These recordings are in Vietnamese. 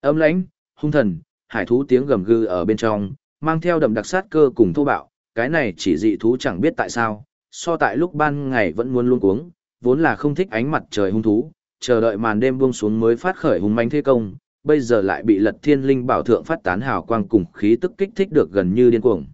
Âm lãnh, hung thần, hải thú tiếng gầm gừ ở bên trong, mang theo đậm đặc sát cơ cùng thô bạo, cái này chỉ dị thú chẳng biết tại sao, so tại lúc ban ngày vẫn muốn luôn cuống, vốn là không thích ánh mặt trời hung thú, chờ đợi màn đêm buông xuống mới phát khởi hung manh thế công, bây giờ lại bị Lật Thiên Linh bảo thượng phát tán hào quang cùng khí tức kích thích được gần như điên cuồng.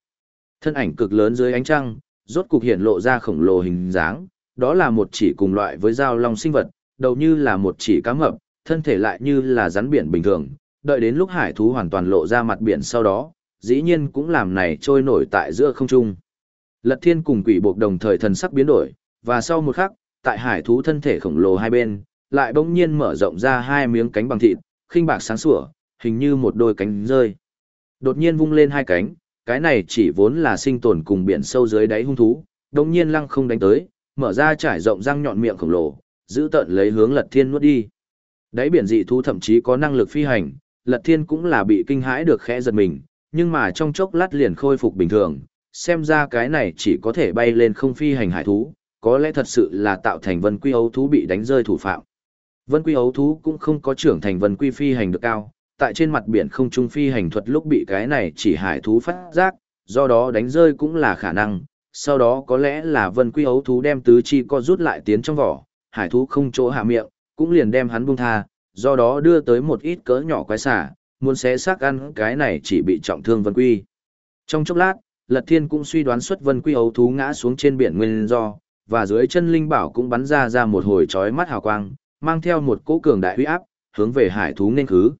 Thân ảnh cực lớn dưới ánh trăng, rốt cục hiện lộ ra khổng lồ hình dáng, đó là một chỉ cùng loại với dao long sinh vật, đầu như là một chỉ cá mập, thân thể lại như là rắn biển bình thường, đợi đến lúc hải thú hoàn toàn lộ ra mặt biển sau đó, dĩ nhiên cũng làm này trôi nổi tại giữa không trung. Lật Thiên cùng quỷ buộc đồng thời thần sắc biến đổi, và sau một khắc, tại hải thú thân thể khổng lồ hai bên, lại bỗng nhiên mở rộng ra hai miếng cánh bằng thịt, khinh bạc sáng sủa, hình như một đôi cánh rơi. Đột nhiên vung lên hai cánh, cái này chỉ vốn là sinh tồn cùng biển sâu dưới đáy hung thú, đột nhiên lăng không đánh tới, mở ra trải rộng răng nhọn miệng khổng lồ, giữ tận lấy hướng Lật Thiên nuốt đi. Đáy biển dị thú thậm chí có năng lực phi hành, Lật Thiên cũng là bị kinh hãi được khẽ giật mình, nhưng mà trong chốc lát liền khôi phục bình thường, xem ra cái này chỉ có thể bay lên không phi hành hải thú, có lẽ thật sự là tạo thành vân quy ấu thú bị đánh rơi thủ phạm. Vân quy ấu thú cũng không có trưởng thành vân quy phi hành được cao, tại trên mặt biển không trung phi hành thuật lúc bị cái này chỉ hải thú phát giác, do đó đánh rơi cũng là khả năng, sau đó có lẽ là vân quy ấu thú đem tứ chi co rút lại tiến trong vỏ, hải thú không chỗ hạ miệng, cũng liền đem hắn buông tha, do đó đưa tới một ít cỡ nhỏ quái xả, muốn xé xác ăn cái này chỉ bị trọng thương vân quy. Trong chốc lát, Lật Thiên cũng suy đoán xuất vân quy ấu thú ngã xuống trên biển nguyên do, và dưới chân linh bảo cũng bắn ra ra một hồi chói mắt hào quang, mang theo một cỗ cường đại huy áp, hướng về hải thú nên khứ.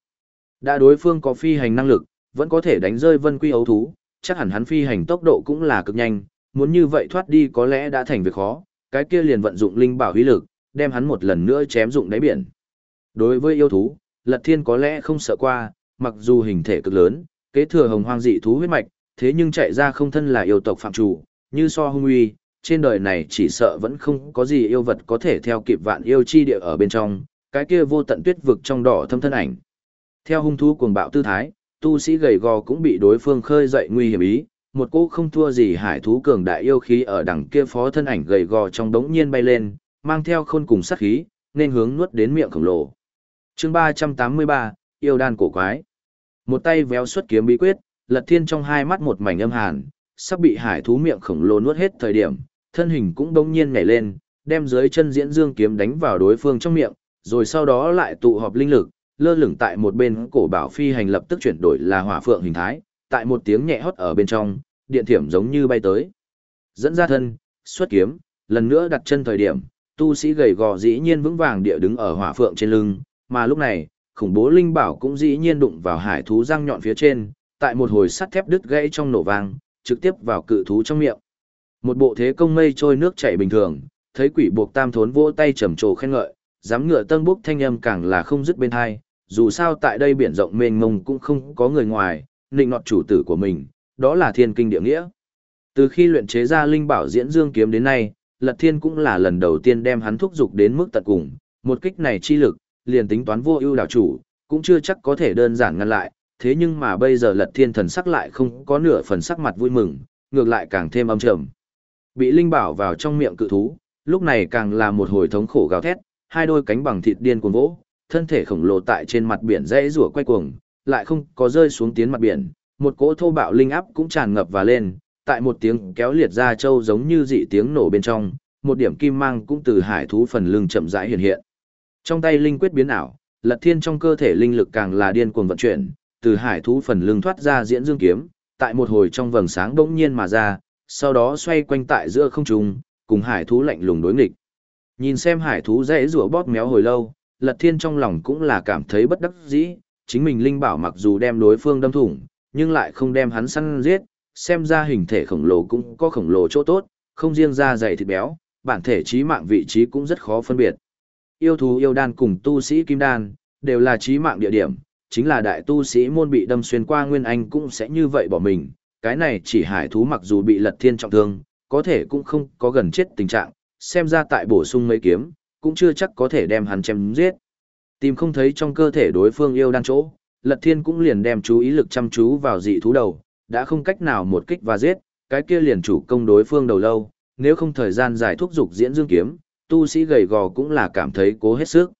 Đã đối phương có phi hành năng lực, vẫn có thể đánh rơi vân quy ấu thú, chắc hẳn hắn phi hành tốc độ cũng là cực nhanh, muốn như vậy thoát đi có lẽ đã thành việc khó, cái kia liền vận dụng linh bảo huy lực, đem hắn một lần nữa chém dụng đáy biển. Đối với yêu thú, Lật Thiên có lẽ không sợ qua, mặc dù hình thể cực lớn, kế thừa hồng hoang dị thú huyết mạch, thế nhưng chạy ra không thân là yêu tộc phạm chủ, như so hung uy, trên đời này chỉ sợ vẫn không có gì yêu vật có thể theo kịp vạn yêu chi địa ở bên trong, cái kia vô tận tuyết vực trong đỏ thâm thân ảnh. Theo hung thú cuồng bạo tư thái, tu sĩ gầy gò cũng bị đối phương khơi dậy nguy hiểm ý, một cú không thua gì hải thú cường đại yêu khí ở đằng kia phó thân ảnh gầy gò trong đống nhiên bay lên, mang theo khôn cùng sát khí, nên hướng nuốt đến miệng khổng lồ. chương 383, yêu đan cổ quái. Một tay véo xuất kiếm bí quyết, lật thiên trong hai mắt một mảnh âm hàn, sắp bị hải thú miệng khổng lồ nuốt hết thời điểm, thân hình cũng đông nhiên nhảy lên, đem dưới chân diễn dương kiếm đánh vào đối phương trong miệng, rồi sau đó lại tụ họp linh lực, lơ lửng tại một bên cổ bảo phi hành lập tức chuyển đổi là hỏa phượng hình thái, tại một tiếng nhẹ hót ở bên trong, điện thiểm giống như bay tới. Dẫn ra thân, xuất kiếm, lần nữa đặt chân thời điểm, tu sĩ gầy gò dĩ nhiên vững vàng địa đứng ở hỏa phượng trên lưng, mà lúc này, khủng bố linh bảo cũng dĩ nhiên đụng vào hải thú răng nhọn phía trên, tại một hồi sắt thép đứt gãy trong nổ vang, trực tiếp vào cự thú trong miệng. Một bộ thế công mây trôi nước chảy bình thường, thấy quỷ buộc tam thốn vỗ tay trầm trồ khen ngợi, dám ngựa tân bốc thanh âm càng là không dứt bên hai, dù sao tại đây biển rộng mênh mông cũng không có người ngoài, nịnh nọt chủ tử của mình, đó là thiên kinh địa nghĩa. Từ khi luyện chế ra linh bảo diễn dương kiếm đến nay, Lật Thiên cũng là lần đầu tiên đem hắn thúc dục đến mức tận cùng, một kích này chi lực, liền tính toán vô ưu đảo chủ, cũng chưa chắc có thể đơn giản ngăn lại, thế nhưng mà bây giờ Lật Thiên thần sắc lại không có nửa phần sắc mặt vui mừng, ngược lại càng thêm âm trầm. Bị linh bảo vào trong miệng cự thú, lúc này càng là một hồi thống khổ gào thét, hai đôi cánh bằng thịt điên cuồng vỗ, thân thể khổng lồ tại trên mặt biển rẽ rủa quay cuồng, lại không có rơi xuống tiến mặt biển, một cỗ thô bạo linh áp cũng tràn ngập và lên, tại một tiếng kéo liệt ra châu giống như dị tiếng nổ bên trong, một điểm kim mang cũng từ hải thú phần lưng chậm rãi hiện hiện. Trong tay linh quyết biến ảo, Lật Thiên trong cơ thể linh lực càng là điên cuồng vận chuyển, từ hải thú phần lưng thoát ra diễn dương kiếm, tại một hồi trong vầng sáng bỗng nhiên mà ra, sau đó xoay quanh tại giữa không trung, cùng hải thú lạnh lùng đối nghịch. Nhìn xem hải thú dễ rủa bóp méo hồi lâu, Lật Thiên trong lòng cũng là cảm thấy bất đắc dĩ, chính mình linh bảo mặc dù đem đối phương đâm thủng, nhưng lại không đem hắn săn giết, xem ra hình thể khổng lồ cũng có khổng lồ chỗ tốt, không riêng da dày thịt béo, bản thể trí mạng vị trí cũng rất khó phân biệt. Yêu thú yêu đan cùng tu sĩ kim đan, đều là trí mạng địa điểm, chính là đại tu sĩ môn bị đâm xuyên qua nguyên anh cũng sẽ như vậy bỏ mình, cái này chỉ hải thú mặc dù bị lật thiên trọng thương, có thể cũng không có gần chết tình trạng, xem ra tại bổ sung mấy kiếm, cũng chưa chắc có thể đem hắn chém giết. Tìm không thấy trong cơ thể đối phương yêu đan chỗ, lật thiên cũng liền đem chú ý lực chăm chú vào dị thú đầu, đã không cách nào một kích và giết, cái kia liền chủ công đối phương đầu lâu, nếu không thời gian dài thúc dục diễn dương kiếm, tu sĩ gầy gò cũng là cảm thấy cố hết sức.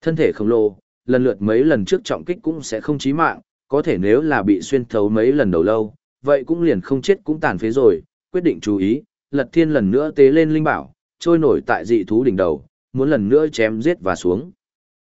Thân thể khổng lồ, lần lượt mấy lần trước trọng kích cũng sẽ không chí mạng, có thể nếu là bị xuyên thấu mấy lần đầu lâu, vậy cũng liền không chết cũng tàn phế rồi, quyết định chú ý, Lật Thiên lần nữa tế lên linh bảo, trôi nổi tại dị thú đỉnh đầu, muốn lần nữa chém giết và xuống.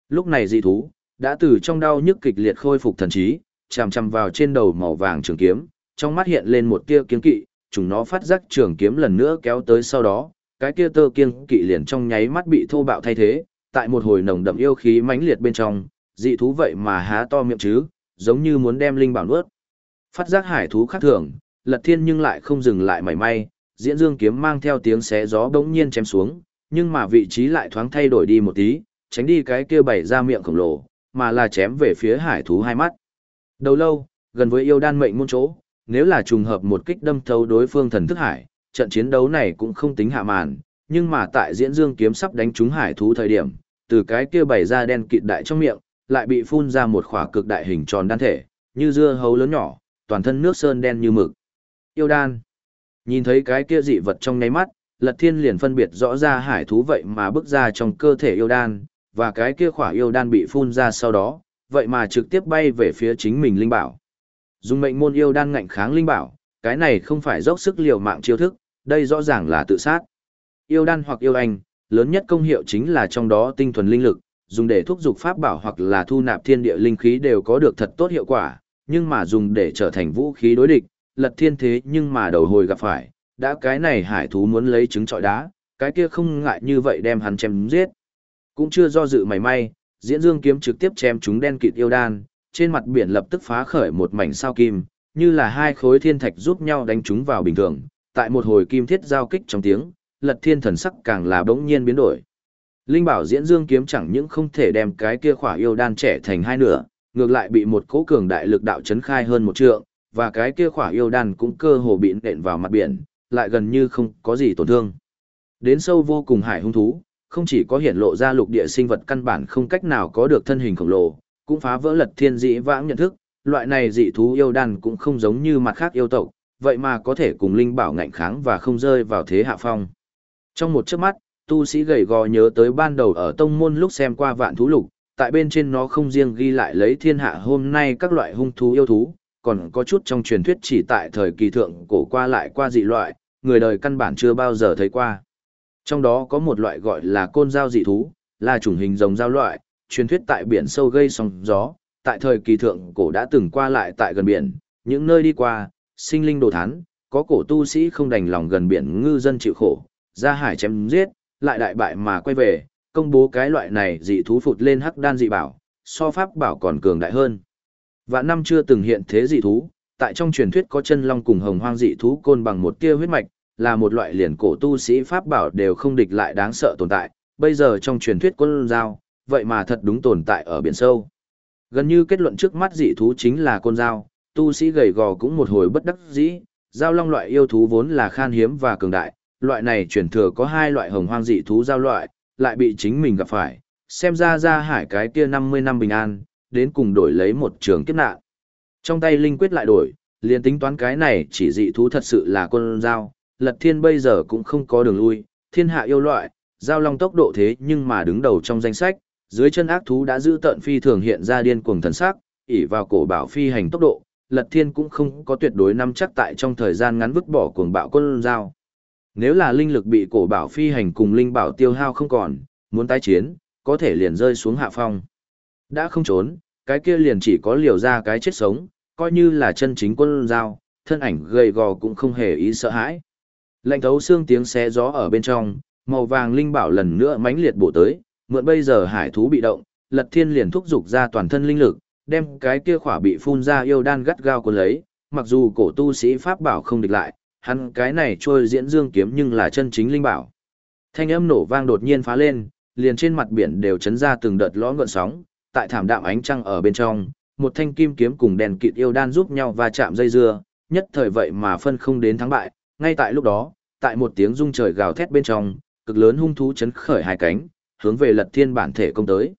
Lúc này dị thú đã từ trong đau nhức kịch liệt khôi phục thần trí, chằm chằm vào trên đầu màu vàng trường kiếm, trong mắt hiện lên một tia kiên kỵ, chúng nó phát giác trường kiếm lần nữa kéo tới sau đó, cái kia tơ kiên kỵ liền trong nháy mắt bị thô bạo thay thế, tại một hồi nồng đậm yêu khí mãnh liệt bên trong, dị thú vậy mà há to miệng chứ, giống như muốn đem linh bảo nuốt. Phát giác hải thú khác thường, Lật Thiên nhưng lại không dừng lại mảy may, diễn dương kiếm mang theo tiếng xé gió bỗng nhiên chém xuống, nhưng mà vị trí lại thoáng thay đổi đi một tí, tránh đi cái kia bảy ra miệng khổng lồ, mà là chém về phía hải thú hai mắt. Đầu lâu, gần với yêu đan mệnh môn chỗ, nếu là trùng hợp một kích đâm thấu đối phương thần thức hải, trận chiến đấu này cũng không tính hạ màn, nhưng mà tại diễn dương kiếm sắp đánh trúng hải thú thời điểm, từ cái kia bảy ra đen kịt đại trong miệng, lại bị phun ra một khỏa cực đại hình tròn đan thể, như dưa hấu lớn nhỏ, toàn thân nước sơn đen như mực. Yêu đan. Nhìn thấy cái kia dị vật trong nháy mắt, Lật Thiên liền phân biệt rõ ra hải thú vậy mà bước ra trong cơ thể yêu đan, và cái kia khỏa yêu đan bị phun ra sau đó, vậy mà trực tiếp bay về phía chính mình linh bảo. Dùng mệnh môn yêu đan ngạnh kháng linh bảo, cái này không phải dốc sức liều mạng chiêu thức, đây rõ ràng là tự sát. Yêu đan hoặc yêu anh, lớn nhất công hiệu chính là trong đó tinh thuần linh lực, dùng để thúc dục pháp bảo hoặc là thu nạp thiên địa linh khí đều có được thật tốt hiệu quả, nhưng mà dùng để trở thành vũ khí đối địch, lật thiên thế nhưng mà đầu hồi gặp phải, đã cái này hải thú muốn lấy trứng trọi đá, cái kia không ngại như vậy đem hắn chém giết. Cũng chưa do dự mảy may, diễn dương kiếm trực tiếp chém chúng đen kịt yêu đan, trên mặt biển lập tức phá khởi một mảnh sao kim, như là hai khối thiên thạch giúp nhau đánh chúng vào bình thường, tại một hồi kim thiết giao kích trong tiếng, lật thiên thần sắc càng là bỗng nhiên biến đổi. Linh bảo diễn dương kiếm chẳng những không thể đem cái kia khỏa yêu đan trẻ thành hai nửa, ngược lại bị một cỗ cường đại lực đạo chấn khai hơn một trượng, và cái kia khỏa yêu đan cũng cơ hồ bị nện vào mặt biển, lại gần như không có gì tổn thương. Đến sâu vô cùng hải hung thú, không chỉ có hiện lộ ra lục địa sinh vật căn bản không cách nào có được thân hình khổng lồ, cũng phá vỡ lật thiên dị vãng nhận thức, loại này dị thú yêu đan cũng không giống như mặt khác yêu tộc, vậy mà có thể cùng linh bảo ngạnh kháng và không rơi vào thế hạ phong. Trong một chớp mắt, tu sĩ gầy gò nhớ tới ban đầu ở tông môn lúc xem qua vạn thú lục, tại bên trên nó không riêng ghi lại lấy thiên hạ hôm nay các loại hung thú yêu thú, còn có chút trong truyền thuyết chỉ tại thời kỳ thượng cổ qua lại qua dị loại, người đời căn bản chưa bao giờ thấy qua. Trong đó có một loại gọi là côn giao dị thú, là chủng hình rồng giao loại, truyền thuyết tại biển sâu gây sóng gió, tại thời kỳ thượng cổ đã từng qua lại tại gần biển, những nơi đi qua, sinh linh đồ thán, có cổ tu sĩ không đành lòng gần biển ngư dân chịu khổ, ra hải chém giết, lại đại bại mà quay về, công bố cái loại này dị thú phụt lên hắc đan dị bảo, so pháp bảo còn cường đại hơn. Vạn năm chưa từng hiện thế dị thú, tại trong truyền thuyết có chân long cùng hồng hoang dị thú côn bằng một tia huyết mạch, là một loại liền cổ tu sĩ pháp bảo đều không địch lại đáng sợ tồn tại, bây giờ trong truyền thuyết quân giao, vậy mà thật đúng tồn tại ở biển sâu. Gần như kết luận trước mắt dị thú chính là côn dao, tu sĩ gầy gò cũng một hồi bất đắc dĩ, giao long loại yêu thú vốn là khan hiếm và cường đại, loại này truyền thừa có hai loại hồng hoang dị thú giao loại, lại bị chính mình gặp phải, xem ra ra hải cái kia 50 năm bình an, đến cùng đổi lấy một trường kiếp nạn. Trong tay linh quyết lại đổi, liền tính toán cái này chỉ dị thú thật sự là con dao, lật thiên bây giờ cũng không có đường lui, thiên hạ yêu loại, giao long tốc độ thế nhưng mà đứng đầu trong danh sách, dưới chân ác thú đã giữ tận phi thường hiện ra điên cuồng thần sắc, ỉ vào cổ bảo phi hành tốc độ, lật thiên cũng không có tuyệt đối nắm chắc tại trong thời gian ngắn vứt bỏ cuồng bạo côn dao. Nếu là linh lực bị cổ bảo phi hành cùng linh bảo tiêu hao không còn, muốn tái chiến, có thể liền rơi xuống hạ phong. Đã không trốn, cái kia liền chỉ có liều ra cái chết sống, coi như là chân chính quân dao, thân ảnh gầy gò cũng không hề ý sợ hãi. Lạnh thấu xương tiếng xé gió ở bên trong, màu vàng linh bảo lần nữa mãnh liệt bổ tới, mượn bây giờ hải thú bị động, Lật Thiên liền thúc dục ra toàn thân linh lực, đem cái kia khỏa bị phun ra yêu đan gắt gao cuốn lấy, mặc dù cổ tu sĩ pháp bảo không địch lại, hắn cái này trôi diễn dương kiếm nhưng là chân chính linh bảo. Thanh âm nổ vang đột nhiên phá lên, liền trên mặt biển đều chấn ra từng đợt lõm gợn sóng, tại thảm đạm ánh trăng ở bên trong, một thanh kim kiếm cùng đèn kịt yêu đan giúp nhau va chạm dây dưa, nhất thời vậy mà phân không đến thắng bại, ngay tại lúc đó, tại một tiếng rung trời gào thét bên trong, cực lớn hung thú chấn khởi hai cánh, hướng về Lật Thiên bản thể công tới.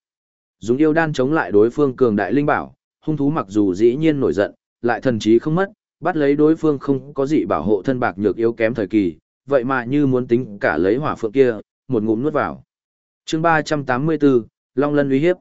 Dùng yêu đan chống lại đối phương cường đại linh bảo, hung thú mặc dù dĩ nhiên nổi giận, lại thần trí không mất, bắt lấy đối phương không có gì bảo hộ thân bạc nhược yếu kém thời kỳ, vậy mà như muốn tính cả lấy hỏa phượng kia, một ngụm nuốt vào. Chương 384, Long Lân uy hiếp.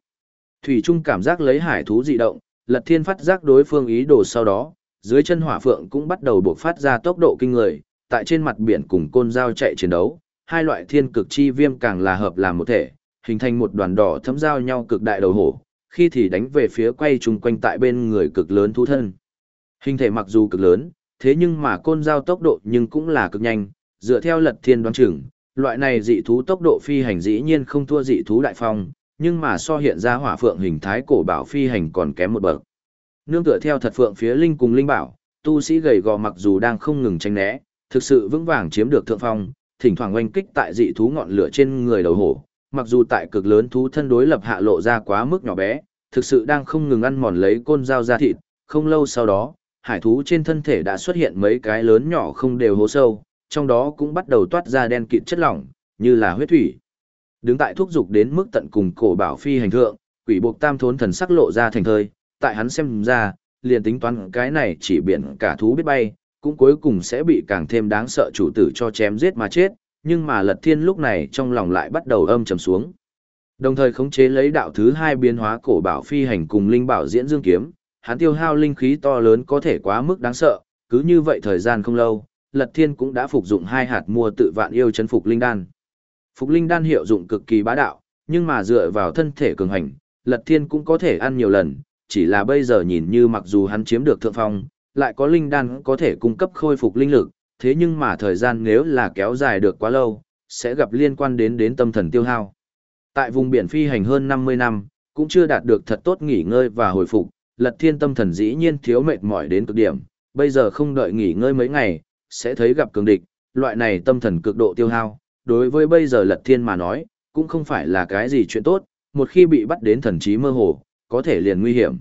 Thủy Trung cảm giác lấy hải thú dị động, Lật Thiên phát giác đối phương ý đồ sau đó, dưới chân hỏa phượng cũng bắt đầu bộc phát ra tốc độ kinh người, tại trên mặt biển cùng côn dao chạy chiến đấu, hai loại thiên cực chi viêm càng là hợp làm một thể, hình thành một đoàn đỏ thấm giao nhau cực đại đầu hổ, khi thì đánh về phía quay chung quanh tại bên người cực lớn thú thân. Hình thể mặc dù cực lớn, thế nhưng mà côn giao tốc độ nhưng cũng là cực nhanh, dựa theo lật thiên đoán chừng, loại này dị thú tốc độ phi hành dĩ nhiên không thua dị thú đại phong, nhưng mà so hiện ra hỏa phượng hình thái cổ bảo phi hành còn kém một bậc. Nương tựa theo thật phượng phía linh cùng linh bảo, tu sĩ gầy gò mặc dù đang không ngừng tranh né, thực sự vững vàng chiếm được thượng phong, thỉnh thoảng oanh kích tại dị thú ngọn lửa trên người đầu hổ, mặc dù tại cực lớn thú thân đối lập hạ lộ ra quá mức nhỏ bé, thực sự đang không ngừng ăn mòn lấy côn dao ra thịt, không lâu sau đó, hải thú trên thân thể đã xuất hiện mấy cái lớn nhỏ không đều hố sâu, trong đó cũng bắt đầu toát ra đen kịt chất lỏng, như là huyết thủy. Đứng tại thúc dục đến mức tận cùng cổ bảo phi hành thượng, quỷ buộc tam thốn thần sắc lộ ra thành thơi, tại hắn xem ra, liền tính toán cái này chỉ biển cả thú biết bay, cũng cuối cùng sẽ bị càng thêm đáng sợ chủ tử cho chém giết mà chết, nhưng mà lật thiên lúc này trong lòng lại bắt đầu âm trầm xuống. Đồng thời khống chế lấy đạo thứ hai biến hóa cổ bảo phi hành cùng linh bảo diễn dương kiếm, hắn tiêu hao linh khí to lớn có thể quá mức đáng sợ, cứ như vậy thời gian không lâu, Lật Thiên cũng đã phục dụng hai hạt mua tự vạn yêu chấn phục linh đan. Phục linh đan hiệu dụng cực kỳ bá đạo, nhưng mà dựa vào thân thể cường hành, Lật Thiên cũng có thể ăn nhiều lần, chỉ là bây giờ nhìn như mặc dù hắn chiếm được thượng phong, lại có linh đan có thể cung cấp khôi phục linh lực, thế nhưng mà thời gian nếu là kéo dài được quá lâu, sẽ gặp liên quan đến đến tâm thần tiêu hao. Tại vùng biển phi hành hơn 50 năm, cũng chưa đạt được thật tốt nghỉ ngơi và hồi phục, Lật Thiên tâm thần dĩ nhiên thiếu mệt mỏi đến cực điểm, bây giờ không đợi nghỉ ngơi mấy ngày, sẽ thấy gặp cường địch, loại này tâm thần cực độ tiêu hao, đối với bây giờ Lật Thiên mà nói, cũng không phải là cái gì chuyện tốt, một khi bị bắt đến thần trí mơ hồ, có thể liền nguy hiểm.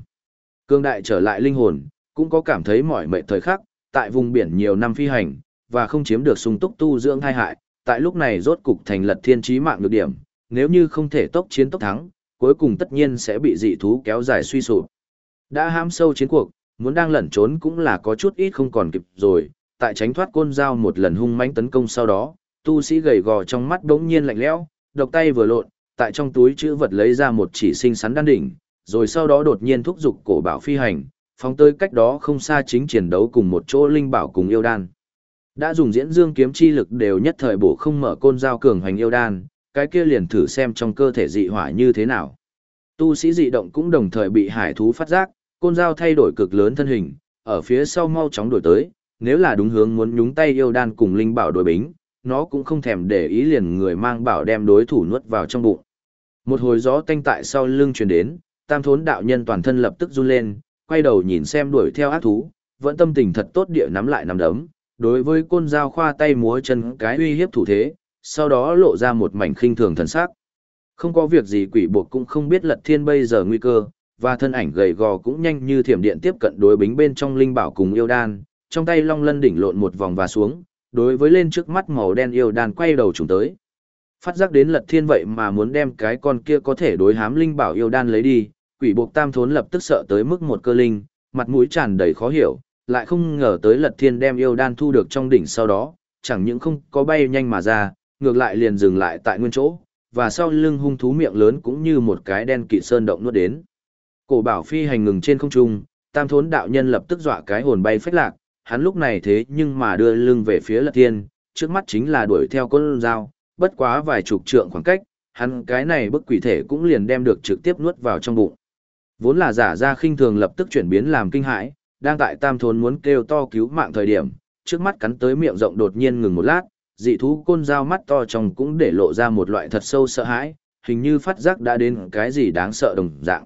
Cương đại trở lại linh hồn, cũng có cảm thấy mỏi mệt thời khắc, tại vùng biển nhiều năm phi hành, và không chiếm được sung túc tu dưỡng thai hại, tại lúc này rốt cục thành lật thiên trí mạng nhược điểm, nếu như không thể tốc chiến tốc thắng, cuối cùng tất nhiên sẽ bị dị thú kéo dài suy sụp. Đã ham sâu chiến cuộc, muốn đang lẩn trốn cũng là có chút ít không còn kịp rồi, tại tránh thoát côn dao một lần hung mãnh tấn công sau đó, tu sĩ gầy gò trong mắt đống nhiên lạnh lẽo, độc tay vừa lộn, tại trong túi chữ vật lấy ra một chỉ sinh sắn đan đỉnh, rồi sau đó đột nhiên thúc giục cổ bảo phi hành, phóng tới cách đó không xa chính chiến đấu cùng một chỗ linh bảo cùng yêu đan. Đã dùng diễn dương kiếm chi lực đều nhất thời bổ không mở côn dao cường hoành yêu đan, cái kia liền thử xem trong cơ thể dị hỏa như thế nào. Tu sĩ dị động cũng đồng thời bị hải thú phát giác, côn dao thay đổi cực lớn thân hình, ở phía sau mau chóng đổi tới, nếu là đúng hướng muốn nhúng tay yêu đan cùng linh bảo đối bính, nó cũng không thèm để ý liền người mang bảo đem đối thủ nuốt vào trong bụng. Một hồi gió tanh tại sau lưng truyền đến, tam thốn đạo nhân toàn thân lập tức run lên, quay đầu nhìn xem đuổi theo ác thú, vẫn tâm tình thật tốt địa nắm lại nắm đấm, đối với côn dao khoa tay múa chân cái uy hiếp thủ thế, sau đó lộ ra một mảnh khinh thường thần sắc. Không có việc gì quỷ buộc cũng không biết lật thiên bây giờ nguy cơ, và thân ảnh gầy gò cũng nhanh như thiểm điện tiếp cận đối bính bên trong linh bảo cùng yêu đan, trong tay long lân đỉnh lộn một vòng và xuống, đối với lên trước mắt màu đen yêu đan quay đầu trùng tới. Phát giác đến lật thiên vậy mà muốn đem cái con kia có thể đối hám linh bảo yêu đan lấy đi, quỷ buộc tam thốn lập tức sợ tới mức một cơ linh, mặt mũi tràn đầy khó hiểu, lại không ngờ tới lật thiên đem yêu đan thu được trong đỉnh sau đó, chẳng những không có bay nhanh mà ra, ngược lại liền dừng lại tại nguyên chỗ, và sau lưng hung thú miệng lớn cũng như một cái đen kỵ sơn động nuốt đến. Cổ bảo phi hành ngừng trên không trung, tam thốn đạo nhân lập tức dọa cái hồn bay phách lạc, hắn lúc này thế nhưng mà đưa lưng về phía lật thiên, trước mắt chính là đuổi theo con dao, bất quá vài chục trượng khoảng cách, hắn cái này bức quỷ thể cũng liền đem được trực tiếp nuốt vào trong bụng. Vốn là giả ra khinh thường lập tức chuyển biến làm kinh hãi, đang tại tam thốn muốn kêu to cứu mạng thời điểm, trước mắt cắn tới miệng rộng đột nhiên ngừng một lát, dị thú côn dao mắt to trong cũng để lộ ra một loại thật sâu sợ hãi, hình như phát giác đã đến cái gì đáng sợ đồng dạng.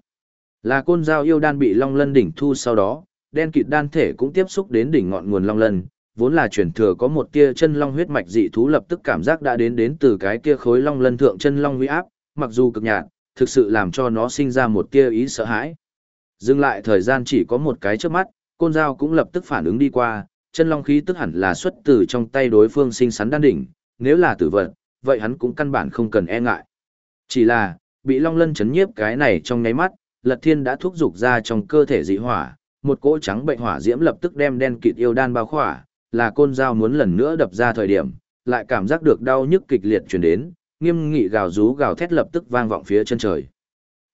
Là côn dao yêu đan bị long lân đỉnh thu sau đó, đen kịt đan thể cũng tiếp xúc đến đỉnh ngọn nguồn long lân, vốn là truyền thừa có một tia chân long huyết mạch dị thú lập tức cảm giác đã đến đến từ cái kia khối long lân thượng chân long huy áp, mặc dù cực nhạt, thực sự làm cho nó sinh ra một tia ý sợ hãi. Dừng lại thời gian chỉ có một cái trước mắt, côn dao cũng lập tức phản ứng đi qua, chân long khí tức hẳn là xuất từ trong tay đối phương sinh sắn đan đỉnh, nếu là tử vật, vậy hắn cũng căn bản không cần e ngại. Chỉ là, bị long lân chấn nhiếp cái này trong nháy mắt, lật thiên đã thúc dục ra trong cơ thể dị hỏa, một cỗ trắng bệnh hỏa diễm lập tức đem đen kịt yêu đan bao khỏa, là côn dao muốn lần nữa đập ra thời điểm, lại cảm giác được đau nhức kịch liệt truyền đến, nghiêm nghị gào rú gào thét lập tức vang vọng phía chân trời.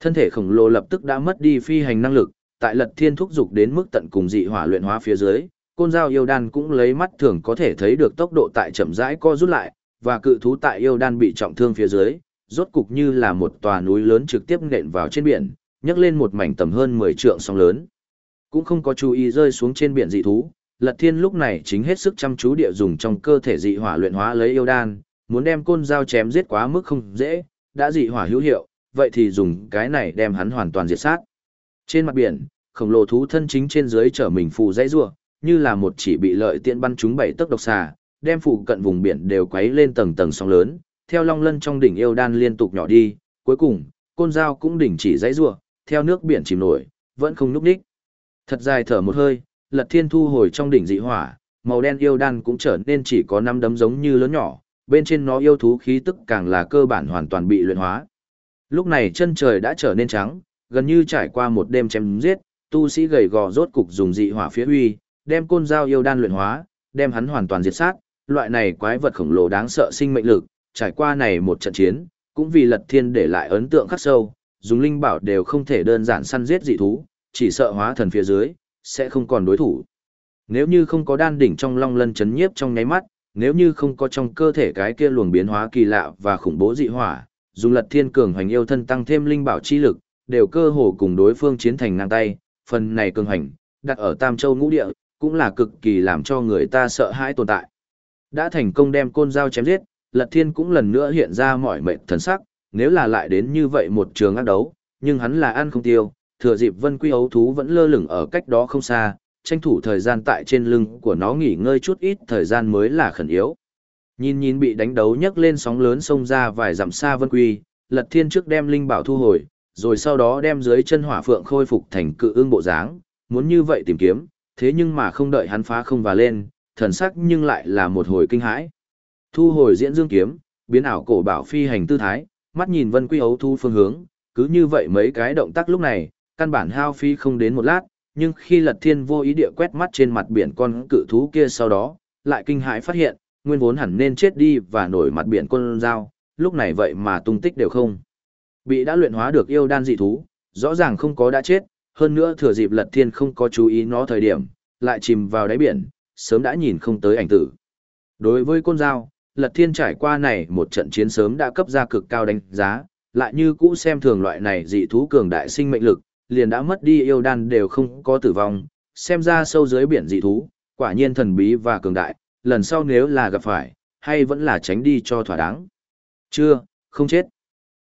Thân thể khổng lồ lập tức đã mất đi phi hành năng lực, tại Lật Thiên thúc dục đến mức tận cùng dị hỏa luyện hóa phía dưới, côn dao yêu đan cũng lấy mắt thường có thể thấy được tốc độ tại chậm rãi co rút lại, và cự thú tại yêu đan bị trọng thương phía dưới, rốt cục như là một tòa núi lớn trực tiếp nện vào trên biển, nhấc lên một mảnh tầm hơn 10 trượng sóng lớn. Cũng không có chú ý rơi xuống trên biển dị thú, Lật Thiên lúc này chính hết sức chăm chú địa dùng trong cơ thể dị hỏa luyện hóa lấy yêu đan, muốn đem côn dao chém giết quá mức không dễ, đã dị hỏa hữu hiệu, vậy thì dùng cái này đem hắn hoàn toàn diệt sát. Trên mặt biển, khổng lồ thú thân chính trên dưới trở mình phù dãy rủa, như là một chỉ bị lợi tiện bắn trúng bảy tấc độc xà, đem phụ cận vùng biển đều quấy lên tầng tầng sóng lớn, theo long lân trong đỉnh yêu đan liên tục nhỏ đi, cuối cùng, côn dao cũng đỉnh chỉ dãy rủa, theo nước biển chìm nổi, vẫn không nhúc nhích. Thật dài thở một hơi, Lật Thiên thu hồi trong đỉnh dị hỏa, màu đen yêu đan cũng trở nên chỉ có năm đấm giống như lớn nhỏ, bên trên nó yêu thú khí tức càng là cơ bản hoàn toàn bị luyện hóa. Lúc này chân trời đã trở nên trắng, gần như trải qua một đêm chém giết, tu sĩ gầy gò rốt cục dùng dị hỏa phía huy, đem côn dao yêu đan luyện hóa, đem hắn hoàn toàn diệt sát, loại này quái vật khổng lồ đáng sợ sinh mệnh lực, trải qua này một trận chiến, cũng vì Lật Thiên để lại ấn tượng khắc sâu, dùng linh bảo đều không thể đơn giản săn giết dị thú, chỉ sợ hóa thần phía dưới, sẽ không còn đối thủ. Nếu như không có đan đỉnh trong long lân chấn nhiếp trong nháy mắt, nếu như không có trong cơ thể cái kia luồng biến hóa kỳ lạ và khủng bố dị hỏa, dùng lật thiên cường hoành yêu thân tăng thêm linh bảo chi lực, đều cơ hồ cùng đối phương chiến thành ngang tay, phần này cường hoành, đặt ở Tam Châu ngũ địa, cũng là cực kỳ làm cho người ta sợ hãi tồn tại. Đã thành công đem côn dao chém giết, lật thiên cũng lần nữa hiện ra mọi mệnh thần sắc, nếu là lại đến như vậy một trường ác đấu, nhưng hắn là ăn không tiêu, thừa dịp vân quy ấu thú vẫn lơ lửng ở cách đó không xa, tranh thủ thời gian tại trên lưng của nó nghỉ ngơi chút ít thời gian mới là khẩn yếu. Nhìn nhìn bị đánh đấu nhấc lên sóng lớn sông ra vài dặm xa vân quy, lật thiên trước đem linh bảo thu hồi, rồi sau đó đem dưới chân hỏa phượng khôi phục thành cự ương bộ dáng, muốn như vậy tìm kiếm, thế nhưng mà không đợi hắn phá không và lên, thần sắc nhưng lại là một hồi kinh hãi. Thu hồi diễn dương kiếm, biến ảo cổ bảo phi hành tư thái, mắt nhìn vân quy ấu thu phương hướng, cứ như vậy mấy cái động tác lúc này, căn bản hao phi không đến một lát, nhưng khi lật thiên vô ý địa quét mắt trên mặt biển con cự thú kia sau đó, lại kinh hãi phát hiện, nguyên vốn hẳn nên chết đi và nổi mặt biển con dao, lúc này vậy mà tung tích đều không. Bị đã luyện hóa được yêu đan dị thú, rõ ràng không có đã chết, hơn nữa thừa dịp lật thiên không có chú ý nó thời điểm, lại chìm vào đáy biển, sớm đã nhìn không tới ảnh tử. Đối với con dao, lật thiên trải qua này một trận chiến sớm đã cấp ra cực cao đánh giá, lại như cũ xem thường loại này dị thú cường đại sinh mệnh lực, liền đã mất đi yêu đan đều không có tử vong, xem ra sâu dưới biển dị thú, quả nhiên thần bí và cường đại, lần sau nếu là gặp phải, hay vẫn là tránh đi cho thỏa đáng. Chưa, không chết.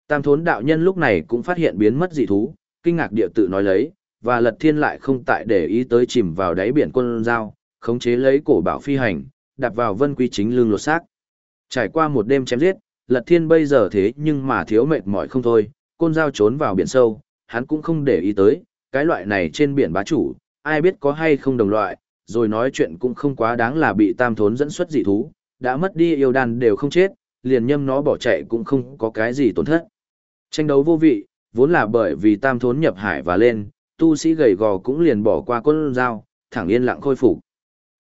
Tam thốn đạo nhân lúc này cũng phát hiện biến mất dị thú, kinh ngạc địa tự nói lấy, và lật thiên lại không tại để ý tới chìm vào đáy biển quân dao, khống chế lấy cổ bảo phi hành, đặt vào vân quy chính lưng lột xác. Trải qua một đêm chém giết, lật thiên bây giờ thế nhưng mà thiếu mệt mỏi không thôi, côn dao trốn vào biển sâu, hắn cũng không để ý tới, cái loại này trên biển bá chủ, ai biết có hay không đồng loại, rồi nói chuyện cũng không quá đáng là bị tam thốn dẫn xuất dị thú, đã mất đi yêu đàn đều không chết, liền nhâm nó bỏ chạy cũng không có cái gì tổn thất. Tranh đấu vô vị, vốn là bởi vì tam thốn nhập hải và lên, tu sĩ gầy gò cũng liền bỏ qua con dao, thẳng yên lặng khôi phục.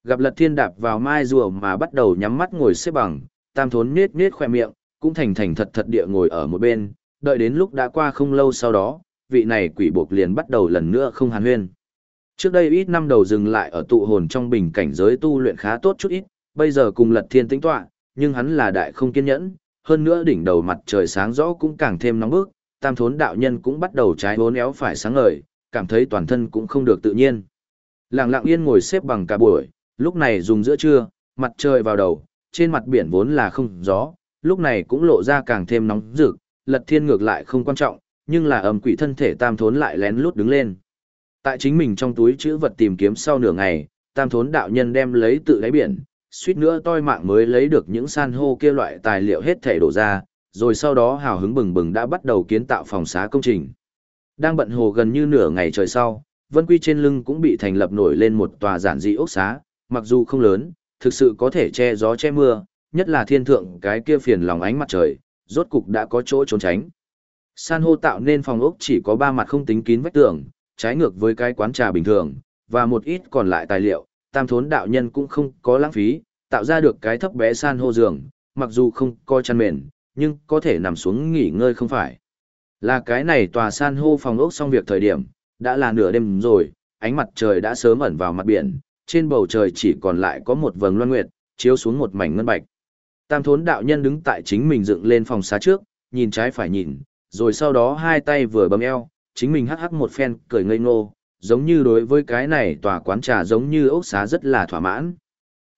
Gặp lật thiên đạp vào mai rùa mà bắt đầu nhắm mắt ngồi xếp bằng, tam thốn nết nết khoe miệng, cũng thành thành thật thật địa ngồi ở một bên, đợi đến lúc đã qua không lâu sau đó, vị này quỷ buộc liền bắt đầu lần nữa không hàn huyên. Trước đây ít năm đầu dừng lại ở tụ hồn trong bình cảnh giới tu luyện khá tốt chút ít, bây giờ cùng lật thiên tính tọa, nhưng hắn là đại không kiên nhẫn, hơn nữa đỉnh đầu mặt trời sáng rõ cũng càng thêm nóng bức, tam thốn đạo nhân cũng bắt đầu trái bốn éo phải sáng ngời, cảm thấy toàn thân cũng không được tự nhiên. Lặng lặng yên ngồi xếp bằng cả buổi, lúc này dùng giữa trưa, mặt trời vào đầu, trên mặt biển vốn là không gió, lúc này cũng lộ ra càng thêm nóng rực, lật thiên ngược lại không quan trọng, nhưng là âm quỷ thân thể tam thốn lại lén lút đứng lên. Tại chính mình trong túi chữ vật tìm kiếm sau nửa ngày, tam thốn đạo nhân đem lấy tự đáy biển, suýt nữa toi mạng mới lấy được những san hô kia loại tài liệu hết thể đổ ra, rồi sau đó hào hứng bừng bừng đã bắt đầu kiến tạo phòng xá công trình. Đang bận hồ gần như nửa ngày trời sau, vân quy trên lưng cũng bị thành lập nổi lên một tòa giản dị ốc xá, mặc dù không lớn, thực sự có thể che gió che mưa, nhất là thiên thượng cái kia phiền lòng ánh mặt trời, rốt cục đã có chỗ trốn tránh. San hô tạo nên phòng ốc chỉ có ba mặt không tính kín vách tường, trái ngược với cái quán trà bình thường, và một ít còn lại tài liệu, tam thốn đạo nhân cũng không có lãng phí, tạo ra được cái thấp bé san hô giường, mặc dù không có chăn mền, nhưng có thể nằm xuống nghỉ ngơi không phải. Là cái này tòa san hô phòng ốc xong việc thời điểm, đã là nửa đêm rồi, ánh mặt trời đã sớm ẩn vào mặt biển, trên bầu trời chỉ còn lại có một vầng loan nguyệt, chiếu xuống một mảnh ngân bạch. Tam thốn đạo nhân đứng tại chính mình dựng lên phòng xá trước, nhìn trái phải nhìn, rồi sau đó hai tay vừa bấm eo, chính mình hắc hắc một phen cười ngây ngô, giống như đối với cái này tòa quán trà giống như ốc xá rất là thỏa mãn.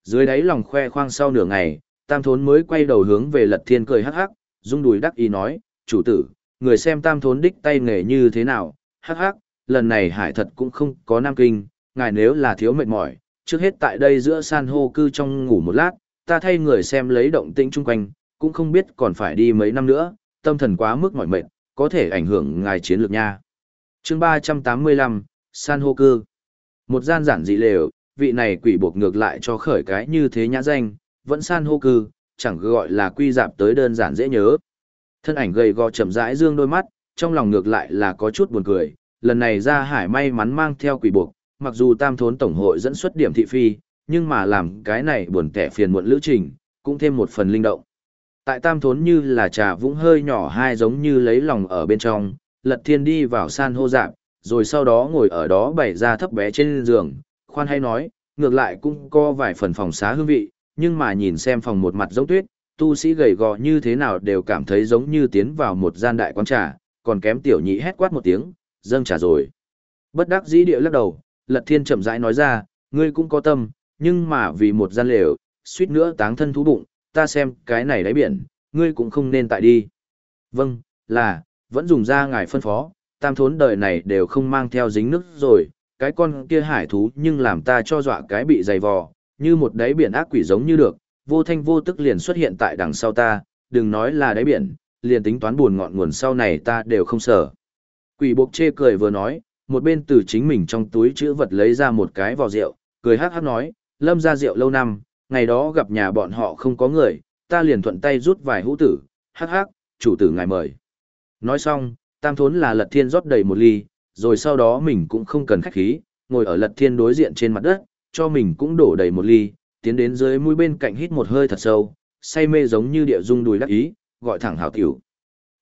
Dưới đáy lòng khoe khoang sau nửa ngày, tam thốn mới quay đầu hướng về lật thiên cười hắc hắc, rung đùi đắc ý nói, chủ tử, người xem tam thốn đích tay nghề như thế nào, hắc hắc, lần này hải thật cũng không có nam kinh, ngài nếu là thiếu mệt mỏi, trước hết tại đây giữa san hô cư trong ngủ một lát, ta thay người xem lấy động tĩnh chung quanh, cũng không biết còn phải đi mấy năm nữa, tâm thần quá mức mỏi mệt, có thể ảnh hưởng ngài chiến lược nha. chương 385, San hô cư. Một gian giản dị lều, vị này quỷ buộc ngược lại cho khởi cái như thế nhã danh, vẫn san hô cư, chẳng gọi là quy dạp tới đơn giản dễ nhớ. Thân ảnh gầy gò chậm rãi dương đôi mắt, trong lòng ngược lại là có chút buồn cười, lần này ra hải may mắn mang theo quỷ buộc, mặc dù tam thốn tổng hội dẫn xuất điểm thị phi, nhưng mà làm cái này buồn tẻ phiền muộn lữ trình, cũng thêm một phần linh động. Tại tam thốn như là trà vũng hơi nhỏ hai giống như lấy lòng ở bên trong, lật thiên đi vào san hô dạp, rồi sau đó ngồi ở đó bày ra thấp bé trên giường, khoan hay nói, ngược lại cũng có vài phần phòng xá hương vị, nhưng mà nhìn xem phòng một mặt giống tuyết, tu sĩ gầy gò như thế nào đều cảm thấy giống như tiến vào một gian đại quán trà, còn kém tiểu nhị hét quát một tiếng, dâng trà rồi. Bất đắc dĩ địa lắc đầu, Lật Thiên chậm rãi nói ra, ngươi cũng có tâm, nhưng mà vì một gian lều, suýt nữa táng thân thú bụng, ta xem cái này đáy biển, ngươi cũng không nên tại đi. Vâng, là, vẫn dùng ra ngài phân phó, tam thốn đời này đều không mang theo dính nước rồi, cái con kia hải thú nhưng làm ta cho dọa cái bị dày vò, như một đáy biển ác quỷ giống như được, vô thanh vô tức liền xuất hiện tại đằng sau ta, đừng nói là đáy biển, liền tính toán buồn ngọn nguồn sau này ta đều không sợ. Quỷ buộc chê cười vừa nói, một bên từ chính mình trong túi chữ vật lấy ra một cái vò rượu, cười hát hát nói, lâm ra rượu lâu năm, ngày đó gặp nhà bọn họ không có người, ta liền thuận tay rút vài hũ tử, hắc hắc, chủ tử ngài mời. Nói xong, tam thốn là lật thiên rót đầy một ly, rồi sau đó mình cũng không cần khách khí, ngồi ở lật thiên đối diện trên mặt đất, cho mình cũng đổ đầy một ly, tiến đến dưới mũi bên cạnh hít một hơi thật sâu, say mê giống như địa dung đùi đắc ý, gọi thẳng hảo tiểu.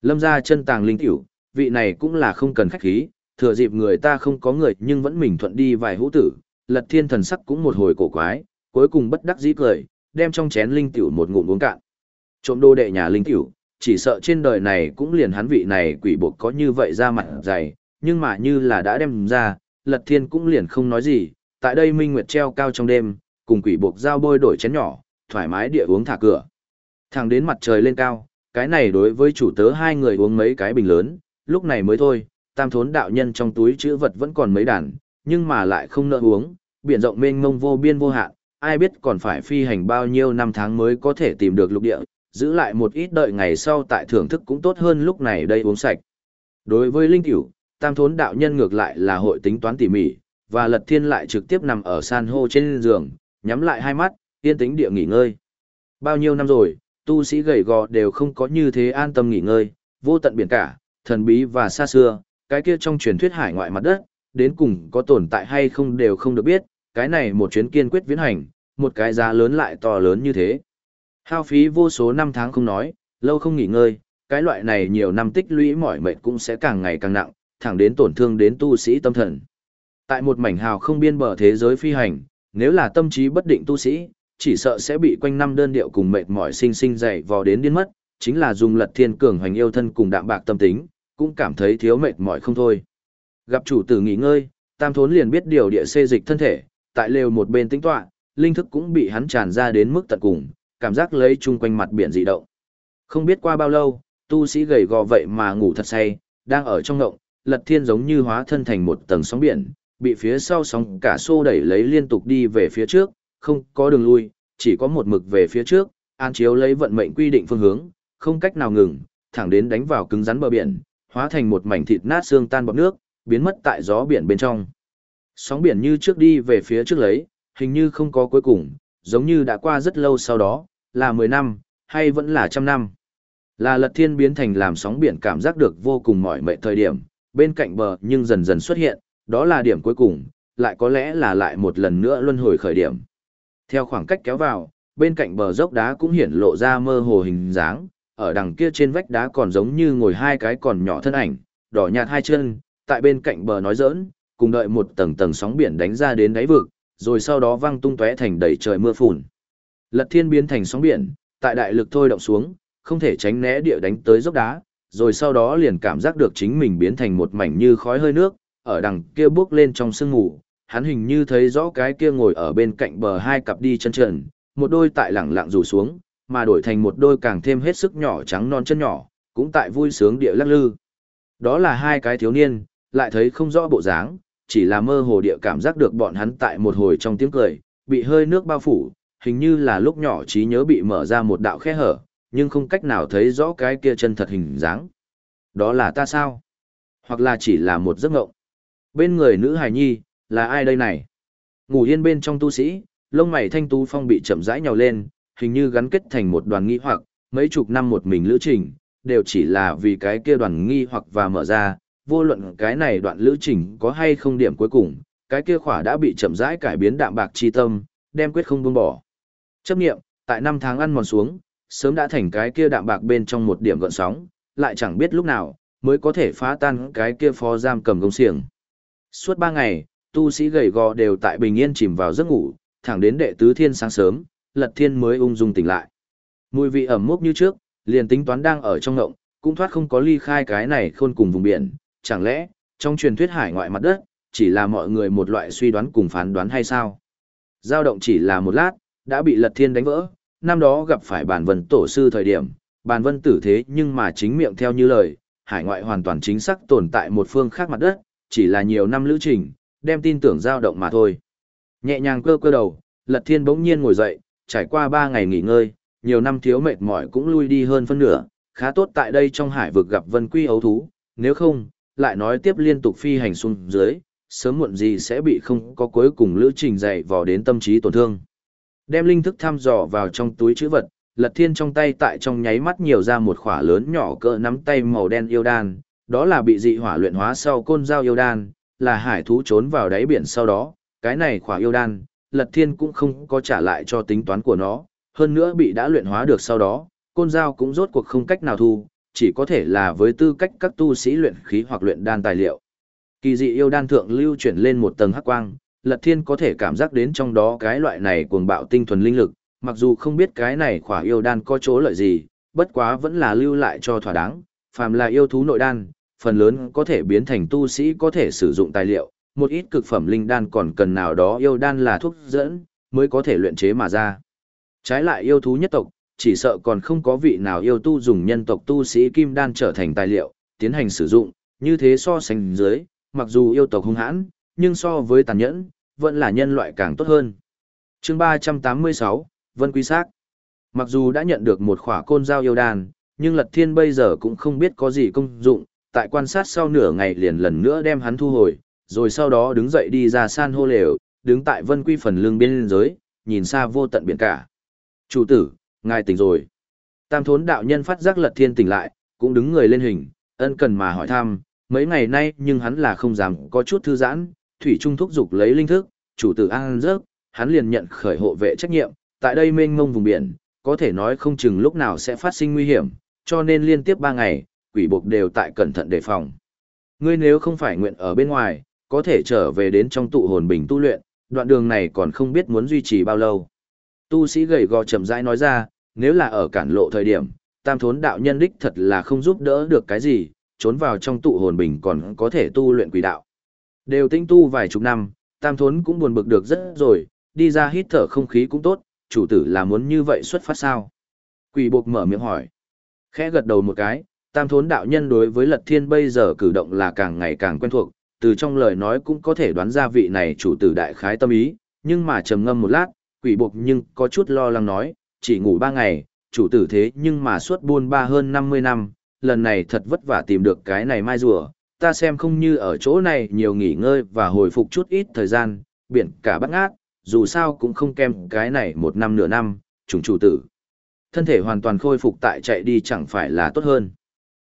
Lâm ra chân tàng linh tiểu, vị này cũng là không cần khách khí, thừa dịp người ta không có người nhưng vẫn mình thuận đi vài hũ tử, lật thiên thần sắc cũng một hồi cổ quái, cuối cùng bất đắc dĩ cười, đem trong chén linh tiểu một ngụm uống cạn. Trộm đô đệ nhà linh tiểu, chỉ sợ trên đời này cũng liền hắn vị này quỷ buộc có như vậy ra mặt dày, nhưng mà như là đã đem ra, lật thiên cũng liền không nói gì, tại đây minh nguyệt treo cao trong đêm, cùng quỷ buộc giao bôi đổi chén nhỏ, thoải mái địa uống thả cửa. Thẳng đến mặt trời lên cao, cái này đối với chủ tớ hai người uống mấy cái bình lớn, lúc này mới thôi, tam thốn đạo nhân trong túi chữ vật vẫn còn mấy đàn, nhưng mà lại không nợ uống, biển rộng mênh mông vô biên vô hạn, ai biết còn phải phi hành bao nhiêu năm tháng mới có thể tìm được lục địa, giữ lại một ít đợi ngày sau tại thưởng thức cũng tốt hơn lúc này đây uống sạch. Đối với linh tiểu, tam thốn đạo nhân ngược lại là hội tính toán tỉ mỉ, và lật thiên lại trực tiếp nằm ở san hô trên giường, nhắm lại hai mắt, yên tĩnh địa nghỉ ngơi. Bao nhiêu năm rồi, tu sĩ gầy gò đều không có như thế an tâm nghỉ ngơi, vô tận biển cả, thần bí và xa xưa, cái kia trong truyền thuyết hải ngoại mặt đất, đến cùng có tồn tại hay không đều không được biết, cái này một chuyến kiên quyết viễn hành, một cái giá lớn lại to lớn như thế. Hao phí vô số năm tháng không nói, lâu không nghỉ ngơi, cái loại này nhiều năm tích lũy mỏi mệt cũng sẽ càng ngày càng nặng, thẳng đến tổn thương đến tu sĩ tâm thần. Tại một mảnh hào không biên bờ thế giới phi hành, nếu là tâm trí bất định tu sĩ, chỉ sợ sẽ bị quanh năm đơn điệu cùng mệt mỏi sinh sinh dày vò đến điên mất, chính là dùng lật thiên cường hoành yêu thân cùng đạm bạc tâm tính, cũng cảm thấy thiếu mệt mỏi không thôi. Gặp chủ tử nghỉ ngơi, tam thốn liền biết điều địa xê dịch thân thể, tại lều một bên tính tọa, linh thức cũng bị hắn tràn ra đến mức tận cùng, cảm giác lấy chung quanh mặt biển dị động. Không biết qua bao lâu, tu sĩ gầy gò vậy mà ngủ thật say, đang ở trong ngộng, lật thiên giống như hóa thân thành một tầng sóng biển, bị phía sau sóng cả xô đẩy lấy liên tục đi về phía trước, không có đường lui, chỉ có một mực về phía trước, an chiếu lấy vận mệnh quy định phương hướng, không cách nào ngừng, thẳng đến đánh vào cứng rắn bờ biển, hóa thành một mảnh thịt nát xương tan bọt nước, biến mất tại gió biển bên trong. Sóng biển như trước đi về phía trước lấy, hình như không có cuối cùng, giống như đã qua rất lâu sau đó, là 10 năm, hay vẫn là trăm năm. Là lật thiên biến thành làm sóng biển cảm giác được vô cùng mỏi mệt thời điểm, bên cạnh bờ nhưng dần dần xuất hiện, đó là điểm cuối cùng, lại có lẽ là lại một lần nữa luân hồi khởi điểm. Theo khoảng cách kéo vào, bên cạnh bờ dốc đá cũng hiển lộ ra mơ hồ hình dáng, ở đằng kia trên vách đá còn giống như ngồi hai cái còn nhỏ thân ảnh, đỏ nhạt hai chân, tại bên cạnh bờ nói giỡn, cùng đợi một tầng tầng sóng biển đánh ra đến đáy vực, rồi sau đó văng tung tóe thành đầy trời mưa phùn. Lật thiên biến thành sóng biển, tại đại lực thôi động xuống, không thể tránh né địa đánh tới dốc đá, rồi sau đó liền cảm giác được chính mình biến thành một mảnh như khói hơi nước, ở đằng kia bước lên trong sương ngủ, hắn hình như thấy rõ cái kia ngồi ở bên cạnh bờ hai cặp đi chân trần, một đôi tại lẳng lặng rủ xuống, mà đổi thành một đôi càng thêm hết sức nhỏ trắng non chân nhỏ, cũng tại vui sướng địa lắc lư. Đó là hai cái thiếu niên, lại thấy không rõ bộ dáng, chỉ là mơ hồ địa cảm giác được bọn hắn tại một hồi trong tiếng cười, bị hơi nước bao phủ, hình như là lúc nhỏ trí nhớ bị mở ra một đạo khe hở, nhưng không cách nào thấy rõ cái kia chân thật hình dáng. Đó là ta sao? Hoặc là chỉ là một giấc ngộng. Bên người nữ hài nhi, là ai đây này? Ngủ yên bên trong tu sĩ, lông mày thanh tú phong bị chậm rãi nhào lên, hình như gắn kết thành một đoàn nghi hoặc, mấy chục năm một mình lữ trình, đều chỉ là vì cái kia đoàn nghi hoặc và mở ra, vô luận cái này đoạn lữ trình có hay không điểm cuối cùng, cái kia khỏa đã bị chậm rãi cải biến đạm bạc chi tâm, đem quyết không buông bỏ. Chấp nghiệm, tại năm tháng ăn mòn xuống, sớm đã thành cái kia đạm bạc bên trong một điểm gợn sóng, lại chẳng biết lúc nào, mới có thể phá tan cái kia phó giam cầm gông xiềng. Suốt ba ngày, tu sĩ gầy gò đều tại bình yên chìm vào giấc ngủ, thẳng đến đệ tứ thiên sáng sớm, lật thiên mới ung dung tỉnh lại. Mùi vị ẩm mốc như trước, liền tính toán đang ở trong ngộng, cũng thoát không có ly khai cái này khôn cùng vùng biển, chẳng lẽ, trong truyền thuyết hải ngoại mặt đất, chỉ là mọi người một loại suy đoán cùng phán đoán hay sao? Giao động chỉ là một lát, đã bị lật thiên đánh vỡ, năm đó gặp phải bản vân tổ sư thời điểm, bản vân tử thế nhưng mà chính miệng theo như lời, hải ngoại hoàn toàn chính xác tồn tại một phương khác mặt đất, chỉ là nhiều năm lữ trình, đem tin tưởng dao động mà thôi. Nhẹ nhàng cơ cơ đầu, lật thiên bỗng nhiên ngồi dậy, trải qua ba ngày nghỉ ngơi, nhiều năm thiếu mệt mỏi cũng lui đi hơn phân nửa, khá tốt tại đây trong hải vực gặp vân quy ấu thú, nếu không, lại nói tiếp liên tục phi hành xuống dưới, sớm muộn gì sẽ bị không có cuối cùng lữ trình dày vò đến tâm trí tổn thương. Đem linh thức thăm dò vào trong túi chữ vật, Lật Thiên trong tay tại trong nháy mắt nhiều ra một khỏa lớn nhỏ cỡ nắm tay màu đen yêu đan, đó là bị dị hỏa luyện hóa sau côn dao yêu đan, là hải thú trốn vào đáy biển sau đó, cái này khỏa yêu đan, Lật Thiên cũng không có trả lại cho tính toán của nó, hơn nữa bị đã luyện hóa được sau đó, côn dao cũng rốt cuộc không cách nào thu, chỉ có thể là với tư cách các tu sĩ luyện khí hoặc luyện đan tài liệu. Kỳ dị yêu đan thượng lưu chuyển lên một tầng hắc quang, Lật Thiên có thể cảm giác đến trong đó cái loại này cuồng bạo tinh thuần linh lực, mặc dù không biết cái này khỏa yêu đan có chỗ lợi gì, bất quá vẫn là lưu lại cho thỏa đáng, phàm là yêu thú nội đan, phần lớn có thể biến thành tu sĩ có thể sử dụng tài liệu, một ít cực phẩm linh đan còn cần nào đó yêu đan là thuốc dẫn, mới có thể luyện chế mà ra. Trái lại yêu thú nhất tộc, chỉ sợ còn không có vị nào yêu tu dùng nhân tộc tu sĩ kim đan trở thành tài liệu, tiến hành sử dụng, như thế so sánh dưới, mặc dù yêu tộc hung hãn, nhưng so với tàn nhẫn, vẫn là nhân loại càng tốt hơn. chương 386, Vân Quý Xác Mặc dù đã nhận được một khỏa côn dao yêu đan, nhưng Lật Thiên bây giờ cũng không biết có gì công dụng, tại quan sát sau nửa ngày liền lần nữa đem hắn thu hồi, rồi sau đó đứng dậy đi ra san hô lều, đứng tại Vân Quy phần lưng bên giới, nhìn xa vô tận biển cả. Chủ tử, ngài tỉnh rồi. Tam thốn đạo nhân phát giác Lật Thiên tỉnh lại, cũng đứng người lên hình, ân cần mà hỏi thăm, mấy ngày nay nhưng hắn là không dám có chút thư giãn, thủy trung thúc dục lấy linh thức, chủ tử an giấc, hắn liền nhận khởi hộ vệ trách nhiệm, tại đây mênh mông vùng biển, có thể nói không chừng lúc nào sẽ phát sinh nguy hiểm, cho nên liên tiếp 3 ngày, quỷ buộc đều tại cẩn thận đề phòng. Ngươi nếu không phải nguyện ở bên ngoài, có thể trở về đến trong tụ hồn bình tu luyện, đoạn đường này còn không biết muốn duy trì bao lâu. Tu sĩ gầy gò chậm rãi nói ra, nếu là ở cản lộ thời điểm, tam thốn đạo nhân đích thật là không giúp đỡ được cái gì, trốn vào trong tụ hồn bình còn có thể tu luyện quỷ đạo. Đều tinh tu vài chục năm, tam thốn cũng buồn bực được rất rồi, đi ra hít thở không khí cũng tốt, chủ tử là muốn như vậy xuất phát sao? Quỷ buộc mở miệng hỏi. Khẽ gật đầu một cái, tam thốn đạo nhân đối với lật thiên bây giờ cử động là càng ngày càng quen thuộc, từ trong lời nói cũng có thể đoán ra vị này chủ tử đại khái tâm ý, nhưng mà trầm ngâm một lát, quỷ buộc nhưng có chút lo lắng nói, chỉ ngủ ba ngày, chủ tử thế nhưng mà suốt buôn ba hơn 50 năm, lần này thật vất vả tìm được cái này mai rùa, ta xem không như ở chỗ này nhiều nghỉ ngơi và hồi phục chút ít thời gian, biển cả bắt ngát, dù sao cũng không kèm cái này một năm nửa năm, chúng chủ tử. Thân thể hoàn toàn khôi phục tại chạy đi chẳng phải là tốt hơn.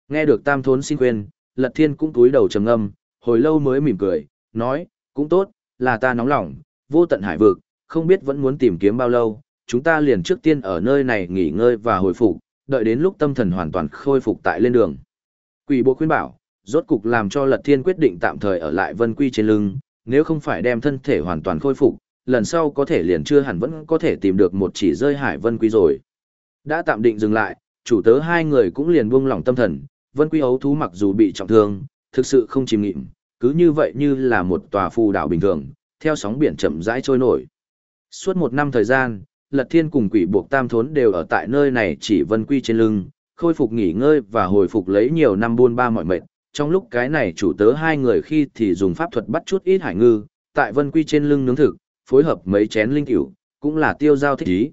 Nghe được tam thốn xin khuyên, lật thiên cũng túi đầu trầm ngâm, hồi lâu mới mỉm cười, nói, cũng tốt, là ta nóng lòng, vô tận hải vực, không biết vẫn muốn tìm kiếm bao lâu, chúng ta liền trước tiên ở nơi này nghỉ ngơi và hồi phục, đợi đến lúc tâm thần hoàn toàn khôi phục tại lên đường. Quỷ bộ khuyên bảo, rốt cục làm cho Lật Thiên quyết định tạm thời ở lại Vân Quy trên lưng, nếu không phải đem thân thể hoàn toàn khôi phục, lần sau có thể liền chưa hẳn vẫn có thể tìm được một chỉ rơi hải Vân Quy rồi. Đã tạm định dừng lại, chủ tớ hai người cũng liền buông lỏng tâm thần, Vân Quy ấu thú mặc dù bị trọng thương, thực sự không chìm nghịm, cứ như vậy như là một tòa phù đảo bình thường, theo sóng biển chậm rãi trôi nổi. Suốt một năm thời gian, Lật Thiên cùng quỷ buộc tam thốn đều ở tại nơi này chỉ Vân Quy trên lưng, khôi phục nghỉ ngơi và hồi phục lấy nhiều năm buôn ba mọi mệt. Trong lúc cái này chủ tớ hai người khi thì dùng pháp thuật bắt chút ít hải ngư, tại Vân Quy trên lưng nướng thực, phối hợp mấy chén linh tiểu, cũng là tiêu giao thích ý.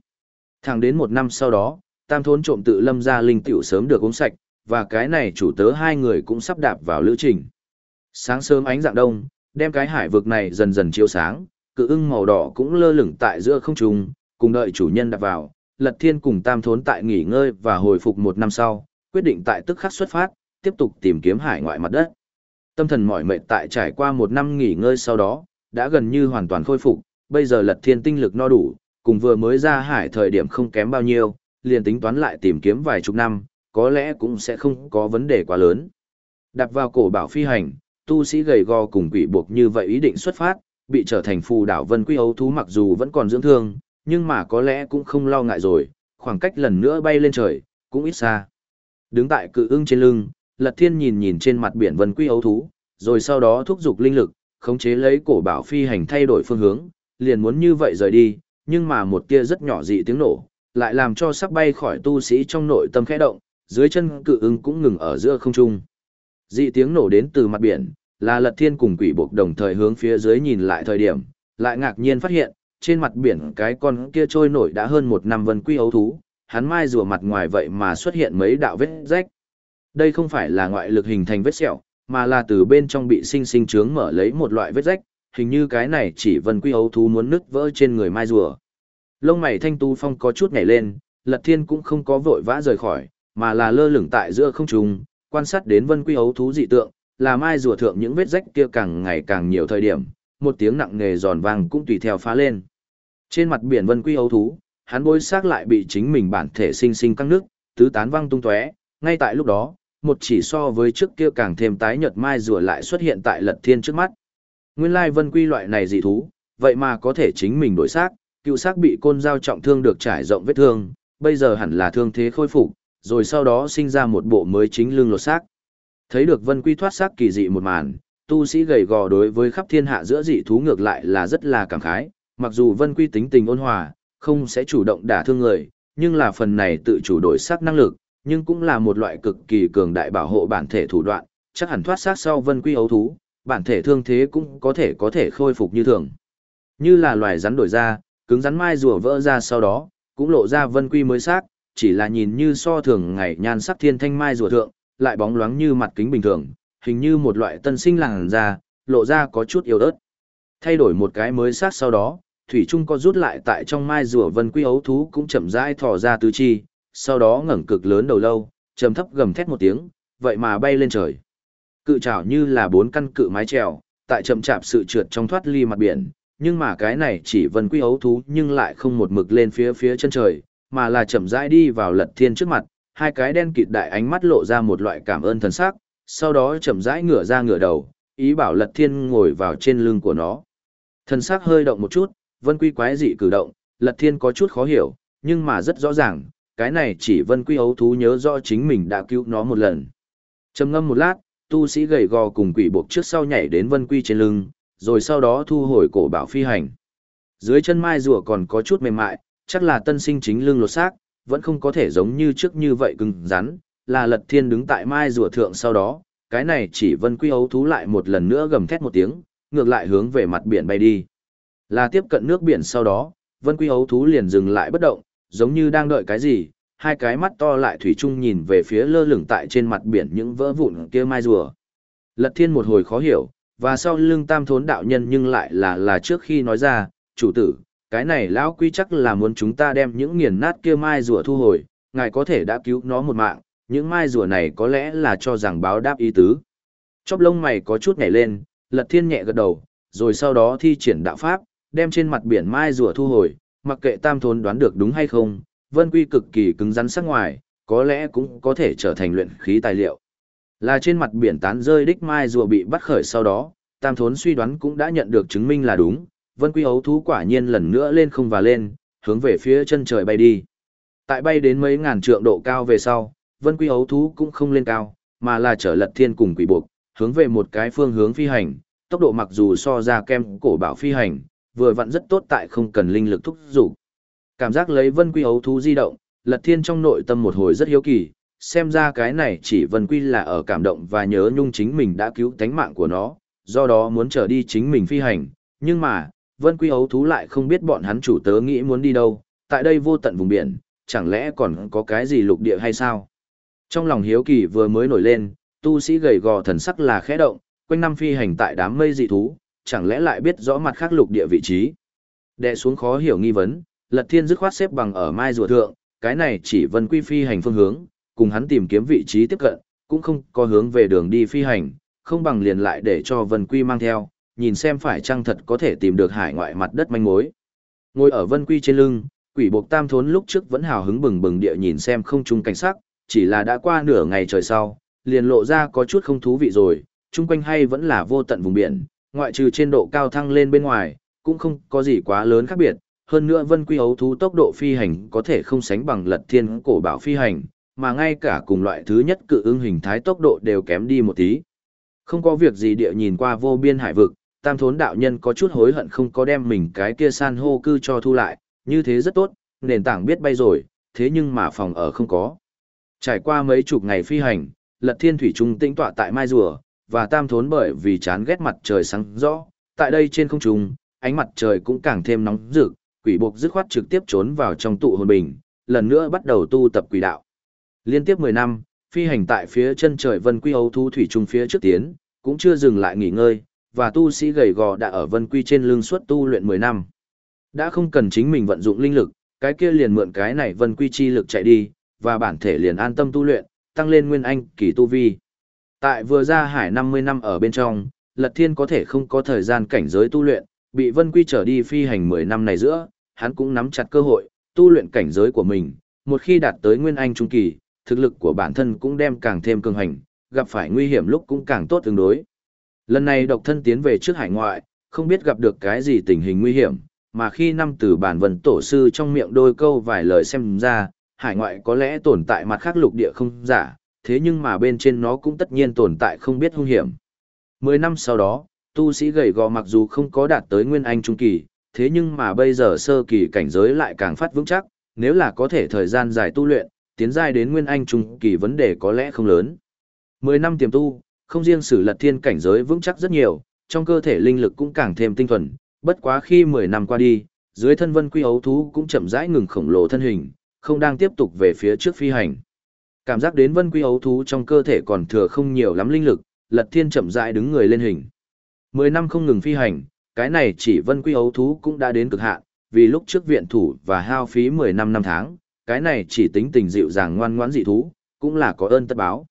Thẳng đến một năm sau đó, tam thốn trộm tự lâm ra linh tiểu sớm được uống sạch, và cái này chủ tớ hai người cũng sắp đạp vào lữ trình. Sáng sớm ánh dạng đông, đem cái hải vực này dần dần chiếu sáng, cự ưng màu đỏ cũng lơ lửng tại giữa không trung, cùng đợi chủ nhân đặt vào. Lật Thiên cùng Tam Thốn tại nghỉ ngơi và hồi phục một năm sau, quyết định tại tức khắc xuất phát, tiếp tục tìm kiếm hải ngoại mặt đất. Tâm thần mỏi mệt tại trải qua một năm nghỉ ngơi sau đó, đã gần như hoàn toàn khôi phục, bây giờ Lật Thiên tinh lực no đủ, cùng vừa mới ra hải thời điểm không kém bao nhiêu, liền tính toán lại tìm kiếm vài chục năm, có lẽ cũng sẽ không có vấn đề quá lớn. Đặt vào cổ bảo phi hành, tu sĩ gầy gò cùng quỷ buộc như vậy ý định xuất phát, bị trở thành phù đảo vân quy ấu thú mặc dù vẫn còn dưỡng thương, nhưng mà có lẽ cũng không lo ngại rồi, khoảng cách lần nữa bay lên trời, cũng ít xa. Đứng tại cự ưng trên lưng, Lật Thiên nhìn nhìn trên mặt biển vân quy ấu thú, rồi sau đó thúc giục linh lực, khống chế lấy cổ bảo phi hành thay đổi phương hướng, liền muốn như vậy rời đi, nhưng mà một tia rất nhỏ dị tiếng nổ, lại làm cho sắp bay khỏi tu sĩ trong nội tâm khẽ động, dưới chân cự ưng cũng ngừng ở giữa không trung. Dị tiếng nổ đến từ mặt biển, là Lật Thiên cùng quỷ buộc đồng thời hướng phía dưới nhìn lại thời điểm, lại ngạc nhiên phát hiện, trên mặt biển cái con kia trôi nổi đã hơn một năm vân quy ấu thú, hắn mai rùa mặt ngoài vậy mà xuất hiện mấy đạo vết rách. Đây không phải là ngoại lực hình thành vết sẹo, mà là từ bên trong bị sinh sinh trướng mở lấy một loại vết rách, hình như cái này chỉ vân quy ấu thú muốn nứt vỡ trên người mai rùa. Lông mày thanh tu phong có chút nhảy lên, lật thiên cũng không có vội vã rời khỏi, mà là lơ lửng tại giữa không trung, quan sát đến vân quy ấu thú dị tượng, là mai rùa thượng những vết rách kia càng ngày càng nhiều thời điểm, một tiếng nặng nề giòn vang cũng tùy theo phá lên. Trên mặt biển vân quy ấu thú, hắn bối xác lại bị chính mình bản thể sinh sinh căng nước, tứ tán văng tung tóe. ngay tại lúc đó, một chỉ so với trước kia càng thêm tái nhợt mai rùa lại xuất hiện tại lật thiên trước mắt. Nguyên lai vân quy loại này dị thú, vậy mà có thể chính mình đổi xác, cựu xác bị côn dao trọng thương được trải rộng vết thương, bây giờ hẳn là thương thế khôi phục, rồi sau đó sinh ra một bộ mới chính lưng lột xác. Thấy được vân quy thoát xác kỳ dị một màn, tu sĩ gầy gò đối với khắp thiên hạ giữa dị thú ngược lại là rất là cảm khái, mặc dù vân quy tính tình ôn hòa, không sẽ chủ động đả thương người, nhưng là phần này tự chủ đổi xác năng lực, nhưng cũng là một loại cực kỳ cường đại bảo hộ bản thể thủ đoạn, chắc hẳn thoát xác sau vân quy ấu thú, bản thể thương thế cũng có thể có thể khôi phục như thường. Như là loài rắn đổi ra, cứng rắn mai rùa vỡ ra sau đó, cũng lộ ra vân quy mới xác, chỉ là nhìn như so thường ngày nhan sắc thiên thanh mai rùa thượng, lại bóng loáng như mặt kính bình thường, hình như một loại tân sinh làng da, lộ ra có chút yếu ớt. Thay đổi một cái mới sát sau đó, thủy trung có rút lại tại trong mai rùa vân quy ấu thú cũng chậm rãi thò ra tứ chi, sau đó ngẩng cực lớn đầu lâu, trầm thấp gầm thét một tiếng, vậy mà bay lên trời. Cự trảo như là bốn căn cự mái trèo, tại chậm chạp sự trượt trong thoát ly mặt biển, nhưng mà cái này chỉ vân quy ấu thú nhưng lại không một mực lên phía phía chân trời, mà là chậm rãi đi vào lật thiên trước mặt, hai cái đen kịt đại ánh mắt lộ ra một loại cảm ơn thần sắc, sau đó chậm rãi ngửa ra ngửa đầu, ý bảo lật thiên ngồi vào trên lưng của nó. Thần sắc hơi động một chút, vân quy quái dị cử động, lật thiên có chút khó hiểu, nhưng mà rất rõ ràng, cái này chỉ vân quy ấu thú nhớ rõ chính mình đã cứu nó một lần. trầm ngâm một lát, tu sĩ gầy gò cùng quỷ buộc trước sau nhảy đến vân quy trên lưng, rồi sau đó thu hồi cổ bảo phi hành. Dưới chân mai rùa còn có chút mềm mại, chắc là tân sinh chính lưng lột xác, vẫn không có thể giống như trước như vậy cứng rắn, là lật thiên đứng tại mai rùa thượng sau đó, cái này chỉ vân quy ấu thú lại một lần nữa gầm thét một tiếng, ngược lại hướng về mặt biển bay đi. Là tiếp cận nước biển sau đó, vân quy ấu thú liền dừng lại bất động, giống như đang đợi cái gì, hai cái mắt to lại thủy chung nhìn về phía lơ lửng tại trên mặt biển những vỡ vụn kia mai rùa. Lật thiên một hồi khó hiểu, và sau lưng tam thốn đạo nhân nhưng lại là là trước khi nói ra, chủ tử, cái này lão quy chắc là muốn chúng ta đem những nghiền nát kia mai rùa thu hồi, ngài có thể đã cứu nó một mạng, những mai rùa này có lẽ là cho rằng báo đáp ý tứ. Chóp lông mày có chút nhảy lên, lật thiên nhẹ gật đầu, rồi sau đó thi triển đạo pháp, đem trên mặt biển mai rùa thu hồi, mặc kệ tam thốn đoán được đúng hay không, vân quy cực kỳ cứng rắn sắc ngoài, có lẽ cũng có thể trở thành luyện khí tài liệu. Là trên mặt biển tán rơi đích mai rùa bị bắt khởi sau đó, Tam Thốn suy đoán cũng đã nhận được chứng minh là đúng, Vân Quy ấu thú quả nhiên lần nữa lên không và lên, hướng về phía chân trời bay đi. Tại bay đến mấy ngàn trượng độ cao về sau, Vân Quy ấu thú cũng không lên cao, mà là trở lật thiên cùng quỷ buộc, hướng về một cái phương hướng phi hành, tốc độ mặc dù so ra kem cổ bảo phi hành, vừa vặn rất tốt tại không cần linh lực thúc dục. Cảm giác lấy Vân Quy ấu thú di động, Lật Thiên trong nội tâm một hồi rất hiếu kỳ, xem ra cái này chỉ Vân Quy là ở cảm động và nhớ nhung chính mình đã cứu tánh mạng của nó, do đó muốn trở đi chính mình phi hành, nhưng mà, Vân Quy ấu thú lại không biết bọn hắn chủ tớ nghĩ muốn đi đâu, tại đây vô tận vùng biển, chẳng lẽ còn có cái gì lục địa hay sao? Trong lòng hiếu kỳ vừa mới nổi lên, tu sĩ gầy gò thần sắc là khẽ động, quanh năm phi hành tại đám mây dị thú, chẳng lẽ lại biết rõ mặt khác lục địa vị trí. Đệ xuống khó hiểu nghi vấn, Lật Thiên dứt khoát xếp bằng ở mai rùa thượng, cái này chỉ Vân Quy phi hành phương hướng, cùng hắn tìm kiếm vị trí tiếp cận, cũng không có hướng về đường đi phi hành, không bằng liền lại để cho Vân Quy mang theo, nhìn xem phải chăng thật có thể tìm được hải ngoại mặt đất manh mối. Ngồi ở Vân Quy trên lưng, quỷ buộc tam thốn lúc trước vẫn hào hứng bừng bừng địa nhìn xem không trung cảnh sắc, chỉ là đã qua nửa ngày trời sau, liền lộ ra có chút không thú vị rồi, chung quanh hay vẫn là vô tận vùng biển, ngoại trừ trên độ cao thăng lên bên ngoài, cũng không có gì quá lớn khác biệt. Hơn nữa vân quy ấu thú tốc độ phi hành có thể không sánh bằng lật thiên cổ bảo phi hành, mà ngay cả cùng loại thứ nhất cự ưng hình thái tốc độ đều kém đi một tí. Không có việc gì địa nhìn qua vô biên hải vực, tam thốn đạo nhân có chút hối hận không có đem mình cái kia san hô cư cho thu lại, như thế rất tốt, nền tảng biết bay rồi, thế nhưng mà phòng ở không có. Trải qua mấy chục ngày phi hành, lật thiên thủy trung tĩnh tọa tại mai rùa, và tam thốn bởi vì chán ghét mặt trời sáng rõ, tại đây trên không trung, ánh mặt trời cũng càng thêm nóng rực, quỷ buộc dứt khoát trực tiếp trốn vào trong tụ hồn bình, lần nữa bắt đầu tu tập quỷ đạo. Liên tiếp 10 năm, phi hành tại phía chân trời vân quy Âu thu thủy trung phía trước tiến, cũng chưa dừng lại nghỉ ngơi, và tu sĩ gầy gò đã ở vân quy trên lưng suốt tu luyện 10 năm. Đã không cần chính mình vận dụng linh lực, cái kia liền mượn cái này vân quy chi lực chạy đi, và bản thể liền an tâm tu luyện, tăng lên nguyên anh kỳ tu vi. Tại vừa ra hải 50 năm ở bên trong, Lật Thiên có thể không có thời gian cảnh giới tu luyện, bị Vân Quy trở đi phi hành 10 năm này giữa, hắn cũng nắm chặt cơ hội, tu luyện cảnh giới của mình, một khi đạt tới nguyên anh trung kỳ, thực lực của bản thân cũng đem càng thêm cường hành, gặp phải nguy hiểm lúc cũng càng tốt tương đối. Lần này độc thân tiến về trước hải ngoại, không biết gặp được cái gì tình hình nguy hiểm, mà khi năm từ bản vần tổ sư trong miệng đôi câu vài lời xem ra, hải ngoại có lẽ tồn tại mặt khác lục địa không giả, thế nhưng mà bên trên nó cũng tất nhiên tồn tại không biết hung hiểm. Mười năm sau đó, tu sĩ gầy gò mặc dù không có đạt tới nguyên anh trung kỳ, thế nhưng mà bây giờ sơ kỳ cảnh giới lại càng phát vững chắc, nếu là có thể thời gian dài tu luyện, tiến giai đến nguyên anh trung kỳ vấn đề có lẽ không lớn. Mười năm tiềm tu, không riêng sử lật thiên cảnh giới vững chắc rất nhiều, trong cơ thể linh lực cũng càng thêm tinh thuần, bất quá khi mười năm qua đi, dưới thân vân quy ấu thú cũng chậm rãi ngừng khổng lồ thân hình, không đang tiếp tục về phía trước phi hành. Cảm giác đến vân quy ấu thú trong cơ thể còn thừa không nhiều lắm linh lực, lật thiên chậm rãi đứng người lên hình. Mười năm không ngừng phi hành, cái này chỉ vân quy ấu thú cũng đã đến cực hạn, vì lúc trước viện thủ và hao phí mười năm năm tháng, cái này chỉ tính tình dịu dàng ngoan ngoãn dị thú, cũng là có ơn tất báo.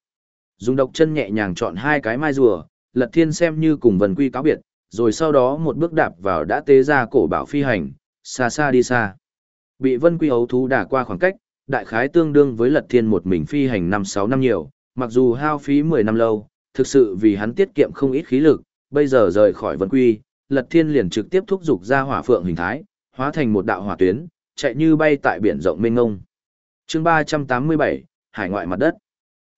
Dùng độc chân nhẹ nhàng chọn hai cái mai rùa, lật thiên xem như cùng vân quy cáo biệt, rồi sau đó một bước đạp vào đã tế ra cổ bảo phi hành, xa xa đi xa. Bị vân quy ấu thú đả qua khoảng cách, đại khái tương đương với lật thiên một mình phi hành năm sáu năm nhiều, mặc dù hao phí mười năm lâu, thực sự vì hắn tiết kiệm không ít khí lực, bây giờ rời khỏi vân quy, lật thiên liền trực tiếp thúc giục ra hỏa phượng hình thái, hóa thành một đạo hỏa tuyến, chạy như bay tại biển rộng mênh ngông. chương ba trăm tám mươi bảy Hải ngoại mặt đất.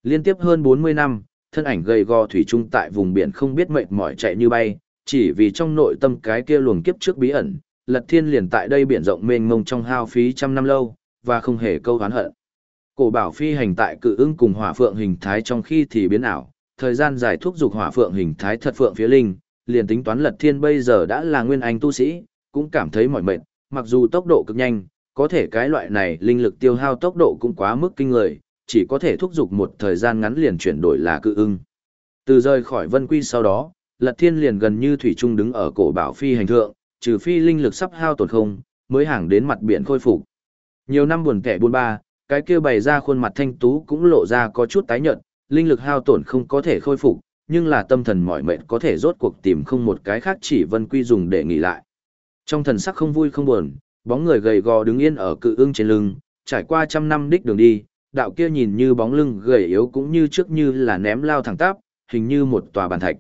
Liên tiếp hơn bốn mươi năm, thân ảnh gầy gò thủy chung tại vùng biển không biết mệt mỏi chạy như bay, chỉ vì trong nội tâm cái kia luồng kiếp trước bí ẩn, Lật Thiên liền tại đây biển rộng mênh mông trong hao phí trăm năm lâu, và không hề câu oán hận. Cổ bảo phi hành tại cự ưng cùng hỏa phượng hình thái trong khi thì biến ảo, thời gian dài thúc dục hỏa phượng hình thái thật phượng phía linh, liền tính toán lật thiên bây giờ đã là nguyên anh tu sĩ, cũng cảm thấy mỏi mệt, mặc dù tốc độ cực nhanh, có thể cái loại này linh lực tiêu hao tốc độ cũng quá mức kinh người, chỉ có thể thúc giục một thời gian ngắn liền chuyển đổi là cự ưng. Từ rời khỏi vân quy sau đó, lật thiên liền gần như thủy trung đứng ở cổ bảo phi hành thượng, trừ phi linh lực sắp hao tổn không, mới hàng đến mặt biển khôi phục. Nhiều năm buồn kẻ buôn ba, cái kia bày ra khuôn mặt thanh tú cũng lộ ra có chút tái nhợt, linh lực hao tổn không có thể khôi phục, nhưng là tâm thần mỏi mệt có thể rốt cuộc tìm không một cái khác chỉ Vân Quy dùng để nghỉ lại. Trong thần sắc không vui không buồn, bóng người gầy gò đứng yên ở cự ưng trên lưng, trải qua trăm năm đích đường đi, đạo kia nhìn như bóng lưng gầy yếu cũng như trước như là ném lao thẳng tắp, hình như một tòa bàn thạch.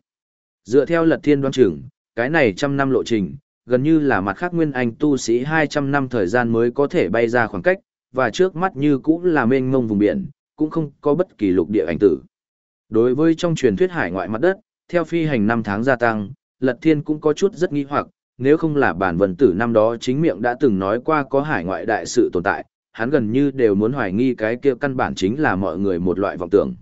Dựa theo lật thiên đoán chừng, cái này trăm năm lộ trình, gần như là mặt khác nguyên anh tu sĩ 200 năm thời gian mới có thể bay ra khoảng cách, và trước mắt như cũng là mênh mông vùng biển, cũng không có bất kỳ lục địa ảnh tử. Đối với trong truyền thuyết hải ngoại mặt đất, theo phi hành năm tháng gia tăng, Lật Thiên cũng có chút rất nghi hoặc, nếu không là bản vần tử năm đó chính miệng đã từng nói qua có hải ngoại đại sự tồn tại, hắn gần như đều muốn hoài nghi cái kia căn bản chính là mọi người một loại vọng tưởng.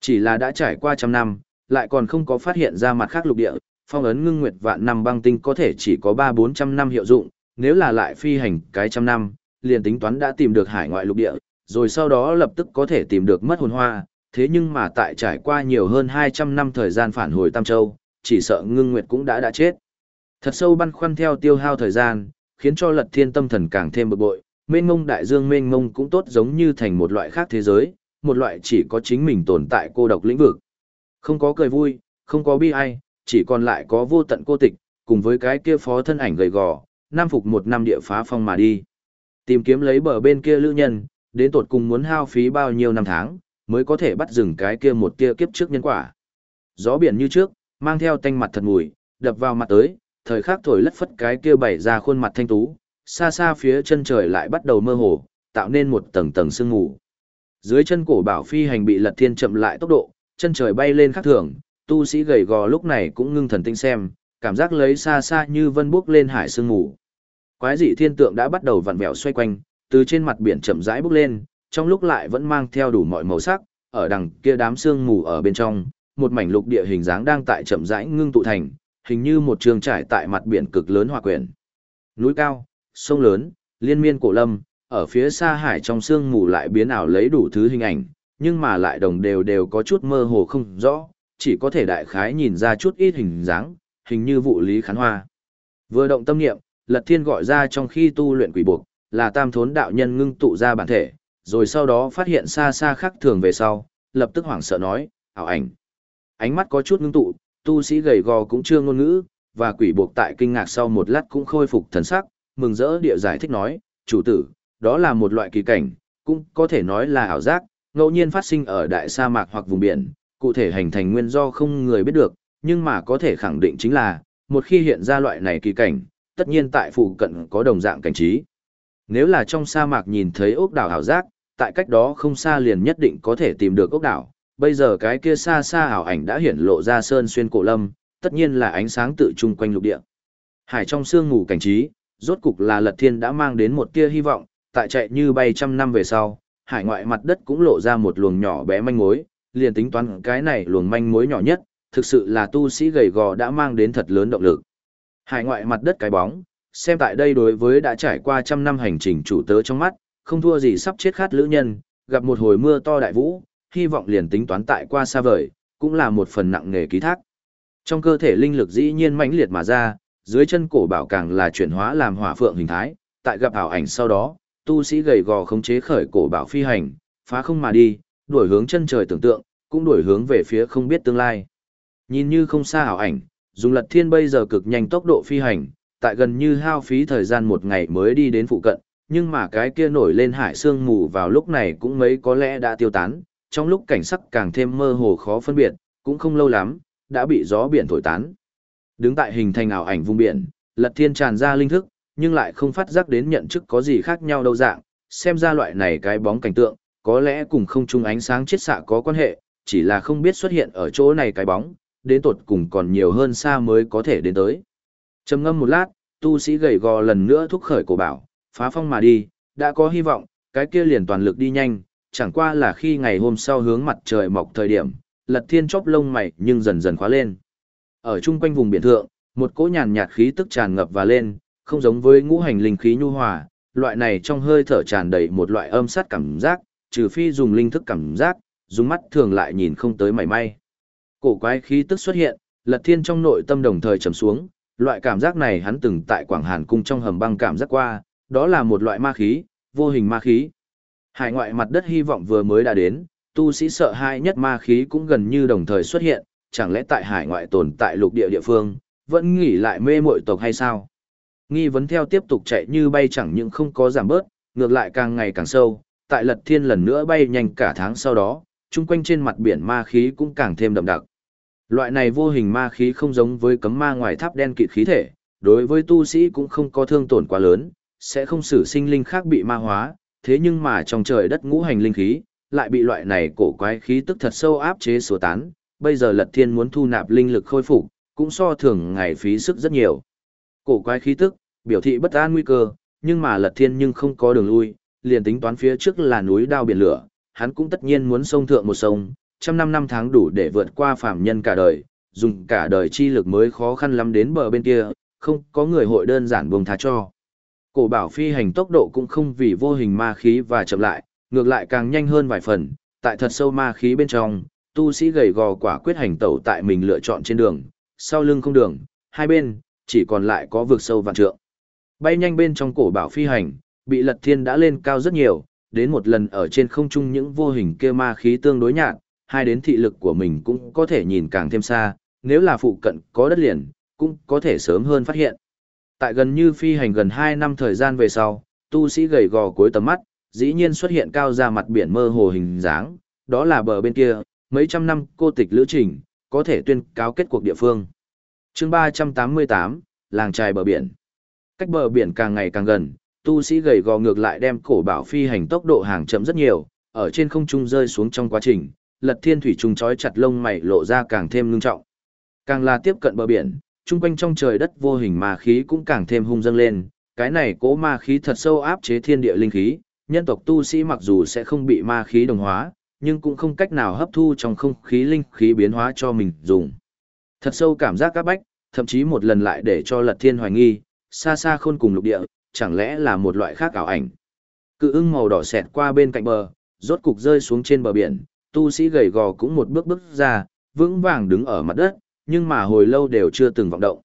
Chỉ là đã trải qua trăm năm, lại còn không có phát hiện ra mặt khác lục địa, phong ấn ngưng nguyệt vạn năm băng tinh có thể chỉ có 3-400 năm hiệu dụng, nếu là lại phi hành cái trăm năm, liền tính toán đã tìm được hải ngoại lục địa, rồi sau đó lập tức có thể tìm được mất hồn hoa, thế nhưng mà tại trải qua nhiều hơn 200 năm thời gian phản hồi Tam Châu, chỉ sợ ngưng nguyệt cũng đã đã chết. Thật sâu băn khoăn theo tiêu hao thời gian, khiến cho lật thiên tâm thần càng thêm bực bội, mênh ngông đại dương mênh ngông cũng tốt giống như thành một loại khác thế giới, một loại chỉ có chính mình tồn tại cô độc lĩnh vực. Không có cười vui, không có bi ai, chỉ còn lại có vô tận cô tịch, cùng với cái kia phó thân ảnh gầy gò, nam phục một năm địa phá phong mà đi. Tìm kiếm lấy bờ bên kia lữ nhân, đến tột cùng muốn hao phí bao nhiêu năm tháng, mới có thể bắt dừng cái kia một kia kiếp trước nhân quả. Gió biển như trước, mang theo tanh mặt thật mùi, đập vào mặt tới, thời khắc thổi lất phất cái kia bảy ra khuôn mặt thanh tú, xa xa phía chân trời lại bắt đầu mơ hồ, tạo nên một tầng tầng sương mù. Dưới chân cổ bảo phi hành bị lật thiên chậm lại tốc độ, chân trời bay lên khác thường, tu sĩ gầy gò lúc này cũng ngưng thần tinh xem, cảm giác lấy xa xa như vân bước lên hải sương mù. Quái dị thiên tượng đã bắt đầu vặn vẹo xoay quanh, từ trên mặt biển chậm rãi bước lên, trong lúc lại vẫn mang theo đủ mọi màu sắc, ở đằng kia đám sương mù ở bên trong, một mảnh lục địa hình dáng đang tại chậm rãi ngưng tụ thành, hình như một trường trải tại mặt biển cực lớn hòa quyển. Núi cao, sông lớn, liên miên cổ lâm, ở phía xa hải trong sương mù lại biến ảo lấy đủ thứ hình ảnh, nhưng mà lại đồng đều đều có chút mơ hồ không rõ, chỉ có thể đại khái nhìn ra chút ít hình dáng, hình như vụ lý khán hoa. Vừa động tâm niệm, Lật Thiên gọi ra trong khi tu luyện quỷ buộc, là tam thốn đạo nhân ngưng tụ ra bản thể, rồi sau đó phát hiện xa xa khác thường về sau, lập tức hoảng sợ nói, ảo ảnh. Ánh mắt có chút ngưng tụ, tu sĩ gầy gò cũng chưa ngôn ngữ, và quỷ buộc tại kinh ngạc sau một lát cũng khôi phục thần sắc, mừng rỡ địa giải thích nói, chủ tử, đó là một loại kỳ cảnh, cũng có thể nói là ảo giác, ngẫu nhiên phát sinh ở đại sa mạc hoặc vùng biển, cụ thể hành thành nguyên do không người biết được, nhưng mà có thể khẳng định chính là, một khi hiện ra loại này kỳ cảnh, tất nhiên tại phụ cận có đồng dạng cảnh trí. Nếu là trong sa mạc nhìn thấy ốc đảo ảo giác, tại cách đó không xa liền nhất định có thể tìm được ốc đảo. Bây giờ cái kia xa xa ảo ảnh đã hiển lộ ra sơn xuyên cổ lâm, tất nhiên là ánh sáng tự trung quanh lục địa. Hải trong sương ngủ cảnh trí, rốt cục là Lật Thiên đã mang đến một tia hy vọng, tại chạy như bay trăm năm về sau, hải ngoại mặt đất cũng lộ ra một luồng nhỏ bé manh mối, liền tính toán cái này luồng manh mối nhỏ nhất, thực sự là tu sĩ gầy gò đã mang đến thật lớn động lực. Hải ngoại mặt đất cái bóng, xem tại đây đối với đã trải qua trăm năm hành trình chủ tớ trong mắt, không thua gì sắp chết khát lữ nhân, gặp một hồi mưa to đại vũ, hy vọng liền tính toán tại qua xa vời, cũng là một phần nặng nghề ký thác. Trong cơ thể linh lực dĩ nhiên mãnh liệt mà ra, dưới chân cổ bảo càng là chuyển hóa làm hỏa phượng hình thái, tại gặp ảo ảnh sau đó, tu sĩ gầy gò khống chế khởi cổ bảo phi hành, phá không mà đi, đuổi hướng chân trời tưởng tượng, cũng đuổi hướng về phía không biết tương lai. Nhìn như không xa ảo ảnh, dùng lật thiên bây giờ cực nhanh tốc độ phi hành, tại gần như hao phí thời gian một ngày mới đi đến phụ cận, nhưng mà cái kia nổi lên hải sương mù vào lúc này cũng mấy có lẽ đã tiêu tán, trong lúc cảnh sắc càng thêm mơ hồ khó phân biệt, cũng không lâu lắm, đã bị gió biển thổi tán. Đứng tại hình thành ảo ảnh vùng biển, lật thiên tràn ra linh thức, nhưng lại không phát giác đến nhận chức có gì khác nhau đâu dạng, xem ra loại này cái bóng cảnh tượng, có lẽ cùng không chung ánh sáng chiết xạ có quan hệ, chỉ là không biết xuất hiện ở chỗ này cái bóng, đến tột cùng còn nhiều hơn xa mới có thể đến tới. Trầm ngâm một lát, tu sĩ gầy gò lần nữa thúc khởi cổ bảo, phá phong mà đi, đã có hy vọng, cái kia liền toàn lực đi nhanh, chẳng qua là khi ngày hôm sau hướng mặt trời mọc thời điểm, lật thiên chóp lông mày nhưng dần dần khóa lên. Ở chung quanh vùng biển thượng, một cỗ nhàn nhạt khí tức tràn ngập và lên, không giống với ngũ hành linh khí nhu hòa, loại này trong hơi thở tràn đầy một loại âm sát cảm giác, trừ phi dùng linh thức cảm giác, dùng mắt thường lại nhìn không tới mảy may. Cổ quái khí tức xuất hiện, Lật Thiên trong nội tâm đồng thời trầm xuống, loại cảm giác này hắn từng tại Quảng Hàn cung trong hầm băng cảm giác qua, đó là một loại ma khí, vô hình ma khí. Hải ngoại mặt đất hy vọng vừa mới đã đến, tu sĩ sợ hãi nhất ma khí cũng gần như đồng thời xuất hiện, chẳng lẽ tại hải ngoại tồn tại lục địa địa phương, vẫn nghỉ lại mê muội tộc hay sao? Nghi vấn theo tiếp tục chạy như bay chẳng những không có giảm bớt, ngược lại càng ngày càng sâu, tại lật thiên lần nữa bay nhanh cả tháng sau đó, chung quanh trên mặt biển ma khí cũng càng thêm đậm đặc. Loại này vô hình ma khí không giống với cấm ma ngoài tháp đen kịt khí thể, đối với tu sĩ cũng không có thương tổn quá lớn, sẽ không xử sinh linh khác bị ma hóa, thế nhưng mà trong trời đất ngũ hành linh khí, lại bị loại này cổ quái khí tức thật sâu áp chế số tán, bây giờ lật thiên muốn thu nạp linh lực khôi phục, cũng so thường ngày phí sức rất nhiều. Cổ quái khí tức, biểu thị bất an nguy cơ, nhưng mà lật thiên nhưng không có đường lui, liền tính toán phía trước là núi đao biển lửa, hắn cũng tất nhiên muốn sông thượng một sông, trăm năm năm tháng đủ để vượt qua phạm nhân cả đời, dùng cả đời chi lực mới khó khăn lắm đến bờ bên kia, không có người hội đơn giản buông tha cho. Cổ bảo phi hành tốc độ cũng không vì vô hình ma khí và chậm lại, ngược lại càng nhanh hơn vài phần, tại thật sâu ma khí bên trong, tu sĩ gầy gò quả quyết hành tẩu tại mình lựa chọn trên đường, sau lưng không đường, hai bên, chỉ còn lại có vực sâu vạn trượng. Bay nhanh bên trong cổ bảo phi hành, bị lật thiên đã lên cao rất nhiều, đến một lần ở trên không trung những vô hình kia ma khí tương đối nhạt, hai đến thị lực của mình cũng có thể nhìn càng thêm xa, nếu là phụ cận có đất liền, cũng có thể sớm hơn phát hiện. Tại gần như phi hành gần 2 năm thời gian về sau, tu sĩ gầy gò cuối tầm mắt, dĩ nhiên xuất hiện cao ra mặt biển mơ hồ hình dáng, đó là bờ bên kia, mấy trăm năm cô tịch lữ trình, có thể tuyên cáo kết cuộc địa phương. chương 388, làng trài bờ biển. Cách bờ biển càng ngày càng gần, tu sĩ gầy gò ngược lại đem cổ bảo phi hành tốc độ hàng chậm rất nhiều, ở trên không trung rơi xuống trong quá trình, lật thiên thủy trùng trói chặt lông mày lộ ra càng thêm ngưng trọng. Càng là tiếp cận bờ biển, trung quanh trong trời đất vô hình ma khí cũng càng thêm hung dâng lên, cái này cố ma khí thật sâu áp chế thiên địa linh khí, nhân tộc tu sĩ mặc dù sẽ không bị ma khí đồng hóa, nhưng cũng không cách nào hấp thu trong không khí linh khí biến hóa cho mình dùng. Thật sâu cảm giác các bách, thậm chí một lần lại để cho lật thiên hoài nghi, xa xa khôn cùng lục địa, chẳng lẽ là một loại khác ảo ảnh. Cự ưng màu đỏ xẹt qua bên cạnh bờ, rốt cục rơi xuống trên bờ biển, tu sĩ gầy gò cũng một bước bước ra, vững vàng đứng ở mặt đất, nhưng mà hồi lâu đều chưa từng vọng động.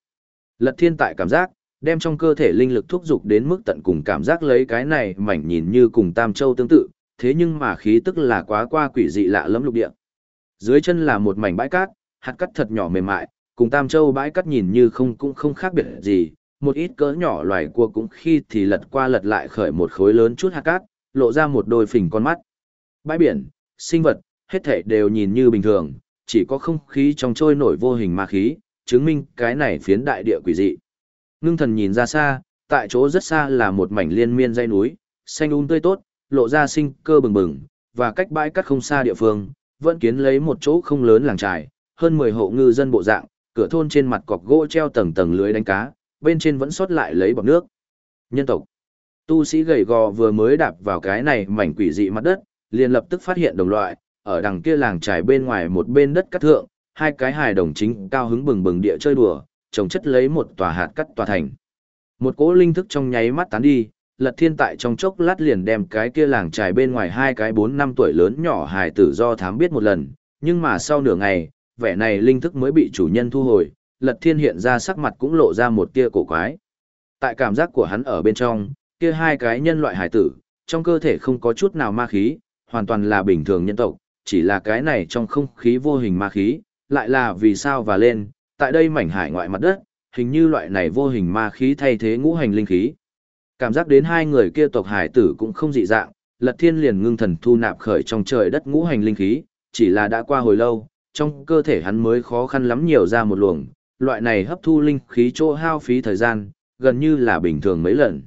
Lật thiên tại cảm giác, đem trong cơ thể linh lực thúc dục đến mức tận cùng cảm giác lấy cái này mảnh nhìn như cùng Tam Châu tương tự, thế nhưng mà khí tức là quá qua quỷ dị lạ lẫm lục địa. Dưới chân là một mảnh bãi cát, hạt cát thật nhỏ mềm mại, cùng Tam Châu bãi cát nhìn như không cũng không khác biệt gì, một ít cỡ nhỏ loài cua cũng khi thì lật qua lật lại khởi một khối lớn chút hạt cát, lộ ra một đôi phình con mắt. Bãi biển, sinh vật, hết thảy đều nhìn như bình thường, chỉ có không khí trong trôi nổi vô hình ma khí, chứng minh cái này phiến đại địa quỷ dị. Ngưng thần nhìn ra xa, tại chỗ rất xa là một mảnh liên miên dãy núi, xanh um tươi tốt, lộ ra sinh cơ bừng bừng, và cách bãi cắt không xa địa phương, vẫn kiến lấy một chỗ không lớn làng trài, hơn 10 hộ ngư dân bộ dạng, cửa thôn trên mặt cọc gỗ treo tầng tầng lưới đánh cá, bên trên vẫn sót lại lấy bọt nước. Nhân tộc. Tu sĩ gầy gò vừa mới đạp vào cái này mảnh quỷ dị mặt đất, liền lập tức phát hiện đồng loại, ở đằng kia làng trài bên ngoài một bên đất cắt thượng, hai cái hài đồng chính cao hứng bừng bừng địa chơi đùa, trồng chất lấy một tòa hạt cắt tòa thành. Một cỗ linh thức trong nháy mắt tán đi, lật thiên tại trong chốc lát liền đem cái kia làng trài bên ngoài hai cái bốn năm tuổi lớn nhỏ hài tử do thám biết một lần, nhưng mà sau nửa ngày, vẻ này linh thức mới bị chủ nhân thu hồi, lật thiên hiện ra sắc mặt cũng lộ ra một tia cổ quái. Tại cảm giác của hắn ở bên trong, kia hai cái nhân loại hài tử, trong cơ thể không có chút nào ma khí, hoàn toàn là bình thường nhân tộc, chỉ là cái này trong không khí vô hình ma khí, lại là vì sao và lên, tại đây mảnh hải ngoại mặt đất, hình như loại này vô hình ma khí thay thế ngũ hành linh khí. Cảm giác đến hai người kia tộc hải tử cũng không dị dạng, Lật Thiên liền ngưng thần thu nạp khởi trong trời đất ngũ hành linh khí, chỉ là đã qua hồi lâu, trong cơ thể hắn mới khó khăn lắm nhiều ra một luồng, loại này hấp thu linh khí chỗ hao phí thời gian, gần như là bình thường mấy lần.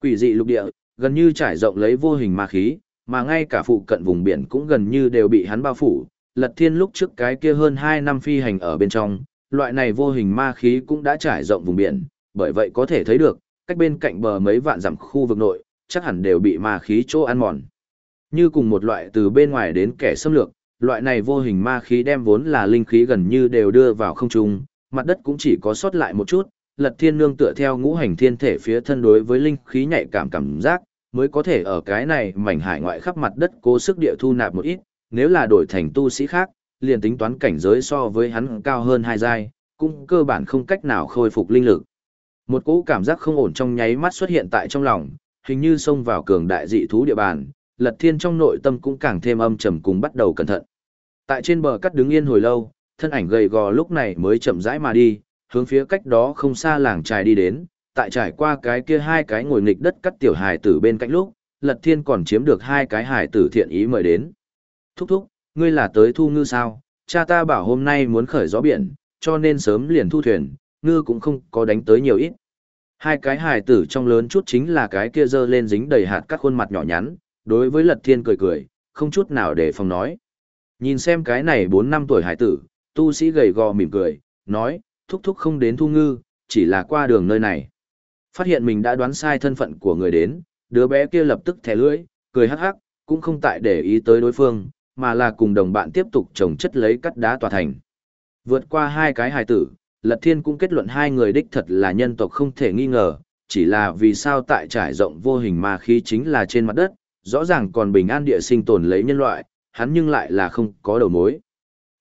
Quỷ dị lục địa, gần như trải rộng lấy vô hình ma khí, mà ngay cả phụ cận vùng biển cũng gần như đều bị hắn bao phủ. Lật Thiên lúc trước cái kia hơn 2 năm phi hành ở bên trong, loại này vô hình ma khí cũng đã trải rộng vùng biển, bởi vậy có thể thấy được, cách bên cạnh bờ mấy vạn dặm khu vực nội, chắc hẳn đều bị ma khí chỗ ăn mòn. Như cùng một loại từ bên ngoài đến kẻ xâm lược, loại này vô hình ma khí đem vốn là linh khí gần như đều đưa vào không trung, mặt đất cũng chỉ có sót lại một chút, Lật Thiên Nương tựa theo ngũ hành thiên thể phía thân đối với linh khí nhạy cảm cảm giác, mới có thể ở cái này mảnh hải ngoại khắp mặt đất cố sức địa thu nạp một ít, nếu là đổi thành tu sĩ khác, liền tính toán cảnh giới so với hắn cao hơn hai giai, cũng cơ bản không cách nào khôi phục linh lực. Một cỗ cảm giác không ổn trong nháy mắt xuất hiện tại trong lòng, hình như xông vào cường đại dị thú địa bàn, Lật Thiên trong nội tâm cũng càng thêm âm trầm cùng bắt đầu cẩn thận. Tại trên bờ cắt đứng yên hồi lâu, thân ảnh gầy gò lúc này mới chậm rãi mà đi, hướng phía cách đó không xa làng trài đi đến, tại trải qua cái kia hai cái ngồi nghịch đất cắt tiểu hài tử bên cạnh lúc, Lật Thiên còn chiếm được hai cái hải tử thiện ý mời đến. Thúc thúc, ngươi là tới thu ngư sao? Cha ta bảo hôm nay muốn khởi gió biển, cho nên sớm liền thu thuyền, ngư cũng không có đánh tới nhiều ít. Hai cái hải tử trong lớn chút chính là cái kia dơ lên dính đầy hạt các khuôn mặt nhỏ nhắn, đối với Lật Thiên cười cười, không chút nào để phòng nói. Nhìn xem cái này 4 năm tuổi hải tử, tu sĩ gầy gò mỉm cười, nói, thúc thúc không đến thu ngư, chỉ là qua đường nơi này. Phát hiện mình đã đoán sai thân phận của người đến, đứa bé kia lập tức thẻ lưỡi, cười hắc hắc, cũng không tại để ý tới đối phương, mà là cùng đồng bạn tiếp tục trồng chất lấy cắt đá tòa thành. Vượt qua hai cái hài tử, Lật Thiên cũng kết luận hai người đích thật là nhân tộc không thể nghi ngờ, chỉ là vì sao tại trải rộng vô hình ma khí chính là trên mặt đất, rõ ràng còn bình an địa sinh tồn lấy nhân loại, hắn nhưng lại là không có đầu mối.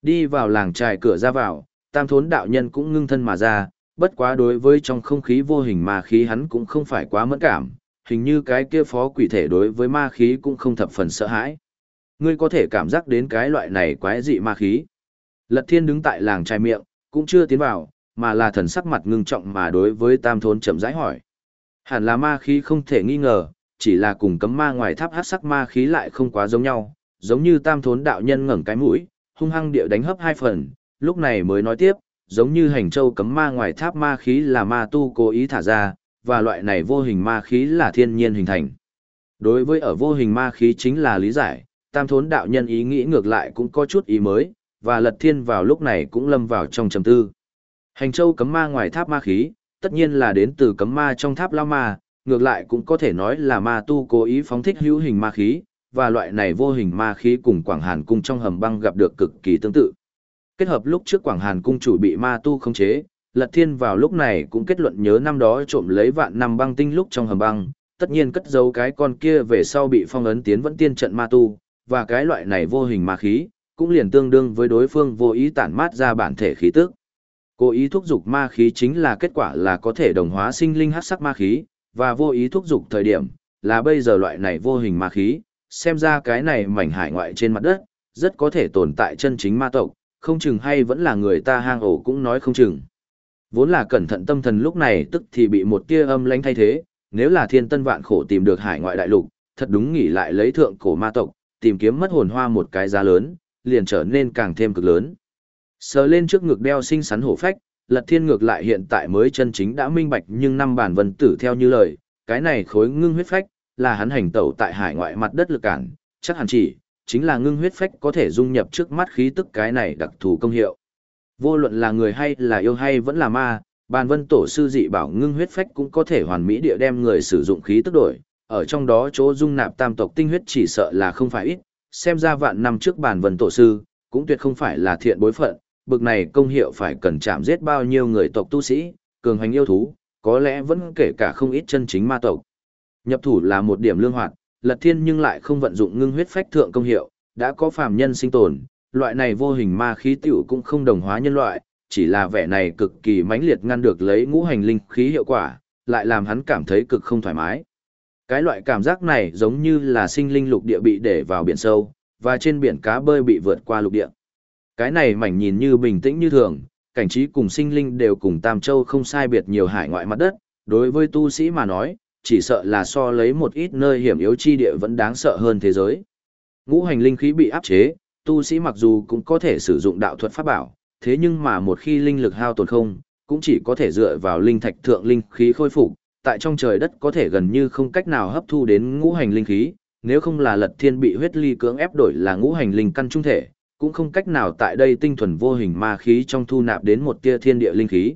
Đi vào làng trài cửa ra vào, tam thốn đạo nhân cũng ngưng thân mà ra, bất quá đối với trong không khí vô hình ma khí hắn cũng không phải quá mẫn cảm, hình như cái kia phó quỷ thể đối với ma khí cũng không thập phần sợ hãi. Ngươi có thể cảm giác đến cái loại này quái dị ma khí. Lật thiên đứng tại làng trai miệng, cũng chưa tiến vào, mà là thần sắc mặt ngưng trọng mà đối với tam thốn chậm rãi hỏi. Hẳn là ma khí không thể nghi ngờ, chỉ là cùng cấm ma ngoài tháp hát sắc ma khí lại không quá giống nhau, giống như tam thốn đạo nhân ngẩng cái mũi, hung hăng địa đánh hấp hai phần, lúc này mới nói tiếp, giống như hành châu cấm ma ngoài tháp ma khí là ma tu cố ý thả ra, và loại này vô hình ma khí là thiên nhiên hình thành. Đối với ở vô hình ma khí chính là lý giải, tam thốn đạo nhân ý nghĩ ngược lại cũng có chút ý mới, và lật thiên vào lúc này cũng lâm vào trong trầm tư. Hành châu cấm ma ngoài tháp ma khí, tất nhiên là đến từ cấm ma trong tháp lao ma, ngược lại cũng có thể nói là ma tu cố ý phóng thích hữu hình ma khí, và loại này vô hình ma khí cùng Quảng Hàn cung trong hầm băng gặp được cực kỳ tương tự. Kết hợp lúc trước Quảng Hàn cung chủ bị ma tu khống chế, Lật Thiên vào lúc này cũng kết luận nhớ năm đó trộm lấy vạn năm băng tinh lúc trong hầm băng, tất nhiên cất giấu cái con kia về sau bị phong ấn tiến vẫn tiên trận ma tu, và cái loại này vô hình ma khí, cũng liền tương đương với đối phương vô ý tản mát ra bản thể khí tức. Cố ý thúc dục ma khí chính là kết quả là có thể đồng hóa sinh linh hắc sắc ma khí, và vô ý thúc dục thời điểm, là bây giờ loại này vô hình ma khí, xem ra cái này mảnh hải ngoại trên mặt đất, rất có thể tồn tại chân chính ma tộc, không chừng hay vẫn là người ta hang ổ cũng nói không chừng. Vốn là cẩn thận tâm thần lúc này tức thì bị một tia âm lãnh thay thế, nếu là thiên tân vạn khổ tìm được hải ngoại đại lục, thật đúng nghỉ lại lấy thượng cổ ma tộc, tìm kiếm mất hồn hoa một cái giá lớn, liền trở nên càng thêm cực lớn. Sờ lên trước ngực đeo sinh sắn hổ phách, lật thiên ngược lại hiện tại mới chân chính đã minh bạch nhưng năm bản vân tử theo như lời, cái này khối ngưng huyết phách, là hắn hành tẩu tại hải ngoại mặt đất lực cản, chắc hẳn chỉ, chính là ngưng huyết phách có thể dung nhập trước mắt khí tức cái này đặc thù công hiệu. Vô luận là người hay là yêu hay vẫn là ma, bàn vân tổ sư dị bảo ngưng huyết phách cũng có thể hoàn mỹ địa đem người sử dụng khí tức đổi, ở trong đó chỗ dung nạp tam tộc tinh huyết chỉ sợ là không phải ít, xem ra vạn năm trước bàn vân tổ sư, cũng tuyệt không phải là thiện bối phận, bực này công hiệu phải cần chạm giết bao nhiêu người tộc tu sĩ, cường hành yêu thú, có lẽ vẫn kể cả không ít chân chính ma tộc. Nhập thủ là một điểm lương hoạt, lật thiên nhưng lại không vận dụng ngưng huyết phách thượng công hiệu, đã có phàm nhân sinh tồn, loại này vô hình ma khí tiểu cũng không đồng hóa nhân loại, chỉ là vẻ này cực kỳ mãnh liệt ngăn được lấy ngũ hành linh khí hiệu quả, lại làm hắn cảm thấy cực không thoải mái. Cái loại cảm giác này giống như là sinh linh lục địa bị để vào biển sâu, và trên biển cá bơi bị vượt qua lục địa. Cái này mảnh nhìn như bình tĩnh như thường, cảnh trí cùng sinh linh đều cùng Tam Châu không sai biệt nhiều hải ngoại mặt đất, đối với tu sĩ mà nói, chỉ sợ là so lấy một ít nơi hiểm yếu chi địa vẫn đáng sợ hơn thế giới. Ngũ hành linh khí bị áp chế, tu sĩ mặc dù cũng có thể sử dụng đạo thuật pháp bảo, thế nhưng mà một khi linh lực hao tổn không, cũng chỉ có thể dựa vào linh thạch thượng linh khí khôi phục, tại trong trời đất có thể gần như không cách nào hấp thu đến ngũ hành linh khí, nếu không là lật thiên bị huyết ly cưỡng ép đổi là ngũ hành linh căn trung thể, cũng không cách nào tại đây tinh thuần vô hình ma khí trong thu nạp đến một tia thiên địa linh khí.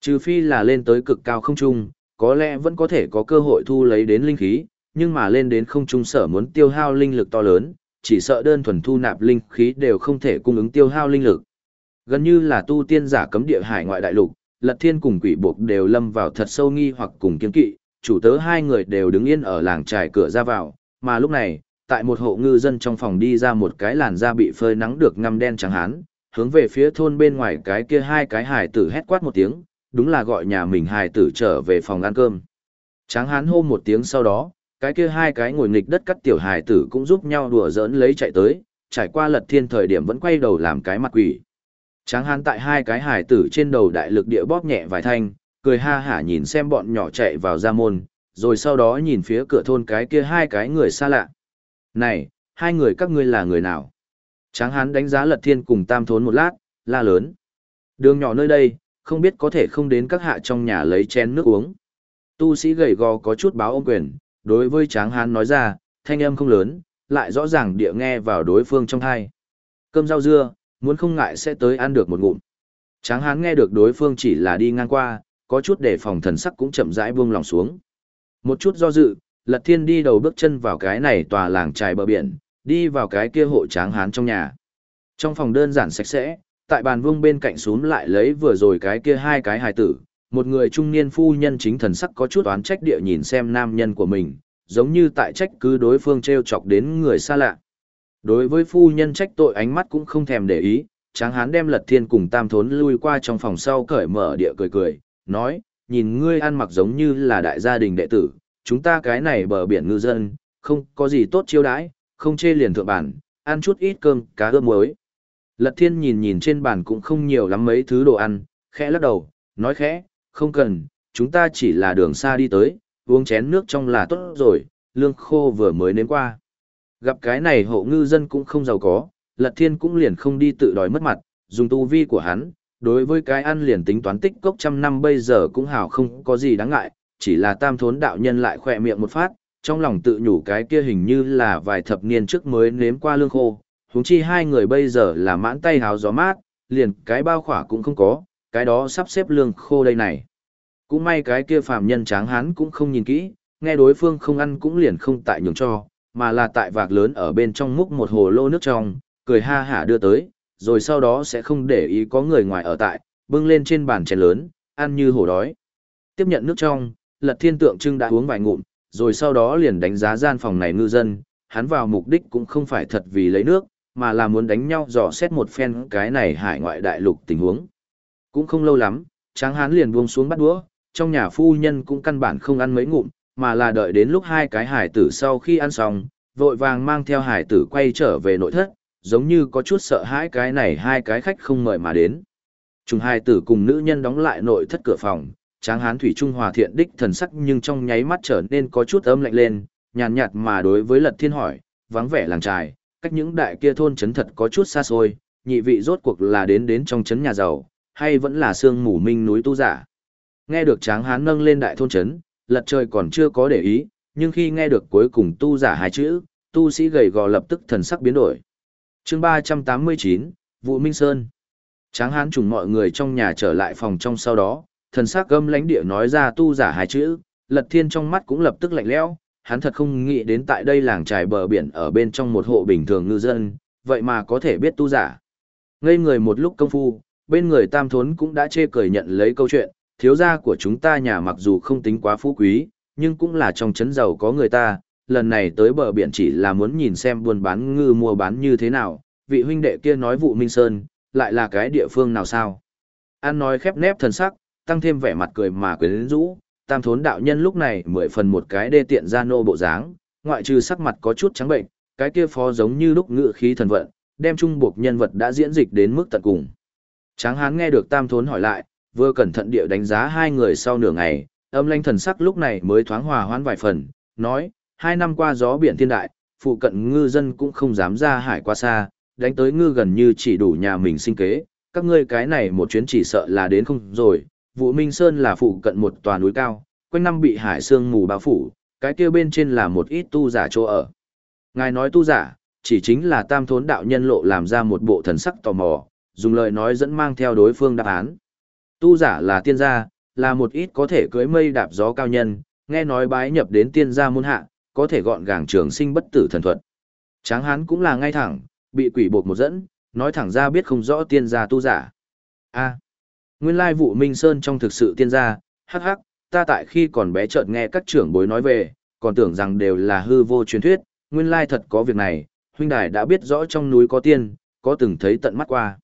Trừ phi là lên tới cực cao không trung, có lẽ vẫn có thể có cơ hội thu lấy đến linh khí, nhưng mà lên đến không trung sở muốn tiêu hao linh lực to lớn, chỉ sợ đơn thuần thu nạp linh khí đều không thể cung ứng tiêu hao linh lực. Gần như là tu tiên giả cấm địa hải ngoại đại lục, Lật Thiên cùng quỷ buộc đều lâm vào thật sâu nghi hoặc cùng kiên kỵ, chủ tớ hai người đều đứng yên ở làng trải cửa ra vào, mà lúc này, tại một hộ ngư dân trong phòng đi ra một cái làn da bị phơi nắng được ngăm đen trắng hán, hướng về phía thôn bên ngoài cái kia hai cái hài tử hét quát một tiếng, đúng là gọi nhà mình hài tử trở về phòng ăn cơm. Tráng hán hô một tiếng sau đó, cái kia hai cái ngồi nghịch đất cắt tiểu hài tử cũng giúp nhau đùa giỡn lấy chạy tới, trải qua lật thiên thời điểm vẫn quay đầu làm cái mặt quỷ. Tráng hán tại hai cái hải tử trên đầu đại lực địa bóp nhẹ vài thanh, cười ha hả nhìn xem bọn nhỏ chạy vào ra môn, rồi sau đó nhìn phía cửa thôn cái kia hai cái người xa lạ. Này, hai người các ngươi là người nào? Tráng hán đánh giá lật thiên cùng tam thốn một lát, la lớn. Đường nhỏ nơi đây, không biết có thể không đến các hạ trong nhà lấy chén nước uống. Tu sĩ gầy gò có chút báo ôm quyền, đối với tráng hán nói ra, thanh âm không lớn, lại rõ ràng địa nghe vào đối phương trong thai. Cơm rau dưa, muốn không ngại sẽ tới ăn được một ngụm. Tráng hán nghe được đối phương chỉ là đi ngang qua, có chút để phòng thần sắc cũng chậm rãi buông lòng xuống. Một chút do dự, Lật Thiên đi đầu bước chân vào cái này tòa làng trài bờ biển, đi vào cái kia hộ tráng hán trong nhà. Trong phòng đơn giản sạch sẽ, tại bàn vuông bên cạnh xuống lại lấy vừa rồi cái kia hai cái hài tử, một người trung niên phu nhân chính thần sắc có chút oán trách địa nhìn xem nam nhân của mình, giống như tại trách cứ đối phương treo chọc đến người xa lạ. Đối với phu nhân trách tội ánh mắt cũng không thèm để ý, tráng hán đem lật thiên cùng tam thốn lui qua trong phòng sau cởi mở địa cười cười, nói, nhìn ngươi ăn mặc giống như là đại gia đình đệ tử, chúng ta cái này bờ biển ngư dân, không có gì tốt chiêu đãi, không chê liền thượng bản, ăn chút ít cơm, cá ướp muối. Lật thiên nhìn nhìn trên bàn cũng không nhiều lắm mấy thứ đồ ăn, khẽ lắc đầu, nói khẽ, không cần, chúng ta chỉ là đường xa đi tới, uống chén nước trong là tốt rồi, lương khô vừa mới nếm qua. Gặp cái này hộ ngư dân cũng không giàu có, Lật Thiên cũng liền không đi tự đòi mất mặt, dùng tu vi của hắn, đối với cái ăn liền tính toán tích cốc trăm năm bây giờ cũng hảo không có gì đáng ngại, chỉ là tam thốn đạo nhân lại khỏe miệng một phát, trong lòng tự nhủ cái kia hình như là vài thập niên trước mới nếm qua lương khô, huống chi hai người bây giờ là mãn tay hào gió mát, liền cái bao khỏa cũng không có, cái đó sắp xếp lương khô đây này. Cũng may cái kia phàm nhân tráng hán cũng không nhìn kỹ, nghe đối phương không ăn cũng liền không tại nhường cho, mà là tại vạc lớn ở bên trong múc một hồ lô nước trong, cười ha hả đưa tới, rồi sau đó sẽ không để ý có người ngoài ở tại, bưng lên trên bàn chén lớn, ăn như hổ đói. Tiếp nhận nước trong, lật thiên tượng trưng đã uống vài ngụm, rồi sau đó liền đánh giá gian phòng này ngư dân, hắn vào mục đích cũng không phải thật vì lấy nước, mà là muốn đánh nhau dò xét một phen cái này hải ngoại đại lục tình huống. Cũng không lâu lắm, tráng hán liền buông xuống bắt đũa, trong nhà phu nhân cũng căn bản không ăn mấy ngụm, mà là đợi đến lúc hai cái hải tử sau khi ăn xong, vội vàng mang theo hải tử quay trở về nội thất, giống như có chút sợ hãi cái này hai cái khách không mời mà đến. Trùng hải tử cùng nữ nhân đóng lại nội thất cửa phòng, tráng hán thủy trung hòa thiện đích thần sắc nhưng trong nháy mắt trở nên có chút ấm lạnh lên, nhàn nhạt, mà đối với lật thiên hỏi, vắng vẻ làng trài, cách những đại kia thôn trấn thật có chút xa xôi, nhị vị rốt cuộc là đến đến trong trấn nhà giàu, hay vẫn là sương mù minh núi tu giả. Nghe được tráng hán nâng lên đại thôn trấn, lật trời còn chưa có để ý, nhưng khi nghe được cuối cùng tu giả hai chữ, tu sĩ gầy gò lập tức thần sắc biến đổi. chương 389, Vụ Minh Sơn. Tráng hán trùng mọi người trong nhà trở lại phòng trong sau đó, thần sắc gâm lãnh địa nói ra tu giả hai chữ, lật thiên trong mắt cũng lập tức lạnh lẽo, hắn thật không nghĩ đến tại đây làng trài bờ biển ở bên trong một hộ bình thường ngư dân, vậy mà có thể biết tu giả. Ngây người một lúc công phu, bên người tam thốn cũng đã chê cười nhận lấy câu chuyện, thiếu gia của chúng ta nhà mặc dù không tính quá phú quý, nhưng cũng là trong chấn giàu có người ta, lần này tới bờ biển chỉ là muốn nhìn xem buôn bán ngư mua bán như thế nào, vị huynh đệ kia nói vụ Minh Sơn, lại là cái địa phương nào sao? An nói khép nép thần sắc, tăng thêm vẻ mặt cười mà quyến rũ, tam thốn đạo nhân lúc này mười phần một cái đê tiện ra nô bộ dáng, ngoại trừ sắc mặt có chút trắng bệnh, cái kia phó giống như lúc ngự khí thần vận, đem trung buộc nhân vật đã diễn dịch đến mức tận cùng. Tráng hán nghe được tam thốn hỏi lại, vừa cẩn thận địa đánh giá hai người sau nửa ngày, âm lanh thần sắc lúc này mới thoáng hòa hoãn vài phần, nói, hai năm qua gió biển thiên đại, phụ cận ngư dân cũng không dám ra hải qua xa, đánh tới ngư gần như chỉ đủ nhà mình sinh kế, các ngươi cái này một chuyến chỉ sợ là đến không rồi, Vũ Minh Sơn là phụ cận một tòa núi cao, quanh năm bị hải sương mù bao phủ, cái kia bên trên là một ít tu giả chỗ ở. Ngài nói tu giả, chỉ chính là tam thốn đạo nhân lộ làm ra một bộ thần sắc tò mò, dùng lời nói dẫn mang theo đối phương đáp án. Tu giả là tiên gia, là một ít có thể cưới mây đạp gió cao nhân, nghe nói bái nhập đến tiên gia môn hạ, có thể gọn gàng trường sinh bất tử thần thuật. Tráng hán cũng là ngay thẳng, bị quỷ buộc một dẫn, nói thẳng ra biết không rõ tiên gia tu giả. A. nguyên lai vụ Minh Sơn trong thực sự tiên gia, hắc hắc, ta tại khi còn bé chợt nghe các trưởng bối nói về, còn tưởng rằng đều là hư vô truyền thuyết, nguyên lai thật có việc này, huynh đài đã biết rõ trong núi có tiên, có từng thấy tận mắt qua.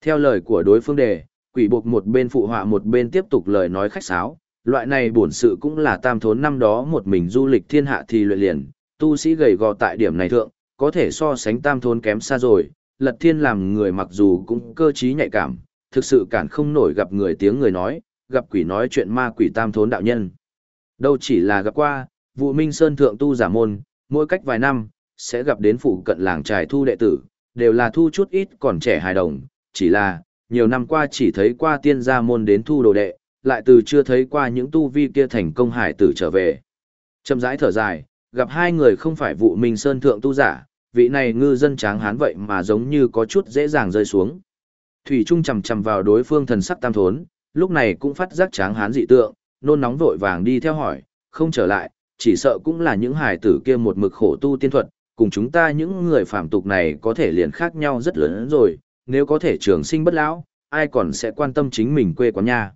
Theo lời của đối phương đề, quỷ buộc một bên phụ họa một bên tiếp tục lời nói khách sáo, loại này bổn sự cũng là tam thốn năm đó một mình du lịch thiên hạ thì luyện liền, tu sĩ gầy gò tại điểm này thượng, có thể so sánh tam thốn kém xa rồi, lật thiên làm người mặc dù cũng cơ trí nhạy cảm, thực sự cản không nổi gặp người tiếng người nói, gặp quỷ nói chuyện ma quỷ tam thốn đạo nhân. Đâu chỉ là gặp qua, vụ Minh Sơn thượng tu giả môn, mỗi cách vài năm, sẽ gặp đến phụ cận làng trài thu đệ tử, đều là thu chút ít còn trẻ hài đồng, chỉ là, nhiều năm qua chỉ thấy qua tiên gia môn đến thu đồ đệ, lại từ chưa thấy qua những tu vi kia thành công hải tử trở về. Châm rãi thở dài, gặp hai người không phải vụ Minh Sơn thượng tu giả, vị này ngư dân tráng hán vậy mà giống như có chút dễ dàng rơi xuống. Thủy Trung chầm chầm vào đối phương thần sắc tam thốn, lúc này cũng phát giác tráng hán dị tượng, nôn nóng vội vàng đi theo hỏi, không trở lại, chỉ sợ cũng là những hài tử kia một mực khổ tu tiên thuật, cùng chúng ta những người phạm tục này có thể liền khác nhau rất lớn rồi, nếu có thể trường sinh bất lão, ai còn sẽ quan tâm chính mình quê quán nha.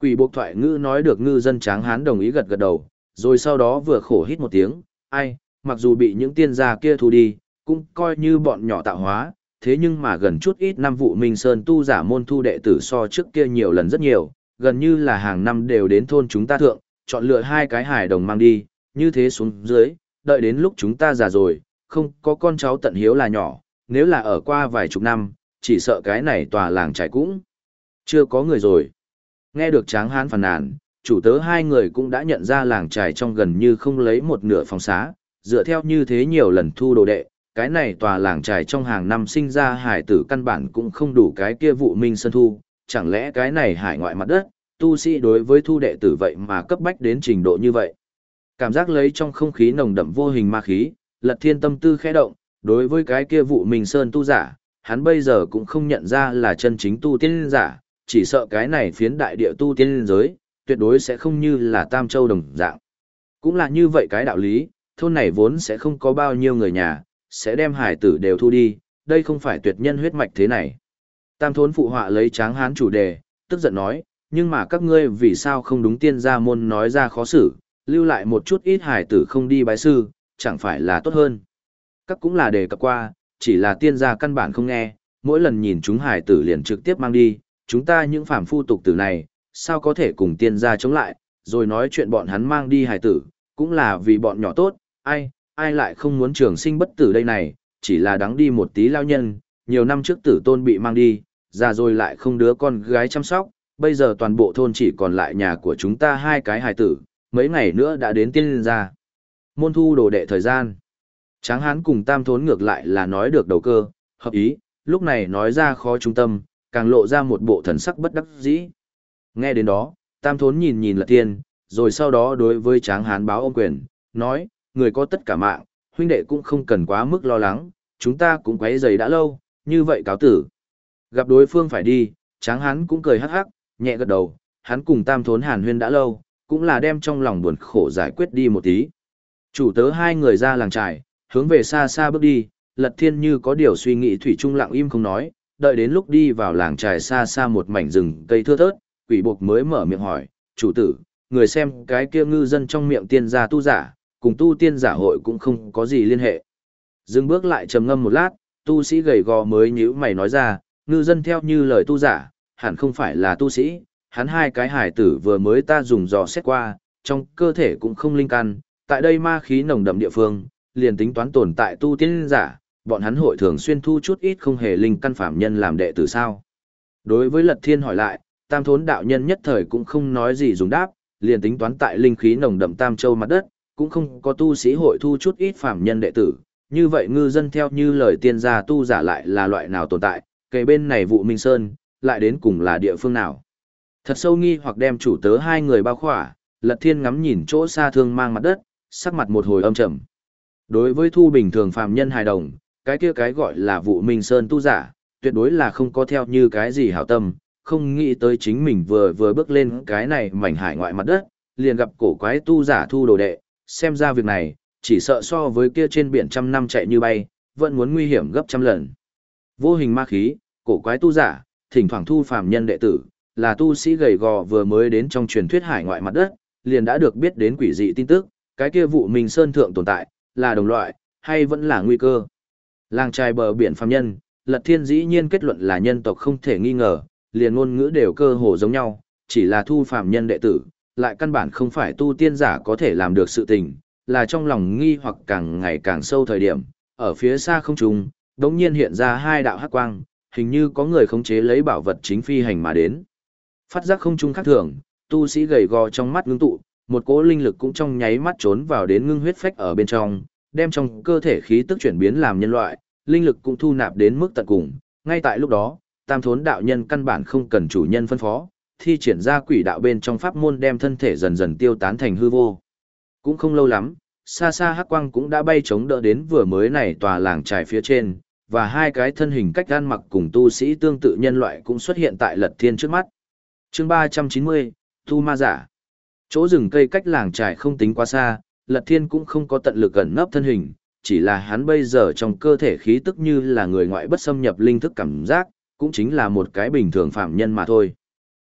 Quỷ buộc thoại ngữ nói được ngư dân tráng hán đồng ý gật gật đầu, rồi sau đó vừa khổ hít một tiếng, ai, mặc dù bị những tiên gia kia thu đi, cũng coi như bọn nhỏ tạo hóa, thế nhưng mà gần chút ít năm vụ Minh Sơn tu giả môn thu đệ tử so trước kia nhiều lần rất nhiều, gần như là hàng năm đều đến thôn chúng ta thượng, chọn lựa hai cái hải đồng mang đi, như thế xuống dưới, đợi đến lúc chúng ta già rồi, không có con cháu tận hiếu là nhỏ, nếu là ở qua vài chục năm, chỉ sợ cái này tòa làng trải cũng chưa có người rồi. Nghe được tráng hán phàn nàn, chủ tớ hai người cũng đã nhận ra làng trải trong gần như không lấy một nửa phòng xá, dựa theo như thế nhiều lần thu đồ đệ, cái này tòa làng trải trong hàng năm sinh ra hải tử căn bản cũng không đủ cái kia vụ minh sơn thu, chẳng lẽ cái này hải ngoại mặt đất, tu sĩ đối với thu đệ tử vậy mà cấp bách đến trình độ như vậy. Cảm giác lấy trong không khí nồng đậm vô hình ma khí, lật thiên tâm tư khẽ động, đối với cái kia vụ minh sơn tu giả, hắn bây giờ cũng không nhận ra là chân chính tu tiên giả, chỉ sợ cái này phiến đại địa tu tiên giới, tuyệt đối sẽ không như là tam châu đồng dạng. Cũng là như vậy cái đạo lý, thôn này vốn sẽ không có bao nhiêu người nhà, sẽ đem hải tử đều thu đi, đây không phải tuyệt nhân huyết mạch thế này. Tam thốn phụ họa lấy tráng hán chủ đề, tức giận nói, nhưng mà các ngươi vì sao không đúng tiên gia môn nói ra khó xử, lưu lại một chút ít hải tử không đi bái sư, chẳng phải là tốt hơn. Các cũng là đề cập qua, chỉ là tiên gia căn bản không nghe, mỗi lần nhìn chúng hải tử liền trực tiếp mang đi, chúng ta những phàm phu tục tử này, sao có thể cùng tiên gia chống lại, rồi nói chuyện bọn hắn mang đi hải tử, cũng là vì bọn nhỏ tốt, ai, ai lại không muốn trường sinh bất tử đây này, chỉ là đáng đi một tí lao nhân, nhiều năm trước tử tôn bị mang đi, già rồi lại không đứa con gái chăm sóc, bây giờ toàn bộ thôn chỉ còn lại nhà của chúng ta hai cái hài tử, mấy ngày nữa đã đến tiên gia. Môn thu đồ đệ thời gian. Tráng hán cùng tam thốn ngược lại là nói được đầu cơ, hợp ý, lúc này nói ra khó trung tâm, càng lộ ra một bộ thần sắc bất đắc dĩ. Nghe đến đó, tam thốn nhìn nhìn là tiên, rồi sau đó đối với tráng hán báo ông quyền, nói, người có tất cả mạng, huynh đệ cũng không cần quá mức lo lắng, chúng ta cũng quấy giày đã lâu, như vậy cáo tử. Gặp đối phương phải đi, tráng hán cũng cười hắc hắc, nhẹ gật đầu, hắn cùng tam thốn hàn huyên đã lâu, cũng là đem trong lòng buồn khổ giải quyết đi một tí. Chủ tớ hai người ra làng trải hướng về xa xa bước đi, lật thiên như có điều suy nghĩ thủy trung lặng im không nói, đợi đến lúc đi vào làng trài xa xa một mảnh rừng cây thưa thớt, quỷ buộc mới mở miệng hỏi, chủ tử, người xem cái kia ngư dân trong miệng tiên gia tu giả, cùng tu tiên giả hội cũng không có gì liên hệ. Dừng bước lại trầm ngâm một lát, tu sĩ gầy gò mới nhíu mày nói ra, ngư dân theo như lời tu giả, hẳn không phải là tu sĩ, hắn hai cái hải tử vừa mới ta dùng dò xét qua, trong cơ thể cũng không linh căn, tại đây ma khí nồng đậm địa phương, liền tính toán tồn tại tu tiên giả, bọn hắn hội thường xuyên thu chút ít không hề linh căn phạm nhân làm đệ tử sao. Đối với Lật Thiên hỏi lại, Tam Thốn đạo nhân nhất thời cũng không nói gì dùng đáp, liền tính toán tại linh khí nồng đậm Tam Châu mặt đất, cũng không có tu sĩ hội thu chút ít phạm nhân đệ tử, như vậy ngư dân theo như lời tiên gia tu giả lại là loại nào tồn tại, kề bên này vụ Minh Sơn, lại đến cùng là địa phương nào. Thật sâu nghi hoặc đem chủ tớ hai người bao khỏa, lật thiên ngắm nhìn chỗ xa thương mang mặt đất, sắc mặt một hồi âm trầm. Đối với thu bình thường phàm nhân hài đồng, cái kia cái gọi là vụ Minh Sơn tu giả, tuyệt đối là không có theo như cái gì hảo tâm, không nghĩ tới chính mình vừa vừa bước lên cái này mảnh hải ngoại mặt đất, liền gặp cổ quái tu giả thu đồ đệ, xem ra việc này, chỉ sợ so với kia trên biển trăm năm chạy như bay, vẫn muốn nguy hiểm gấp trăm lần. Vô hình ma khí, cổ quái tu giả, thỉnh thoảng thu phàm nhân đệ tử, là tu sĩ gầy gò vừa mới đến trong truyền thuyết hải ngoại mặt đất, liền đã được biết đến quỷ dị tin tức, cái kia vụ minh sơn thượng tồn tại, là đồng loại, hay vẫn là nguy cơ. Làng trai bờ biển phàm nhân, lật thiên dĩ nhiên kết luận là nhân tộc không thể nghi ngờ, liền ngôn ngữ đều cơ hồ giống nhau, chỉ là thu phàm nhân đệ tử, lại căn bản không phải tu tiên giả có thể làm được sự tình, là trong lòng nghi hoặc càng ngày càng sâu thời điểm, ở phía xa không trung, đống nhiên hiện ra hai đạo hắc quang, hình như có người khống chế lấy bảo vật chính phi hành mà đến. Phát giác không trung khác thường, tu sĩ gầy gò trong mắt ngưng tụ, một cỗ linh lực cũng trong nháy mắt trốn vào đến ngưng huyết phách ở bên trong, đem trong cơ thể khí tức chuyển biến làm nhân loại, linh lực cũng thu nạp đến mức tận cùng. Ngay tại lúc đó, tam thốn đạo nhân căn bản không cần chủ nhân phân phó, thi triển ra quỷ đạo bên trong pháp môn đem thân thể dần dần tiêu tán thành hư vô. Cũng không lâu lắm, xa xa hắc quang cũng đã bay chống đỡ đến vừa mới này tòa làng trài phía trên, và hai cái thân hình cách gan mặc cùng tu sĩ tương tự nhân loại cũng xuất hiện tại lật thiên trước mắt. chương 390, Tu Ma Giả Chỗ rừng cây cách làng trải không tính quá xa, lật thiên cũng không có tận lực gần nấp thân hình, chỉ là hắn bây giờ trong cơ thể khí tức như là người ngoại bất xâm nhập linh thức cảm giác, cũng chính là một cái bình thường phạm nhân mà thôi.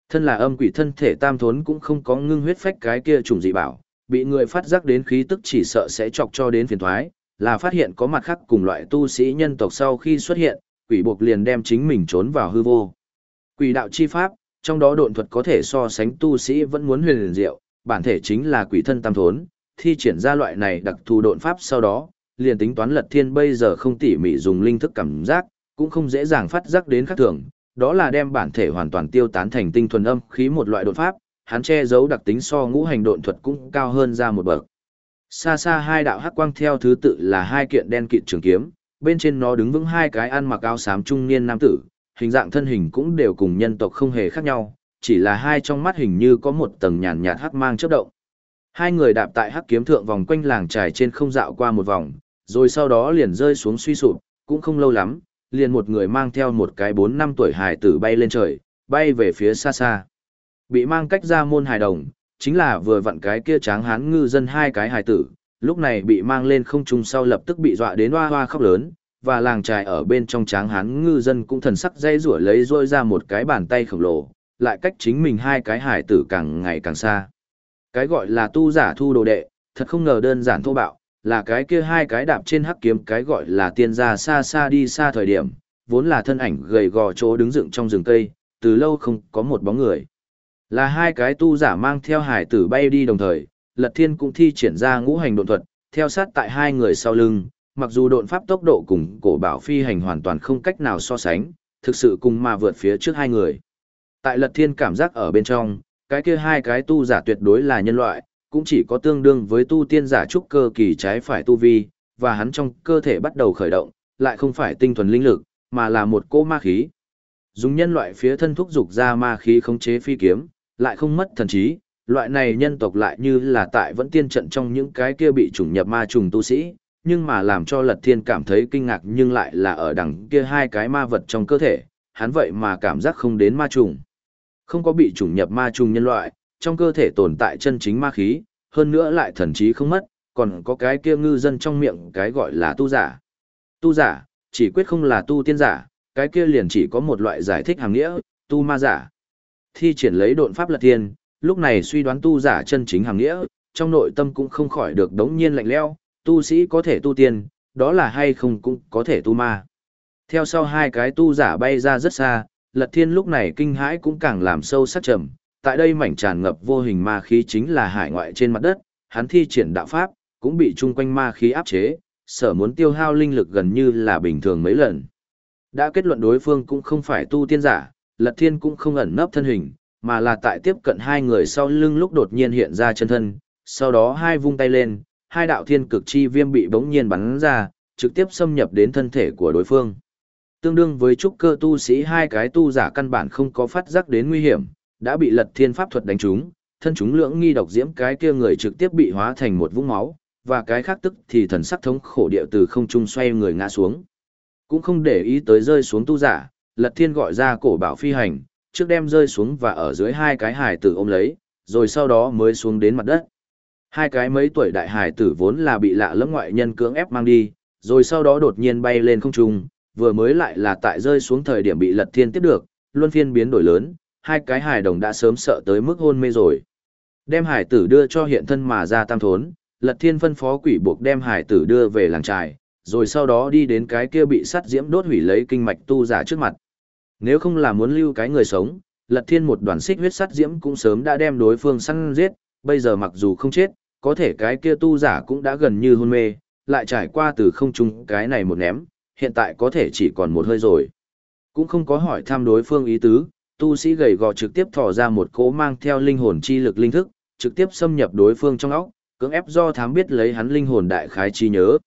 Thân là âm quỷ thân thể tam thốn cũng không có ngưng huyết phách cái kia trùng dị bảo, bị người phát giác đến khí tức chỉ sợ sẽ chọc cho đến phiền thoái, là phát hiện có mặt khác cùng loại tu sĩ nhân tộc sau khi xuất hiện, quỷ buộc liền đem chính mình trốn vào hư vô. Quỷ đạo chi pháp, trong đó độn thuật có thể so sánh tu sĩ vẫn muốn huyền liền diệu, bản thể chính là quỷ thân tam thốn, thi triển ra loại này đặc thù độn pháp sau đó, liền tính toán lật thiên bây giờ không tỉ mỉ dùng linh thức cảm giác, cũng không dễ dàng phát giác đến khác thường, đó là đem bản thể hoàn toàn tiêu tán thành tinh thuần âm khí một loại đột pháp, hắn che giấu đặc tính so ngũ hành độn thuật cũng cao hơn ra một bậc. Xa xa hai đạo hắc quang theo thứ tự là hai kiện đen kịt trường kiếm, bên trên nó đứng vững hai cái ăn mặc áo xám trung niên nam tử, hình dạng thân hình cũng đều cùng nhân tộc không hề khác nhau, chỉ là hai trong mắt hình như có một tầng nhàn nhạt hắc mang chớp động. Hai người đạp tại hắc kiếm thượng vòng quanh làng trài trên không dạo qua một vòng, rồi sau đó liền rơi xuống suy sụp, cũng không lâu lắm, liền một người mang theo một cái bốn năm tuổi hài tử bay lên trời, bay về phía xa xa. Bị mang cách ra môn hài đồng, chính là vừa vặn cái kia tráng hán ngư dân hai cái hài tử, lúc này bị mang lên không trung sau lập tức bị dọa đến hoa hoa khóc lớn, và làng trài ở bên trong tráng hán ngư dân cũng thần sắc dây rủa lấy rôi ra một cái bàn tay khổng lồ, lại cách chính mình hai cái hải tử càng ngày càng xa. Cái gọi là tu giả thu đồ đệ, thật không ngờ đơn giản thô bạo, là cái kia hai cái đạp trên hắc kiếm cái gọi là tiên gia xa xa đi xa thời điểm, vốn là thân ảnh gầy gò chỗ đứng dựng trong rừng cây, từ lâu không có một bóng người. Là hai cái tu giả mang theo hải tử bay đi đồng thời, Lật Thiên cũng thi triển ra ngũ hành độn thuật, theo sát tại hai người sau lưng, mặc dù độn pháp tốc độ cùng cổ bảo phi hành hoàn toàn không cách nào so sánh, thực sự cùng mà vượt phía trước hai người. Tại Lật Thiên cảm giác ở bên trong, cái kia hai cái tu giả tuyệt đối là nhân loại, cũng chỉ có tương đương với tu tiên giả trúc cơ kỳ trái phải tu vi, và hắn trong cơ thể bắt đầu khởi động, lại không phải tinh thuần linh lực, mà là một cỗ ma khí. Dùng nhân loại phía thân thúc dục ra ma khí khống chế phi kiếm, lại không mất thần trí, loại này nhân tộc lại như là tại vẫn tiên trận trong những cái kia bị chủng nhập ma trùng tu sĩ, nhưng mà làm cho Lật Thiên cảm thấy kinh ngạc nhưng lại là ở đằng kia hai cái ma vật trong cơ thể, hắn vậy mà cảm giác không đến ma trùng. Không có bị trùng nhập ma trùng nhân loại, trong cơ thể tồn tại chân chính ma khí, hơn nữa lại thần trí không mất, còn có cái kia ngư dân trong miệng cái gọi là tu giả. Tu giả, chỉ quyết không là tu tiên giả, cái kia liền chỉ có một loại giải thích hàng nghĩa, tu ma giả. Thi triển lấy độn pháp lật thiên, lúc này suy đoán tu giả chân chính hàng nghĩa, trong nội tâm cũng không khỏi được đống nhiên lạnh leo, tu sĩ có thể tu tiên, đó là hay không cũng có thể tu ma. Theo sau hai cái tu giả bay ra rất xa, lật thiên lúc này kinh hãi cũng càng làm sâu sắc trầm, tại đây mảnh tràn ngập vô hình ma khí chính là hải ngoại trên mặt đất, hắn thi triển đạo pháp, cũng bị chung quanh ma khí áp chế, sở muốn tiêu hao linh lực gần như là bình thường mấy lần. Đã kết luận đối phương cũng không phải tu tiên giả, Lật Thiên cũng không ẩn nấp thân hình, mà là tại tiếp cận hai người sau lưng lúc đột nhiên hiện ra chân thân, sau đó hai vung tay lên, hai đạo thiên cực chi viêm bị bỗng nhiên bắn ra, trực tiếp xâm nhập đến thân thể của đối phương. Tương đương với trúc cơ tu sĩ hai cái tu giả căn bản không có phát giác đến nguy hiểm, đã bị lật thiên pháp thuật đánh trúng, thân chúng lưỡng nghi độc diễm cái kia người trực tiếp bị hóa thành một vũng máu, và cái khác tức thì thần sắc thống khổ điệu từ không trung xoay người ngã xuống. Cũng không để ý tới rơi xuống tu giả, lật thiên gọi ra cổ bảo phi hành, trước đem rơi xuống và ở dưới hai cái hải tử ôm lấy, rồi sau đó mới xuống đến mặt đất. Hai cái mấy tuổi đại hải tử vốn là bị lạ lẫm ngoại nhân cưỡng ép mang đi, rồi sau đó đột nhiên bay lên không trung, vừa mới lại là tại rơi xuống thời điểm bị lật thiên tiếp được, luân phiên biến đổi lớn, hai cái hài đồng đã sớm sợ tới mức hôn mê rồi. Đem hải tử đưa cho hiện thân mà ra tam thốn, lật thiên phân phó quỷ buộc đem hải tử đưa về làng trài, rồi sau đó đi đến cái kia bị sắt diễm đốt hủy lấy kinh mạch tu giả trước mặt. Nếu không là muốn lưu cái người sống, lật thiên một đoàn xích huyết sắt diễm cũng sớm đã đem đối phương săn giết, bây giờ mặc dù không chết, có thể cái kia tu giả cũng đã gần như hôn mê, lại trải qua từ không trung cái này một ném, hiện tại có thể chỉ còn một hơi rồi. Cũng không có hỏi thăm đối phương ý tứ, tu sĩ gầy gò trực tiếp thò ra một cỗ mang theo linh hồn chi lực linh thức, trực tiếp xâm nhập đối phương trong óc, cưỡng ép do thám biết lấy hắn linh hồn đại khái chi nhớ.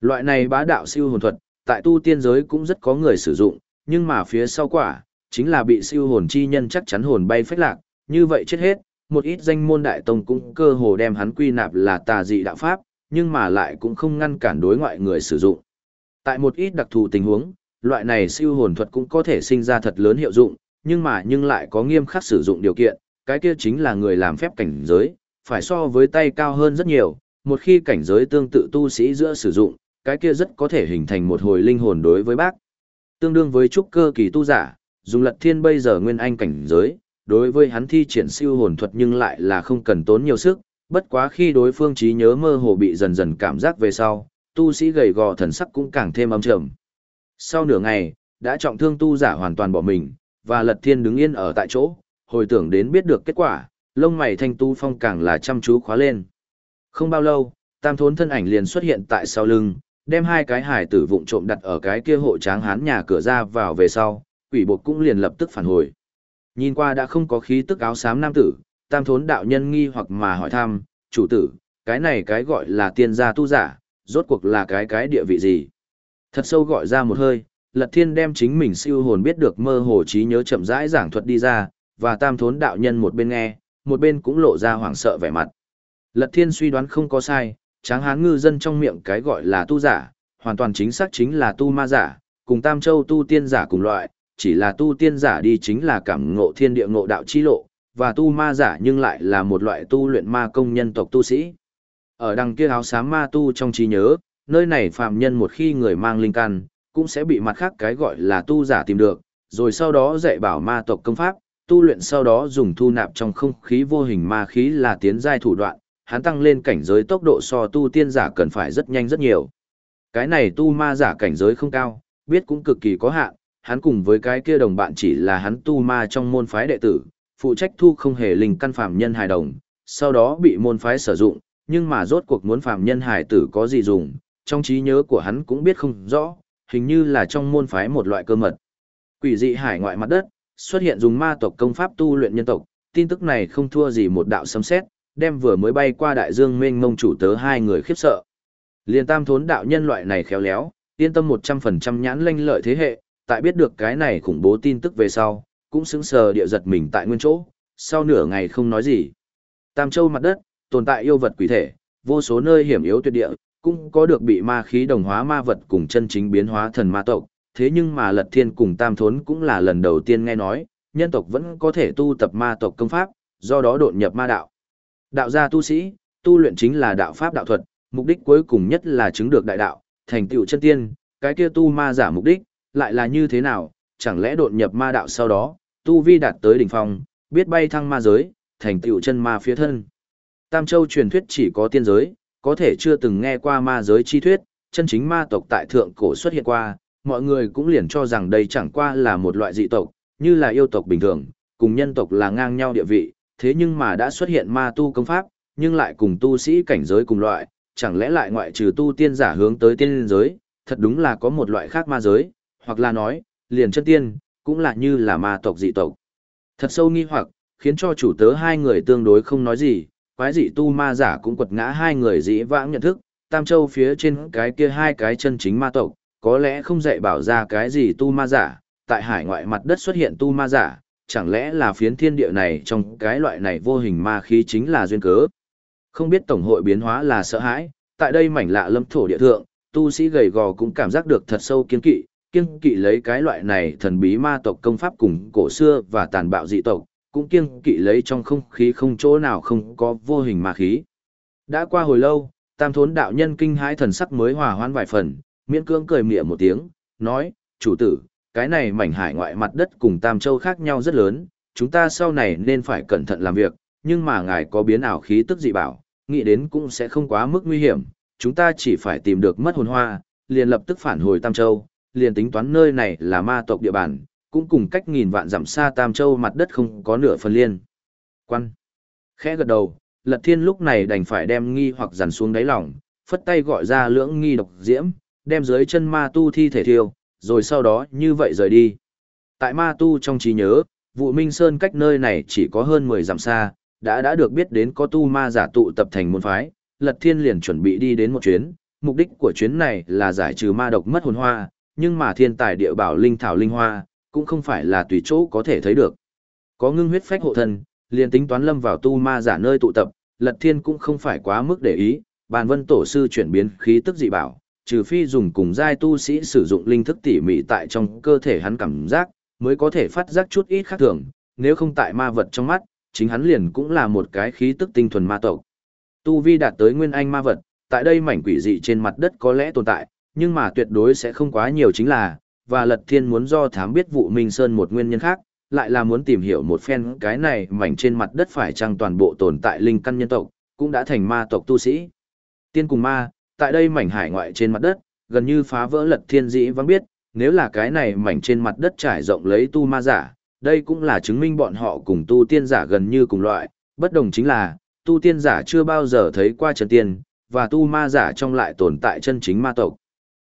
Loại này bá đạo siêu hồn thuật, tại tu tiên giới cũng rất có người sử dụng, nhưng mà phía sau quả, chính là bị siêu hồn chi nhân chắc chắn hồn bay phách lạc, như vậy chết hết, một ít danh môn đại tông cũng cơ hồ đem hắn quy nạp là tà dị đạo pháp, nhưng mà lại cũng không ngăn cản đối ngoại người sử dụng. Tại một ít đặc thù tình huống, loại này siêu hồn thuật cũng có thể sinh ra thật lớn hiệu dụng, nhưng mà nhưng lại có nghiêm khắc sử dụng điều kiện, cái kia chính là người làm phép cảnh giới, phải so với tay cao hơn rất nhiều, một khi cảnh giới tương tự tu sĩ giữa sử dụng, cái kia rất có thể hình thành một hồi linh hồn đối với bác. Tương đương với trúc cơ kỳ tu giả, dùng lật thiên bây giờ nguyên anh cảnh giới, đối với hắn thi triển siêu hồn thuật nhưng lại là không cần tốn nhiều sức, bất quá khi đối phương trí nhớ mơ hồ bị dần dần cảm giác về sau, tu sĩ gầy gò thần sắc cũng càng thêm âm trầm. Sau nửa ngày, đã trọng thương tu giả hoàn toàn bỏ mình, và lật thiên đứng yên ở tại chỗ, hồi tưởng đến biết được kết quả, lông mày thanh tu phong càng là chăm chú khóa lên. Không bao lâu, tam thốn thân ảnh liền xuất hiện tại sau lưng, đem hai cái hải tử vụng trộm đặt ở cái kia hộ tráng hán nhà cửa ra vào về sau, quỷ bột cũng liền lập tức phản hồi. Nhìn qua đã không có khí tức áo xám nam tử, tam thốn đạo nhân nghi hoặc mà hỏi thăm, chủ tử, cái này cái gọi là tiên gia tu giả, rốt cuộc là cái cái địa vị gì? Thật sâu gọi ra một hơi, lật thiên đem chính mình siêu hồn biết được mơ hồ trí nhớ chậm rãi giảng thuật đi ra, và tam thốn đạo nhân một bên nghe, một bên cũng lộ ra hoảng sợ vẻ mặt. Lật thiên suy đoán không có sai, tráng hán ngư dân trong miệng cái gọi là tu giả, hoàn toàn chính xác chính là tu ma giả, cùng tam châu tu tiên giả cùng loại, chỉ là tu tiên giả đi chính là cảm ngộ thiên địa ngộ đạo chi lộ, và tu ma giả nhưng lại là một loại tu luyện ma công nhân tộc tu sĩ. Ở đằng kia áo xám ma tu trong trí nhớ, nơi này phàm nhân một khi người mang linh căn, cũng sẽ bị mặt khác cái gọi là tu giả tìm được, rồi sau đó dạy bảo ma tộc công pháp, tu luyện sau đó dùng thu nạp trong không khí vô hình ma khí là tiến giai thủ đoạn, hắn tăng lên cảnh giới tốc độ so tu tiên giả cần phải rất nhanh rất nhiều. Cái này tu ma giả cảnh giới không cao, biết cũng cực kỳ có hạn, hắn cùng với cái kia đồng bạn chỉ là hắn tu ma trong môn phái đệ tử, phụ trách thu không hề linh căn phạm nhân hài đồng, sau đó bị môn phái sử dụng, nhưng mà rốt cuộc muốn phạm nhân hải tử có gì dùng, trong trí nhớ của hắn cũng biết không rõ, hình như là trong môn phái một loại cơ mật. Quỷ dị hải ngoại mặt đất, xuất hiện dùng ma tộc công pháp tu luyện nhân tộc, tin tức này không thua gì một đạo sấm sét, đem vừa mới bay qua đại dương mênh mông chủ tớ hai người khiếp sợ. Liên tam thốn đạo nhân loại này khéo léo, yên tâm 100% nhãn lanh lợi thế hệ, tại biết được cái này khủng bố tin tức về sau, cũng sững sờ địa giật mình tại nguyên chỗ, sau nửa ngày không nói gì. Tam châu mặt đất, tồn tại yêu vật quỷ thể, vô số nơi hiểm yếu tuyệt địa, cũng có được bị ma khí đồng hóa ma vật cùng chân chính biến hóa thần ma tộc, thế nhưng mà Lật Thiên cùng Tam Thốn cũng là lần đầu tiên nghe nói, nhân tộc vẫn có thể tu tập ma tộc công pháp, do đó đột nhập ma đạo. Đạo gia tu sĩ, tu luyện chính là đạo pháp đạo thuật, mục đích cuối cùng nhất là chứng được đại đạo, thành tựu chân tiên, cái kia tu ma giả mục đích, lại là như thế nào, chẳng lẽ đột nhập ma đạo sau đó, tu vi đạt tới đỉnh phong, biết bay thăng ma giới, thành tựu chân ma phía thân. Tam Châu truyền thuyết chỉ có tiên giới, có thể chưa từng nghe qua ma giới chi thuyết, chân chính ma tộc tại thượng cổ xuất hiện qua, mọi người cũng liền cho rằng đây chẳng qua là một loại dị tộc, như là yêu tộc bình thường, cùng nhân tộc là ngang nhau địa vị, thế nhưng mà đã xuất hiện ma tu công pháp, nhưng lại cùng tu sĩ cảnh giới cùng loại, chẳng lẽ lại ngoại trừ tu tiên giả hướng tới tiên giới, thật đúng là có một loại khác ma giới, hoặc là nói, liền chân tiên, cũng là như là ma tộc dị tộc. Thật sâu nghi hoặc, khiến cho chủ tớ hai người tương đối không nói gì, quái dị tu ma giả cũng quật ngã hai người dĩ vãng nhận thức, Tam Châu phía trên cái kia hai cái chân chính ma tộc, có lẽ không dạy bảo ra cái gì tu ma giả, tại hải ngoại mặt đất xuất hiện tu ma giả, chẳng lẽ là phiến thiên địa này trong cái loại này vô hình ma khí chính là duyên cớ. Không biết tổng hội biến hóa là sợ hãi, tại đây mảnh lạ lâm thổ địa thượng, tu sĩ gầy gò cũng cảm giác được thật sâu kiên kỵ, kiên kỵ lấy cái loại này thần bí ma tộc công pháp cùng cổ xưa và tàn bạo dị tộc, cũng kiên kỵ lấy trong không khí không chỗ nào không có vô hình ma khí. Đã qua hồi lâu, tam thốn đạo nhân kinh hãi thần sắc mới hòa hoãn vài phần, miễn cưỡng cười mỉa một tiếng, nói, chủ tử, cái này mảnh hải ngoại mặt đất cùng tam châu khác nhau rất lớn, chúng ta sau này nên phải cẩn thận làm việc, nhưng mà ngài có biến ảo khí tức dị bảo, nghĩ đến cũng sẽ không quá mức nguy hiểm, chúng ta chỉ phải tìm được mất hồn hoa, liền lập tức phản hồi tam châu, liền tính toán nơi này là ma tộc địa bàn, cũng cùng cách nghìn vạn dặm xa Tam Châu mặt đất không có nửa phần liên. Quan. Khẽ gật đầu, Lật Thiên lúc này đành phải đem nghi hoặc dằn xuống đáy lòng, phất tay gọi ra lưỡng nghi độc diễm, đem dưới chân ma tu thi thể thiêu, rồi sau đó như vậy rời đi. Tại ma tu trong trí nhớ, vụ Minh Sơn cách nơi này chỉ có hơn 10 dặm xa, đã đã được biết đến có tu ma giả tụ tập thành môn phái, Lật Thiên liền chuẩn bị đi đến một chuyến, mục đích của chuyến này là giải trừ ma độc mất hồn hoa, nhưng mà thiên tài địa bảo linh thảo linh hoa, cũng không phải là tùy chỗ có thể thấy được. Có ngưng huyết phách hộ thân, liền tính toán lâm vào tu ma giả nơi tụ tập, Lật Thiên cũng không phải quá mức để ý, bàn vân tổ sư chuyển biến khí tức dị bảo, trừ phi dùng cùng giai tu sĩ sử dụng linh thức tỉ mỉ tại trong cơ thể hắn cảm giác, mới có thể phát giác chút ít khác thường, nếu không tại ma vật trong mắt, chính hắn liền cũng là một cái khí tức tinh thuần ma tộc. Tu vi đạt tới nguyên anh ma vật, tại đây mảnh quỷ dị trên mặt đất có lẽ tồn tại, nhưng mà tuyệt đối sẽ không quá nhiều chính là, và Lật Thiên muốn do thám biết vụ Minh Sơn một nguyên nhân khác, lại là muốn tìm hiểu một phen cái này mảnh trên mặt đất phải chăng toàn bộ tồn tại linh căn nhân tộc, cũng đã thành ma tộc tu sĩ. Tiên cùng ma, tại đây mảnh hải ngoại trên mặt đất, gần như phá vỡ Lật Thiên dĩ vắng biết, nếu là cái này mảnh trên mặt đất trải rộng lấy tu ma giả, đây cũng là chứng minh bọn họ cùng tu tiên giả gần như cùng loại, bất đồng chính là, tu tiên giả chưa bao giờ thấy qua trần tiên, và tu ma giả trong lại tồn tại chân chính ma tộc.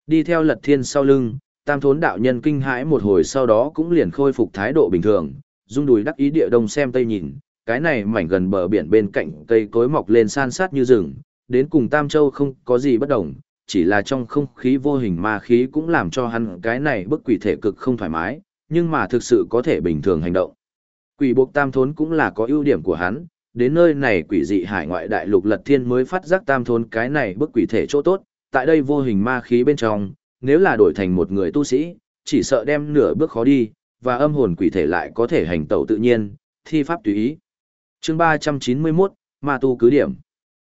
Đi theo lật thiên sau lưng, tam thốn đạo nhân kinh hãi một hồi sau đó cũng liền khôi phục thái độ bình thường, rung đùi đắc ý địa đông xem tây nhìn, cái này mảnh gần bờ biển bên cạnh cây cối mọc lên san sát như rừng, đến cùng Tam Châu không có gì bất đồng, chỉ là trong không khí vô hình ma khí cũng làm cho hắn cái này bức quỷ thể cực không thoải mái, nhưng mà thực sự có thể bình thường hành động. Quỷ buộc tam thốn cũng là có ưu điểm của hắn, đến nơi này quỷ dị hải ngoại đại lục lật thiên mới phát giác tam thốn cái này bức quỷ thể chỗ tốt, tại đây vô hình ma khí bên trong, nếu là đổi thành một người tu sĩ, chỉ sợ đem nửa bước khó đi, và âm hồn quỷ thể lại có thể hành tẩu tự nhiên, thi pháp tùy ý. chương 391, Ma tu cứ điểm.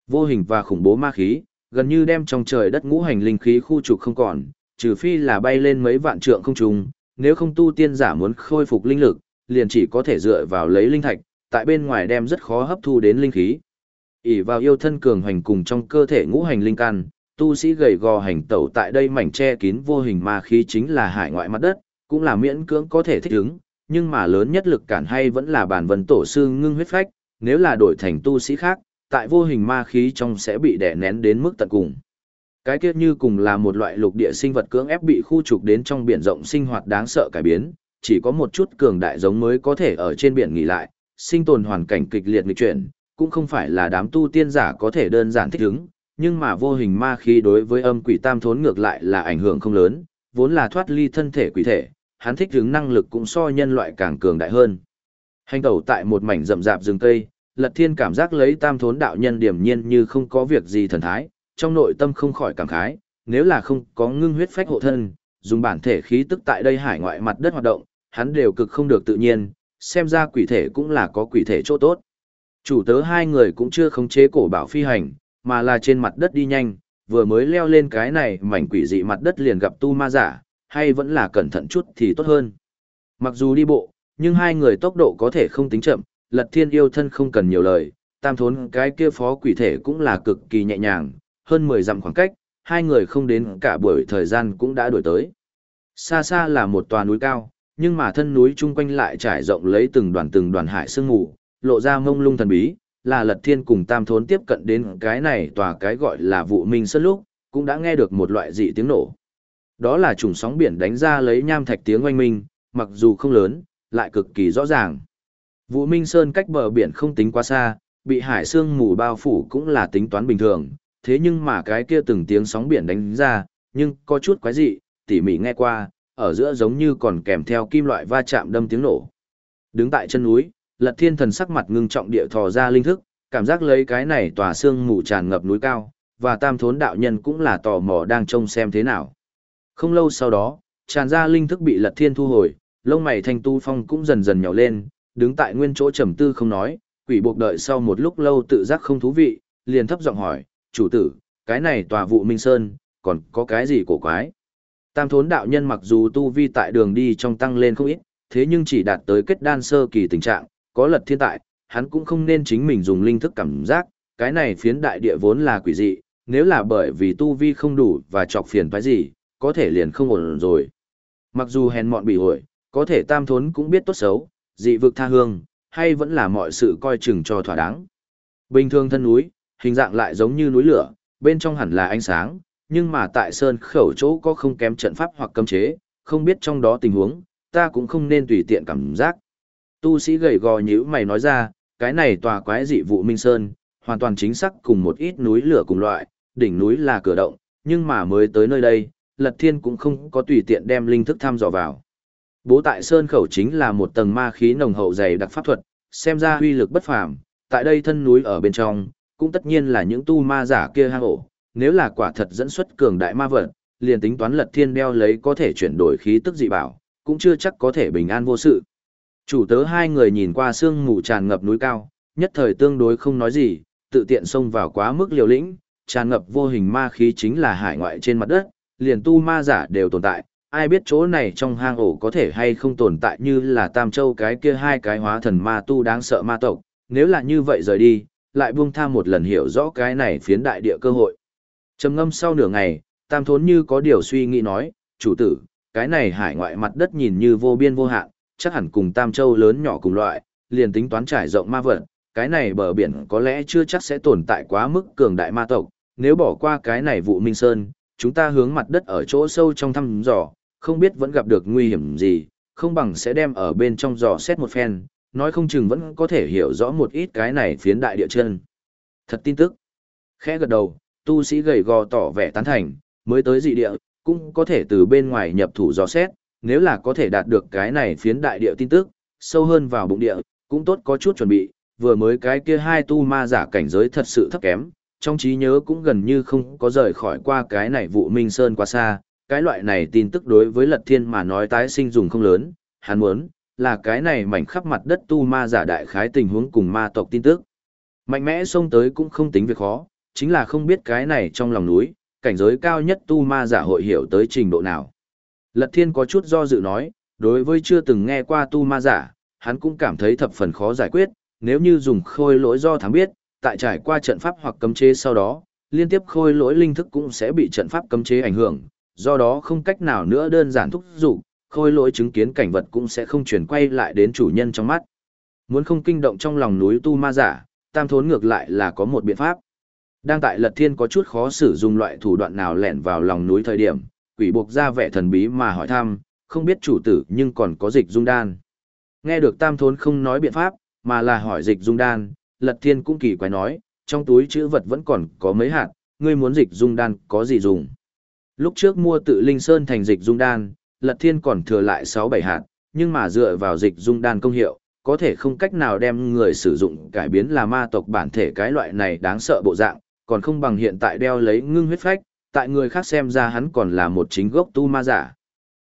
Vô hình và khủng bố ma khí, gần như đem trong trời đất ngũ hành linh khí khu trục không còn, trừ phi là bay lên mấy vạn trượng không trùng, nếu không tu tiên giả muốn khôi phục linh lực, liền chỉ có thể dựa vào lấy linh thạch, tại bên ngoài đem rất khó hấp thu đến linh khí. ỉ vào yêu thân cường hành cùng trong cơ thể ngũ hành linh căn, tu sĩ gầy gò hành tẩu tại đây mảnh che kín vô hình ma khí chính là hải ngoại mặt đất, cũng là miễn cưỡng có thể thích ứng, nhưng mà lớn nhất lực cản hay vẫn là bản vân tổ sư ngưng huyết phách, nếu là đổi thành tu sĩ khác, tại vô hình ma khí trong sẽ bị đè nén đến mức tận cùng. Cái kia như cùng là một loại lục địa sinh vật cưỡng ép bị khu trục đến trong biển rộng sinh hoạt đáng sợ cải biến, chỉ có một chút cường đại giống mới có thể ở trên biển nghỉ lại, sinh tồn hoàn cảnh kịch liệt nghịch chuyển, cũng không phải là đám tu tiên giả có thể đơn giản thích ứng, nhưng mà vô hình ma khí đối với âm quỷ tam thốn ngược lại là ảnh hưởng không lớn, vốn là thoát ly thân thể quỷ thể, hắn thích ứng năng lực cũng so nhân loại càng cường đại hơn. Hành tẩu tại một mảnh rậm rạp rừng cây, Lật Thiên cảm giác lấy tam thốn đạo nhân điểm nhiên như không có việc gì thần thái, trong nội tâm không khỏi cảm khái, nếu là không có ngưng huyết phách hộ thân, dùng bản thể khí tức tại đây hải ngoại mặt đất hoạt động, hắn đều cực không được tự nhiên, xem ra quỷ thể cũng là có quỷ thể chỗ tốt. Chủ tớ hai người cũng chưa khống chế cổ bảo phi hành, mà là trên mặt đất đi nhanh, vừa mới leo lên cái này mảnh quỷ dị mặt đất liền gặp tu ma giả, hay vẫn là cẩn thận chút thì tốt hơn. Mặc dù đi bộ, nhưng hai người tốc độ có thể không tính chậm, lật thiên yêu thân không cần nhiều lời, tam thốn cái kia phó quỷ thể cũng là cực kỳ nhẹ nhàng, hơn 10 dặm khoảng cách, hai người không đến cả buổi thời gian cũng đã đuổi tới. Xa xa là một tòa núi cao, nhưng mà thân núi chung quanh lại trải rộng lấy từng đoàn từng đoàn hải sương mù, lộ ra mông lung thần bí, là lật thiên cùng tam thốn tiếp cận đến cái này tòa cái gọi là vụ minh sơn lúc, cũng đã nghe được một loại dị tiếng nổ. Đó là trùng sóng biển đánh ra lấy nham thạch tiếng oanh minh, mặc dù không lớn, lại cực kỳ rõ ràng. Vụ minh sơn cách bờ biển không tính quá xa, bị hải sương mù bao phủ cũng là tính toán bình thường, thế nhưng mà cái kia từng tiếng sóng biển đánh ra, nhưng có chút quái dị, tỉ mỉ nghe qua, ở giữa giống như còn kèm theo kim loại va chạm đâm tiếng nổ. Đứng tại chân núi, Lật Thiên Thần sắc mặt ngưng trọng địa thò ra linh thức, cảm giác lấy cái này tòa xương mù tràn ngập núi cao, và Tam Thốn đạo nhân cũng là tò mò đang trông xem thế nào. Không lâu sau đó, tràn ra linh thức bị Lật Thiên thu hồi, lông mày thanh tu phong cũng dần dần nhỏ lên, đứng tại nguyên chỗ trầm tư không nói, quỷ buộc đợi sau một lúc lâu tự giác không thú vị, liền thấp giọng hỏi, chủ tử, cái này tòa vụ Minh Sơn, còn có cái gì cổ quái? Tam thốn đạo nhân mặc dù tu vi tại đường đi trong tăng lên không ít, thế nhưng chỉ đạt tới kết đan sơ kỳ tình trạng, có lật thiên tại, hắn cũng không nên chính mình dùng linh thức cảm giác, cái này phiến đại địa vốn là quỷ dị, nếu là bởi vì tu vi không đủ và chọc phiền phải gì, có thể liền không ổn rồi. Mặc dù hèn mọn bị hội, có thể tam thốn cũng biết tốt xấu, dị vực tha hương, hay vẫn là mọi sự coi chừng cho thỏa đáng. Bình thường thân núi, hình dạng lại giống như núi lửa, bên trong hẳn là ánh sáng, nhưng mà tại sơn khẩu chỗ có không kém trận pháp hoặc cấm chế, không biết trong đó tình huống, ta cũng không nên tùy tiện cảm giác. Tu sĩ gầy gò nhữ mày nói ra, cái này tòa quái dị vụ Minh Sơn, hoàn toàn chính xác cùng một ít núi lửa cùng loại, đỉnh núi là cửa động, nhưng mà mới tới nơi đây, Lật Thiên cũng không có tùy tiện đem linh thức thăm dò vào. Bố tại Sơn khẩu chính là một tầng ma khí nồng hậu dày đặc pháp thuật, xem ra huy lực bất phàm, tại đây thân núi ở bên trong, cũng tất nhiên là những tu ma giả kia hang ổ, nếu là quả thật dẫn xuất cường đại ma vật, liền tính toán Lật Thiên đeo lấy có thể chuyển đổi khí tức dị bảo, cũng chưa chắc có thể bình an vô sự. Chủ tớ hai người nhìn qua sương mù tràn ngập núi cao, nhất thời tương đối không nói gì, tự tiện xông vào quá mức liều lĩnh, tràn ngập vô hình ma khí chính là hải ngoại trên mặt đất, liền tu ma giả đều tồn tại, ai biết chỗ này trong hang ổ có thể hay không tồn tại như là Tam Châu cái kia hai cái hóa thần ma tu đáng sợ ma tộc, nếu là như vậy rời đi, lại buông tha một lần hiểu rõ cái này phiến đại địa cơ hội. Trầm ngâm sau nửa ngày, Tam Thốn như có điều suy nghĩ nói, chủ tử, cái này hải ngoại mặt đất nhìn như vô biên vô hạn, chắc hẳn cùng Tam Châu lớn nhỏ cùng loại, liền tính toán trải rộng ma vật, cái này bờ biển có lẽ chưa chắc sẽ tồn tại quá mức cường đại ma tộc, nếu bỏ qua cái này vụ Minh Sơn, chúng ta hướng mặt đất ở chỗ sâu trong thăm dò, không biết vẫn gặp được nguy hiểm gì, không bằng sẽ đem ở bên trong dò xét một phen, nói không chừng vẫn có thể hiểu rõ một ít cái này phiến đại địa chân. Thật tin tức. Khẽ gật đầu, tu sĩ gầy gò tỏ vẻ tán thành, mới tới dị địa, cũng có thể từ bên ngoài nhập thủ dò xét, nếu là có thể đạt được cái này phiến đại địa tin tức, sâu hơn vào bụng địa, cũng tốt có chút chuẩn bị, vừa mới cái kia hai tu ma giả cảnh giới thật sự thấp kém, trong trí nhớ cũng gần như không có rời khỏi qua cái này vụ Minh Sơn quá xa, cái loại này tin tức đối với Lật Thiên mà nói tái sinh dùng không lớn, hắn muốn là cái này mảnh khắp mặt đất tu ma giả đại khái tình huống cùng ma tộc tin tức. Mạnh mẽ xông tới cũng không tính việc khó, chính là không biết cái này trong lòng núi, cảnh giới cao nhất tu ma giả hội hiểu tới trình độ nào. Lật Thiên có chút do dự nói, đối với chưa từng nghe qua tu ma giả, hắn cũng cảm thấy thập phần khó giải quyết, nếu như dùng khôi lỗi do thắng biết, tại trải qua trận pháp hoặc cấm chế sau đó, liên tiếp khôi lỗi linh thức cũng sẽ bị trận pháp cấm chế ảnh hưởng, do đó không cách nào nữa đơn giản thúc dục, khôi lỗi chứng kiến cảnh vật cũng sẽ không chuyển quay lại đến chủ nhân trong mắt. Muốn không kinh động trong lòng núi tu ma giả, tam thốn ngược lại là có một biện pháp. Đang tại lật thiên có chút khó sử dụng loại thủ đoạn nào lẻn vào lòng núi thời điểm, quỷ buộc ra vẻ thần bí mà hỏi thăm, không biết chủ tử nhưng còn có dịch dung đan. Nghe được tam thốn không nói biện pháp, mà là hỏi dịch dung đan, lật thiên cũng kỳ quái nói, trong túi chữ vật vẫn còn có mấy hạt, ngươi muốn dịch dung đan có gì dùng. Lúc trước mua tự linh sơn thành dịch dung đan, lật thiên còn thừa lại 6-7 hạt, nhưng mà dựa vào dịch dung đan công hiệu, có thể không cách nào đem người sử dụng cải biến là ma tộc bản thể cái loại này đáng sợ bộ dạng, còn không bằng hiện tại đeo lấy ngưng huyết phách, tại người khác xem ra hắn còn là một chính gốc tu ma giả.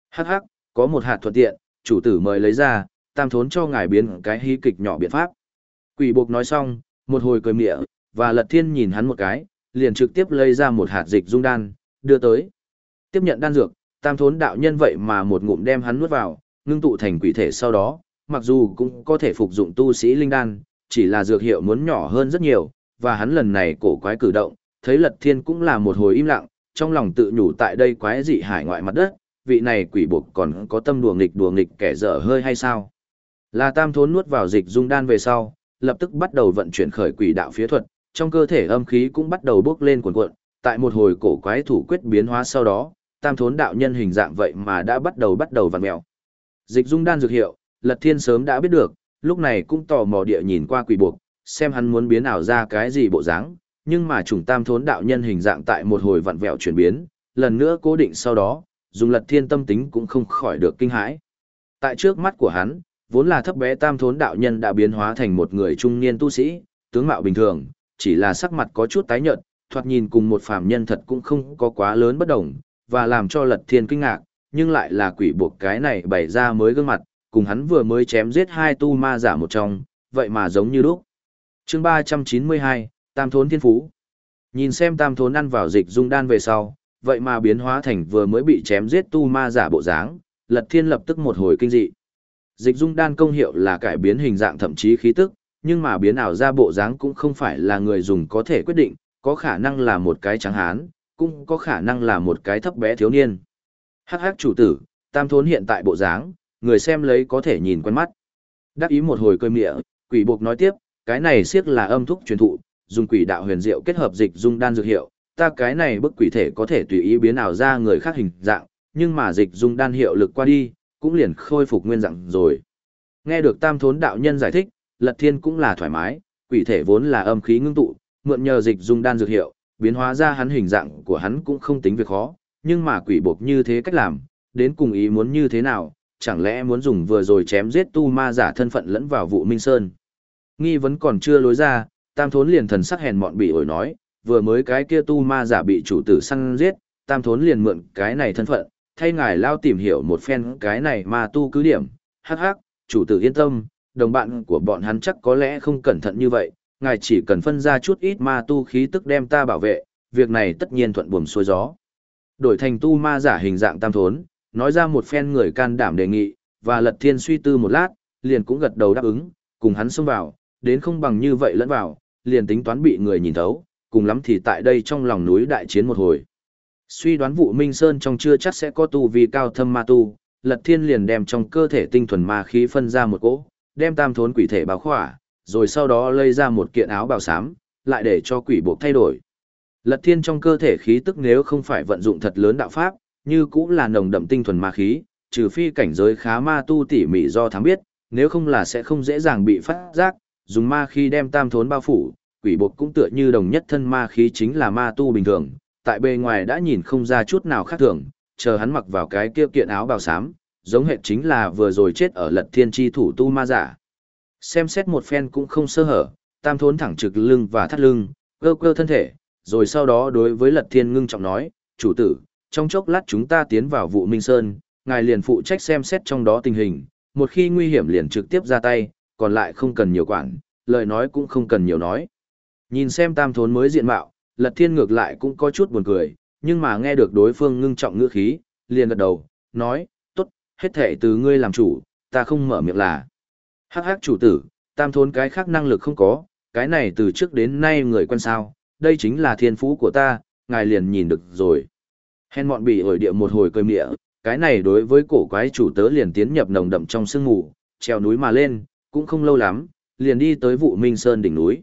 Hắc hắc, có một hạt thuận tiện, chủ tử mời lấy ra, tam thốn cho ngài biến cái hí kịch nhỏ biện pháp. Quỷ buộc nói xong, một hồi cười mịa, và lật thiên nhìn hắn một cái, liền trực tiếp lấy ra một hạt dịch dung đan, đưa tới. Tiếp nhận đan dược, tam thốn đạo nhân vậy mà một ngụm đem hắn nuốt vào, ngưng tụ thành quỷ thể sau đó, mặc dù cũng có thể phục dụng tu sĩ linh đan, chỉ là dược hiệu muốn nhỏ hơn rất nhiều, và hắn lần này cổ quái cử động, thấy lật thiên cũng là một hồi im lặng, trong lòng tự nhủ tại đây quái dị hải ngoại mặt đất, vị này quỷ buộc còn có tâm đùa nghịch đùa nghịch kẻ dở hơi hay sao. Là tam thốn nuốt vào dịch dung đan về sau, lập tức bắt đầu vận chuyển khởi quỷ đạo phía thuật, trong cơ thể âm khí cũng bắt đầu bốc lên cuồn cuộn, tại một hồi cổ quái thủ quyết biến hóa sau đó, tam thốn đạo nhân hình dạng vậy mà đã bắt đầu bắt đầu vặn mèo. Dịch dung đan dược hiệu, Lật Thiên sớm đã biết được, lúc này cũng tò mò địa nhìn qua quỷ buộc, xem hắn muốn biến ảo ra cái gì bộ dáng, nhưng mà trùng tam thốn đạo nhân hình dạng tại một hồi vặn vẹo chuyển biến, lần nữa cố định sau đó, dùng Lật Thiên tâm tính cũng không khỏi được kinh hãi. Tại trước mắt của hắn, vốn là thấp bé tam thốn đạo nhân đã biến hóa thành một người trung niên tu sĩ, tướng mạo bình thường, chỉ là sắc mặt có chút tái nhợt, thoạt nhìn cùng một phàm nhân thật cũng không có quá lớn bất đồng, và làm cho lật thiên kinh ngạc, nhưng lại là quỷ buộc cái này bày ra mới gương mặt, cùng hắn vừa mới chém giết hai tu ma giả một trong, vậy mà giống như lúc. chương 392, Tam Thốn Thiên Phú. Nhìn xem Tam Thốn ăn vào dịch dung đan về sau, vậy mà biến hóa thành vừa mới bị chém giết tu ma giả bộ dáng, lật thiên lập tức một hồi kinh dị. Dịch dung đan công hiệu là cải biến hình dạng thậm chí khí tức, nhưng mà biến ảo ra bộ dáng cũng không phải là người dùng có thể quyết định, có khả năng là một cái trắng hán, cũng có khả năng là một cái thấp bé thiếu niên. Hắc hắc chủ tử, tam thốn hiện tại bộ dáng, người xem lấy có thể nhìn quen mắt. Đáp ý một hồi cơ mịa, quỷ buộc nói tiếp, cái này siết là âm thúc truyền thụ, dùng quỷ đạo huyền diệu kết hợp dịch dung đan dược hiệu, ta cái này bức quỷ thể có thể tùy ý biến ảo ra người khác hình dạng, nhưng mà dịch dung đan hiệu lực qua đi, cũng liền khôi phục nguyên dạng rồi. Nghe được tam thốn đạo nhân giải thích, Lật Thiên cũng là thoải mái, quỷ thể vốn là âm khí ngưng tụ, mượn nhờ dịch dung đan dược hiệu, biến hóa ra hắn hình dạng của hắn cũng không tính việc khó, nhưng mà quỷ bộc như thế cách làm, đến cùng ý muốn như thế nào, chẳng lẽ muốn dùng vừa rồi chém giết tu ma giả thân phận lẫn vào vụ Minh Sơn. Nghi vấn còn chưa lối ra, tam thốn liền thần sắc hèn mọn bị ổi nói, vừa mới cái kia tu ma giả bị chủ tử săn giết, tam thốn liền mượn cái này thân phận, thay ngài lao tìm hiểu một phen cái này ma tu cứ điểm, hắc hắc, chủ tử yên tâm, đồng bạn của bọn hắn chắc có lẽ không cẩn thận như vậy, ngài chỉ cần phân ra chút ít ma tu khí tức đem ta bảo vệ, việc này tất nhiên thuận buồm xuôi gió. Đổi thành tu ma giả hình dạng tam thốn, nói ra một phen người can đảm đề nghị, và lật thiên suy tư một lát, liền cũng gật đầu đáp ứng, cùng hắn xông vào, đến không bằng như vậy lẫn vào, liền tính toán bị người nhìn thấu, cùng lắm thì tại đây trong lòng núi đại chiến một hồi. Suy đoán vụ Minh Sơn trong chưa chắc sẽ có tu vi cao thâm ma tu, Lật Thiên liền đem trong cơ thể tinh thuần ma khí phân ra một cỗ, đem tam thốn quỷ thể báo khỏa, rồi sau đó lây ra một kiện áo bào xám, lại để cho quỷ buộc thay đổi. Lật Thiên trong cơ thể khí tức nếu không phải vận dụng thật lớn đạo pháp, như cũng là nồng đậm tinh thuần ma khí, trừ phi cảnh giới khá ma tu tỉ mỉ do thám biết, nếu không là sẽ không dễ dàng bị phát giác, dùng ma khí đem tam thốn bao phủ, quỷ buộc cũng tựa như đồng nhất thân ma khí chính là ma tu bình thường, tại bề ngoài đã nhìn không ra chút nào khác thường, chờ hắn mặc vào cái kia kiện áo bào xám, giống hệt chính là vừa rồi chết ở lật thiên chi thủ tu ma giả. Xem xét một phen cũng không sơ hở, tam thốn thẳng trực lưng và thắt lưng, cơ cơ thân thể, rồi sau đó đối với lật thiên ngưng trọng nói, chủ tử, trong chốc lát chúng ta tiến vào vụ Minh Sơn, ngài liền phụ trách xem xét trong đó tình hình, một khi nguy hiểm liền trực tiếp ra tay, còn lại không cần nhiều quản, lời nói cũng không cần nhiều nói. Nhìn xem tam thốn mới diện mạo, lật thiên ngược lại cũng có chút buồn cười, nhưng mà nghe được đối phương ngưng trọng ngữ khí, liền gật đầu, nói, tốt, hết thể từ ngươi làm chủ, ta không mở miệng là. Hắc hắc chủ tử, tam thốn cái khác năng lực không có, cái này từ trước đến nay người quen sao, đây chính là thiên phú của ta, ngài liền nhìn được rồi. Hèn mọn bị ổi địa một hồi cười địa, cái này đối với cổ quái chủ tớ liền tiến nhập nồng đậm trong sương ngủ, treo núi mà lên, cũng không lâu lắm, liền đi tới vụ Minh Sơn đỉnh núi.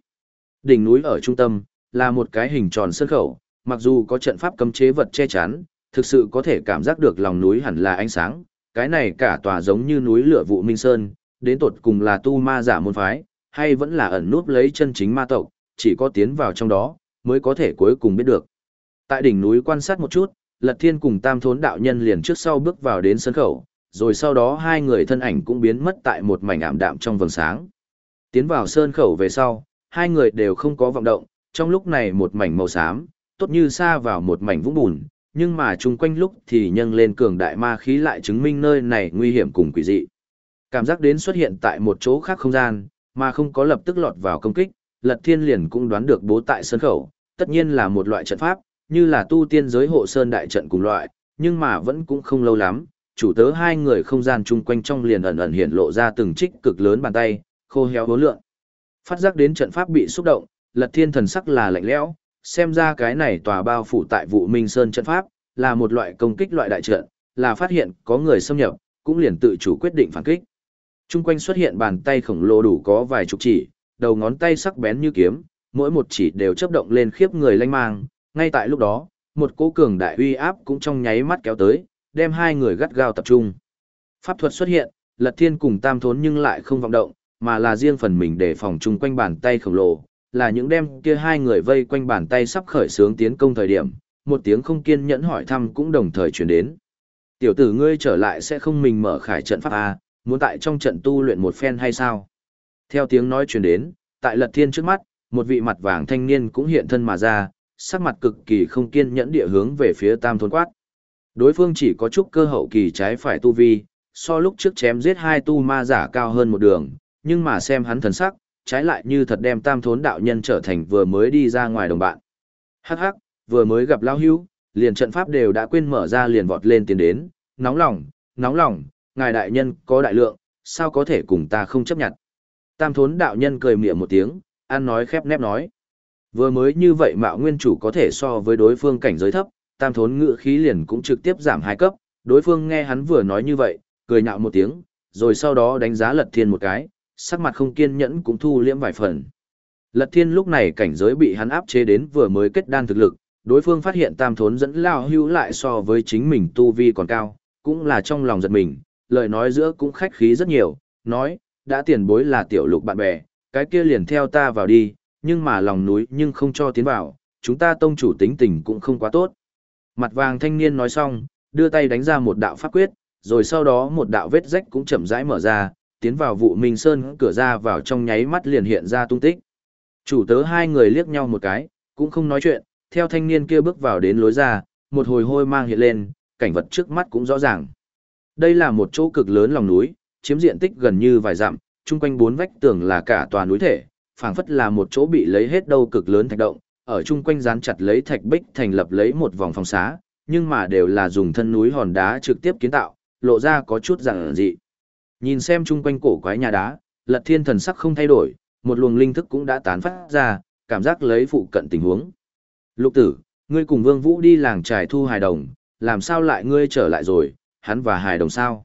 Đỉnh núi ở trung tâm, là một cái hình tròn sân khẩu, mặc dù có trận pháp cấm chế vật che chắn, thực sự có thể cảm giác được lòng núi hẳn là ánh sáng, cái này cả tòa giống như núi lửa vụ Minh Sơn, đến tột cùng là tu ma giả môn phái, hay vẫn là ẩn núp lấy chân chính ma tộc, chỉ có tiến vào trong đó, mới có thể cuối cùng biết được. Tại đỉnh núi quan sát một chút, Lật Thiên cùng Tam Thốn đạo nhân liền trước sau bước vào đến sân khẩu, rồi sau đó hai người thân ảnh cũng biến mất tại một mảnh ảm đạm trong vầng sáng. Tiến vào sơn khẩu về sau, hai người đều không có vọng động, trong lúc này một mảnh màu xám, tốt như xa vào một mảnh vũng bùn, nhưng mà chung quanh lúc thì nhân lên cường đại ma khí lại chứng minh nơi này nguy hiểm cùng quỷ dị. Cảm giác đến xuất hiện tại một chỗ khác không gian, mà không có lập tức lọt vào công kích, Lật Thiên liền cũng đoán được bố tại sơn khẩu, tất nhiên là một loại trận pháp, như là tu tiên giới hộ sơn đại trận cùng loại, nhưng mà vẫn cũng không lâu lắm, chủ tớ hai người không gian chung quanh trong liền ẩn ẩn hiện lộ ra từng trích cực lớn bàn tay, khô héo hố lượng. Phát giác đến trận pháp bị xúc động, Lật Thiên thần sắc là lạnh lẽo, xem ra cái này tòa bao phủ tại vụ Minh Sơn trận pháp, là một loại công kích loại đại trận, là phát hiện có người xâm nhập, cũng liền tự chủ quyết định phản kích. Trung quanh xuất hiện bàn tay khổng lồ đủ có vài chục chỉ, đầu ngón tay sắc bén như kiếm, mỗi một chỉ đều chớp động lên khiếp người lanh mang, ngay tại lúc đó, một cỗ cường đại uy áp cũng trong nháy mắt kéo tới, đem hai người gắt gao tập trung. Pháp thuật xuất hiện, Lật Thiên cùng Tam Thốn nhưng lại không vọng động, mà là riêng phần mình để phòng chung quanh bàn tay khổng lồ, là những đem kia hai người vây quanh bàn tay sắp khởi sướng tiến công thời điểm, một tiếng không kiên nhẫn hỏi thăm cũng đồng thời truyền đến. Tiểu tử ngươi trở lại sẽ không mình mở khải trận pháp A, muốn tại trong trận tu luyện một phen hay sao? Theo tiếng nói truyền đến, tại lật thiên trước mắt, một vị mặt vàng thanh niên cũng hiện thân mà ra, sắc mặt cực kỳ không kiên nhẫn địa hướng về phía tam thôn quát. Đối phương chỉ có chút cơ hậu kỳ trái phải tu vi, so lúc trước chém giết hai tu ma giả cao hơn một đường, nhưng mà xem hắn thần sắc, trái lại như thật đem tam thốn đạo nhân trở thành vừa mới đi ra ngoài đồng bạn. Hắc hắc, vừa mới gặp lao hưu, liền trận pháp đều đã quên mở ra liền vọt lên tiến đến, nóng lòng, nóng lòng, ngài đại nhân có đại lượng, sao có thể cùng ta không chấp nhận. Tam thốn đạo nhân cười mỉa một tiếng, ăn nói khép nép nói. Vừa mới như vậy mạo nguyên chủ có thể so với đối phương cảnh giới thấp, tam thốn ngự khí liền cũng trực tiếp giảm hai cấp, đối phương nghe hắn vừa nói như vậy, cười nhạo một tiếng, rồi sau đó đánh giá lật thiên một cái, sắc mặt không kiên nhẫn cũng thu liễm vài phần. Lật thiên lúc này cảnh giới bị hắn áp chế đến vừa mới kết đan thực lực, đối phương phát hiện tam thốn dẫn lao hưu lại so với chính mình tu vi còn cao, cũng là trong lòng giật mình, lời nói giữa cũng khách khí rất nhiều, nói, đã tiền bối là tiểu lục bạn bè, cái kia liền theo ta vào đi, nhưng mà lòng núi nhưng không cho tiến vào, chúng ta tông chủ tính tình cũng không quá tốt. Mặt vàng thanh niên nói xong, đưa tay đánh ra một đạo pháp quyết, rồi sau đó một đạo vết rách cũng chậm rãi mở ra, tiến vào vụ Minh Sơn cửa ra vào trong nháy mắt liền hiện ra tung tích. Chủ tớ hai người liếc nhau một cái, cũng không nói chuyện, theo thanh niên kia bước vào đến lối ra, một hồi hôi mang hiện lên, cảnh vật trước mắt cũng rõ ràng. Đây là một chỗ cực lớn lòng núi, chiếm diện tích gần như vài dặm, chung quanh bốn vách tường là cả tòa núi thể, phảng phất là một chỗ bị lấy hết đâu cực lớn thạch động, ở chung quanh dán chặt lấy thạch bích thành lập lấy một vòng phòng xá, nhưng mà đều là dùng thân núi hòn đá trực tiếp kiến tạo, lộ ra có chút giản dị. Nhìn xem chung quanh cổ quái nhà đá, Lật Thiên thần sắc không thay đổi, một luồng linh thức cũng đã tán phát ra, cảm giác lấy phụ cận tình huống. Lục tử, ngươi cùng Vương Vũ đi làng trải thu hài đồng, làm sao lại ngươi trở lại rồi, hắn và hài đồng sao?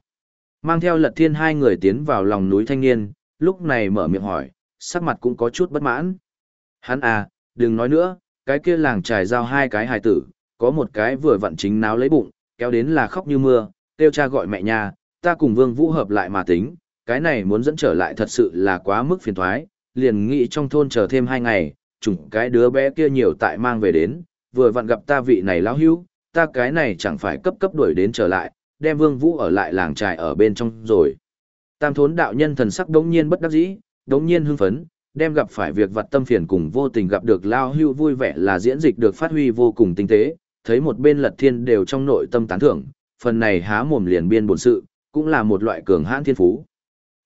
Mang theo Lật Thiên hai người tiến vào lòng núi thanh niên, lúc này mở miệng hỏi, sắc mặt cũng có chút bất mãn. Hắn à, đừng nói nữa, cái kia làng trải giao hai cái hài tử, có một cái vừa vặn chính náo lấy bụng, kéo đến là khóc như mưa, kêu cha gọi mẹ nhà, ta cùng Vương Vũ hợp lại mà tính, cái này muốn dẫn trở lại thật sự là quá mức phiền toái, liền nghĩ trong thôn chờ thêm hai ngày, chủng cái đứa bé kia nhiều tại mang về đến, vừa vặn gặp ta vị này lão hữu, ta cái này chẳng phải cấp cấp đuổi đến trở lại, đem Vương Vũ ở lại làng trài ở bên trong rồi. Tam thốn đạo nhân thần sắc đống nhiên bất đắc dĩ, đống nhiên hưng phấn, đem gặp phải việc vật tâm phiền cùng vô tình gặp được lao hưu vui vẻ là diễn dịch được phát huy vô cùng tinh tế, thấy một bên lật thiên đều trong nội tâm tán thưởng, phần này há mồm liền biên bổn sự, cũng là một loại cường hãn thiên phú.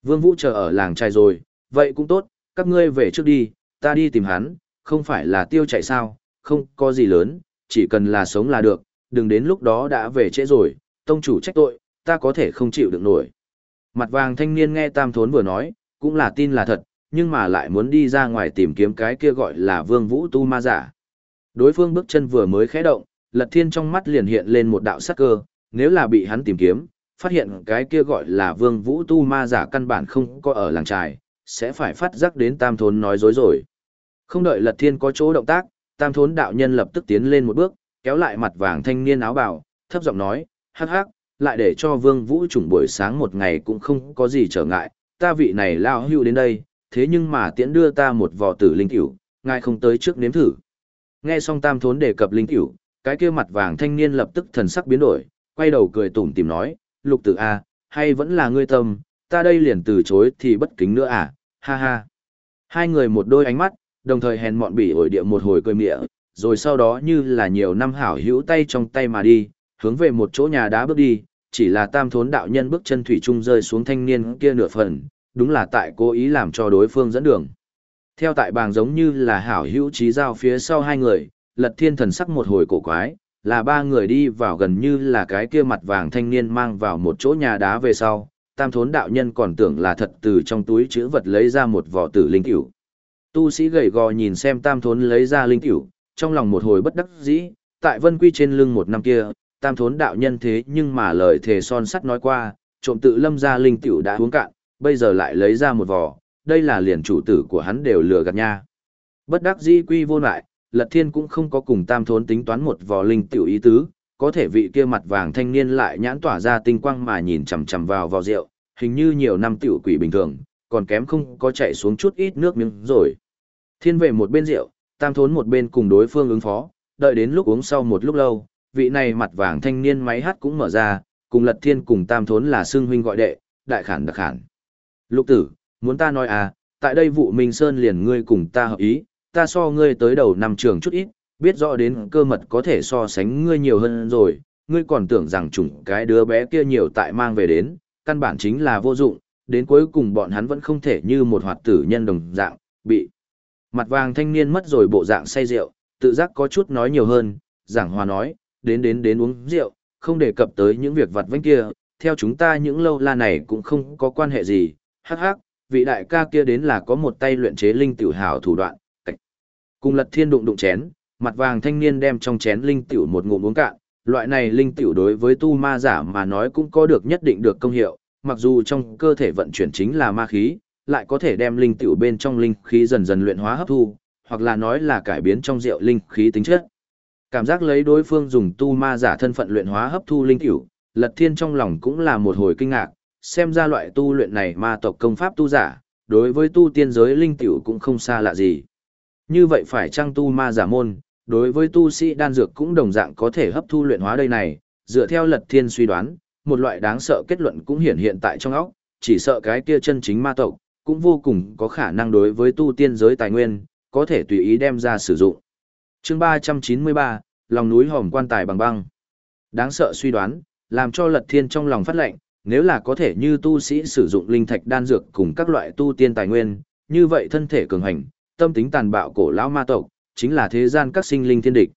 Vương Vũ chờ ở làng trai rồi, vậy cũng tốt, các ngươi về trước đi, ta đi tìm hắn, không phải là tiêu chạy sao, không có gì lớn, chỉ cần là sống là được, đừng đến lúc đó đã về trễ rồi, tông chủ trách tội, ta có thể không chịu được nổi. Mặt vàng thanh niên nghe Tam Thốn vừa nói, cũng là tin là thật, nhưng mà lại muốn đi ra ngoài tìm kiếm cái kia gọi là Vương Vũ Tu Ma giả. Đối phương bước chân vừa mới khẽ động, Lật Thiên trong mắt liền hiện lên một đạo sắc cơ, nếu là bị hắn tìm kiếm, phát hiện cái kia gọi là Vương Vũ Tu Ma giả căn bản không có ở làng trài, sẽ phải phát giác đến Tam Thốn nói dối rồi. Không đợi Lật Thiên có chỗ động tác, Tam Thốn đạo nhân lập tức tiến lên một bước, kéo lại mặt vàng thanh niên áo bào, thấp giọng nói, hắc hắc, lại để cho Vương Vũ trùng buổi sáng một ngày cũng không có gì trở ngại, ta vị này lao hưu đến đây, thế nhưng mà tiễn đưa ta một vò tử linh tiểu, ngài không tới trước nếm thử. Nghe xong Tam Thốn đề cập linh tiểu, cái kia mặt vàng thanh niên lập tức thần sắc biến đổi, quay đầu cười tủm tìm nói, lục tử a, hay vẫn là ngươi tâm, ta đây liền từ chối thì bất kính nữa à, ha ha. Hai người một đôi ánh mắt, đồng thời hèn mọn bỉ ổi địa một hồi cười mịa, rồi sau đó như là nhiều năm hảo hữu tay trong tay mà đi, hướng về một chỗ nhà đá bước đi, chỉ là tam thốn đạo nhân bước chân thủy trung rơi xuống thanh niên kia nửa phần, đúng là tại cố ý làm cho đối phương dẫn đường. Theo tại bàng giống như là hảo hữu trí giao phía sau hai người, lật thiên thần sắc một hồi cổ quái, là ba người đi vào gần như là cái kia mặt vàng thanh niên mang vào một chỗ nhà đá về sau, tam thốn đạo nhân còn tưởng là thật từ trong túi chữ vật lấy ra một vỏ tử linh tiểu. Tu sĩ gầy gò nhìn xem tam thốn lấy ra linh tiểu, trong lòng một hồi bất đắc dĩ, tại vân quy trên lưng một năm kia, tam thốn đạo nhân thế nhưng mà lời thề son sắt nói qua, trộm tự lâm ra linh tiểu đã uống cạn, bây giờ lại lấy ra một vỏ, đây là liền chủ tử của hắn đều lừa gạt nha. Bất đắc dĩ quy vô lại, Lật Thiên cũng không có cùng tam thốn tính toán một vò linh tiểu ý tứ, có thể vị kia mặt vàng thanh niên lại nhãn tỏa ra tinh quang mà nhìn chằm chằm vào vò rượu, hình như nhiều năm tiểu quỷ bình thường, còn kém không có chạy xuống chút ít nước miếng rồi. Thiên về một bên rượu, tam thốn một bên cùng đối phương ứng phó, đợi đến lúc uống sau một lúc lâu, vị này mặt vàng thanh niên máy hát cũng mở ra, cùng lật thiên cùng tam thốn là xương huynh gọi đệ, đại khản đặc khản. Lục tử, muốn ta nói à, tại đây vụ Minh Sơn liền ngươi cùng ta hợp ý, ta so ngươi tới đầu năm trường chút ít, biết rõ đến cơ mật có thể so sánh ngươi nhiều hơn rồi, ngươi còn tưởng rằng chủng cái đứa bé kia nhiều tại mang về đến, căn bản chính là vô dụng, đến cuối cùng bọn hắn vẫn không thể như một hoạt tử nhân đồng dạng, bị. Mặt vàng thanh niên mất rồi bộ dạng say rượu, tự giác có chút nói nhiều hơn, giảng hòa nói, đến đến đến uống rượu, không đề cập tới những việc vặt vãnh kia, theo chúng ta những lâu la này cũng không có quan hệ gì, hắc hắc, vị đại ca kia đến là có một tay luyện chế linh tiểu hào thủ đoạn. Cùng lật thiên đụng đụng chén, mặt vàng thanh niên đem trong chén linh tiểu một ngụm uống cạn, loại này linh tiểu đối với tu ma giả mà nói cũng có được nhất định được công hiệu, mặc dù trong cơ thể vận chuyển chính là ma khí, lại có thể đem linh tiểu bên trong linh khí dần dần luyện hóa hấp thu, hoặc là nói là cải biến trong rượu linh khí tính chất. Cảm giác lấy đối phương dùng tu ma giả thân phận luyện hóa hấp thu linh tiểu, Lật Thiên trong lòng cũng là một hồi kinh ngạc, xem ra loại tu luyện này ma tộc công pháp tu giả, đối với tu tiên giới linh tiểu cũng không xa lạ gì. Như vậy phải chăng tu ma giả môn, đối với tu sĩ đan dược cũng đồng dạng có thể hấp thu luyện hóa đây này, dựa theo lật thiên suy đoán, một loại đáng sợ kết luận cũng hiển hiện tại trong óc, chỉ sợ cái kia chân chính ma tộc, cũng vô cùng có khả năng đối với tu tiên giới tài nguyên, có thể tùy ý đem ra sử dụng. chương 393, lòng núi hòm quan tài bằng băng. Đáng sợ suy đoán, làm cho lật thiên trong lòng phát lệnh, nếu là có thể như tu sĩ sử dụng linh thạch đan dược cùng các loại tu tiên tài nguyên, như vậy thân thể cường hành, tâm tính tàn bạo cổ lão ma tộc, chính là thế gian các sinh linh thiên địch.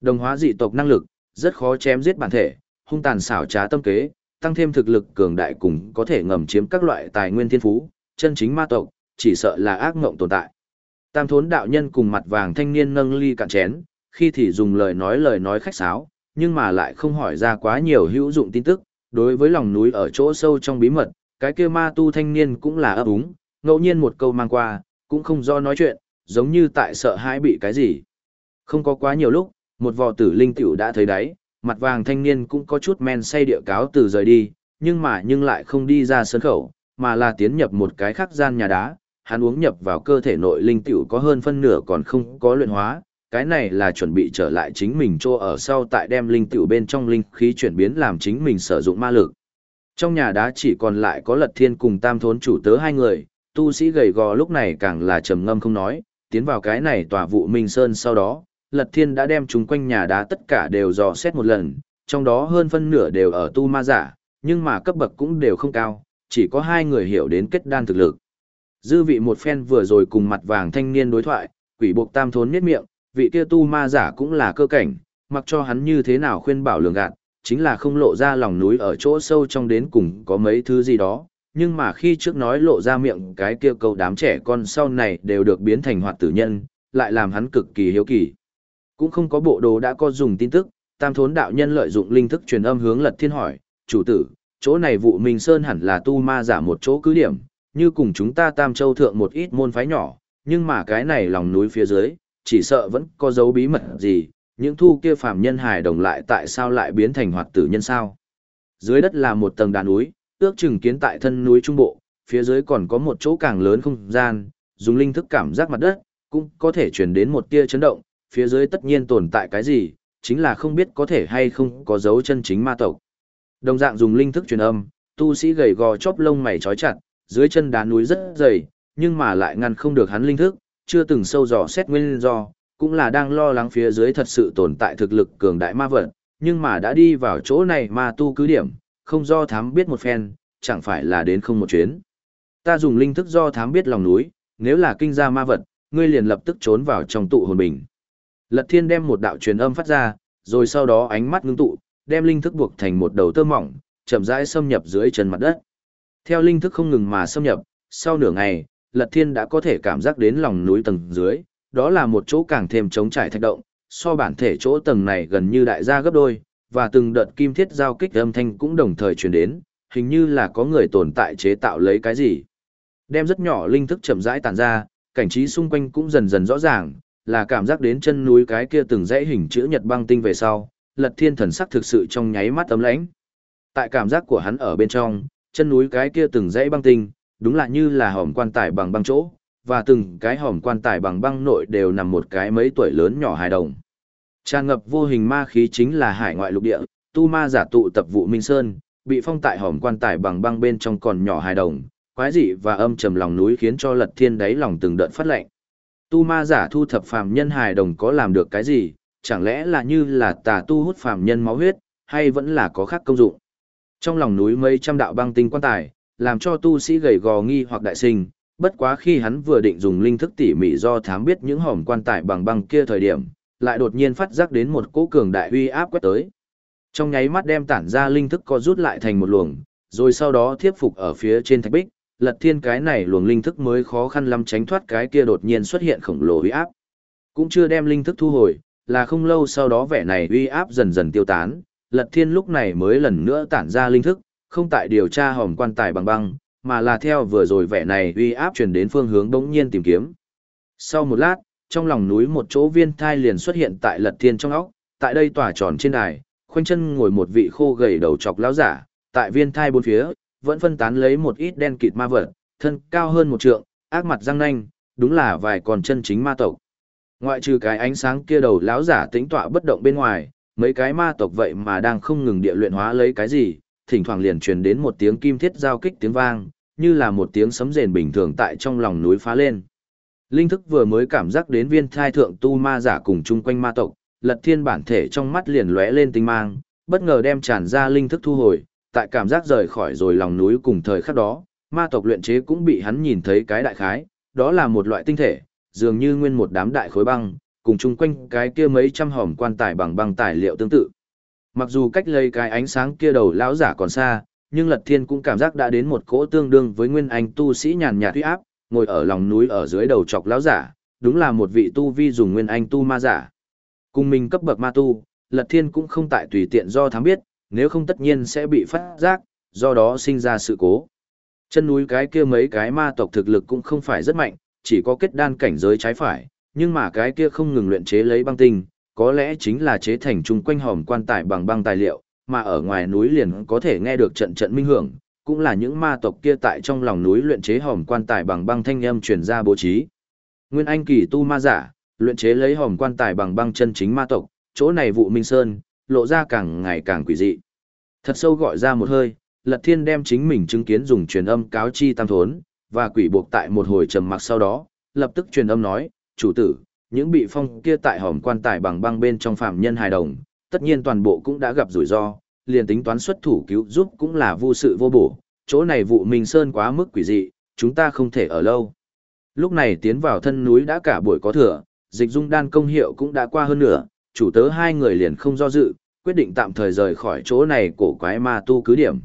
Đồng hóa dị tộc năng lực, rất khó chém giết bản thể, hung tàn xảo trá tâm kế, tăng thêm thực lực cường đại cùng có thể ngầm chiếm các loại tài nguyên thiên phú, chân chính ma tộc, chỉ sợ là ác ngộng tồn tại. Tam thốn đạo nhân cùng mặt vàng thanh niên nâng ly cạn chén, khi thì dùng lời nói lời nói khách sáo, nhưng mà lại không hỏi ra quá nhiều hữu dụng tin tức, đối với lòng núi ở chỗ sâu trong bí mật, cái kia ma tu thanh niên cũng là ấp úng, ngẫu nhiên một câu mang qua, cũng không do nói chuyện, giống như tại sợ hãi bị cái gì. Không có quá nhiều lúc, một vò tử linh tiểu đã thấy đấy, mặt vàng thanh niên cũng có chút men say địa cáo từ rời đi, nhưng mà nhưng lại không đi ra sân khẩu, mà là tiến nhập một cái khắc gian nhà đá, hắn uống nhập vào cơ thể nội linh tiểu có hơn phân nửa còn không có luyện hóa, cái này là chuẩn bị trở lại chính mình cho ở sau tại đem linh tiểu bên trong linh khí chuyển biến làm chính mình sử dụng ma lực. Trong nhà đá chỉ còn lại có lật thiên cùng tam thốn chủ tớ hai người, tu sĩ gầy gò lúc này càng là trầm ngâm không nói, tiến vào cái này tòa vụ Minh Sơn sau đó, lật thiên đã đem chúng quanh nhà đá tất cả đều dò xét một lần, trong đó hơn phân nửa đều ở tu ma giả, nhưng mà cấp bậc cũng đều không cao, chỉ có hai người hiểu đến kết đan thực lực. Dư vị một phen vừa rồi cùng mặt vàng thanh niên đối thoại, quỷ buộc tam thốn miết miệng, vị kia tu ma giả cũng là cơ cảnh, mặc cho hắn như thế nào khuyên bảo lường gạt, chính là không lộ ra lòng núi ở chỗ sâu trong đến cùng có mấy thứ gì đó, nhưng mà khi trước nói lộ ra miệng cái kia câu đám trẻ con sau này đều được biến thành hoạt tử nhân, lại làm hắn cực kỳ hiếu kỳ. Cũng không có bộ đồ đã có dùng tin tức, tam thốn đạo nhân lợi dụng linh thức truyền âm hướng lật thiên hỏi, chủ tử, chỗ này vụ Minh Sơn hẳn là tu ma giả một chỗ cứ điểm, như cùng chúng ta tam châu thượng một ít môn phái nhỏ, nhưng mà cái này lòng núi phía dưới, chỉ sợ vẫn có dấu bí mật gì, những thu kia phàm nhân hài đồng lại tại sao lại biến thành hoạt tử nhân sao. Dưới đất là một tầng đá núi, ước chừng kiến tại thân núi trung bộ, phía dưới còn có một chỗ càng lớn không gian, dùng linh thức cảm giác mặt đất, cũng có thể truyền đến một tia chấn động, phía dưới tất nhiên tồn tại cái gì, chính là không biết có thể hay không có dấu chân chính ma tộc. Đồng dạng dùng linh thức truyền âm, tu sĩ gầy gò chóp lông mày chói chặt, dưới chân đá núi rất dày, nhưng mà lại ngăn không được hắn linh thức, chưa từng sâu dò xét nguyên do, cũng là đang lo lắng phía dưới thật sự tồn tại thực lực cường đại ma vật, nhưng mà đã đi vào chỗ này ma tu cứ điểm, không do thám biết một phen, chẳng phải là đến không một chuyến. Ta dùng linh thức do thám biết lòng núi, nếu là kinh gia ma vật, ngươi liền lập tức trốn vào trong tụ hồn bình. Lật thiên đem một đạo truyền âm phát ra, rồi sau đó ánh mắt ngưng tụ, đem linh thức buộc thành một đầu tơ mỏng, chậm rãi xâm nhập dưới chân mặt đất. Theo linh thức không ngừng mà xâm nhập, sau nửa ngày, Lật Thiên đã có thể cảm giác đến lòng núi tầng dưới, đó là một chỗ càng thêm trống trải thạch động, so bản thể chỗ tầng này gần như đại gia gấp đôi, và từng đợt kim thiết giao kích âm thanh cũng đồng thời truyền đến, hình như là có người tồn tại chế tạo lấy cái gì. Đem rất nhỏ linh thức chậm rãi tản ra, cảnh trí xung quanh cũng dần dần rõ ràng, là cảm giác đến chân núi cái kia từng dãy hình chữ nhật băng tinh về sau, Lật Thiên thần sắc thực sự trong nháy mắt ấm lãnh. Tại cảm giác của hắn ở bên trong, chân núi cái kia từng dãy băng tinh, đúng là như là hòm quan tài bằng băng chỗ, và từng cái hòm quan tài bằng băng nội đều nằm một cái mấy tuổi lớn nhỏ hài đồng. Tràn ngập vô hình ma khí chính là hải ngoại lục địa, tu ma giả tụ tập vụ Minh Sơn, bị phong tại hòm quan tài bằng băng bên trong còn nhỏ hài đồng, quái dị và âm trầm lòng núi khiến cho Lật Thiên đáy lòng từng đợt phát lạnh. Tu ma giả thu thập phàm nhân hài đồng có làm được cái gì, chẳng lẽ là như là tà tu hút phàm nhân máu huyết, hay vẫn là có khác công dụng. Trong lòng núi mấy trăm đạo băng tinh quan tài, làm cho tu sĩ gầy gò nghi hoặc đại sinh, bất quá khi hắn vừa định dùng linh thức tỉ mỉ do thám biết những hòm quan tài bằng băng kia thời điểm, lại đột nhiên phát giác đến một cỗ cường đại uy áp quét tới. Trong nháy mắt đem tản ra linh thức co rút lại thành một luồng, rồi sau đó thiếp phục ở phía trên thạch bích, lật thiên cái này luồng linh thức mới khó khăn lắm tránh thoát cái kia đột nhiên xuất hiện khổng lồ uy áp. Cũng chưa đem linh thức thu hồi, là không lâu sau đó vẻ này uy áp dần dần tiêu tán, lật thiên lúc này mới lần nữa tản ra linh thức, không tại điều tra hòm quan tài bằng băng, mà là theo vừa rồi vẻ này uy áp truyền đến phương hướng bỗng nhiên tìm kiếm. Sau một lát, trong lòng núi một chỗ viên thai liền xuất hiện tại lật thiên trong óc, tại đây tỏa tròn trên đài, khoanh chân ngồi một vị khô gầy đầu chọc lão giả, tại viên thai bốn phía, vẫn phân tán lấy một ít đen kịt ma vật, thân cao hơn một trượng, ác mặt răng nanh, đúng là vài con chân chính ma tộc. Ngoại trừ cái ánh sáng kia đầu lão giả tính tọa bất động bên ngoài, mấy cái ma tộc vậy mà đang không ngừng địa luyện hóa lấy cái gì, thỉnh thoảng liền truyền đến một tiếng kim thiết giao kích tiếng vang, như là một tiếng sấm rền bình thường tại trong lòng núi phá lên. Linh thức vừa mới cảm giác đến viên thai thượng tu ma giả cùng chung quanh ma tộc, lật thiên bản thể trong mắt liền lóe lên tinh mang, bất ngờ đem tràn ra linh thức thu hồi, tại cảm giác rời khỏi rồi lòng núi cùng thời khắc đó, ma tộc luyện chế cũng bị hắn nhìn thấy cái đại khái, đó là một loại tinh thể, dường như nguyên một đám đại khối băng, cùng chung quanh cái kia mấy trăm hòm quan tài bằng băng tài liệu tương tự. Mặc dù cách lấy cái ánh sáng kia đầu lão giả còn xa, nhưng Lật Thiên cũng cảm giác đã đến một cỗ tương đương với nguyên anh tu sĩ nhàn nhạt uy áp, ngồi ở lòng núi ở dưới đầu chọc lão giả, đúng là một vị tu vi dùng nguyên anh tu ma giả. Cùng mình cấp bậc ma tu, Lật Thiên cũng không tại tùy tiện do thám biết, nếu không tất nhiên sẽ bị phát giác, do đó sinh ra sự cố. Chân núi cái kia mấy cái ma tộc thực lực cũng không phải rất mạnh, chỉ có kết đan cảnh giới trái phải, nhưng mà cái kia không ngừng luyện chế lấy băng tinh, có lẽ chính là chế thành chung quanh hòm quan tài bằng băng tài liệu, mà ở ngoài núi liền có thể nghe được trận trận minh hưởng, cũng là những ma tộc kia tại trong lòng núi luyện chế hòm quan tài bằng băng thanh âm truyền ra bố trí. Nguyên Anh kỳ tu ma giả, luyện chế lấy hòm quan tài bằng băng chân chính ma tộc, chỗ này vụ Minh Sơn, lộ ra càng ngày càng quỷ dị. Thật sâu gọi ra một hơi, Lật Thiên đem chính mình chứng kiến dùng truyền âm cáo chi tam thốn, và quỷ buộc tại một hồi trầm mặc sau đó, lập tức truyền âm nói, chủ tử, những bị phong kia tại hòm quan tài bằng băng bên trong phạm nhân hài đồng, tất nhiên toàn bộ cũng đã gặp rủi ro, liền tính toán xuất thủ cứu giúp cũng là vô sự vô bổ, chỗ này vụ Minh Sơn quá mức quỷ dị, chúng ta không thể ở lâu. Lúc này tiến vào thân núi đã cả buổi có thừa, dịch dung đan công hiệu cũng đã qua hơn nửa, chủ tớ hai người liền không do dự, quyết định tạm thời rời khỏi chỗ này cổ quái ma tu cứ điểm.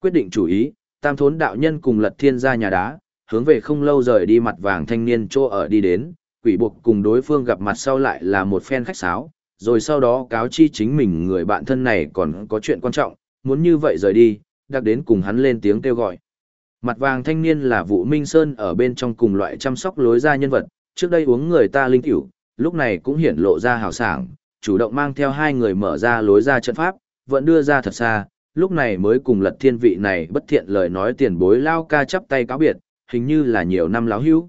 Quyết định chủ ý, tam thốn đạo nhân cùng lật thiên ra nhà đá, hướng về không lâu rời đi mặt vàng thanh niên chỗ ở đi đến, quỷ buộc cùng đối phương gặp mặt sau lại là một phen khách sáo, rồi sau đó cáo chi chính mình người bạn thân này còn có chuyện quan trọng, muốn như vậy rời đi, đặc đến cùng hắn lên tiếng kêu gọi. Mặt vàng thanh niên là vụ Minh Sơn ở bên trong cùng loại chăm sóc lối ra nhân vật, trước đây uống người ta linh tiểu, lúc này cũng hiển lộ ra hào sảng, chủ động mang theo hai người mở ra lối ra trận pháp, vẫn đưa ra thật xa, lúc này mới cùng lật thiên vị này bất thiện lời nói tiền bối lao ca chắp tay cáo biệt, hình như là nhiều năm láo hữu.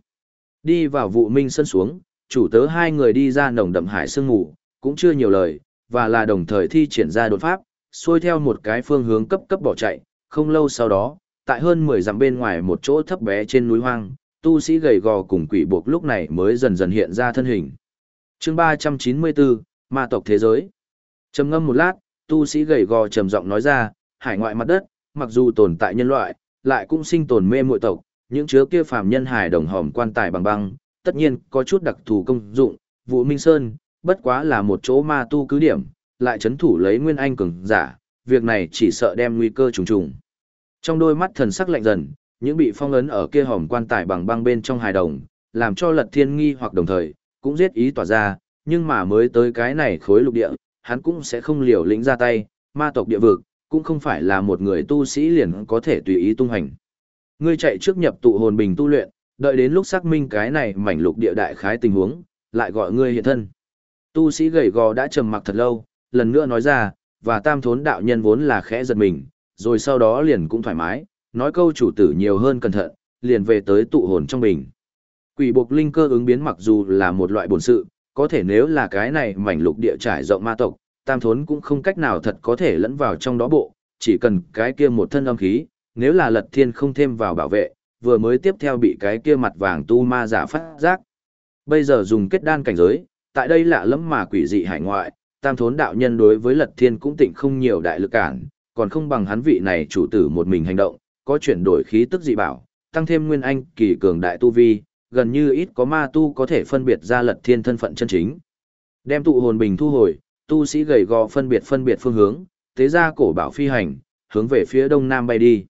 Đi vào vụ minh sân xuống, chủ tớ hai người đi ra nồng đậm hải sương ngủ, cũng chưa nhiều lời, và là đồng thời thi triển ra đột pháp, xuôi theo một cái phương hướng cấp cấp bỏ chạy, không lâu sau đó, tại hơn 10 dặm bên ngoài một chỗ thấp bé trên núi hoang, tu sĩ gầy gò cùng quỷ buộc lúc này mới dần dần hiện ra thân hình. chương 394, Ma tộc thế giới. Trầm ngâm một lát, tu sĩ gầy gò trầm giọng nói ra, hải ngoại mặt đất, mặc dù tồn tại nhân loại, lại cũng sinh tồn mê muội tộc, những chứa kia phàm nhân hải đồng hòm quan tài bằng băng, tất nhiên có chút đặc thù công dụng, Vũ Minh Sơn, bất quá là một chỗ ma tu cứ điểm, lại chấn thủ lấy nguyên anh cường giả, việc này chỉ sợ đem nguy cơ trùng trùng. Trong đôi mắt thần sắc lạnh dần, những bị phong ấn ở kia hòm quan tài bằng băng bên trong hài đồng, làm cho Lật Thiên nghi hoặc đồng thời, cũng giết ý tỏa ra, nhưng mà mới tới cái này khối lục địa, hắn cũng sẽ không liều lĩnh ra tay, ma tộc địa vực, cũng không phải là một người tu sĩ liền có thể tùy ý tung hành. Ngươi chạy trước nhập tụ hồn bình tu luyện, đợi đến lúc xác minh cái này mảnh lục địa đại khái tình huống, lại gọi ngươi hiện thân. Tu sĩ gầy gò đã trầm mặc thật lâu, lần nữa nói ra, và tam thốn đạo nhân vốn là khẽ giật mình, rồi sau đó liền cũng thoải mái, nói câu chủ tử nhiều hơn cẩn thận, liền về tới tụ hồn trong bình. Quỷ buộc linh cơ ứng biến mặc dù là một loại bổn sự, có thể nếu là cái này mảnh lục địa trải rộng ma tộc, tam thốn cũng không cách nào thật có thể lẫn vào trong đó bộ, chỉ cần cái kia một thân âm khí, nếu là lật thiên không thêm vào bảo vệ, vừa mới tiếp theo bị cái kia mặt vàng tu ma giả phát giác. Bây giờ dùng kết đan cảnh giới, tại đây lạ lắm mà quỷ dị hải ngoại, tam thốn đạo nhân đối với lật thiên cũng tịnh không nhiều đại lực cản, còn không bằng hắn vị này chủ tử một mình hành động, có chuyển đổi khí tức dị bảo, tăng thêm nguyên anh kỳ cường đại tu vi, gần như ít có ma tu có thể phân biệt ra lật thiên thân phận chân chính. Đem tụ hồn bình thu hồi, tu sĩ gầy gò phân biệt phân biệt phương hướng, tế ra cổ bảo phi hành, hướng về phía đông nam bay đi.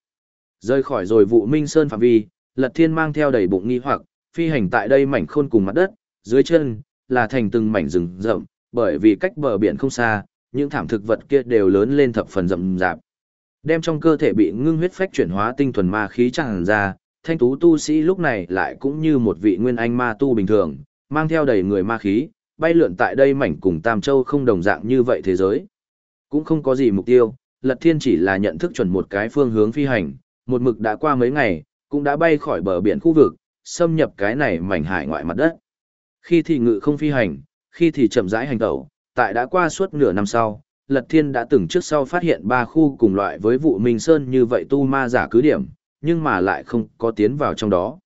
Rơi khỏi rồi vụ Minh Sơn phạm vi, Lật Thiên mang theo đầy bụng nghi hoặc, phi hành tại đây mảnh khôn cùng mặt đất, dưới chân là thành từng mảnh rừng rậm, bởi vì cách bờ biển không xa, những thảm thực vật kia đều lớn lên thập phần rậm rạp. Đem trong cơ thể bị ngưng huyết phách chuyển hóa tinh thuần ma khí tràn ra, thanh tú tu sĩ lúc này lại cũng như một vị nguyên anh ma tu bình thường, mang theo đầy người ma khí, bay lượn tại đây mảnh cùng Tam Châu không đồng dạng như vậy thế giới. Cũng không có gì mục tiêu, Lật Thiên chỉ là nhận thức chuẩn một cái phương hướng phi hành, một mực đã qua mấy ngày, cũng đã bay khỏi bờ biển khu vực, xâm nhập cái này mảnh hải ngoại mặt đất. Khi thì ngự không phi hành, khi thì chậm rãi hành tẩu, tại đã qua suốt nửa năm sau, Lật Thiên đã từng trước sau phát hiện ba khu cùng loại với vụ Minh Sơn như vậy tu ma giả cứ điểm, nhưng mà lại không có tiến vào trong đó.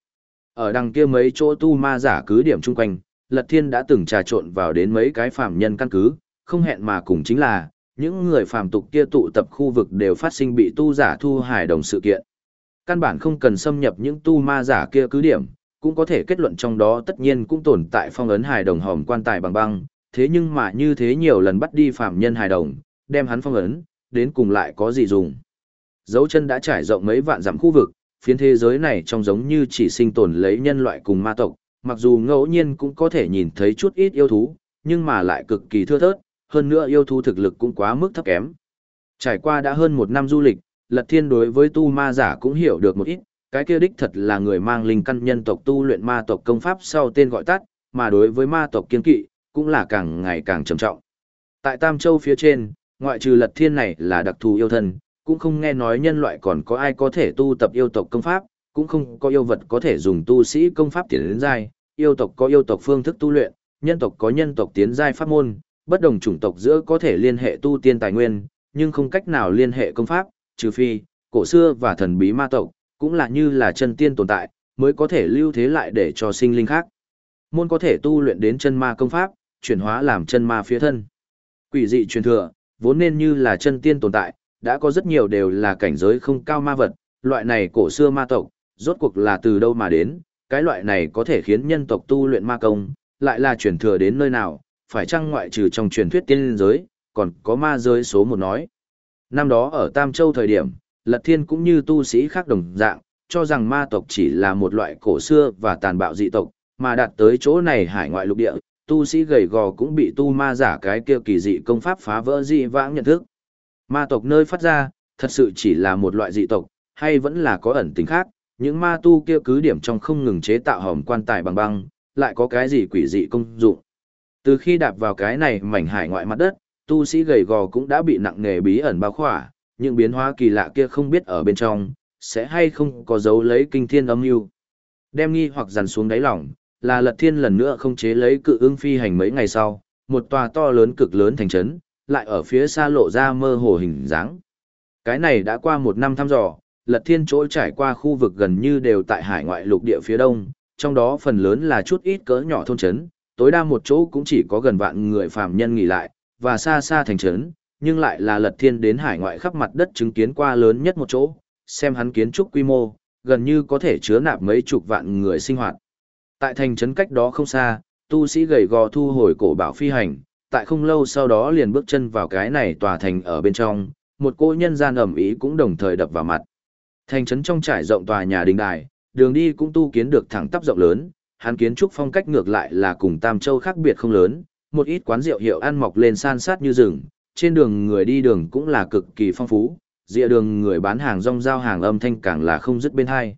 Ở đằng kia mấy chỗ tu ma giả cứ điểm chung quanh, Lật Thiên đã từng trà trộn vào đến mấy cái phạm nhân căn cứ, không hẹn mà cùng chính là, những người phàm tục kia tụ tập khu vực đều phát sinh bị tu giả thu hài đồng sự kiện. Căn bản không cần xâm nhập những tu ma giả kia cứ điểm, cũng có thể kết luận trong đó tất nhiên cũng tồn tại phong ấn hài đồng hòm quan tài bằng băng, thế nhưng mà như thế nhiều lần bắt đi phạm nhân hài đồng, đem hắn phong ấn, đến cùng lại có gì dùng. Dấu chân đã trải rộng mấy vạn dặm khu vực, phiến thế giới này trông giống như chỉ sinh tồn lấy nhân loại cùng ma tộc, mặc dù ngẫu nhiên cũng có thể nhìn thấy chút ít yêu thú, nhưng mà lại cực kỳ thưa thớt, hơn nữa yêu thú thực lực cũng quá mức thấp kém. Trải qua đã hơn một năm du lịch, Lật Thiên đối với tu ma giả cũng hiểu được một ít, cái kia đích thật là người mang linh căn nhân tộc tu luyện ma tộc công pháp sau tên gọi tắt, mà đối với ma tộc kiên kỵ, cũng là càng ngày càng trầm trọng. Tại Tam Châu phía trên, ngoại trừ Lật Thiên này là đặc thù yêu thân, cũng không nghe nói nhân loại còn có ai có thể tu tập yêu tộc công pháp, cũng không có yêu vật có thể dùng tu sĩ công pháp tiến đến giai, yêu tộc có yêu tộc phương thức tu luyện, nhân tộc có nhân tộc tiến giai pháp môn, bất đồng chủng tộc giữa có thể liên hệ tu tiên tài nguyên, nhưng không cách nào liên hệ công pháp, trừ phi, cổ xưa và thần bí ma tộc, cũng là như là chân tiên tồn tại, mới có thể lưu thế lại để cho sinh linh khác. Môn có thể tu luyện đến chân ma công pháp, chuyển hóa làm chân ma phía thân. Quỷ dị truyền thừa, vốn nên như là chân tiên tồn tại, đã có rất nhiều đều là cảnh giới không cao ma vật, loại này cổ xưa ma tộc, rốt cuộc là từ đâu mà đến, cái loại này có thể khiến nhân tộc tu luyện ma công, lại là truyền thừa đến nơi nào, phải chăng ngoại trừ trong truyền thuyết tiên giới, còn có ma giới số một nói. Năm đó ở Tam Châu thời điểm, Lật Thiên cũng như tu sĩ khác đồng dạng, cho rằng ma tộc chỉ là một loại cổ xưa và tàn bạo dị tộc, mà đạt tới chỗ này hải ngoại lục địa, tu sĩ gầy gò cũng bị tu ma giả cái kia kỳ dị công pháp phá vỡ dị vãng nhận thức. Ma tộc nơi phát ra, thật sự chỉ là một loại dị tộc, hay vẫn là có ẩn tính khác, những ma tu kia cứ điểm trong không ngừng chế tạo hòm quan tài bằng băng, lại có cái gì quỷ dị công dụng. Từ khi đạp vào cái này mảnh hải ngoại mặt đất, tu sĩ gầy gò cũng đã bị nặng nghề bí ẩn bao khỏa, những biến hóa kỳ lạ kia không biết ở bên trong, sẽ hay không có dấu lấy kinh thiên âm mưu Đem nghi hoặc dằn xuống đáy lòng, là lật thiên lần nữa không chế lấy cự ưng phi hành mấy ngày sau, một tòa to lớn cực lớn thành trấn, lại ở phía xa lộ ra mơ hồ hình dáng. Cái này đã qua một năm thăm dò, lật thiên chỗ trải qua khu vực gần như đều tại hải ngoại lục địa phía đông, trong đó phần lớn là chút ít cỡ nhỏ thôn trấn, tối đa một chỗ cũng chỉ có gần vạn người phàm nhân nghỉ lại, và xa xa thành trấn, nhưng lại là lật thiên đến hải ngoại khắp mặt đất chứng kiến qua lớn nhất một chỗ, xem hắn kiến trúc quy mô, gần như có thể chứa nạp mấy chục vạn người sinh hoạt. Tại thành trấn cách đó không xa, tu sĩ gầy gò thu hồi cổ bảo phi hành, tại không lâu sau đó liền bước chân vào cái này tòa thành ở bên trong, một cô nhân gian ẩm ý cũng đồng thời đập vào mặt. Thành trấn trong trải rộng tòa nhà đình đài, đường đi cũng tu kiến được thẳng tắp rộng lớn, hắn kiến trúc phong cách ngược lại là cùng Tam Châu khác biệt không lớn, một ít quán rượu hiệu ăn mọc lên san sát như rừng, trên đường người đi đường cũng là cực kỳ phong phú, dịa đường người bán hàng rong giao hàng âm thanh càng là không dứt bên hai.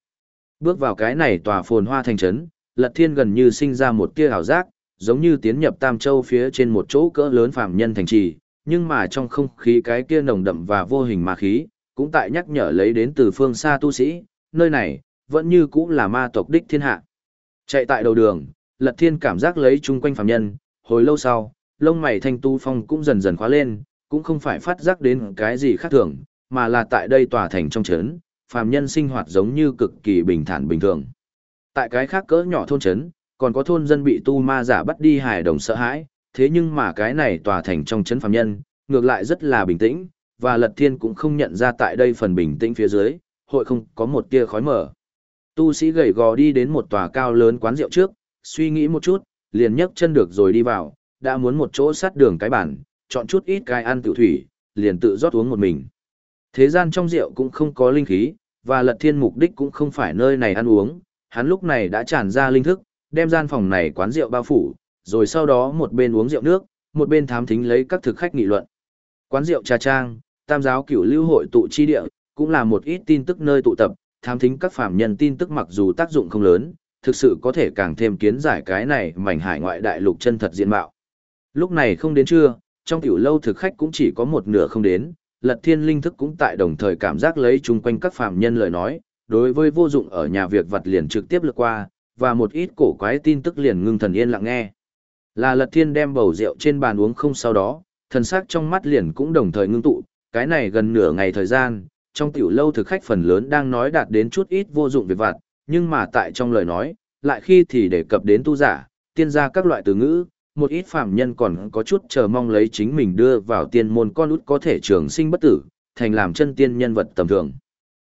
Bước vào cái này tòa phồn hoa thành trấn, Lật Thiên gần như sinh ra một tia ảo giác, giống như tiến nhập Tam Châu phía trên một chỗ cỡ lớn phàm nhân thành trì, nhưng mà trong không khí cái kia nồng đậm và vô hình ma khí, cũng tại nhắc nhở lấy đến từ phương xa tu sĩ, nơi này, vẫn như cũng là ma tộc đích thiên hạ. Chạy tại đầu đường, Lật Thiên cảm giác lấy chung quanh phàm nhân, hồi lâu sau, lông mày thanh tu phong cũng dần dần khóa lên, cũng không phải phát giác đến cái gì khác thường, mà là tại đây tòa thành trong trấn, phàm nhân sinh hoạt giống như cực kỳ bình thản bình thường. Tại cái khác cỡ nhỏ thôn trấn, còn có thôn dân bị tu ma giả bắt đi hài đồng sợ hãi, thế nhưng mà cái này tòa thành trong trấn phàm nhân, ngược lại rất là bình tĩnh, và Lật Thiên cũng không nhận ra tại đây phần bình tĩnh phía dưới, hội không có một tia khói mở. Tu sĩ gầy gò đi đến một tòa cao lớn quán rượu trước, suy nghĩ một chút, liền nhấc chân được rồi đi vào, đã muốn một chỗ sát đường cái bản, chọn chút ít cái ăn tự thủy, liền tự rót uống một mình. Thế gian trong rượu cũng không có linh khí, và lật thiên mục đích cũng không phải nơi này ăn uống, hắn lúc này đã tràn ra linh thức, đem gian phòng này quán rượu bao phủ, rồi sau đó một bên uống rượu nước, một bên thám thính lấy các thực khách nghị luận. Quán rượu trà trang, tam giáo cửu lưu hội tụ chi địa, cũng là một ít tin tức nơi tụ tập, thám thính các phạm nhân tin tức mặc dù tác dụng không lớn, thực sự có thể càng thêm kiến giải cái này mảnh hải ngoại đại lục chân thật diện mạo. Lúc này không đến trưa, trong tiểu lâu thực khách cũng chỉ có một nửa không đến, Lật Thiên linh thức cũng tại đồng thời cảm giác lấy chung quanh các phạm nhân lời nói, đối với vô dụng ở nhà việc vật liền trực tiếp lượt qua, và một ít cổ quái tin tức liền ngưng thần yên lặng nghe. Là Lật Thiên đem bầu rượu trên bàn uống không sau đó, thần sắc trong mắt liền cũng đồng thời ngưng tụ, cái này gần nửa ngày thời gian, trong tiểu lâu thực khách phần lớn đang nói đạt đến chút ít vô dụng việc vặt, nhưng mà tại trong lời nói, lại khi thì đề cập đến tu giả, tiên gia các loại từ ngữ, một ít phàm nhân còn có chút chờ mong lấy chính mình đưa vào tiên môn con út có thể trường sinh bất tử, thành làm chân tiên nhân vật tầm thường.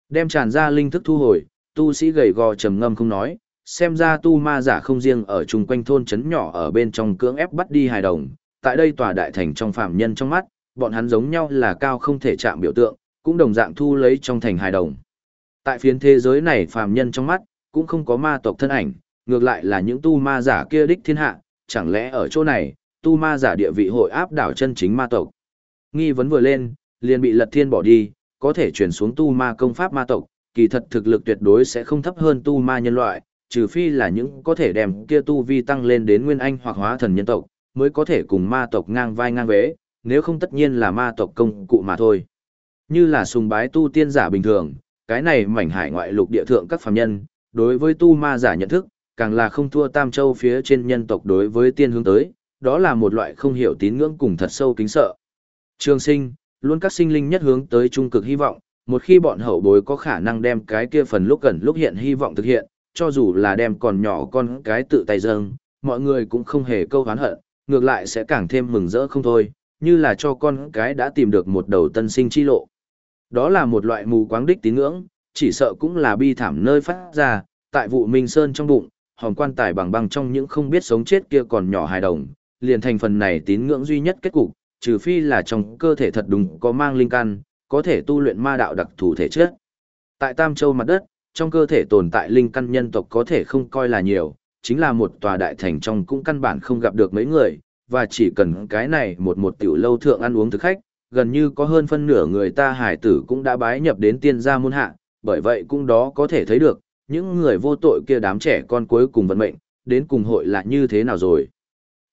Đem tràn ra linh thức thu hồi, tu sĩ gầy gò trầm ngâm không nói, xem ra tu ma giả không riêng ở chung quanh thôn trấn nhỏ ở bên trong cưỡng ép bắt đi hài đồng, tại đây tòa đại thành trong phàm nhân trong mắt, bọn hắn giống nhau là cao không thể chạm biểu tượng, cũng đồng dạng thu lấy trong thành hài đồng. Tại phiến thế giới này phàm nhân trong mắt, cũng không có ma tộc thân ảnh, ngược lại là những tu ma giả kia đích thiên hạ, chẳng lẽ ở chỗ này, tu ma giả địa vị hội áp đảo chân chính ma tộc. Nghi vấn vừa lên, liền bị lật thiên bỏ đi, có thể chuyển xuống tu ma công pháp ma tộc, kỳ thật thực lực tuyệt đối sẽ không thấp hơn tu ma nhân loại, trừ phi là những có thể đem kia tu vi tăng lên đến nguyên anh hoặc hóa thần nhân tộc, mới có thể cùng ma tộc ngang vai ngang vế, nếu không tất nhiên là ma tộc công cụ mà thôi. Như là sùng bái tu tiên giả bình thường, cái này mảnh hải ngoại lục địa thượng các phàm nhân, đối với tu ma giả nhận thức, càng là không thua tam châu phía trên nhân tộc đối với tiên hướng tới, đó là một loại không hiểu tín ngưỡng cùng thật sâu kính sợ. Trường sinh, luôn các sinh linh nhất hướng tới trung cực hy vọng, một khi bọn hậu bối có khả năng đem cái kia phần lúc gần lúc hiện hy vọng thực hiện, cho dù là đem còn nhỏ con cái tự tay dâng, mọi người cũng không hề câu hán hận, ngược lại sẽ càng thêm mừng rỡ không thôi, như là cho con cái đã tìm được một đầu tân sinh chi lộ. Đó là một loại mù quáng đích tín ngưỡng, chỉ sợ cũng là bi thảm nơi phát ra, tại vụ Minh Sơn trong bụng, hòm quan tài bằng băng trong những không biết sống chết kia còn nhỏ hài đồng, liền thành phần này tín ngưỡng duy nhất kết cục, trừ phi là trong cơ thể thật đúng có mang linh căn, có thể tu luyện ma đạo đặc thù thể chất. Tại Tam Châu mặt đất, trong cơ thể tồn tại linh căn nhân tộc có thể không coi là nhiều, chính là một tòa đại thành trong cũng căn bản không gặp được mấy người, và chỉ cần cái này một một tiểu lâu thượng ăn uống thực khách, gần như có hơn phân nửa người ta hải tử cũng đã bái nhập đến tiên gia môn hạ, bởi vậy cũng đó có thể thấy được, những người vô tội kia đám trẻ con cuối cùng vận mệnh, đến cùng hội là như thế nào rồi.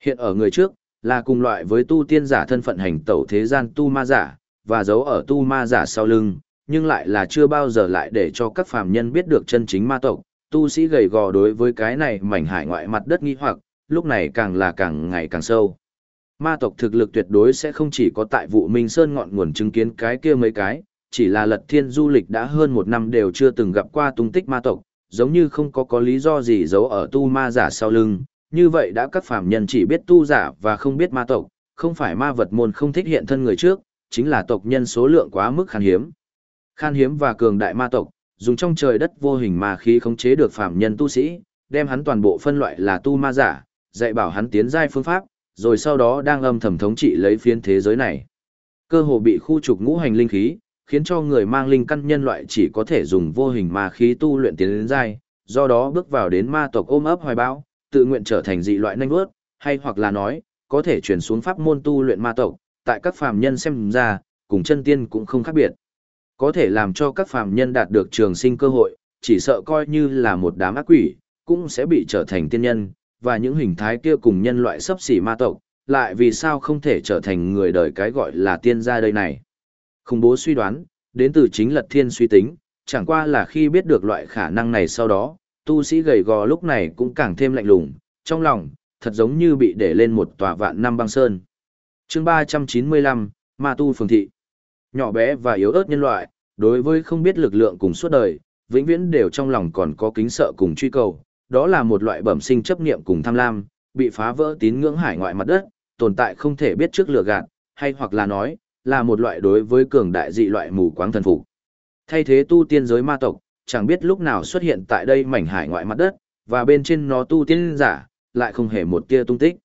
Hiện ở người trước, là cùng loại với tu tiên giả thân phận hành tẩu thế gian tu ma giả, và giấu ở tu ma giả sau lưng, nhưng lại là chưa bao giờ lại để cho các phàm nhân biết được chân chính ma tộc, tu sĩ gầy gò đối với cái này mảnh hải ngoại mặt đất nghi hoặc, lúc này càng là càng ngày càng sâu. Ma tộc thực lực tuyệt đối sẽ không chỉ có tại vụ Minh Sơn ngọn nguồn chứng kiến cái kia mấy cái, chỉ là lật thiên du lịch đã hơn một năm đều chưa từng gặp qua tung tích ma tộc, giống như không có có lý do gì giấu ở tu ma giả sau lưng, như vậy đã các phàm nhân chỉ biết tu giả và không biết ma tộc, không phải ma vật môn không thích hiện thân người trước, chính là tộc nhân số lượng quá mức khan hiếm. Khan hiếm và cường đại ma tộc, dùng trong trời đất vô hình ma khí khống chế được phàm nhân tu sĩ, đem hắn toàn bộ phân loại là tu ma giả, dạy bảo hắn tiến giai phương pháp, rồi sau đó đang âm thầm thống trị lấy phiến thế giới này. Cơ hồ bị khu trục ngũ hành linh khí, khiến cho người mang linh căn nhân loại chỉ có thể dùng vô hình ma khí tu luyện tiến đến giai, do đó bước vào đến ma tộc ôm ấp hoài bão, tự nguyện trở thành dị loại nhanh bước, hay hoặc là nói, có thể chuyển xuống pháp môn tu luyện ma tộc, tại các phàm nhân xem ra, cùng chân tiên cũng không khác biệt. Có thể làm cho các phàm nhân đạt được trường sinh cơ hội, chỉ sợ coi như là một đám ác quỷ, cũng sẽ bị trở thành tiên nhân, và những hình thái kia cùng nhân loại sấp xỉ ma tộc, lại vì sao không thể trở thành người đời cái gọi là tiên gia đây này. Khủng bố suy đoán, đến từ chính lật thiên suy tính, chẳng qua là khi biết được loại khả năng này sau đó, tu sĩ gầy gò lúc này cũng càng thêm lạnh lùng, trong lòng, thật giống như bị để lên một tòa vạn năm băng sơn. chương 395, Ma Tu Phường Thị Nhỏ bé và yếu ớt nhân loại, đối với không biết lực lượng cùng suốt đời, vĩnh viễn đều trong lòng còn có kính sợ cùng truy cầu, đó là một loại bẩm sinh chấp niệm cùng tham lam, bị phá vỡ tín ngưỡng hải ngoại mặt đất, tồn tại không thể biết trước lừa gạt, hay hoặc là nói, là một loại đối với cường đại dị loại mù quáng thần phục. Thay thế tu tiên giới ma tộc, chẳng biết lúc nào xuất hiện tại đây mảnh hải ngoại mặt đất, và bên trên nó tu tiên giả, lại không hề một tia tung tích.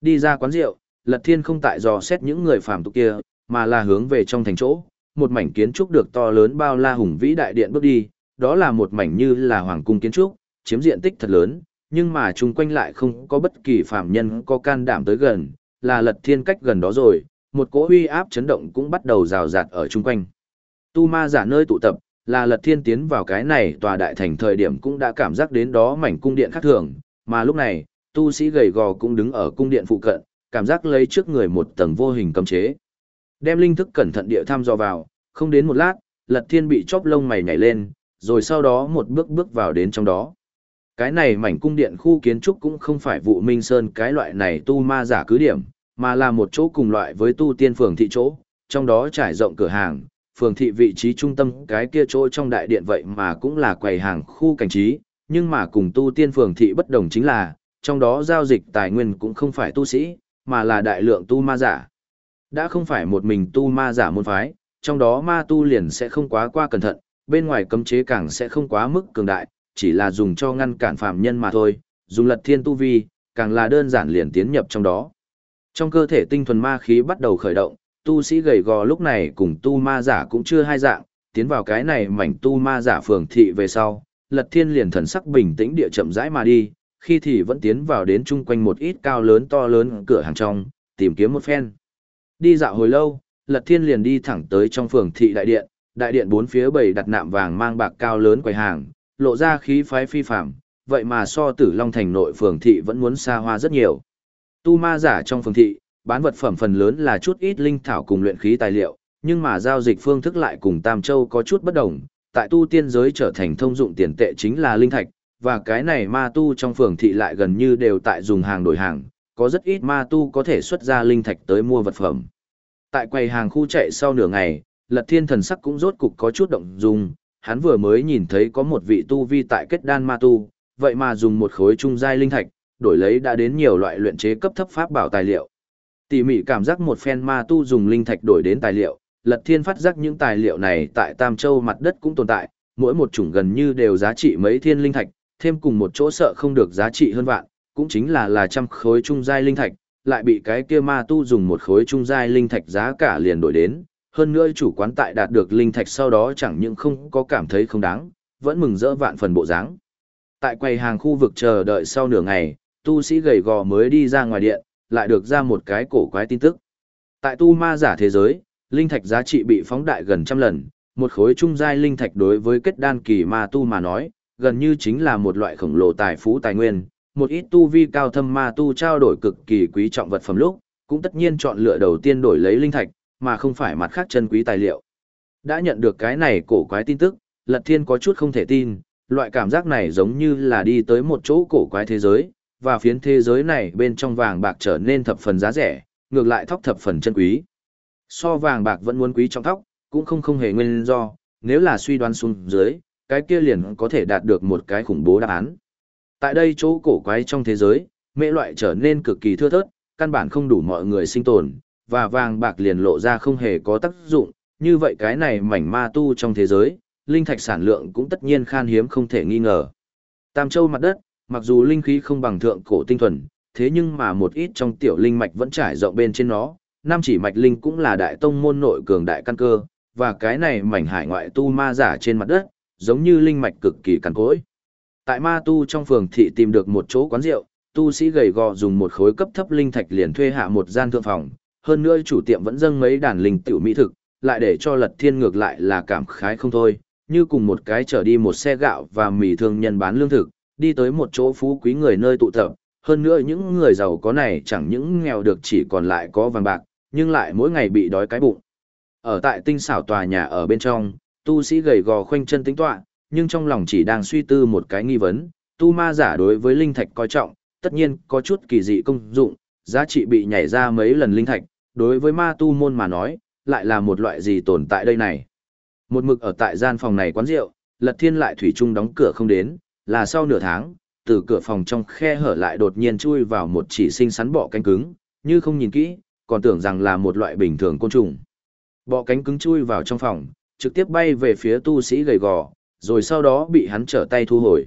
Đi ra quán rượu, Lật Thiên không tại dò xét những người phàm tục kia, mà là hướng về trong thành chỗ, một mảnh kiến trúc được to lớn bao la hùng vĩ đại điện bước đi, đó là một mảnh như là hoàng cung kiến trúc, chiếm diện tích thật lớn, nhưng mà chung quanh lại không có bất kỳ phàm nhân có can đảm tới gần, là Lật Thiên cách gần đó rồi, một cỗ uy áp chấn động cũng bắt đầu rào rạt ở chung quanh. Tu ma giả nơi tụ tập, là lật thiên tiến vào cái này tòa đại thành thời điểm cũng đã cảm giác đến đó mảnh cung điện khác thường, mà lúc này, tu sĩ gầy gò cũng đứng ở cung điện phụ cận, cảm giác lấy trước người một tầng vô hình cấm chế. Đem linh thức cẩn thận địa thăm dò vào, không đến một lát, Lật Thiên bị chóp lông mày nhảy lên, rồi sau đó một bước bước vào đến trong đó. Cái này mảnh cung điện khu kiến trúc cũng không phải vụ Minh Sơn cái loại này tu ma giả cứ điểm, mà là một chỗ cùng loại với tu tiên phường thị chỗ, trong đó trải rộng cửa hàng, phường thị vị trí trung tâm cái kia chỗ trong đại điện vậy mà cũng là quầy hàng khu cảnh trí, nhưng mà cùng tu tiên phường thị bất đồng chính là, trong đó giao dịch tài nguyên cũng không phải tu sĩ, mà là đại lượng tu ma giả. Đã không phải một mình tu ma giả môn phái, trong đó ma tu liền sẽ không quá qua cẩn thận, bên ngoài cấm chế càng sẽ không quá mức cường đại, chỉ là dùng cho ngăn cản phạm nhân mà thôi, dùng lật thiên tu vi, càng là đơn giản liền tiến nhập trong đó. Trong cơ thể tinh thuần ma khí bắt đầu khởi động, tu sĩ gầy gò lúc này cùng tu ma giả cũng chưa hai dạng, tiến vào cái này mảnh tu ma giả phường thị về sau, lật thiên liền thần sắc bình tĩnh địa chậm rãi mà đi, khi thì vẫn tiến vào đến chung quanh một ít cao lớn to lớn cửa hàng trong, tìm kiếm một phen. Đi dạo hồi lâu, lật thiên liền đi thẳng tới trong phường thị đại điện, đại điện bốn phía bầy đặt nạm vàng mang bạc cao lớn quầy hàng, lộ ra khí phái phi phạm, vậy mà so tử Long Thành nội phường thị vẫn muốn xa hoa rất nhiều. Tu ma giả trong phường thị, bán vật phẩm phần lớn là chút ít linh thảo cùng luyện khí tài liệu, nhưng mà giao dịch phương thức lại cùng Tam Châu có chút bất đồng, tại tu tiên giới trở thành thông dụng tiền tệ chính là linh thạch, và cái này ma tu trong phường thị lại gần như đều tại dùng hàng đổi hàng, có rất ít ma tu có thể xuất ra linh thạch tới mua vật phẩm. Tại quầy hàng khu chạy sau nửa ngày, Lật Thiên thần sắc cũng rốt cục có chút động dung, hắn vừa mới nhìn thấy có một vị tu vi tại kết đan ma tu, vậy mà dùng một khối trung giai linh thạch, đổi lấy đã đến nhiều loại luyện chế cấp thấp pháp bảo tài liệu. Tỉ mỉ cảm giác một phen ma tu dùng linh thạch đổi đến tài liệu, Lật Thiên phát giác những tài liệu này tại Tam Châu mặt đất cũng tồn tại, mỗi một chủng gần như đều giá trị mấy thiên linh thạch, thêm cùng một chỗ sợ không được giá trị hơn vạn, cũng chính là là trăm khối trung giai linh thạch, lại bị cái kia ma tu dùng một khối trung giai linh thạch giá cả liền đổi đến, hơn nữa chủ quán tại đạt được linh thạch sau đó chẳng những không có cảm thấy không đáng, vẫn mừng rỡ vạn phần bộ dáng. Tại quầy hàng khu vực chờ đợi sau nửa ngày, tu sĩ gầy gò mới đi ra ngoài điện, lại được ra một cái cổ quái tin tức. Tại tu ma giả thế giới, linh thạch giá trị bị phóng đại gần trăm lần, một khối trung giai linh thạch đối với kết đan kỳ ma tu mà nói, gần như chính là một loại khổng lồ tài phú tài nguyên, một ít tu vi cao thâm ma tu trao đổi cực kỳ quý trọng vật phẩm lúc, cũng tất nhiên chọn lựa đầu tiên đổi lấy linh thạch, mà không phải mặt khác chân quý tài liệu. Đã nhận được cái này cổ quái tin tức, Lật Thiên có chút không thể tin, loại cảm giác này giống như là đi tới một chỗ cổ quái thế giới, và phiến thế giới này bên trong vàng bạc trở nên thập phần giá rẻ, ngược lại thóc thập phần chân quý. So vàng bạc vẫn muốn quý trong thóc, cũng không không hề nguyên do, nếu là suy đoán xuống dưới, cái kia liền có thể đạt được một cái khủng bố đáp án. Tại đây chỗ cổ quái trong thế giới, mễ loại trở nên cực kỳ thưa thớt, căn bản không đủ mọi người sinh tồn, và vàng bạc liền lộ ra không hề có tác dụng, như vậy cái này mảnh ma tu trong thế giới, linh thạch sản lượng cũng tất nhiên khan hiếm không thể nghi ngờ. Tam châu mặt đất, mặc dù linh khí không bằng thượng cổ tinh thuần, thế nhưng mà một ít trong tiểu linh mạch vẫn trải rộng bên trên nó, nam chỉ mạch linh cũng là đại tông môn nội cường đại căn cơ, và cái này mảnh hải ngoại tu ma giả trên mặt đất, giống như linh mạch cực kỳ cằn cỗi. Tại ma tu trong phường thị tìm được một chỗ quán rượu, tu sĩ gầy gò dùng một khối cấp thấp linh thạch liền thuê hạ một gian thượng phòng, hơn nữa chủ tiệm vẫn dâng mấy đàn linh tiểu mỹ thực, lại để cho lật thiên ngược lại là cảm khái không thôi, như cùng một cái trở đi một xe gạo và mì thương nhân bán lương thực, đi tới một chỗ phú quý người nơi tụ tập, hơn nữa những người giàu có này chẳng những nghèo được chỉ còn lại có vàng bạc, nhưng lại mỗi ngày bị đói cái bụng. Ở tại tinh xảo tòa nhà ở bên trong, tu sĩ gầy gò khoanh chân tính tọa, nhưng trong lòng chỉ đang suy tư một cái nghi vấn, tu ma giả đối với linh thạch coi trọng, tất nhiên có chút kỳ dị công dụng, giá trị bị nhảy ra mấy lần linh thạch, đối với ma tu môn mà nói, lại là một loại gì tồn tại đây này. Một mực ở tại gian phòng này quán rượu, Lật Thiên lại thủy chung đóng cửa không đến, là sau nửa tháng, từ cửa phòng trong khe hở lại đột nhiên chui vào một chỉ sinh sắn bọ cánh cứng, như không nhìn kỹ, còn tưởng rằng là một loại bình thường côn trùng. Bọ cánh cứng chui vào trong phòng, trực tiếp bay về phía tu sĩ gầy gò, rồi sau đó bị hắn trở tay thu hồi.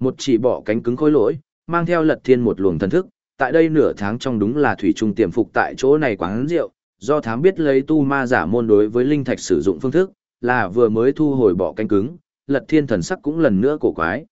Một chỉ bọ cánh cứng khối lỗi, mang theo Lật Thiên một luồng thần thức, tại đây nửa tháng trong đúng là thủy trung tiềm phục tại chỗ này quán rượu, do thám biết lấy tu ma giả môn đối với linh thạch sử dụng phương thức, là vừa mới thu hồi bỏ canh cứng, lật thiên thần sắc cũng lần nữa cổ quái.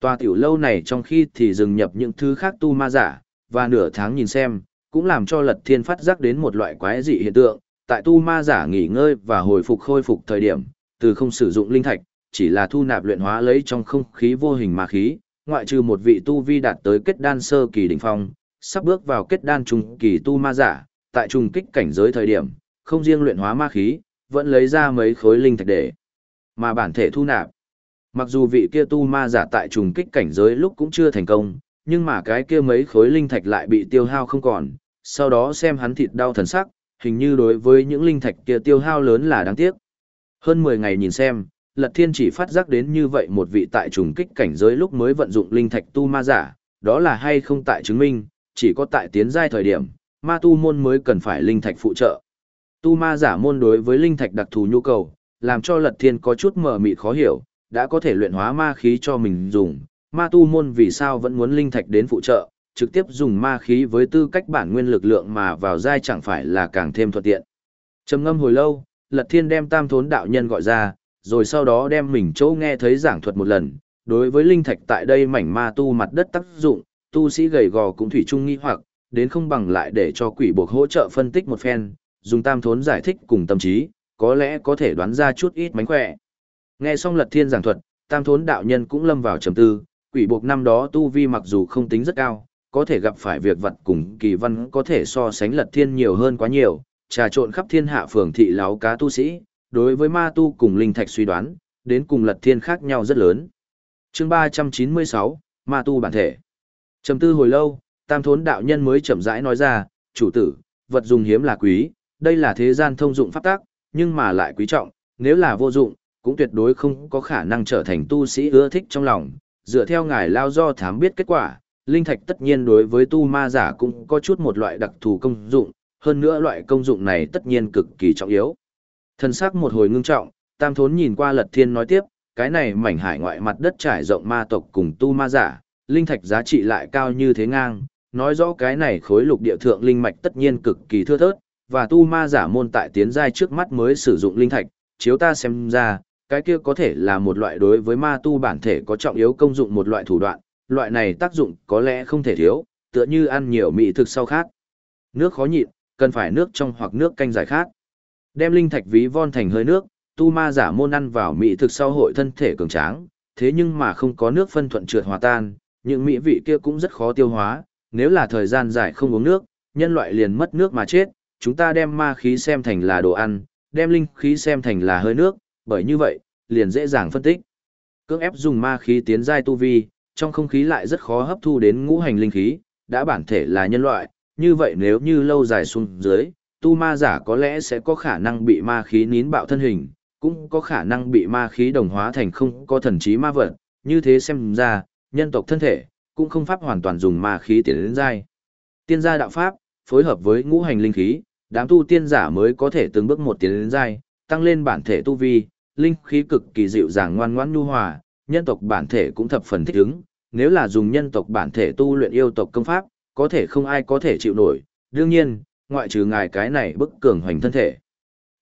Tòa tiểu lâu này trong khi thì dừng nhập những thứ khác tu ma giả, và nửa tháng nhìn xem, cũng làm cho lật thiên phát giác đến một loại quái dị hiện tượng, tại tu ma giả nghỉ ngơi và hồi phục khôi phục thời điểm, từ không sử dụng linh thạch, chỉ là thu nạp luyện hóa lấy trong không khí vô hình ma khí, ngoại trừ một vị tu vi đạt tới kết đan sơ kỳ đỉnh phong, sắp bước vào kết đan trung kỳ tu ma giả, tại trùng kích cảnh giới thời điểm, không riêng luyện hóa ma khí, vẫn lấy ra mấy khối linh thạch để mà bản thể thu nạp. Mặc dù vị kia tu ma giả tại trùng kích cảnh giới lúc cũng chưa thành công, nhưng mà cái kia mấy khối linh thạch lại bị tiêu hao không còn, sau đó xem hắn thịt đau thần sắc, hình như đối với những linh thạch kia tiêu hao lớn là đáng tiếc. Hơn 10 ngày nhìn xem, Lật Thiên chỉ phát giác đến như vậy một vị tại trùng kích cảnh giới lúc mới vận dụng linh thạch tu ma giả, đó là hay không tại chứng minh, chỉ có tại tiến giai thời điểm, ma tu môn mới cần phải linh thạch phụ trợ. Tu ma giả môn đối với linh thạch đặc thù nhu cầu, làm cho Lật Thiên có chút mờ mịt khó hiểu, đã có thể luyện hóa ma khí cho mình dùng, ma tu môn vì sao vẫn muốn linh thạch đến phụ trợ, trực tiếp dùng ma khí với tư cách bản nguyên lực lượng mà vào giai chẳng phải là càng thêm thuận tiện. Trầm ngâm hồi lâu, Lật Thiên đem Tam Thốn đạo nhân gọi ra, rồi sau đó đem mình chỗ nghe thấy giảng thuật một lần, đối với linh thạch tại đây mảnh ma tu mặt đất tác dụng, tu sĩ gầy gò cũng thủy chung nghi hoặc, đến không bằng lại để cho quỷ buộc hỗ trợ phân tích một phen, dùng Tam Thốn giải thích cùng tâm trí, có lẽ có thể đoán ra chút ít mánh khỏe. Nghe xong Lật Thiên giảng thuật, Tam Thốn đạo nhân cũng lâm vào trầm tư, quỷ buộc năm đó tu vi mặc dù không tính rất cao, có thể gặp phải việc vật cùng kỳ văn có thể so sánh Lật Thiên nhiều hơn quá nhiều, trà trộn khắp thiên hạ phường thị láo cá tu sĩ, đối với ma tu cùng linh thạch suy đoán, đến cùng Lật Thiên khác nhau rất lớn. Chương 396, Ma tu bản thể. Trầm tư hồi lâu, Tam Thốn đạo nhân mới chậm rãi nói ra, "Chủ tử, vật dùng hiếm là quý, đây là thế gian thông dụng pháp tác, nhưng mà lại quý trọng, nếu là vô dụng, cũng tuyệt đối không có khả năng trở thành tu sĩ ưa thích trong lòng. Dựa theo ngài lao do thám biết kết quả, linh thạch tất nhiên đối với tu ma giả cũng có chút một loại đặc thù công dụng, hơn nữa loại công dụng này tất nhiên cực kỳ trọng yếu thần sắc một hồi ngưng trọng, Tam Thốn nhìn qua Lật Thiên nói tiếp, cái này mảnh hải ngoại mặt đất trải rộng ma tộc cùng tu ma giả, linh thạch giá trị lại cao như thế ngang, nói rõ cái này khối lục địa thượng linh mạch tất nhiên cực kỳ thưa thớt, và tu ma giả môn tại tiến giai trước mắt mới sử dụng linh thạch, chiếu ta xem ra, cái kia có thể là một loại đối với ma tu bản thể có trọng yếu công dụng một loại thủ đoạn, loại này tác dụng có lẽ không thể thiếu, tựa như ăn nhiều mỹ thực sau khác. Nước khó nhịn, cần phải nước trong hoặc nước canh giải khát. Đem linh thạch ví von thành hơi nước, tu ma giả môn ăn vào mỹ thực sau hội thân thể cường tráng, thế nhưng mà không có nước phân thuận trượt hòa tan, những mỹ vị kia cũng rất khó tiêu hóa, nếu là thời gian dài không uống nước, nhân loại liền mất nước mà chết, chúng ta đem ma khí xem thành là đồ ăn, đem linh khí xem thành là hơi nước, bởi như vậy, liền dễ dàng phân tích. Cưỡng ép dùng ma khí tiến giai tu vi, trong không khí lại rất khó hấp thu đến ngũ hành linh khí, đã bản thể là nhân loại, như vậy nếu như lâu dài xuống dưới, tu ma giả có lẽ sẽ có khả năng bị ma khí nín bạo thân hình, cũng có khả năng bị ma khí đồng hóa thành không có thần trí ma vật, như thế xem ra, nhân tộc thân thể, cũng không pháp hoàn toàn dùng ma khí tiến đến giai. Tiên gia đạo pháp, phối hợp với ngũ hành linh khí, đám tu tiên giả mới có thể từng bước một tiến đến giai, tăng lên bản thể tu vi, linh khí cực kỳ dịu dàng ngoan ngoãn nhu hòa, nhân tộc bản thể cũng thập phần thích ứng, nếu là dùng nhân tộc bản thể tu luyện yêu tộc công pháp, có thể không ai có thể chịu nổi, đương nhiên, ngoại trừ ngài cái này bức cường hoành thân thể.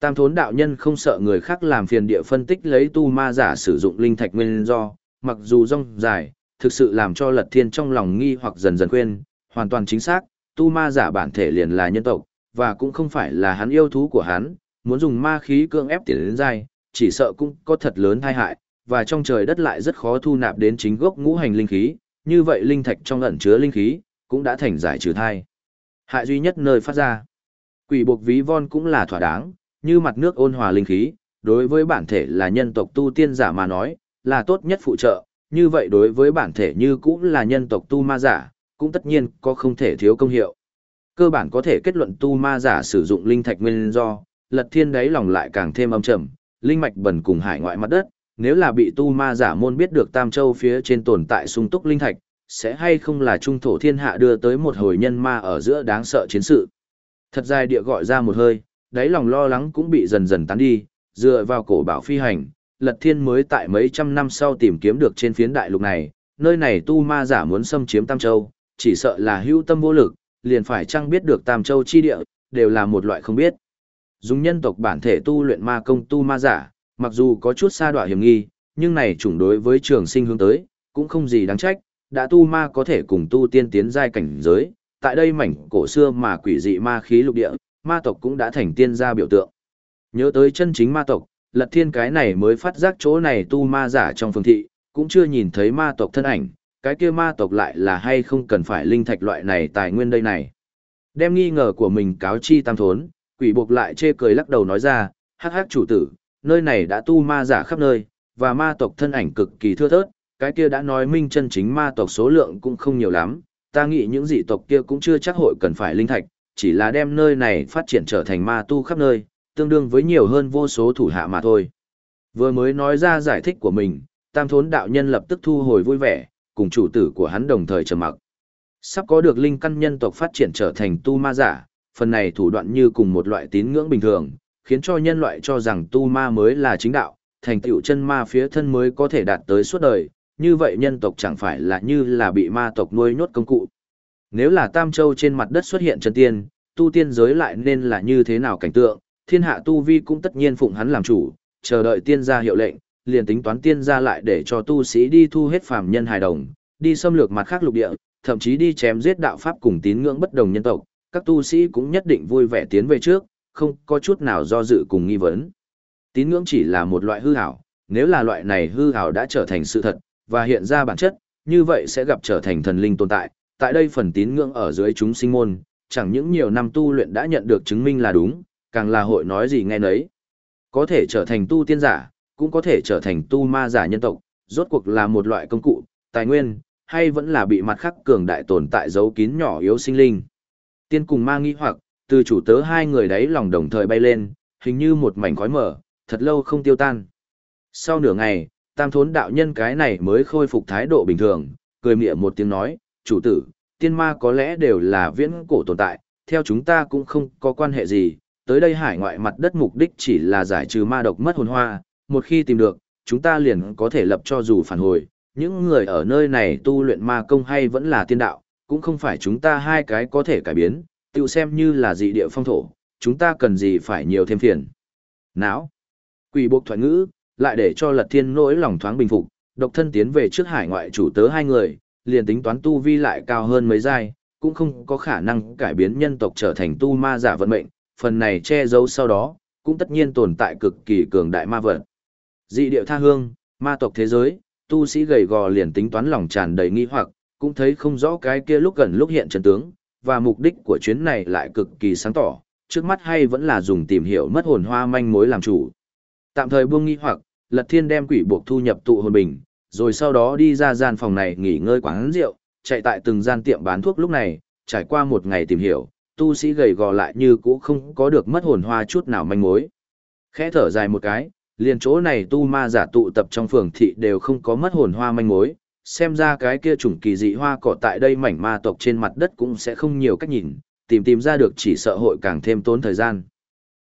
Tam thốn đạo nhân không sợ người khác làm phiền địa phân tích lấy tu ma giả sử dụng linh thạch nguyên do, mặc dù rong dài, thực sự làm cho lật thiên trong lòng nghi hoặc dần dần quên, hoàn toàn chính xác, tu ma giả bản thể liền là nhân tộc, và cũng không phải là hắn yêu thú của hắn, muốn dùng ma khí cương ép tiền đến dai, chỉ sợ cũng có thật lớn tai hại, và trong trời đất lại rất khó thu nạp đến chính gốc ngũ hành linh khí, như vậy linh thạch trong ẩn chứa linh khí, cũng đã thành giải trừ thai. Hại duy nhất nơi phát ra. Quỷ buộc ví von cũng là thỏa đáng, như mặt nước ôn hòa linh khí, đối với bản thể là nhân tộc tu tiên giả mà nói, là tốt nhất phụ trợ, như vậy đối với bản thể như cũng là nhân tộc tu ma giả, cũng tất nhiên có không thể thiếu công hiệu. Cơ bản có thể kết luận tu ma giả sử dụng linh thạch nguyên do, lật thiên đáy lòng lại càng thêm âm trầm, linh mạch bẩn cùng hải ngoại mặt đất, nếu là bị tu ma giả môn biết được Tam Châu phía trên tồn tại sung túc linh thạch, sẽ hay không là trung thổ thiên hạ đưa tới một hồi nhân ma ở giữa đáng sợ chiến sự. Thật dài địa gọi ra một hơi, đáy lòng lo lắng cũng bị dần dần tán đi, dựa vào cổ bảo phi hành, Lật Thiên mới tại mấy trăm năm sau tìm kiếm được trên phiến đại lục này, nơi này tu ma giả muốn xâm chiếm Tam Châu, chỉ sợ là hữu tâm vô lực, liền phải chăng biết được Tam Châu chi địa, đều là một loại không biết. Dùng nhân tộc bản thể tu luyện ma công tu ma giả, mặc dù có chút xa đoạ hiểm nghi, nhưng này chủng đối với trường sinh hướng tới, cũng không gì đáng trách, đã tu ma có thể cùng tu tiên tiến giai cảnh giới, tại đây mảnh cổ xưa mà quỷ dị ma khí lục địa, ma tộc cũng đã thành tiên gia biểu tượng. Nhớ tới chân chính ma tộc, lật thiên cái này mới phát giác chỗ này tu ma giả trong phương thị, cũng chưa nhìn thấy ma tộc thân ảnh, cái kia ma tộc lại là hay không cần phải linh thạch loại này tài nguyên đây này. Đem nghi ngờ của mình cáo chi tam thốn, Quỷ buộc lại chê cười lắc đầu nói ra, hắc hắc chủ tử, nơi này đã tu ma giả khắp nơi, và ma tộc thân ảnh cực kỳ thưa thớt, cái kia đã nói minh chân chính ma tộc số lượng cũng không nhiều lắm, ta nghĩ những dị tộc kia cũng chưa chắc hội cần phải linh thạch, chỉ là đem nơi này phát triển trở thành ma tu khắp nơi, tương đương với nhiều hơn vô số thủ hạ mà thôi. Vừa mới nói ra giải thích của mình, tam thốn đạo nhân lập tức thu hồi vui vẻ, cùng chủ tử của hắn đồng thời trầm mặc. Sắp có được linh căn nhân tộc phát triển trở thành tu ma giả, phần này thủ đoạn như cùng một loại tín ngưỡng bình thường, khiến cho nhân loại cho rằng tu ma mới là chính đạo, thành tựu chân ma phía thân mới có thể đạt tới suốt đời, như vậy nhân tộc chẳng phải là như là bị ma tộc nuôi nhốt công cụ. Nếu là Tam Châu trên mặt đất xuất hiện chân tiên, tu tiên giới lại nên là như thế nào cảnh tượng, thiên hạ tu vi cũng tất nhiên phụng hắn làm chủ, chờ đợi tiên gia hiệu lệnh, liền tính toán tiên gia lại để cho tu sĩ đi thu hết phàm nhân hài đồng, đi xâm lược mặt khác lục địa, thậm chí đi chém giết đạo pháp cùng tín ngưỡng bất đồng nhân tộc, các tu sĩ cũng nhất định vui vẻ tiến về trước, không có chút nào do dự cùng nghi vấn. Tín ngưỡng chỉ là một loại hư ảo, nếu là loại này hư ảo đã trở thành sự thật, và hiện ra bản chất, như vậy sẽ gặp trở thành thần linh tồn tại. Tại đây phần tín ngưỡng ở dưới chúng sinh môn, chẳng những nhiều năm tu luyện đã nhận được chứng minh là đúng, càng là hội nói gì nghe nấy. Có thể trở thành tu tiên giả, cũng có thể trở thành tu ma giả nhân tộc, rốt cuộc là một loại công cụ, tài nguyên, hay vẫn là bị mặt khắc cường đại tồn tại giấu kín nhỏ yếu sinh linh. Tiên cùng ma nghi hoặc, từ chủ tớ hai người đấy lòng đồng thời bay lên, hình như một mảnh khói mở, thật lâu không tiêu tan. Sau nửa ngày, tam thốn đạo nhân cái này mới khôi phục thái độ bình thường, cười mỉa một tiếng nói, chủ tử, tiên ma có lẽ đều là viễn cổ tồn tại, theo chúng ta cũng không có quan hệ gì, tới đây hải ngoại mặt đất mục đích chỉ là giải trừ ma độc mất hồn hoa, một khi tìm được, chúng ta liền có thể lập cho dù phản hồi, những người ở nơi này tu luyện ma công hay vẫn là tiên đạo, cũng không phải chúng ta hai cái có thể cải biến, tự xem như là dị địa phong thổ, chúng ta cần gì phải nhiều thêm phiền. Não, quỷ buộc thoại ngữ, lại để cho lật thiên nỗi lòng thoáng bình phục, độc thân tiến về trước hải ngoại chủ tớ hai người, liền tính toán tu vi lại cao hơn mấy giai, cũng không có khả năng cải biến nhân tộc trở thành tu ma giả vận mệnh, phần này che giấu sau đó, cũng tất nhiên tồn tại cực kỳ cường đại ma vật. Dị điệu tha hương, ma tộc thế giới, tu sĩ gầy gò liền tính toán lòng tràn đầy nghi hoặc, cũng thấy không rõ cái kia lúc gần lúc hiện chân tướng, và mục đích của chuyến này lại cực kỳ sáng tỏ, trước mắt hay vẫn là dùng tìm hiểu mất hồn hoa manh mối làm chủ. Tạm thời buông nghi hoặc, Lật Thiên đem quỷ buộc thu nhập tụ hồn bình, rồi sau đó đi ra gian phòng này nghỉ ngơi quán rượu, chạy tại từng gian tiệm bán thuốc lúc này, trải qua một ngày tìm hiểu, tu sĩ gầy gò lại như cũ không có được mất hồn hoa chút nào manh mối. Khẽ thở dài một cái, liền chỗ này tu ma giả tụ tập trong phường thị đều không có mất hồn hoa manh mối, xem ra cái kia chủng kỳ dị hoa cỏ tại đây mảnh ma tộc trên mặt đất cũng sẽ không nhiều cách nhìn, tìm tìm ra được chỉ sợ hội càng thêm tốn thời gian.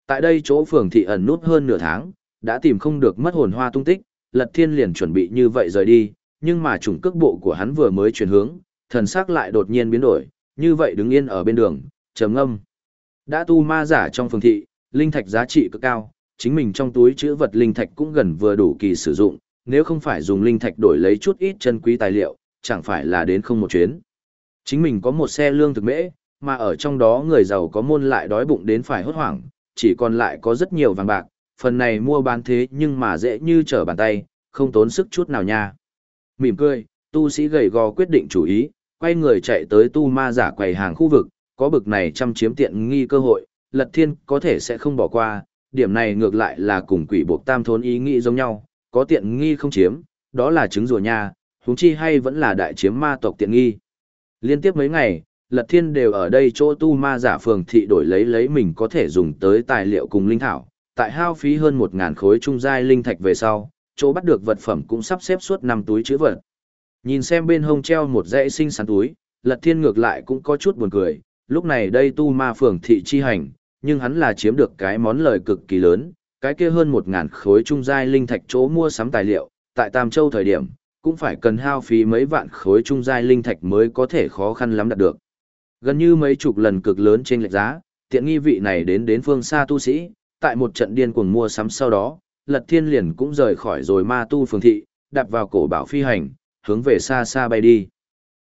Tại đây chỗ phường thị ẩn nút hơn nửa tháng, đã tìm không được mất hồn hoa tung tích, Lật Thiên liền chuẩn bị như vậy rời đi, nhưng mà chủng cước bộ của hắn vừa mới chuyển hướng, thần sắc lại đột nhiên biến đổi, như vậy đứng yên ở bên đường, trầm ngâm. Đã tu ma giả trong phường thị, linh thạch giá trị cực cao, chính mình trong túi chữ vật linh thạch cũng gần vừa đủ kỳ sử dụng, nếu không phải dùng linh thạch đổi lấy chút ít chân quý tài liệu, chẳng phải là đến không một chuyến. Chính mình có một xe lương thực mễ, mà ở trong đó người giàu có môn lại đói bụng đến phải hốt hoảng, chỉ còn lại có rất nhiều vàng bạc, phần này mua bán thế nhưng mà dễ như trở bàn tay, không tốn sức chút nào nha. Mỉm cười, tu sĩ gầy gò quyết định chủ ý, quay người chạy tới tu ma giả quầy hàng khu vực, có bực này chăm chiếm tiện nghi cơ hội, lật thiên có thể sẽ không bỏ qua, điểm này ngược lại là cùng quỷ buộc tam thốn ý nghĩ giống nhau, có tiện nghi không chiếm, đó là trứng rùa nha, huống chi hay vẫn là đại chiếm ma tộc tiện nghi. Liên tiếp mấy ngày, Lật Thiên đều ở đây chỗ tu ma giả phường thị đổi lấy lấy mình có thể dùng tới tài liệu cùng linh thảo, tại hao phí hơn 1000 khối trung giai linh thạch về sau, chỗ bắt được vật phẩm cũng sắp xếp suốt năm túi chứa vật. Nhìn xem bên hông treo một dãy sinh sắn túi, Lật Thiên ngược lại cũng có chút buồn cười, lúc này đây tu ma phường thị chi hành, nhưng hắn là chiếm được cái món lời cực kỳ lớn, cái kia hơn 1000 khối trung giai linh thạch chỗ mua sắm tài liệu, tại Tam Châu thời điểm, cũng phải cần hao phí mấy vạn khối trung giai linh thạch mới có thể khó khăn lắm đạt được. Gần như mấy chục lần cực lớn trên lệch giá, tiện nghi vị này đến đến phương xa tu sĩ, tại một trận điên cuồng mua sắm sau đó, Lật Thiên liền cũng rời khỏi rồi ma tu phường thị, đạp vào cổ bảo phi hành, hướng về xa xa bay đi.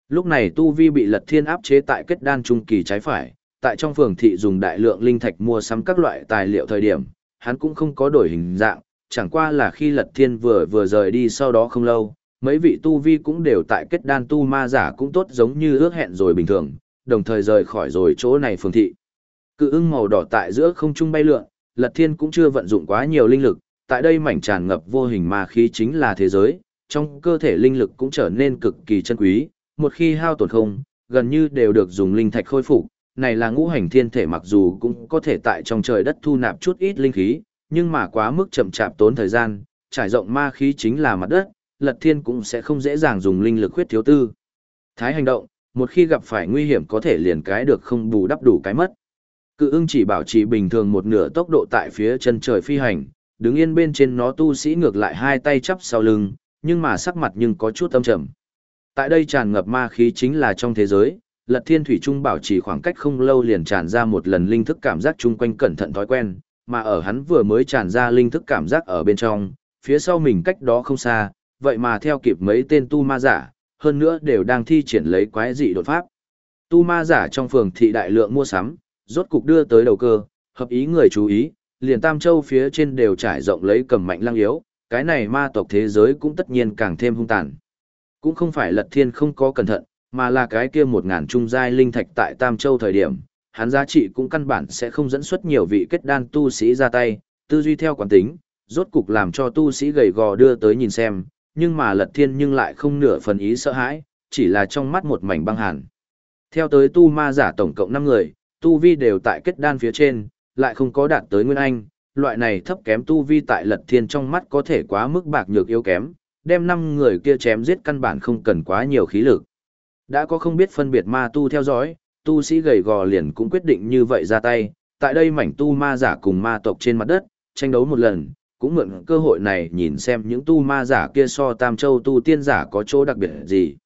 Lúc này tu vi bị Lật Thiên áp chế tại kết đan trung kỳ trái phải, tại trong phường thị dùng đại lượng linh thạch mua sắm các loại tài liệu thời điểm, hắn cũng không có đổi hình dạng, chẳng qua là khi Lật Thiên vừa vừa rời đi sau đó không lâu, mấy vị tu vi cũng đều tại kết đan tu ma giả cũng tốt giống như ước hẹn rồi bình thường, đồng thời rời khỏi rồi chỗ này phường thị. Cự ưng màu đỏ tại giữa không trung bay lượn, Lật Thiên cũng chưa vận dụng quá nhiều linh lực, tại đây mảnh tràn ngập vô hình ma khí chính là thế giới, trong cơ thể linh lực cũng trở nên cực kỳ chân quý, một khi hao tổn không, gần như đều được dùng linh thạch khôi phục. Này là ngũ hành thiên thể mặc dù cũng có thể tại trong trời đất thu nạp chút ít linh khí, nhưng mà quá mức chậm chạp tốn thời gian, trải rộng ma khí chính là mặt đất, Lật Thiên cũng sẽ không dễ dàng dùng linh lực khuyết thiếu tư. Thái hành động, một khi gặp phải nguy hiểm có thể liền cái được không bù đắp đủ cái mất. Cự ưng chỉ bảo trì bình thường một nửa tốc độ tại phía chân trời phi hành, đứng yên bên trên nó tu sĩ ngược lại hai tay chắp sau lưng, nhưng mà sắc mặt nhưng có chút âm trầm. Tại đây tràn ngập ma khí chính là trong thế giới, Lật Thiên Thủy Trung bảo trì khoảng cách không lâu liền tràn ra một lần linh thức cảm giác chung quanh cẩn thận thói quen, mà ở hắn vừa mới tràn ra linh thức cảm giác ở bên trong, phía sau mình cách đó không xa, vậy mà theo kịp mấy tên tu ma giả, hơn nữa đều đang thi triển lấy quái dị đột pháp. Tu ma giả trong phường thị đại lượng mua sắm, rốt cục đưa tới đầu cơ, hợp ý người chú ý, liền Tam Châu phía trên đều trải rộng lấy cầm mạnh lăng yếu, cái này ma tộc thế giới cũng tất nhiên càng thêm hung tàn. Cũng không phải lật thiên không có cẩn thận, mà là cái kia một ngàn trung giai linh thạch tại Tam Châu thời điểm, hắn giá trị cũng căn bản sẽ không dẫn xuất nhiều vị kết đan tu sĩ ra tay, tư duy theo quán tính, rốt cục làm cho tu sĩ gầy gò đưa tới nhìn xem, nhưng mà lật thiên nhưng lại không nửa phần ý sợ hãi, chỉ là trong mắt một mảnh băng hàn. Theo tới tu ma giả tổng cộng 5 người, tu vi đều tại kết đan phía trên, lại không có đạt tới nguyên anh, loại này thấp kém tu vi tại lật thiên trong mắt có thể quá mức bạc nhược yếu kém, đem 5 người kia chém giết căn bản không cần quá nhiều khí lực. Đã có không biết phân biệt ma tu theo dõi, tu sĩ gầy gò liền cũng quyết định như vậy ra tay, tại đây mảnh tu ma giả cùng ma tộc trên mặt đất, tranh đấu một lần, cũng mượn cơ hội này nhìn xem những tu ma giả kia so tam châu tu tiên giả có chỗ đặc biệt gì.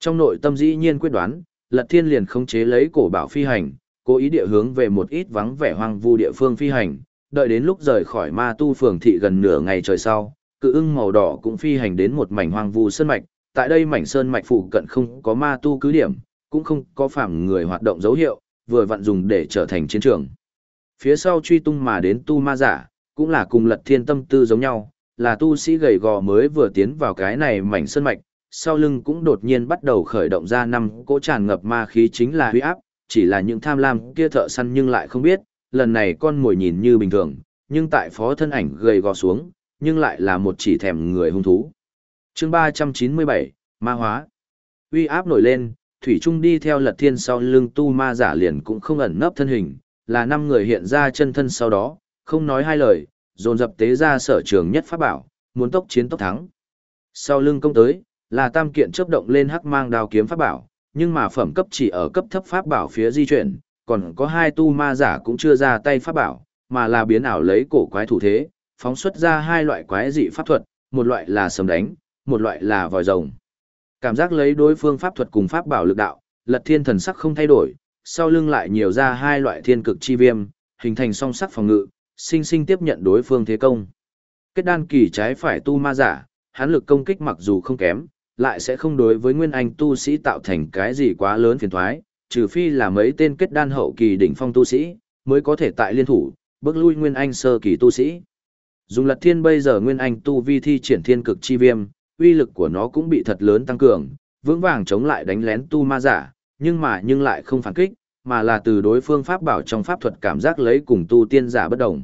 Trong nội tâm dĩ nhiên quyết đoán, Lật Thiên liền khống chế lấy cổ bảo phi hành, cố ý địa hướng về một ít vắng vẻ hoang vu địa phương phi hành, đợi đến lúc rời khỏi ma tu phường thị gần nửa ngày trời sau, cự ưng màu đỏ cũng phi hành đến một mảnh hoang vu sơn mạch, tại đây mảnh sơn mạch phụ cận không có ma tu cứ điểm, cũng không có phạm người hoạt động dấu hiệu, vừa vặn dùng để trở thành chiến trường. Phía sau truy tung mà đến tu ma giả, cũng là cùng lật thiên tâm tư giống nhau, là tu sĩ gầy gò mới vừa tiến vào cái này mảnh sơn mạch, sau lưng cũng đột nhiên bắt đầu khởi động ra năm cỗ tràn ngập ma khí chính là huy áp, chỉ là những tham lam kia thợ săn nhưng lại không biết, lần này con mồi nhìn như bình thường, nhưng tại phó thân ảnh gầy gò xuống, nhưng lại là một chỉ thèm người hung thú. chương 397, Ma Hóa. Uy áp nổi lên, Thủy Trung đi theo lật thiên sau lưng tu ma giả liền cũng không ẩn nấp thân hình, là năm người hiện ra chân thân sau đó, không nói hai lời, dồn dập tế ra sở trường nhất pháp bảo, muốn tốc chiến tốc thắng. Sau lưng công tới, là tam kiện chấp động lên hắc mang đao kiếm pháp bảo, nhưng mà phẩm cấp chỉ ở cấp thấp pháp bảo phía di chuyển, còn có hai tu ma giả cũng chưa ra tay pháp bảo, mà là biến ảo lấy cổ quái thủ thế, phóng xuất ra hai loại quái dị pháp thuật, một loại là sầm đánh, một loại là vòi rồng. Cảm giác lấy đối phương pháp thuật cùng pháp bảo lực đạo, lật thiên thần sắc không thay đổi, sau lưng lại nhiều ra hai loại thiên cực chi viêm, hình thành song sắc phòng ngự, sinh sinh tiếp nhận đối phương thế công. Kết đan kỳ trái phải tu ma giả, hắn lực công kích mặc dù không kém, lại sẽ không đối với nguyên anh tu sĩ tạo thành cái gì quá lớn phiền thoái, trừ phi là mấy tên kết đan hậu kỳ đỉnh phong tu sĩ, mới có thể tại liên thủ, bước lui nguyên anh sơ kỳ tu sĩ. Dùng lật thiên bây giờ nguyên anh tu vi thi triển thiên cực chi viêm, uy lực của nó cũng bị thật lớn tăng cường, vững vàng chống lại đánh lén tu ma giả, nhưng mà nhưng lại không phản kích, mà là từ đối phương pháp bảo trong pháp thuật cảm giác lấy cùng tu tiên giả bất đồng.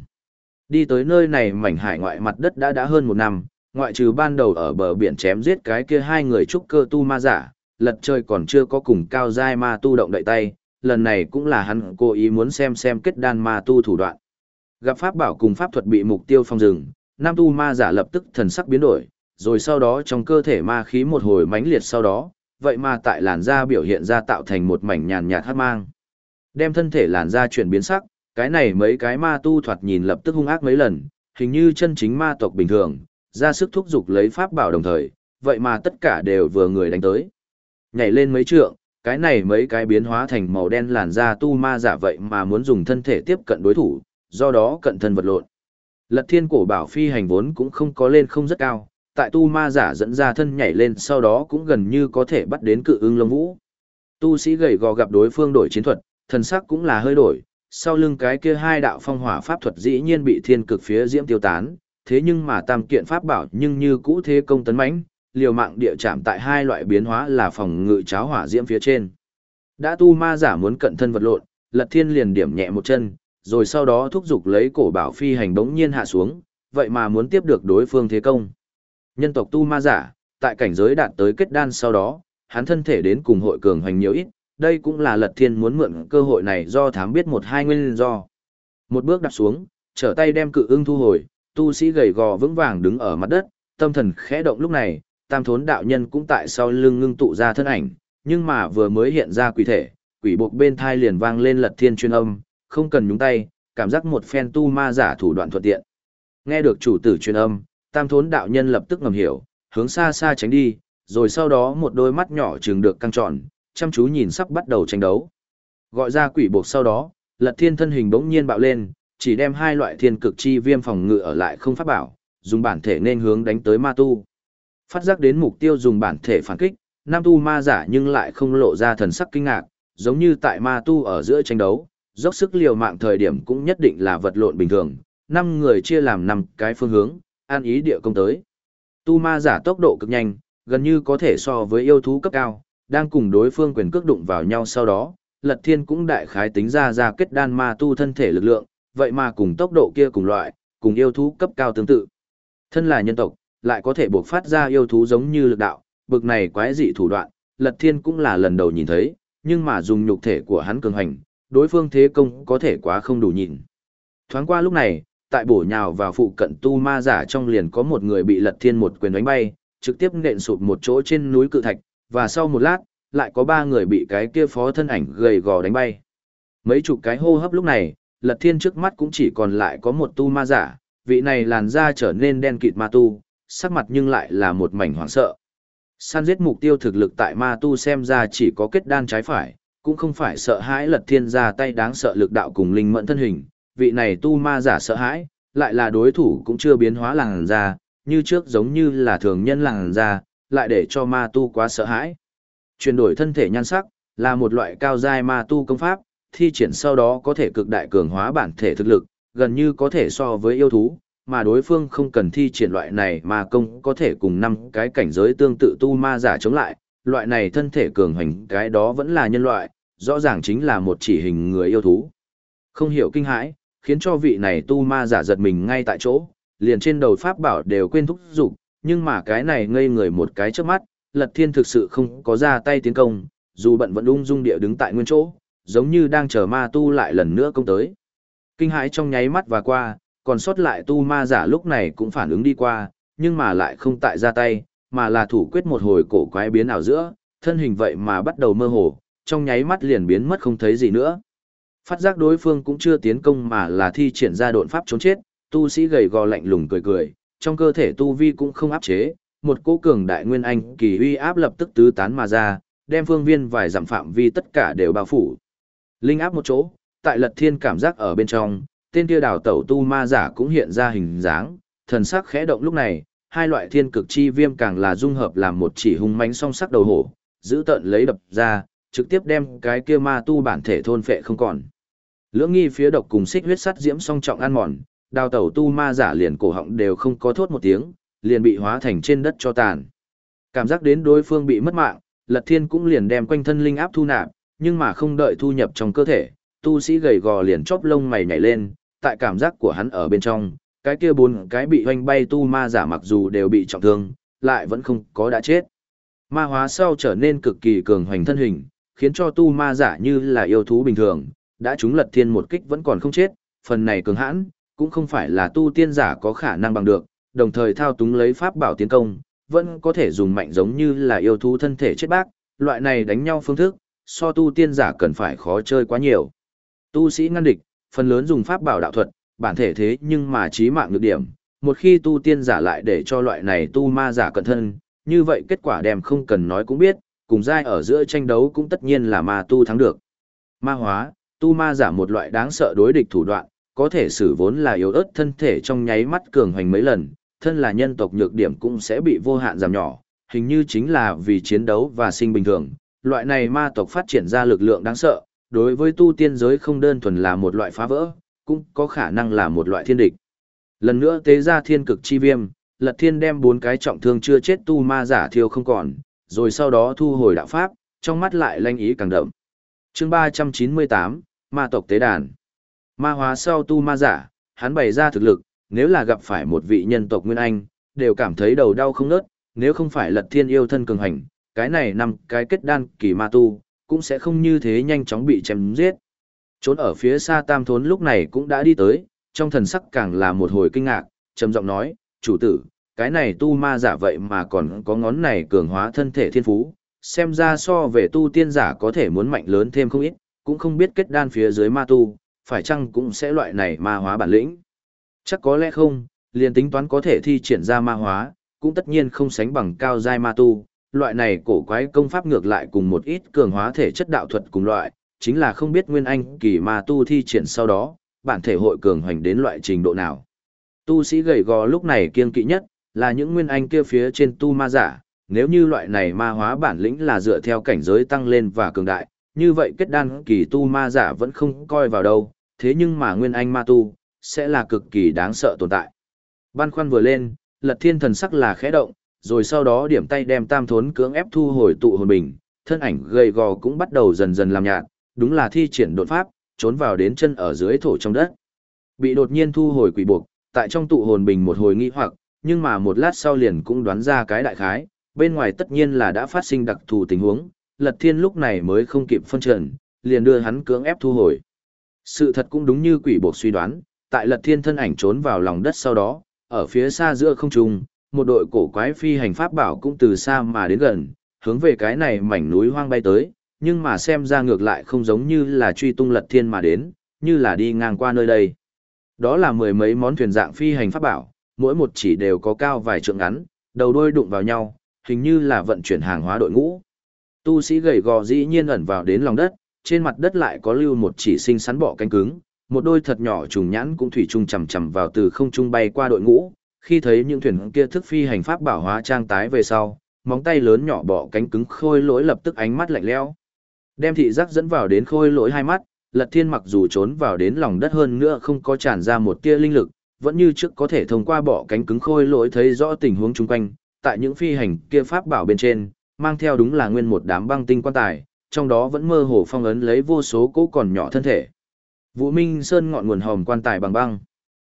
Đi tới nơi này mảnh hải ngoại mặt đất đã đã hơn một năm, ngoại trừ ban đầu ở bờ biển chém giết cái kia hai người trúc cơ tu ma giả, lật trời còn chưa có cùng cao giai ma tu động đậy tay, lần này cũng là hắn cố ý muốn xem xem kết đan ma tu thủ đoạn. Gặp pháp bảo cùng pháp thuật bị mục tiêu phong rừng, nam tu ma giả lập tức thần sắc biến đổi, rồi sau đó trong cơ thể ma khí một hồi mãnh liệt sau đó, vậy mà tại làn da biểu hiện ra tạo thành một mảnh nhàn nhạt hát mang. Đem thân thể làn da chuyển biến sắc, cái này mấy cái ma tu thoạt nhìn lập tức hung ác mấy lần, hình như chân chính ma tộc bình thường, ra sức thúc giục lấy pháp bảo đồng thời, vậy mà tất cả đều vừa người đánh tới. Nhảy lên mấy trượng, cái này mấy cái biến hóa thành màu đen làn da tu ma giả vậy mà muốn dùng thân thể tiếp cận đối thủ, do đó cận thân vật lộn. Lật thiên cổ bảo phi hành vốn cũng không có lên không rất cao, tại tu ma giả dẫn ra thân nhảy lên sau đó cũng gần như có thể bắt đến cự ưng lông vũ. Tu sĩ gầy gò gặp đối phương đổi chiến thuật, thần sắc cũng là hơi đổi, sau lưng cái kia hai đạo phong hỏa pháp thuật dĩ nhiên bị thiên cực phía diễm tiêu tán, thế nhưng mà tam kiện pháp bảo nhưng như cũ thế công tấn mãnh, liều mạng địa chạm tại hai loại biến hóa là phòng ngự cháo hỏa diễm phía trên. Đã tu ma giả muốn cận thân vật lộn, Lật Thiên liền điểm nhẹ một chân, rồi sau đó thúc giục lấy cổ bảo phi hành bỗng nhiên hạ xuống, vậy mà muốn tiếp được đối phương thế công. Nhân tộc tu ma giả, tại cảnh giới đạt tới kết đan sau đó, hắn thân thể đến cùng hội cường hoành nhiều ít, đây cũng là Lật Thiên muốn mượn cơ hội này do thám biết một hai nguyên do. Một bước đặt xuống, trở tay đem cự ưng thu hồi, tu sĩ gầy gò vững vàng đứng ở mặt đất, tâm thần khẽ động lúc này, tam thốn đạo nhân cũng tại sau lưng ngưng tụ ra thân ảnh, nhưng mà vừa mới hiện ra quỷ thể, quỷ buộc bên thai liền vang lên lật thiên chuyên âm, không cần nhúng tay, cảm giác một phen tu ma giả thủ đoạn thuận tiện. Nghe được chủ tử chuyên âm, tam thốn đạo nhân lập tức ngầm hiểu, hướng xa xa tránh đi, rồi sau đó một đôi mắt nhỏ trừng được căng tròn, chăm chú nhìn sắp bắt đầu tranh đấu. Gọi ra quỷ buộc sau đó, lật thiên thân hình bỗng nhiên bạo lên, chỉ đem hai loại thiên cực chi viêm phòng ngự ở lại không phát bảo, dùng bản thể nên hướng đánh tới ma tu. Phát giác đến mục tiêu dùng bản thể phản kích, nam tu ma giả nhưng lại không lộ ra thần sắc kinh ngạc, giống như tại ma tu ở giữa tranh đấu, dốc sức liều mạng thời điểm cũng nhất định là vật lộn bình thường, năm người chia làm năm cái phương hướng, an ý địa công tới. Tu ma giả tốc độ cực nhanh, gần như có thể so với yêu thú cấp cao, đang cùng đối phương quyền cước đụng vào nhau sau đó, Lật Thiên cũng đại khái tính ra ra kết đan ma tu thân thể lực lượng, vậy mà cùng tốc độ kia cùng loại, cùng yêu thú cấp cao tương tự. Thân là nhân tộc, lại có thể buộc phát ra yêu thú giống như lực đạo, bực này quái dị thủ đoạn, Lật Thiên cũng là lần đầu nhìn thấy, nhưng mà dùng nhục thể của hắn cường hành, đối phương thế công có thể quá không đủ nhìn. Thoáng qua lúc này, tại bổ nhào vào phụ cận tu ma giả trong liền có một người bị Lật Thiên một quyền đánh bay, trực tiếp nện sụp một chỗ trên núi cự thạch, và sau một lát, lại có ba người bị cái kia phó thân ảnh gầy gò đánh bay. Mấy chục cái hô hấp lúc này, Lật Thiên trước mắt cũng chỉ còn lại có một tu ma giả, vị này làn da trở nên đen kịt ma tu, sắc mặt nhưng lại là một mảnh hoảng sợ. Săn giết mục tiêu thực lực tại ma tu xem ra chỉ có kết đan trái phải, cũng không phải sợ hãi lật thiên ra tay đáng sợ lực đạo cùng linh mẫn thân hình, vị này tu ma giả sợ hãi, lại là đối thủ cũng chưa biến hóa làn da, như trước giống như là thường nhân làn da, lại để cho ma tu quá sợ hãi. Chuyển đổi thân thể nhan sắc, là một loại cao giai ma tu công pháp, thi triển sau đó có thể cực đại cường hóa bản thể thực lực, gần như có thể so với yêu thú, mà đối phương không cần thi triển loại này mà công có thể cùng năm cái cảnh giới tương tự tu ma giả chống lại, loại này thân thể cường hành cái đó vẫn là nhân loại, rõ ràng chính là một chỉ hình người yêu thú. Không hiểu kinh hãi, khiến cho vị này tu ma giả giật mình ngay tại chỗ, liền trên đầu pháp bảo đều quên thúc dục nhưng mà cái này ngây người một cái trước mắt, lật thiên thực sự không có ra tay tiến công, dù bận vẫn ung dung địa đứng tại nguyên chỗ, giống như đang chờ ma tu lại lần nữa công tới. Kinh hãi trong nháy mắt và qua, còn sót lại tu ma giả lúc này cũng phản ứng đi qua, nhưng mà lại không tại ra tay, mà là thủ quyết một hồi cổ quái biến ảo giữa, thân hình vậy mà bắt đầu mơ hồ, trong nháy mắt liền biến mất không thấy gì nữa. Phát giác đối phương cũng chưa tiến công mà là thi triển ra độn pháp trốn chết, tu sĩ gầy gò lạnh lùng cười cười, trong cơ thể tu vi cũng không áp chế, một cỗ cường đại nguyên anh kỳ uy áp lập tức tứ tán mà ra, đem phương viên vài dặm phạm vi tất cả đều bao phủ. Linh áp một chỗ, tại lật thiên cảm giác ở bên trong, tên kia đào tẩu tu ma giả cũng hiện ra hình dáng, thần sắc khẽ động lúc này, hai loại thiên cực chi viêm càng là dung hợp làm một chỉ hung mãnh song sắc đầu hổ, giữ tận lấy đập ra, trực tiếp đem cái kia ma tu bản thể thôn phệ không còn. Lưỡng nghi phía độc cùng xích huyết sắt diễm song trọng ăn mòn, đào tẩu tu ma giả liền cổ họng đều không có thốt một tiếng, liền bị hóa thành trên đất cho tàn. Cảm giác đến đối phương bị mất mạng, Lật Thiên cũng liền đem quanh thân linh áp thu nạp, nhưng mà không đợi thu nhập trong cơ thể, tu sĩ gầy gò liền chóp lông mày nhảy lên, tại cảm giác của hắn ở bên trong, cái kia bốn cái bị hoanh bay tu ma giả mặc dù đều bị trọng thương, lại vẫn không có đã chết. Ma hóa sau trở nên cực kỳ cường hoành thân hình, khiến cho tu ma giả như là yêu thú bình thường, đã trúng lật thiên một kích vẫn còn không chết, phần này cường hãn, cũng không phải là tu tiên giả có khả năng bằng được, đồng thời thao túng lấy pháp bảo tiến công, vẫn có thể dùng mạnh giống như là yêu thú thân thể chết bác, loại này đánh nhau phương thức, so tu tiên giả cần phải khó chơi quá nhiều. Tu sĩ ngăn địch, phần lớn dùng pháp bảo đạo thuật, bản thể thế nhưng mà trí mạng nhược điểm, một khi tu tiên giả lại để cho loại này tu ma giả cẩn thân, như vậy kết quả đem không cần nói cũng biết, cùng giai ở giữa tranh đấu cũng tất nhiên là ma tu thắng được. Ma hóa, tu ma giả một loại đáng sợ đối địch thủ đoạn, có thể xử vốn là yếu ớt thân thể trong nháy mắt cường hoành mấy lần, thân là nhân tộc nhược điểm cũng sẽ bị vô hạn giảm nhỏ, hình như chính là vì chiến đấu và sinh bình thường. Loại này ma tộc phát triển ra lực lượng đáng sợ, đối với tu tiên giới không đơn thuần là một loại phá vỡ, cũng có khả năng là một loại thiên địch. Lần nữa tế ra thiên cực chi viêm, lật thiên đem bốn cái trọng thương chưa chết tu ma giả thiêu không còn, rồi sau đó thu hồi đạo pháp, trong mắt lại lanh ý càng đậm. chương 398, ma tộc tế đàn. Ma hóa sau tu ma giả, hắn bày ra thực lực, nếu là gặp phải một vị nhân tộc Nguyên Anh, đều cảm thấy đầu đau không nớt, nếu không phải lật thiên yêu thân cường hành, cái này nằm cái kết đan kỳ ma tu, cũng sẽ không như thế nhanh chóng bị chém giết. Trốn ở phía xa tam thốn lúc này cũng đã đi tới, trong thần sắc càng là một hồi kinh ngạc, trầm giọng nói, chủ tử, cái này tu ma giả vậy mà còn có ngón này cường hóa thân thể thiên phú, xem ra so về tu tiên giả có thể muốn mạnh lớn thêm không ít, cũng không biết kết đan phía dưới ma tu, phải chăng cũng sẽ loại này ma hóa bản lĩnh. Chắc có lẽ không, liền tính toán có thể thi triển ra ma hóa, cũng tất nhiên không sánh bằng cao giai ma tu, loại này cổ quái công pháp ngược lại cùng một ít cường hóa thể chất đạo thuật cùng loại, chính là không biết nguyên anh kỳ ma tu thi triển sau đó, bản thể hội cường hoành đến loại trình độ nào. Tu sĩ gầy gò lúc này kiên kỵ nhất, là những nguyên anh kia phía trên tu ma giả, nếu như loại này ma hóa bản lĩnh là dựa theo cảnh giới tăng lên và cường đại, như vậy kết đan kỳ tu ma giả vẫn không coi vào đâu, thế nhưng mà nguyên anh ma tu, sẽ là cực kỳ đáng sợ tồn tại. Ban khoăn vừa lên, lật thiên thần sắc là khẽ động, rồi sau đó điểm tay đem tam thốn cưỡng ép thu hồi tụ hồn bình, thân ảnh gầy gò cũng bắt đầu dần dần làm nhạt, đúng là thi triển đột pháp, trốn vào đến chân ở dưới thổ trong đất. Bị đột nhiên thu hồi quỷ buộc, tại trong tụ hồn bình một hồi nghi hoặc, nhưng mà một lát sau liền cũng đoán ra cái đại khái, bên ngoài tất nhiên là đã phát sinh đặc thù tình huống, Lật Thiên lúc này mới không kịp phân trần, liền đưa hắn cưỡng ép thu hồi. Sự thật cũng đúng như quỷ buộc suy đoán, tại Lật Thiên thân ảnh trốn vào lòng đất sau đó, ở phía xa giữa không trung, một đội cổ quái phi hành pháp bảo cũng từ xa mà đến gần, hướng về cái này mảnh núi hoang bay tới, nhưng mà xem ra ngược lại không giống như là truy tung Lật Thiên mà đến, như là đi ngang qua nơi đây. Đó là mười mấy món thuyền dạng phi hành pháp bảo, mỗi một chỉ đều có cao vài trượng ngắn, đầu đôi đụng vào nhau, hình như là vận chuyển hàng hóa đội ngũ. Tu sĩ gầy gò dĩ nhiên ẩn vào đến lòng đất, trên mặt đất lại có lưu một chỉ sinh sắn bọ cánh cứng, một đôi thật nhỏ trùng nhãn cũng thủy chung chầm chầm vào từ không trung bay qua đội ngũ, khi thấy những thuyền kia thức phi hành pháp bảo hóa trang tái về sau, móng tay lớn nhỏ bỏ cánh cứng khôi lỗi lập tức ánh mắt lạnh lẽo. Đem thị giác dẫn vào đến khôi lỗi hai mắt, Lật Thiên mặc dù trốn vào đến lòng đất hơn nữa không có tràn ra một tia linh lực, vẫn như trước có thể thông qua bỏ cánh cứng khôi lỗi thấy rõ tình huống chung quanh, tại những phi hành kia pháp bảo bên trên, mang theo đúng là nguyên một đám băng tinh quan tài, trong đó vẫn mơ hồ phong ấn lấy vô số cỗ còn nhỏ thân thể. Vũ Minh Sơn ngọn nguồn hòm quan tài bằng băng.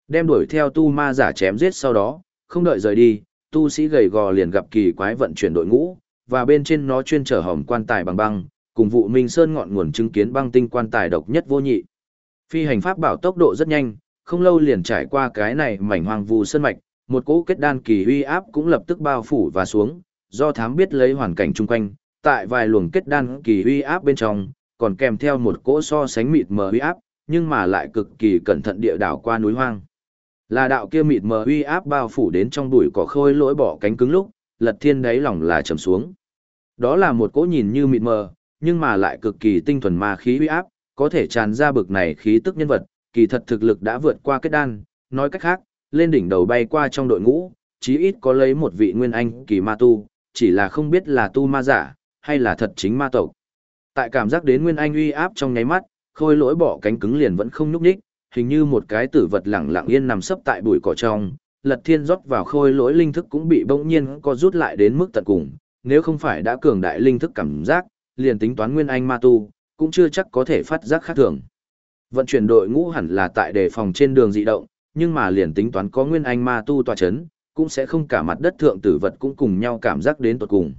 Đem đuổi theo tu ma giả chém giết sau đó, không đợi rời đi, tu sĩ gầy gò liền gặp kỳ quái vận chuyển đội ngũ, và bên trên nó chuyên chở hòm quan tài bằng băng, cùng vụ Minh Sơn ngọn nguồn chứng kiến băng tinh quan tài độc nhất vô nhị. Phi hành pháp bảo tốc độ rất nhanh, không lâu liền trải qua cái này mảnh hoang vu sơn mạch, một cỗ kết đan kỳ uy áp cũng lập tức bao phủ và xuống, do thám biết lấy hoàn cảnh chung quanh, tại vài luồng kết đan kỳ uy áp bên trong, còn kèm theo một cỗ so sánh mịt mờ uy áp, nhưng mà lại cực kỳ cẩn thận địa đảo qua núi hoang. Là đạo kia mịt mờ uy áp bao phủ đến trong bụi cỏ khôi lỗi bỏ cánh cứng lúc, lật thiên đáy lòng là trầm xuống. Đó là một cỗ nhìn như mịt mờ, nhưng mà lại cực kỳ tinh thuần ma khí uy áp, có thể tràn ra bực này khí tức nhân vật, kỳ thật thực lực đã vượt qua kết đan, nói cách khác, lên đỉnh đầu bay qua trong đội ngũ, chí ít có lấy một vị nguyên anh kỳ ma tu, chỉ là không biết là tu ma giả, hay là thật chính ma tộc. Tại cảm giác đến nguyên anh uy áp trong nháy mắt, khôi lỗi bỏ cánh cứng liền vẫn không nhúc nhích, hình như một cái tử vật lẳng lặng yên nằm sấp tại bụi cỏ trong, lật thiên rót vào khôi lỗi linh thức cũng bị bỗng nhiên co rút lại đến mức tận cùng, nếu không phải đã cường đại linh thức cảm giác, liền tính toán nguyên anh ma tu, cũng chưa chắc có thể phát giác khác thường. Vận chuyển đội ngũ hẳn là tại đề phòng trên đường dị động, nhưng mà liền tính toán có nguyên anh ma tu tòa chấn, cũng sẽ không cả mặt đất thượng tử vật cũng cùng nhau cảm giác đến tột cùng.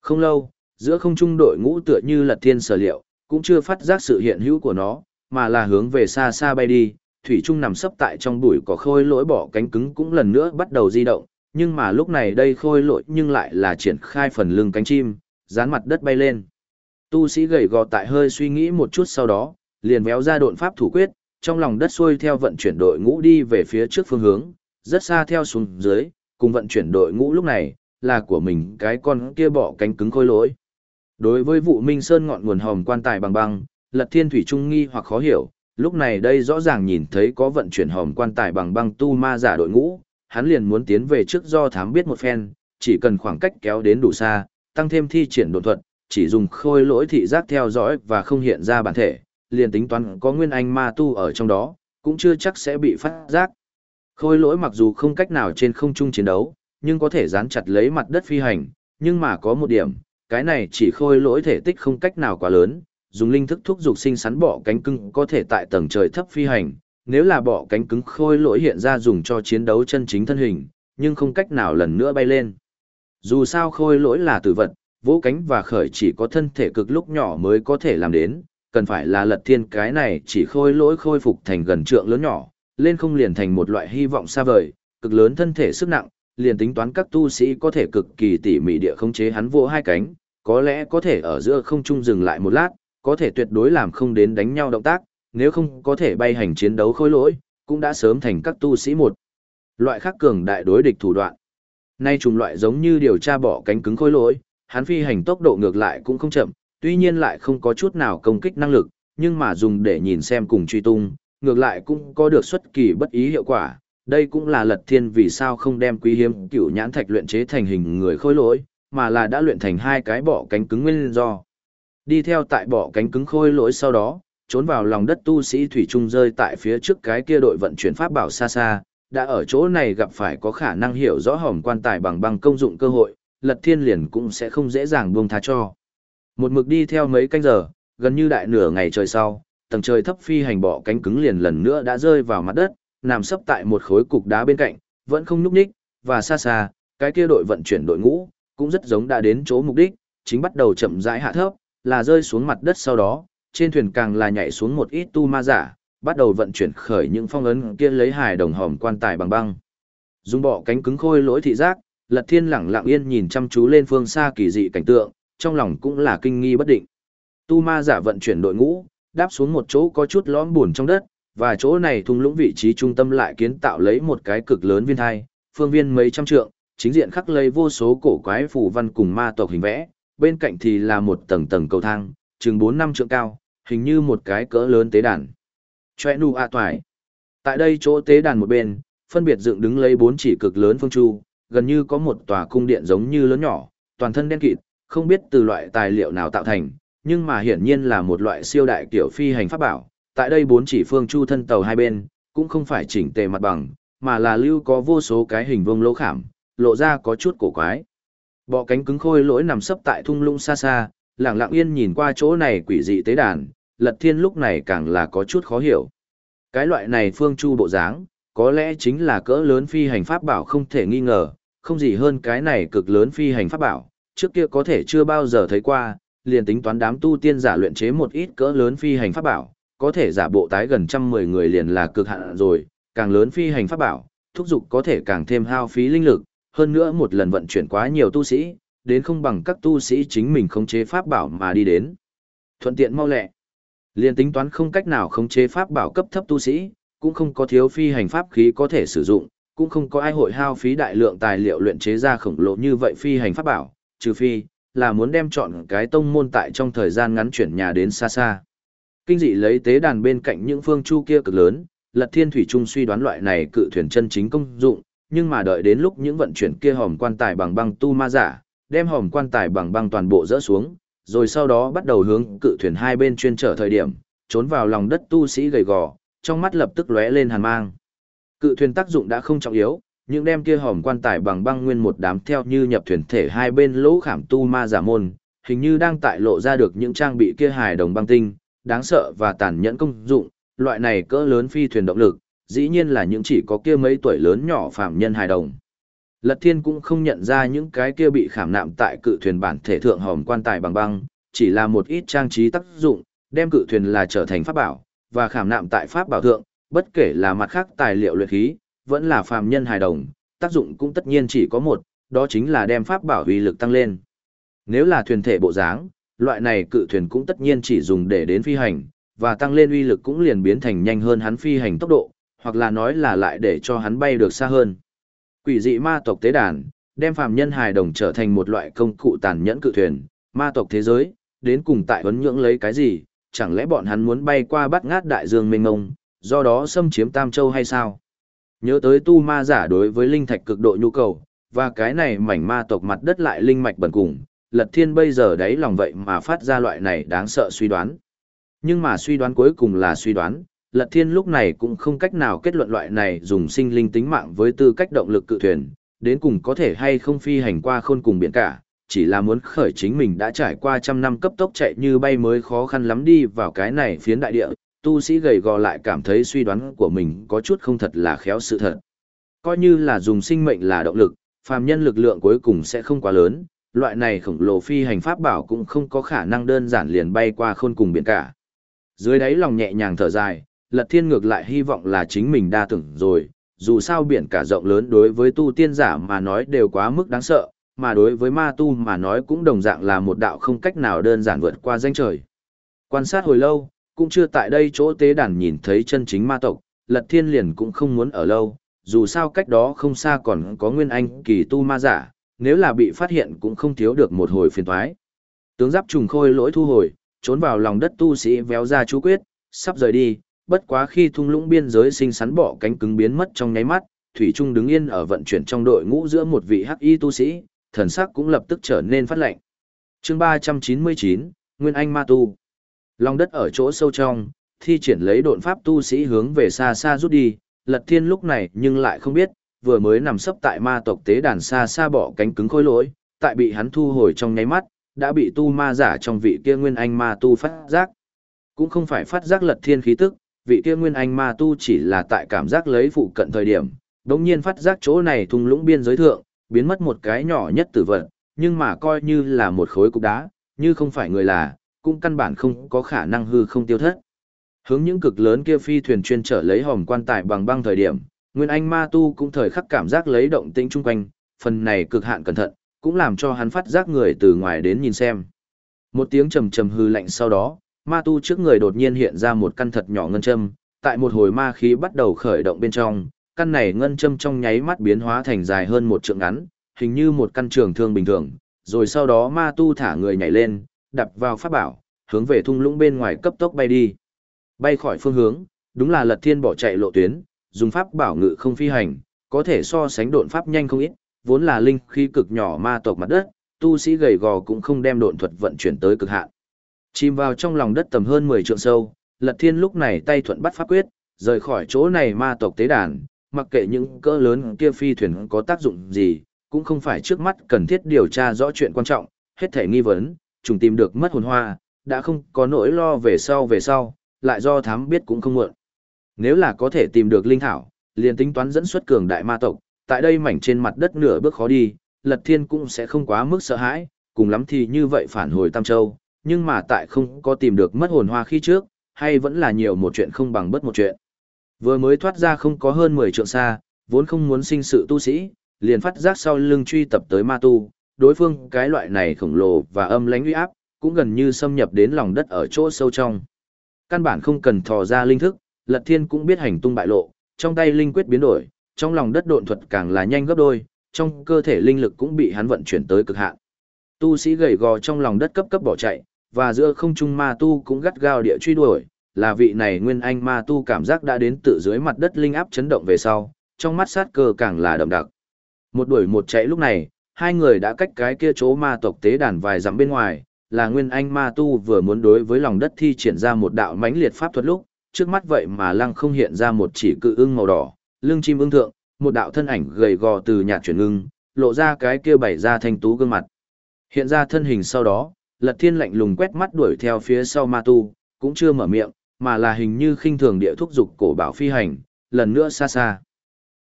Không lâu, giữa không trung đội ngũ tựa như lật thiên sở liệu, cũng chưa phát giác sự hiện hữu của nó, mà là hướng về xa xa bay đi, thủy trung nằm sấp tại trong bụi cỏ khôi lỗi bỏ cánh cứng cũng lần nữa bắt đầu di động, nhưng mà lúc này đây khôi lỗi nhưng lại là triển khai phần lưng cánh chim, dán mặt đất bay lên. Tu sĩ gầy gò tại hơi suy nghĩ một chút sau đó, liền véo ra độn pháp thủ quyết, trong lòng đất xuôi theo vận chuyển đội ngũ đi về phía trước phương hướng, rất xa theo xuống dưới, cùng vận chuyển đội ngũ lúc này, là của mình cái con kia bỏ cánh cứng khôi lỗi. Đối với vụ Minh Sơn ngọn nguồn hòm quan tài bằng băng, Lật Thiên Thủy Trung nghi hoặc khó hiểu, lúc này đây rõ ràng nhìn thấy có vận chuyển hòm quan tài bằng băng tu ma giả đội ngũ, hắn liền muốn tiến về trước do thám biết một phen, chỉ cần khoảng cách kéo đến đủ xa, tăng thêm thi triển đột thuật, chỉ dùng khôi lỗi thị giác theo dõi và không hiện ra bản thể, liền tính toán có nguyên anh ma tu ở trong đó, cũng chưa chắc sẽ bị phát giác. Khôi lỗi mặc dù không cách nào trên không trung chiến đấu, nhưng có thể dán chặt lấy mặt đất phi hành, nhưng mà có một điểm, cái này chỉ khôi lỗi thể tích không cách nào quá lớn, dùng linh thức thúc dục sinh sắn bọ cánh cứng có thể tại tầng trời thấp phi hành, nếu là bọ cánh cứng khôi lỗi hiện ra dùng cho chiến đấu chân chính thân hình, nhưng không cách nào lần nữa bay lên. Dù sao khôi lỗi là tử vật, vỗ cánh và khởi chỉ có thân thể cực lúc nhỏ mới có thể làm đến, cần phải là lật thiên cái này chỉ khôi lỗi khôi phục thành gần trượng lớn nhỏ, lên không liền thành một loại hy vọng xa vời, cực lớn thân thể sức nặng, liền tính toán các tu sĩ có thể cực kỳ tỉ mỉ địa khống chế hắn vỗ hai cánh, có lẽ có thể ở giữa không trung dừng lại một lát, có thể tuyệt đối làm không đến đánh nhau động tác, nếu không có thể bay hành chiến đấu khôi lỗi, cũng đã sớm thành các tu sĩ một. Loại khác cường đại đối địch thủ đoạn. Nay trùng loại giống như điều tra bỏ cánh cứng khôi lỗi, hắn phi hành tốc độ ngược lại cũng không chậm, tuy nhiên lại không có chút nào công kích năng lực, nhưng mà dùng để nhìn xem cùng truy tung, ngược lại cũng có được xuất kỳ bất ý hiệu quả. Đây cũng là lật thiên vì sao không đem quý hiếm cửu nhãn thạch luyện chế thành hình người khôi lỗi, mà là đã luyện thành hai cái bỏ cánh cứng nguyên do. Đi theo tại bỏ cánh cứng khôi lỗi sau đó, trốn vào lòng đất tu sĩ thủy trung rơi tại phía trước cái kia đội vận chuyển pháp bảo xa xa, đã ở chỗ này gặp phải có khả năng hiểu rõ hỏng quan tài bằng bằng công dụng cơ hội, lật thiên liền cũng sẽ không dễ dàng buông tha cho. Một mực đi theo mấy canh giờ, gần như đại nửa ngày trời sau, tầng trời thấp phi hành bỏ cánh cứng liền lần nữa đã rơi vào mặt đất, nằm sấp tại một khối cục đá bên cạnh, vẫn không nhúc nhích, và xa xa, cái kia đội vận chuyển đội ngũ, cũng rất giống đã đến chỗ mục đích, chính bắt đầu chậm rãi hạ thấp, là rơi xuống mặt đất sau đó, trên thuyền càng là nhảy xuống một ít tu ma giả, bắt đầu vận chuyển khởi những phong ấn kia lấy hài đồng hòm quan tài bằng băng. Dùng bỏ cánh cứng khôi lỗi thị giác, Lật Thiên lẳng lặng yên nhìn chăm chú lên phương xa kỳ dị cảnh tượng, trong lòng cũng là kinh nghi bất định. Tu ma giả vận chuyển đội ngũ, đáp xuống một chỗ có chút lõm buồn trong đất, và chỗ này thung lũng vị trí trung tâm lại kiến tạo lấy một cái cực lớn viên thai, phương viên mấy trăm trượng, chính diện khắc lấy vô số cổ quái phù văn cùng ma tộc hình vẽ, bên cạnh thì là một tầng tầng cầu thang, chừng 4 năm trượng cao, hình như một cái cỡ lớn tế đàn. Chòe nụ ạ toại. Tại đây chỗ tế đàn một bên, phân biệt dựng đứng lấy bốn chỉ cực lớn phương chu, gần như có một tòa cung điện giống như lớn nhỏ, toàn thân đen kịt, không biết từ loại tài liệu nào tạo thành, nhưng mà hiển nhiên là một loại siêu đại kiểu phi hành pháp bảo. Tại đây bốn chỉ phương chu thân tàu hai bên, cũng không phải chỉnh tề mặt bằng, mà là lưu có vô số cái hình vuông lỗ khảm, lộ ra có chút cổ quái. Bọ cánh cứng khôi lỗi nằm sấp tại thung lũng xa xa, lặng lặng yên nhìn qua chỗ này quỷ dị tế đàn, lật thiên lúc này càng là có chút khó hiểu. Cái loại này phương chu bộ dáng, có lẽ chính là cỡ lớn phi hành pháp bảo không thể nghi ngờ, không gì hơn cái này cực lớn phi hành pháp bảo, trước kia có thể chưa bao giờ thấy qua, liền tính toán đám tu tiên giả luyện chế một ít cỡ lớn phi hành pháp bảo, có thể giả bộ tái gần trăm mười người liền là cực hạn rồi, càng lớn phi hành pháp bảo, thúc dục có thể càng thêm hao phí linh lực, hơn nữa một lần vận chuyển quá nhiều tu sĩ, đến không bằng các tu sĩ chính mình khống chế pháp bảo mà đi đến. Thuận tiện mau lẹ. Liên tính toán không cách nào khống chế pháp bảo cấp thấp tu sĩ, cũng không có thiếu phi hành pháp khí có thể sử dụng, cũng không có ai hội hao phí đại lượng tài liệu luyện chế ra khổng lồ như vậy phi hành pháp bảo, trừ phi là muốn đem chọn cái tông môn tại trong thời gian ngắn chuyển nhà đến xa xa. Kinh dị lấy tế đàn bên cạnh những phương chu kia cực lớn, Lật Thiên Thủy Trung suy đoán loại này cự thuyền chân chính công dụng, nhưng mà đợi đến lúc những vận chuyển kia hòm quan tài bằng băng tu ma giả, đem hòm quan tài bằng băng toàn bộ rỡ xuống, rồi sau đó bắt đầu hướng cự thuyền hai bên chuyên trở thời điểm, trốn vào lòng đất tu sĩ gầy gò, trong mắt lập tức lóe lên hàn mang. Cự thuyền tác dụng đã không trọng yếu, những đem kia hòm quan tài bằng băng nguyên một đám theo như nhập thuyền thể hai bên lỗ khảm tu ma giả môn, hình như đang tại lộ ra được những trang bị kia hài đồng băng tinh, đáng sợ và tàn nhẫn công dụng, loại này cỡ lớn phi thuyền động lực, dĩ nhiên là những chỉ có kia mấy tuổi lớn nhỏ phạm nhân hài đồng. Lật thiên cũng không nhận ra những cái kia bị khảm nạm tại cự thuyền bản thể thượng hòm quan tài bằng băng, chỉ là một ít trang trí tác dụng, đem cự thuyền là trở thành pháp bảo, và khảm nạm tại pháp bảo thượng, bất kể là mặt khác tài liệu luyện khí, vẫn là phàm nhân hài đồng, tác dụng cũng tất nhiên chỉ có một, đó chính là đem pháp bảo uy lực tăng lên. Nếu là thuyền thể bộ dáng, loại này cự thuyền cũng tất nhiên chỉ dùng để đến phi hành, và tăng lên uy lực cũng liền biến thành nhanh hơn hắn phi hành tốc độ, hoặc là nói là lại để cho hắn bay được xa hơn. Quỷ dị ma tộc tế đàn, đem phàm nhân hài đồng trở thành một loại công cụ tàn nhẫn cự thuyền, ma tộc thế giới, đến cùng tại huấn nhưỡng lấy cái gì, chẳng lẽ bọn hắn muốn bay qua bắt ngát đại dương mênh mông, do đó xâm chiếm Tam Châu hay sao? Nhớ tới tu ma giả đối với linh thạch cực độ nhu cầu, và cái này mảnh ma tộc mặt đất lại linh mạch bẩn cùng, Lật Thiên bây giờ đấy lòng vậy mà phát ra loại này đáng sợ suy đoán. Nhưng mà suy đoán cuối cùng là suy đoán, Lật Thiên lúc này cũng không cách nào kết luận loại này dùng sinh linh tính mạng với tư cách động lực cự thuyền, đến cùng có thể hay không phi hành qua khôn cùng biển cả, chỉ là muốn khởi chính mình đã trải qua trăm năm cấp tốc chạy như bay mới khó khăn lắm đi vào cái này phiến đại địa, tu sĩ gầy gò lại cảm thấy suy đoán của mình có chút không thật là khéo sự thật. Coi như là dùng sinh mệnh là động lực, phàm nhân lực lượng cuối cùng sẽ không quá lớn, loại này khổng lồ phi hành pháp bảo cũng không có khả năng đơn giản liền bay qua khôn cùng biển cả. Dưới đáy lòng nhẹ nhàng thở dài, Lật Thiên ngược lại hy vọng là chính mình đa tưởng rồi, dù sao biển cả rộng lớn đối với tu tiên giả mà nói đều quá mức đáng sợ, mà đối với ma tu mà nói cũng đồng dạng là một đạo không cách nào đơn giản vượt qua danh trời. Quan sát hồi lâu, cũng chưa tại đây chỗ tế đàn nhìn thấy chân chính ma tộc, Lật Thiên liền cũng không muốn ở lâu, dù sao cách đó không xa còn có nguyên anh kỳ tu ma giả, nếu là bị phát hiện cũng không thiếu được một hồi phiền toái. Tướng giáp trùng khôi lỗi thu hồi, trốn vào lòng đất tu sĩ véo ra chú quyết, sắp rời đi, bất quá khi thung lũng biên giới sinh sắn bỏ cánh cứng biến mất trong nháy mắt, Thủy Trung đứng yên ở vận chuyển trong đội ngũ giữa một vị hắc y tu sĩ, thần sắc cũng lập tức trở nên phát lạnh. Chương 399, Nguyên Anh Ma Tu. Lòng đất ở chỗ sâu trong, thi triển lấy độn pháp tu sĩ hướng về xa xa rút đi, Lật Thiên lúc này nhưng lại không biết, vừa mới nằm sấp tại ma tộc tế đàn xa xa bỏ cánh cứng khối lỗi, tại bị hắn thu hồi trong nháy mắt, đã bị tu ma giả trong vị kia nguyên anh ma tu phát giác. Cũng không phải phát giác Lật Thiên khí tức, vị kia nguyên anh ma tu chỉ là tại cảm giác lấy phụ cận thời điểm, đống nhiên phát giác chỗ này thung lũng biên giới thượng, biến mất một cái nhỏ nhất tử vật, nhưng mà coi như là một khối cục đá, như không phải người là, cũng căn bản không có khả năng hư không tiêu thất. Hướng những cực lớn kia phi thuyền chuyên trở lấy hòm quan tài bằng băng thời điểm, Nguyên Anh Ma Tu cũng thời khắc cảm giác lấy động tĩnh chung quanh, phần này cực hạn cẩn thận, cũng làm cho hắn phát giác người từ ngoài đến nhìn xem. Một tiếng trầm trầm hư lạnh sau đó, Ma Tu trước người đột nhiên hiện ra một căn thật nhỏ ngân châm, tại một hồi ma khí bắt đầu khởi động bên trong, căn này ngân châm trong nháy mắt biến hóa thành dài hơn một trượng ngắn, hình như một căn trường thương bình thường, rồi sau đó Ma Tu thả người nhảy lên, đập vào pháp bảo, hướng về thung lũng bên ngoài cấp tốc bay đi. Bay khỏi phương hướng, đúng là Lật Thiên bỏ chạy lộ tuyến, dùng pháp bảo ngự không phi hành, có thể so sánh độn pháp nhanh không ít, vốn là linh khí cực nhỏ ma tộc mặt đất, tu sĩ gầy gò cũng không đem độn thuật vận chuyển tới cực hạn. Chìm vào trong lòng đất tầm hơn 10 trượng sâu, Lật Thiên lúc này tay thuận bắt pháp quyết, rời khỏi chỗ này ma tộc tế đàn, mặc kệ những cỡ lớn kia phi thuyền có tác dụng gì, cũng không phải trước mắt cần thiết điều tra rõ chuyện quan trọng, hết thể nghi vấn, trùng tìm được mất hồn hoa, đã không có nỗi lo về sau về sau, lại do thám biết cũng không muộn. Nếu là có thể tìm được linh thảo, liền tính toán dẫn xuất cường đại ma tộc, tại đây mảnh trên mặt đất nửa bước khó đi, Lật Thiên cũng sẽ không quá mức sợ hãi, cùng lắm thì như vậy phản hồi Tam Châu, nhưng mà tại không có tìm được mất hồn hoa khi trước, hay vẫn là nhiều một chuyện không bằng bất một chuyện. Vừa mới thoát ra không có hơn 10 trượng xa, vốn không muốn sinh sự tu sĩ, liền phát giác sau lưng truy tập tới ma tu, đối phương cái loại này khổng lồ và âm lãnh uy áp, cũng gần như xâm nhập đến lòng đất ở chỗ sâu trong. Căn bản không cần thò ra linh thức, Lật Thiên cũng biết hành tung bại lộ, trong tay linh quyết biến đổi, trong lòng đất độn thuật càng là nhanh gấp đôi, trong cơ thể linh lực cũng bị hắn vận chuyển tới cực hạn. Tu sĩ gầy gò trong lòng đất cấp cấp bỏ chạy, và giữa không trung ma tu cũng gắt gao địa truy đuổi, là vị này nguyên anh ma tu cảm giác đã đến tự dưới mặt đất linh áp chấn động về sau, trong mắt sát cơ càng là đậm đặc. Một đuổi một chạy lúc này, hai người đã cách cái kia chỗ ma tộc tế đàn vài dặm bên ngoài, là nguyên anh ma tu vừa muốn đối với lòng đất thi triển ra một đạo mãnh liệt pháp thuật lúc, trước mắt vậy mà lăng không hiện ra một chỉ cự ưng màu đỏ, lưng chim ưng thượng, một đạo thân ảnh gầy gò từ nhạt chuyển ưng, lộ ra cái kia bảy ra thanh tú gương mặt. Hiện ra thân hình sau đó, Lật Thiên lạnh lùng quét mắt đuổi theo phía sau ma tu, cũng chưa mở miệng, mà là hình như khinh thường địa thúc dục cổ bảo phi hành, lần nữa xa xa.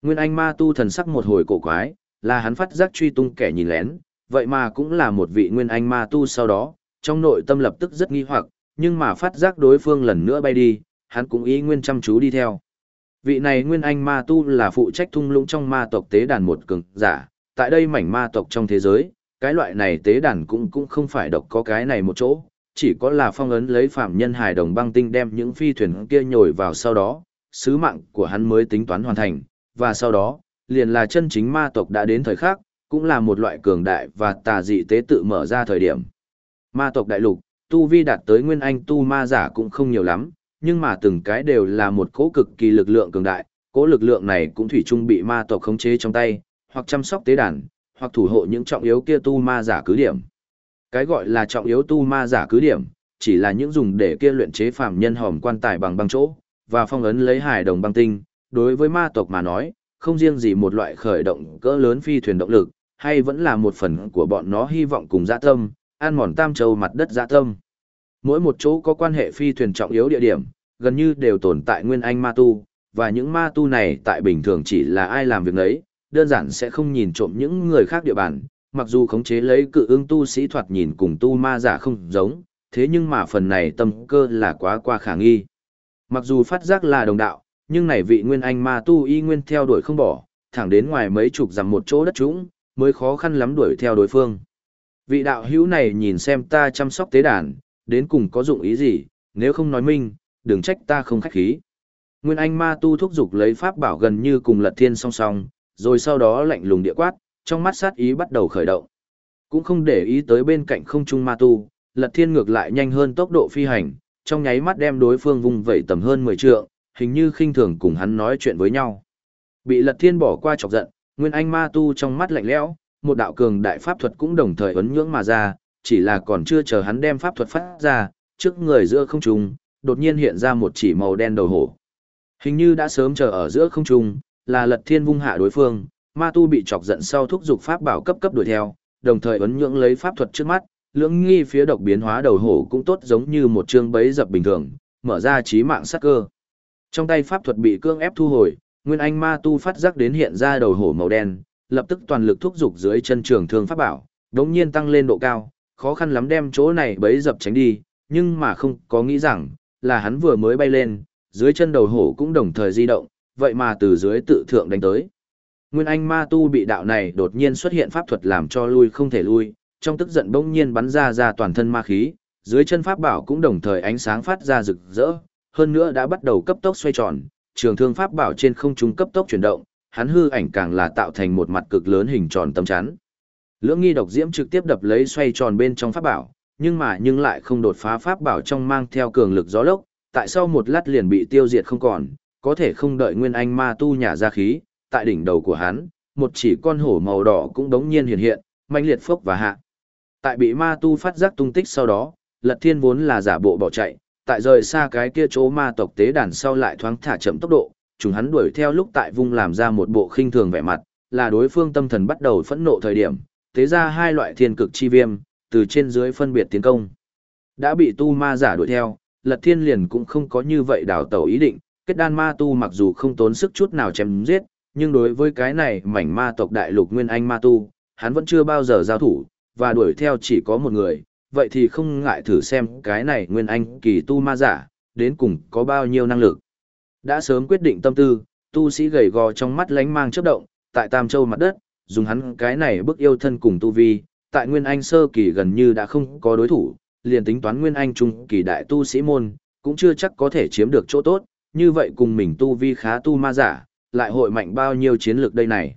Nguyên Anh ma tu thần sắc một hồi cổ quái, là hắn phát giác truy tung kẻ nhìn lén, vậy mà cũng là một vị Nguyên Anh ma tu sau đó, trong nội tâm lập tức rất nghi hoặc, nhưng mà phát giác đối phương lần nữa bay đi, hắn cũng ý nguyên chăm chú đi theo. Vị này Nguyên Anh ma tu là phụ trách thung lũng trong ma tộc tế đàn một cường giả, tại đây mảnh ma tộc trong thế giới, cái loại này tế đàn cũng cũng không phải độc có cái này một chỗ, chỉ có là phong ấn lấy phạm nhân hài đồng băng tinh đem những phi thuyền kia nhồi vào sau đó, sứ mạng của hắn mới tính toán hoàn thành, và sau đó, liền là chân chính ma tộc đã đến thời khắc, cũng là một loại cường đại và tà dị tế tự mở ra thời điểm. Ma tộc đại lục, tu vi đạt tới nguyên anh tu ma giả cũng không nhiều lắm, nhưng mà từng cái đều là một cỗ cực kỳ lực lượng cường đại, cỗ lực lượng này cũng thủy chung bị ma tộc khống chế trong tay, hoặc chăm sóc tế đàn, hoặc thủ hộ những trọng yếu kia tu ma giả cứ điểm. Cái gọi là trọng yếu tu ma giả cứ điểm, chỉ là những dùng để kia luyện chế phàm nhân hòm quan tài bằng băng chỗ, và phong ấn lấy hải đồng băng tinh, đối với ma tộc mà nói, không riêng gì một loại khởi động cỡ lớn phi thuyền động lực, hay vẫn là một phần của bọn nó hy vọng cùng dạ tâm, an mòn tam châu mặt đất dạ tâm. Mỗi một chỗ có quan hệ phi thuyền trọng yếu địa điểm, gần như đều tồn tại nguyên anh ma tu, và những ma tu này tại bình thường chỉ là ai làm việc nấy, đơn giản sẽ không nhìn trộm những người khác địa bàn, mặc dù khống chế lấy cự ưng tu sĩ thoạt nhìn cùng tu ma giả không giống, thế nhưng mà phần này tâm cơ là quá qua khả nghi. Mặc dù phát giác là đồng đạo, nhưng này vị nguyên anh ma tu y nguyên theo đuổi không bỏ, thẳng đến ngoài mấy chục dặm một chỗ đất trũng, mới khó khăn lắm đuổi theo đối phương. Vị đạo hữu này nhìn xem ta chăm sóc tế đàn, đến cùng có dụng ý gì, nếu không nói minh, đừng trách ta không khách khí. Nguyên Anh ma tu thúc giục lấy pháp bảo gần như cùng lật thiên song song, rồi sau đó lạnh lùng địa quát, trong mắt sát ý bắt đầu khởi động. Cũng không để ý tới bên cạnh không trung ma tu, lật thiên ngược lại nhanh hơn tốc độ phi hành, trong nháy mắt đem đối phương vung vẩy tầm hơn 10 trượng, hình như khinh thường cùng hắn nói chuyện với nhau. Bị lật thiên bỏ qua chọc giận, Nguyên Anh ma tu trong mắt lạnh lẽo, một đạo cường đại pháp thuật cũng đồng thời ấn nhưỡng mà ra, chỉ là còn chưa chờ hắn đem pháp thuật phát ra, trước người giữa không trung, đột nhiên hiện ra một chỉ màu đen đầu hổ. Hình như đã sớm chờ ở giữa không trung, là Lật Thiên vung hạ đối phương, ma tu bị chọc giận sau thúc dục pháp bảo cấp cấp đuổi theo, đồng thời ấn nhưỡng lấy pháp thuật trước mắt, lưỡng nghi phía độc biến hóa đầu hổ cũng tốt giống như một chương bấy dập bình thường, mở ra trí mạng sát cơ. Trong tay pháp thuật bị cương ép thu hồi, Nguyên Anh ma tu phát giác đến hiện ra đầu hổ màu đen, lập tức toàn lực thúc dục dưới chân trường thương pháp bảo, đống nhiên tăng lên độ cao, khó khăn lắm đem chỗ này bấy dập tránh đi, nhưng mà không có nghĩ rằng, là hắn vừa mới bay lên, dưới chân đầu hổ cũng đồng thời di động, vậy mà từ dưới tự thượng đánh tới. Nguyên Anh ma tu bị đạo này đột nhiên xuất hiện pháp thuật làm cho lui không thể lui, trong tức giận bỗng nhiên bắn ra ra toàn thân ma khí, dưới chân pháp bảo cũng đồng thời ánh sáng phát ra rực rỡ, hơn nữa đã bắt đầu cấp tốc xoay tròn, trường thương pháp bảo trên không trung cấp tốc chuyển động, hắn hư ảnh càng là tạo thành một mặt cực lớn hình tròn tấm chắn. Lưỡng nghi độc diễm trực tiếp đập lấy xoay tròn bên trong pháp bảo, nhưng mà nhưng lại không đột phá pháp bảo trong mang theo cường lực gió lốc, tại sau một lát liền bị tiêu diệt không còn, có thể không đợi Nguyên Anh ma tu nhả ra khí, tại đỉnh đầu của hắn, một chỉ con hổ màu đỏ cũng đống nhiên hiện hiện, manh liệt phốc và hạ. Tại bị ma tu phát giác tung tích sau đó, Lật Thiên vốn là giả bộ bỏ chạy, tại rời xa cái kia chỗ ma tộc tế đàn sau lại thoáng thả chậm tốc độ, chúng hắn đuổi theo lúc tại vung làm ra một bộ khinh thường vẻ mặt, là đối phương tâm thần bắt đầu phẫn nộ thời điểm, tế ra hai loại thiên cực chi viêm, từ trên dưới phân biệt tiến công. Đã bị tu ma giả đuổi theo, lật thiên liền cũng không có như vậy đảo tẩu ý định, kết đan ma tu mặc dù không tốn sức chút nào chém giết, nhưng đối với cái này mảnh ma tộc đại lục nguyên anh ma tu, hắn vẫn chưa bao giờ giao thủ, và đuổi theo chỉ có một người, vậy thì không ngại thử xem cái này nguyên anh kỳ tu ma giả, đến cùng có bao nhiêu năng lực. Đã sớm quyết định tâm tư, tu sĩ gầy gò trong mắt lánh mang chớp động, tại Tam Châu mặt đất, dùng hắn cái này bức yêu thân cùng tu vi, tại Nguyên Anh sơ kỳ gần như đã không có đối thủ, liền tính toán Nguyên Anh trung kỳ đại tu sĩ môn, cũng chưa chắc có thể chiếm được chỗ tốt, như vậy cùng mình tu vi khá tu ma giả, lại hội mạnh bao nhiêu chiến lược đây này.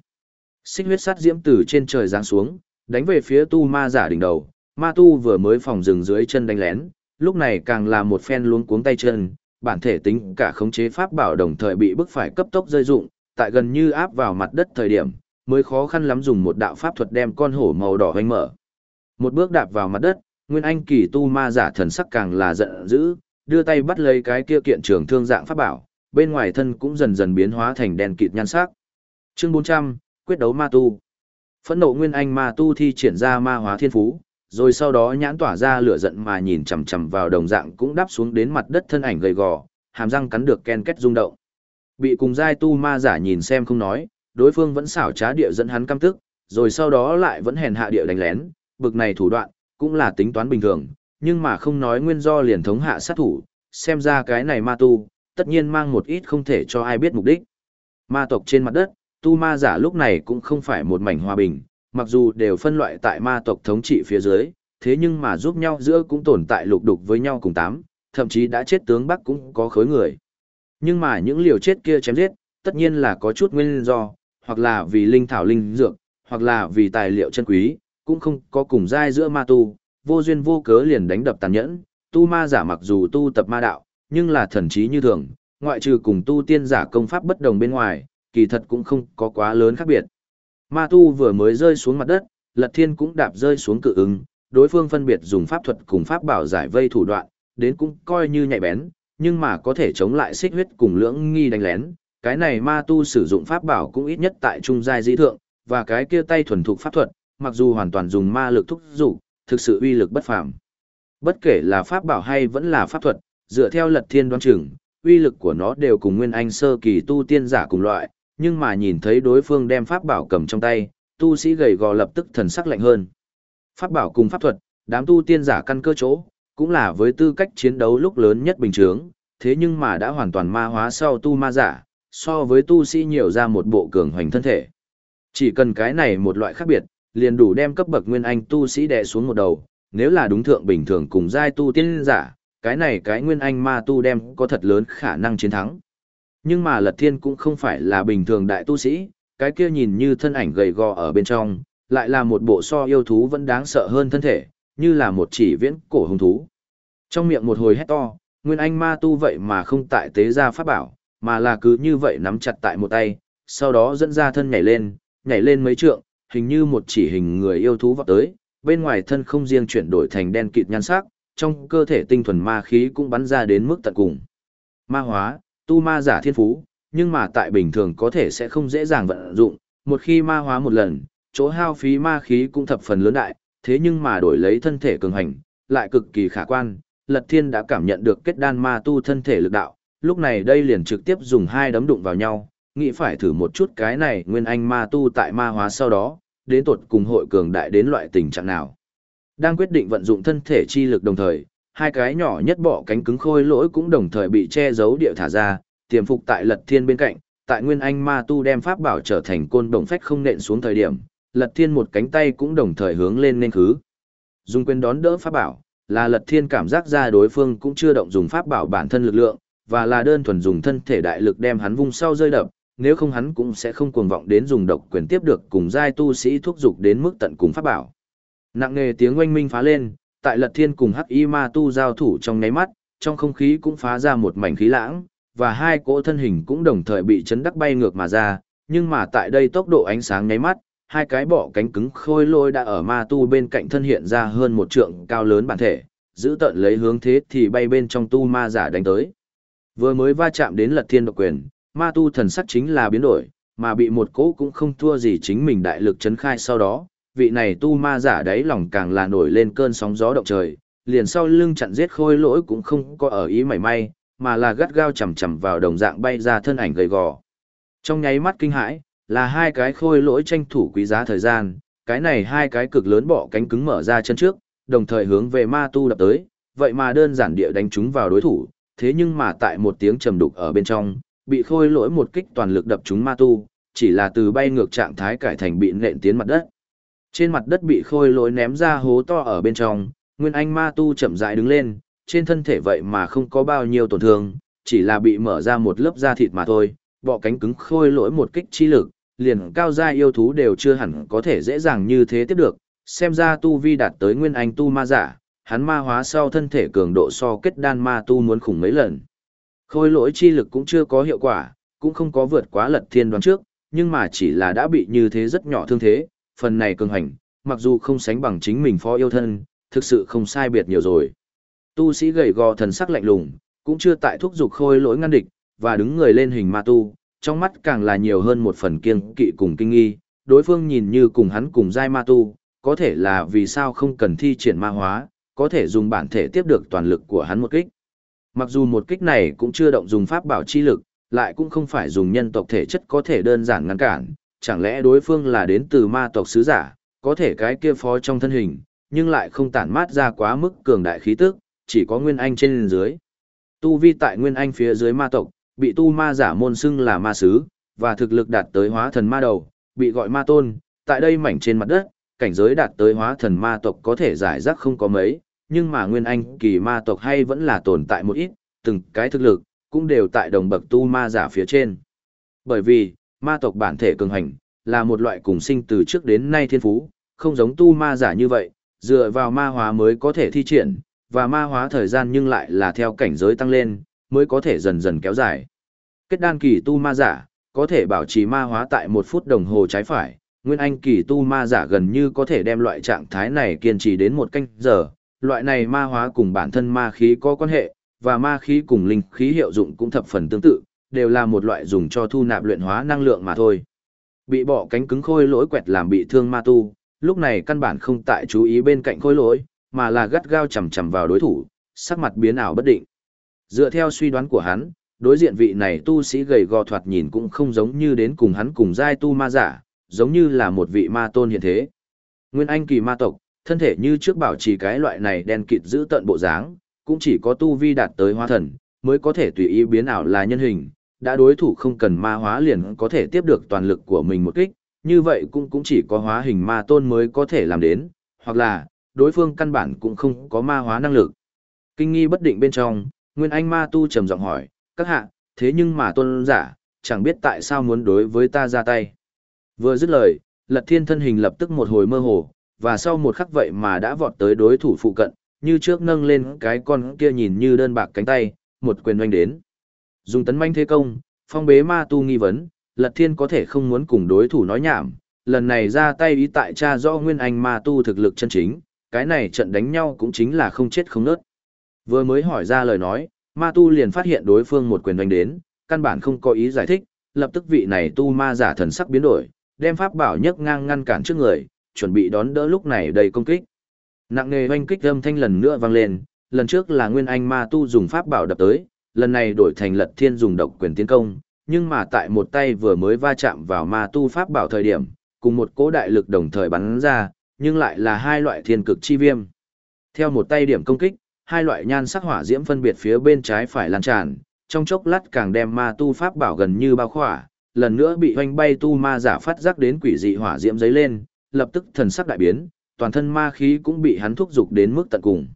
Xích huyết sát diễm từ trên trời giáng xuống, đánh về phía tu ma giả đỉnh đầu, ma tu vừa mới phòng rừng dưới chân đánh lén, lúc này càng là một phen luống cuống tay chân, bản thể tính cả khống chế pháp bảo đồng thời bị bức phải cấp tốc rơi dụng, tại gần như áp vào mặt đất thời điểm, mới khó khăn lắm dùng một đạo pháp thuật đem con hổ màu đỏ hoành mở. Một bước đạp vào mặt đất, Nguyên Anh kỳ tu ma giả thần sắc càng là giận dữ, đưa tay bắt lấy cái kia kiện trường thương dạng pháp bảo, bên ngoài thân cũng dần dần biến hóa thành đèn kịt nhan sắc. Chương 400, quyết đấu ma tu. Phẫn nộ Nguyên Anh ma tu thi triển ra ma hóa thiên phú, rồi sau đó nhãn tỏa ra lửa giận mà nhìn chằm chằm vào đồng dạng cũng đáp xuống đến mặt đất thân ảnh gầy gò, hàm răng cắn được ken kết rung động. Bị cùng giai tu ma giả nhìn xem không nói, đối phương vẫn xảo trá địa dẫn hắn căm tức, rồi sau đó lại vẫn hèn hạ địa đánh lén, bực này thủ đoạn, cũng là tính toán bình thường, nhưng mà không nói nguyên do liền thống hạ sát thủ, xem ra cái này ma tu, tất nhiên mang một ít không thể cho ai biết mục đích. Ma tộc trên mặt đất, tu ma giả lúc này cũng không phải một mảnh hòa bình, mặc dù đều phân loại tại ma tộc thống trị phía dưới, thế nhưng mà giúp nhau giữa cũng tồn tại lục đục với nhau cùng tám, thậm chí đã chết tướng Bắc cũng có khối người. Nhưng mà những liều chết kia chém giết, tất nhiên là có chút nguyên do, hoặc là vì linh thảo linh dược, hoặc là vì tài liệu chân quý, cũng không có cùng giai giữa ma tu, vô duyên vô cớ liền đánh đập tàn nhẫn, tu ma giả mặc dù tu tập ma đạo, nhưng là thần trí như thường, ngoại trừ cùng tu tiên giả công pháp bất đồng bên ngoài, kỳ thật cũng không có quá lớn khác biệt. Ma tu vừa mới rơi xuống mặt đất, Lật Thiên cũng đạp rơi xuống cự ứng, đối phương phân biệt dùng pháp thuật cùng pháp bảo giải vây thủ đoạn, đến cũng coi như nhạy bén, nhưng mà có thể chống lại xích huyết cùng lưỡng nghi đánh lén. Cái này ma tu sử dụng pháp bảo cũng ít nhất tại trung giai dĩ thượng, và cái kia tay thuần thục pháp thuật, mặc dù hoàn toàn dùng ma lực thúc dục, thực sự uy lực bất phàm. Bất kể là pháp bảo hay vẫn là pháp thuật, dựa theo Lật Thiên đoán chừng, uy lực của nó đều cùng Nguyên Anh sơ kỳ tu tiên giả cùng loại, nhưng mà nhìn thấy đối phương đem pháp bảo cầm trong tay, tu sĩ gầy gò lập tức thần sắc lạnh hơn. Pháp bảo cùng pháp thuật, đám tu tiên giả căn cơ chỗ, cũng là với tư cách chiến đấu lúc lớn nhất bình thường, thế nhưng mà đã hoàn toàn ma hóa sau tu ma giả, so với tu sĩ nhiều ra một bộ cường hoành thân thể. Chỉ cần cái này một loại khác biệt, liền đủ đem cấp bậc nguyên anh tu sĩ đè xuống một đầu, nếu là đúng thượng bình thường cùng giai tu tiên giả, cái này cái nguyên anh ma tu đem có thật lớn khả năng chiến thắng. Nhưng mà Lật Thiên cũng không phải là bình thường đại tu sĩ, cái kia nhìn như thân ảnh gầy gò ở bên trong, lại là một bộ so yêu thú vẫn đáng sợ hơn thân thể, như là một chỉ viễn cổ hung thú. Trong miệng một hồi hét to, Nguyên Anh ma tu vậy mà không tại tế ra pháp bảo, mà là cứ như vậy nắm chặt tại một tay, sau đó dẫn ra thân nhảy lên, nhảy lên mấy trượng, hình như một chỉ hình người yêu thú vọt tới, bên ngoài thân không riêng chuyển đổi thành đen kịt nhan sắc, trong cơ thể tinh thuần ma khí cũng bắn ra đến mức tận cùng. Ma hóa, tu ma giả thiên phú, nhưng mà tại bình thường có thể sẽ không dễ dàng vận dụng, một khi ma hóa một lần, chỗ hao phí ma khí cũng thập phần lớn đại, thế nhưng mà đổi lấy thân thể cường hành, lại cực kỳ khả quan. Lật Thiên đã cảm nhận được kết đan ma tu thân thể lực đạo, lúc này đây liền trực tiếp dùng hai đấm đụng vào nhau, nghĩ phải thử một chút cái này nguyên anh ma tu tại ma hóa sau đó, đến tột cùng hội cường đại đến loại tình trạng nào. Đang quyết định vận dụng thân thể chi lực đồng thời, hai cái nhỏ nhất bỏ cánh cứng khôi lỗi cũng đồng thời bị che giấu địa thả ra, tiềm phục tại lật thiên bên cạnh, tại nguyên anh ma tu đem pháp bảo trở thành côn đồng phách không nện xuống thời điểm, lật thiên một cánh tay cũng đồng thời hướng lên nên khứ. Dùng quyền đón đỡ pháp bảo, là lật thiên cảm giác ra đối phương cũng chưa động dùng pháp bảo bản thân lực lượng, và là đơn thuần dùng thân thể đại lực đem hắn vung sau rơi đập, nếu không hắn cũng sẽ không cuồng vọng đến dùng độc quyền tiếp được cùng giai tu sĩ thúc dục đến mức tận cùng pháp bảo. Nặng nề tiếng oanh minh phá lên, tại Lật Thiên cùng Hắc Y Ma tu giao thủ trong nháy mắt, trong không khí cũng phá ra một mảnh khí lãng, và hai cỗ thân hình cũng đồng thời bị chấn đắc bay ngược mà ra, nhưng mà tại đây tốc độ ánh sáng nháy mắt, hai cái bọ cánh cứng khôi lôi đã ở ma tu bên cạnh thân hiện ra hơn một trượng cao lớn bản thể, giữ tận lấy hướng thế thì bay bên trong tu ma giả đánh tới. Vừa mới va chạm đến Lật Thiên độc quyền, ma tu thần sắc chính là biến đổi, mà bị một cỗ cũng không thua gì chính mình đại lực chấn khai sau đó, vị này tu ma giả đáy lòng càng là nổi lên cơn sóng gió động trời, liền sau lưng chặn giết khôi lỗi cũng không có ở ý mảy may, mà là gắt gao chầm chầm vào đồng dạng bay ra thân ảnh gầy gò. Trong nháy mắt kinh hãi, là hai cái khôi lỗi tranh thủ quý giá thời gian, cái này hai cái cực lớn bọ cánh cứng mở ra chân trước, đồng thời hướng về ma tu đập tới, vậy mà đơn giản địa đánh chúng vào đối thủ, thế nhưng mà tại một tiếng trầm đục ở bên trong, bị khôi lỗi một kích toàn lực đập trúng ma tu, chỉ là từ bay ngược trạng thái cải thành bị nện tiến mặt đất. Trên mặt đất bị khôi lỗi ném ra hố to ở bên trong, Nguyên Anh ma tu chậm rãi đứng lên, trên thân thể vậy mà không có bao nhiêu tổn thương, chỉ là bị mở ra một lớp da thịt mà thôi, bọ cánh cứng khôi lỗi một kích chi lực, liền cao gia yêu thú đều chưa hẳn có thể dễ dàng như thế tiếp được, xem ra tu vi đạt tới Nguyên Anh tu ma giả, hắn ma hóa sau thân thể cường độ so kết đan ma tu muốn khủng mấy lần. Khôi lỗi chi lực cũng chưa có hiệu quả, cũng không có vượt quá lật thiên đoán trước, nhưng mà chỉ là đã bị như thế rất nhỏ thương thế, phần này cường hành, mặc dù không sánh bằng chính mình phó yêu thân, thực sự không sai biệt nhiều rồi. Tu sĩ gầy gò thần sắc lạnh lùng, cũng chưa tại thúc dục khôi lỗi ngăn địch, và đứng người lên hình ma tu, trong mắt càng là nhiều hơn một phần kiêng kỵ cùng kinh nghi, đối phương nhìn như cùng hắn cùng giai ma tu, có thể là vì sao không cần thi triển ma hóa, có thể dùng bản thể tiếp được toàn lực của hắn một kích. Mặc dù một kích này cũng chưa động dùng pháp bảo chi lực, lại cũng không phải dùng nhân tộc thể chất có thể đơn giản ngăn cản, chẳng lẽ đối phương là đến từ ma tộc sứ giả, có thể cái kia phó trong thân hình, nhưng lại không tản mát ra quá mức cường đại khí tức, chỉ có Nguyên Anh trên dưới. Tu vi tại Nguyên Anh phía dưới ma tộc, bị tu ma giả môn xưng là ma sứ, và thực lực đạt tới hóa thần ma đầu, bị gọi ma tôn, tại đây mảnh trên mặt đất, cảnh giới đạt tới hóa thần ma tộc có thể giải rác không có mấy, nhưng mà nguyên anh kỳ ma tộc hay vẫn là tồn tại một ít, từng cái thực lực, cũng đều tại đồng bậc tu ma giả phía trên. Bởi vì, ma tộc bản thể cường hành, là một loại cùng sinh từ trước đến nay thiên phú, không giống tu ma giả như vậy, dựa vào ma hóa mới có thể thi triển, và ma hóa thời gian nhưng lại là theo cảnh giới tăng lên, mới có thể dần dần kéo dài. Kết đan kỳ tu ma giả, có thể bảo trì ma hóa tại một phút đồng hồ trái phải, nguyên anh kỳ tu ma giả gần như có thể đem loại trạng thái này kiên trì đến một canh giờ, loại này ma hóa cùng bản thân ma khí có quan hệ, và ma khí cùng linh khí hiệu dụng cũng thập phần tương tự, đều là một loại dùng cho thu nạp luyện hóa năng lượng mà thôi. Bị bỏ cánh cứng khôi lỗi quẹt làm bị thương ma tu, lúc này căn bản không tại chú ý bên cạnh khôi lỗi, mà là gắt gao chầm chầm vào đối thủ, sắc mặt biến ảo bất định. Dựa theo suy đoán của hắn, đối diện vị này tu sĩ gầy gò thoạt nhìn cũng không giống như đến cùng hắn cùng giai tu ma giả, giống như là một vị ma tôn hiện thế. Nguyên Anh kỳ ma tộc, thân thể như trước bảo trì cái loại này đen kịt giữ tận bộ dáng, cũng chỉ có tu vi đạt tới hóa thần, mới có thể tùy ý biến ảo là nhân hình, đã đối thủ không cần ma hóa liền có thể tiếp được toàn lực của mình một kích, như vậy cũng cũng chỉ có hóa hình ma tôn mới có thể làm đến, hoặc là, đối phương căn bản cũng không có ma hóa năng lực. Kinh nghi bất định bên trong, Nguyên Anh ma tu trầm giọng hỏi, các hạ, thế nhưng mà tôn giả, chẳng biết tại sao muốn đối với ta ra tay. Vừa dứt lời, lật thiên thân hình lập tức một hồi mơ hồ, và sau một khắc vậy mà đã vọt tới đối thủ phụ cận, như trước nâng lên cái con kia nhìn như đơn bạc cánh tay, một quyền oanh đến. Dùng tấn manh thế công, phong bế ma tu nghi vấn, lật thiên có thể không muốn cùng đối thủ nói nhảm, lần này ra tay ý tại cha do nguyên anh ma tu thực lực chân chính, cái này trận đánh nhau cũng chính là không chết không nớt. Vừa mới hỏi ra lời nói, ma tu liền phát hiện đối phương một quyền oanh đến, căn bản không có ý giải thích, lập tức vị này tu ma giả thần sắc biến đổi, đem pháp bảo nhấc ngang ngăn cản trước người, chuẩn bị đón đỡ lúc này đầy công kích. Nặng nề oanh kích âm thanh lần nữa vang lên, lần trước là nguyên anh ma tu dùng pháp bảo đập tới, lần này đổi thành lật thiên dùng độc quyền tiến công, nhưng mà tại một tay vừa mới va chạm vào ma tu pháp bảo thời điểm, cùng một cỗ đại lực đồng thời bắn ra, nhưng lại là hai loại thiên cực chi viêm. Theo một tay điểm công kích, hai loại nhan sắc hỏa diễm phân biệt phía bên trái phải lan tràn, trong chốc lát càng đem ma tu pháp bảo gần như bao khỏa, lần nữa bị hoanh bay tu ma giả phát giác đến quỷ dị hỏa diễm giấy lên, lập tức thần sắc đại biến, toàn thân ma khí cũng bị hắn thúc dục đến mức tận cùng.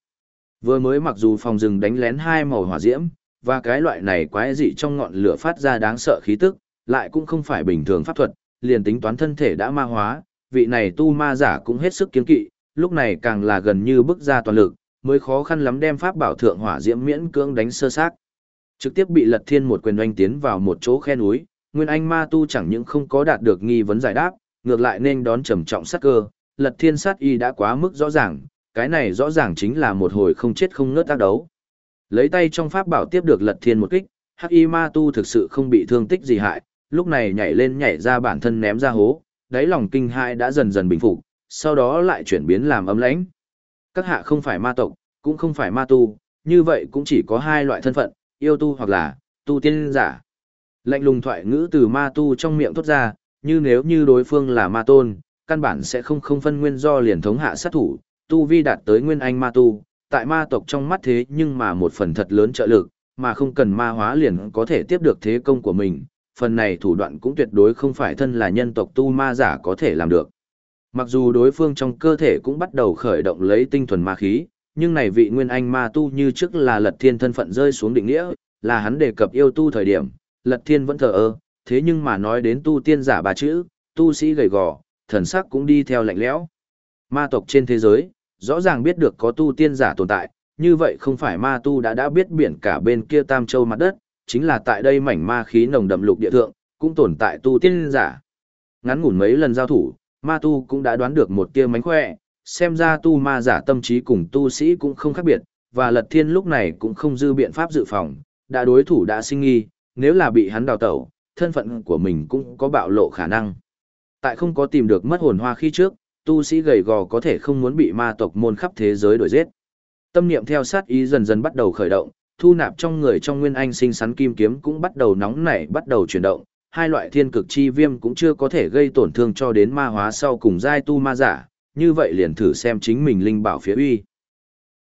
Vừa mới mặc dù phòng rừng đánh lén hai màu hỏa diễm, và cái loại này quái dị trong ngọn lửa phát ra đáng sợ khí tức, lại cũng không phải bình thường pháp thuật, liền tính toán thân thể đã ma hóa, vị này tu ma giả cũng hết sức kiên kỵ, lúc này càng là gần như bức ra toàn lực, mới khó khăn lắm đem pháp bảo thượng hỏa diễm miễn cưỡng đánh sơ sát. Trực tiếp bị Lật Thiên một quyền oanh tiến vào một chỗ khe núi, Nguyên Anh Ma tu chẳng những không có đạt được nghi vấn giải đáp, ngược lại nên đón trầm trọng sát cơ, Lật Thiên sát y đã quá mức rõ ràng, cái này rõ ràng chính là một hồi không chết không ngớt tác đấu. Lấy tay trong pháp bảo tiếp được Lật Thiên một kích, Hắc Y Ma tu thực sự không bị thương tích gì hại, lúc này nhảy lên nhảy ra bản thân ném ra hố, đáy lòng kinh hãi đã dần dần bình phục, sau đó lại chuyển biến làm ấm lãnh. Các hạ không phải ma tộc, cũng không phải ma tu, như vậy cũng chỉ có hai loại thân phận, yêu tu hoặc là tu tiên giả. Lạnh lùng thoại ngữ từ ma tu trong miệng thốt ra, như nếu như đối phương là ma tôn, căn bản sẽ không không phân nguyên do liền thống hạ sát thủ, tu vi đạt tới nguyên anh ma tu, tại ma tộc trong mắt thế nhưng mà một phần thật lớn trợ lực, mà không cần ma hóa liền có thể tiếp được thế công của mình, phần này thủ đoạn cũng tuyệt đối không phải thân là nhân tộc tu ma giả có thể làm được. Mặc dù đối phương trong cơ thể cũng bắt đầu khởi động lấy tinh thuần ma khí, nhưng này vị nguyên anh ma tu như trước là lật thiên thân phận rơi xuống định nghĩa, là hắn đề cập yêu tu thời điểm, lật thiên vẫn thờ ơ, thế nhưng mà nói đến tu tiên giả ba chữ, tu sĩ gầy gò, thần sắc cũng đi theo lạnh lẽo. Ma tộc trên thế giới, rõ ràng biết được có tu tiên giả tồn tại, như vậy không phải ma tu đã đã biết biển cả bên kia tam châu mặt đất, chính là tại đây mảnh ma khí nồng đậm lục địa thượng, cũng tồn tại tu tiên giả. Ngắn ngủn mấy lần giao thủ, ma tu cũng đã đoán được một tia mánh khỏe, xem ra tu ma giả tâm trí cùng tu sĩ cũng không khác biệt, và lật thiên lúc này cũng không dư biện pháp dự phòng, đã đối thủ đã sinh nghi, nếu là bị hắn đào tẩu, thân phận của mình cũng có bạo lộ khả năng. Tại không có tìm được mất hồn hoa khi trước, tu sĩ gầy gò có thể không muốn bị ma tộc môn khắp thế giới đuổi giết. Tâm niệm theo sát ý dần dần bắt đầu khởi động, thu nạp trong người trong nguyên anh sinh sắn kim kiếm cũng bắt đầu nóng nảy bắt đầu chuyển động, hai loại thiên cực chi viêm cũng chưa có thể gây tổn thương cho đến ma hóa sau cùng giai tu ma giả, như vậy liền thử xem chính mình linh bảo phía uy.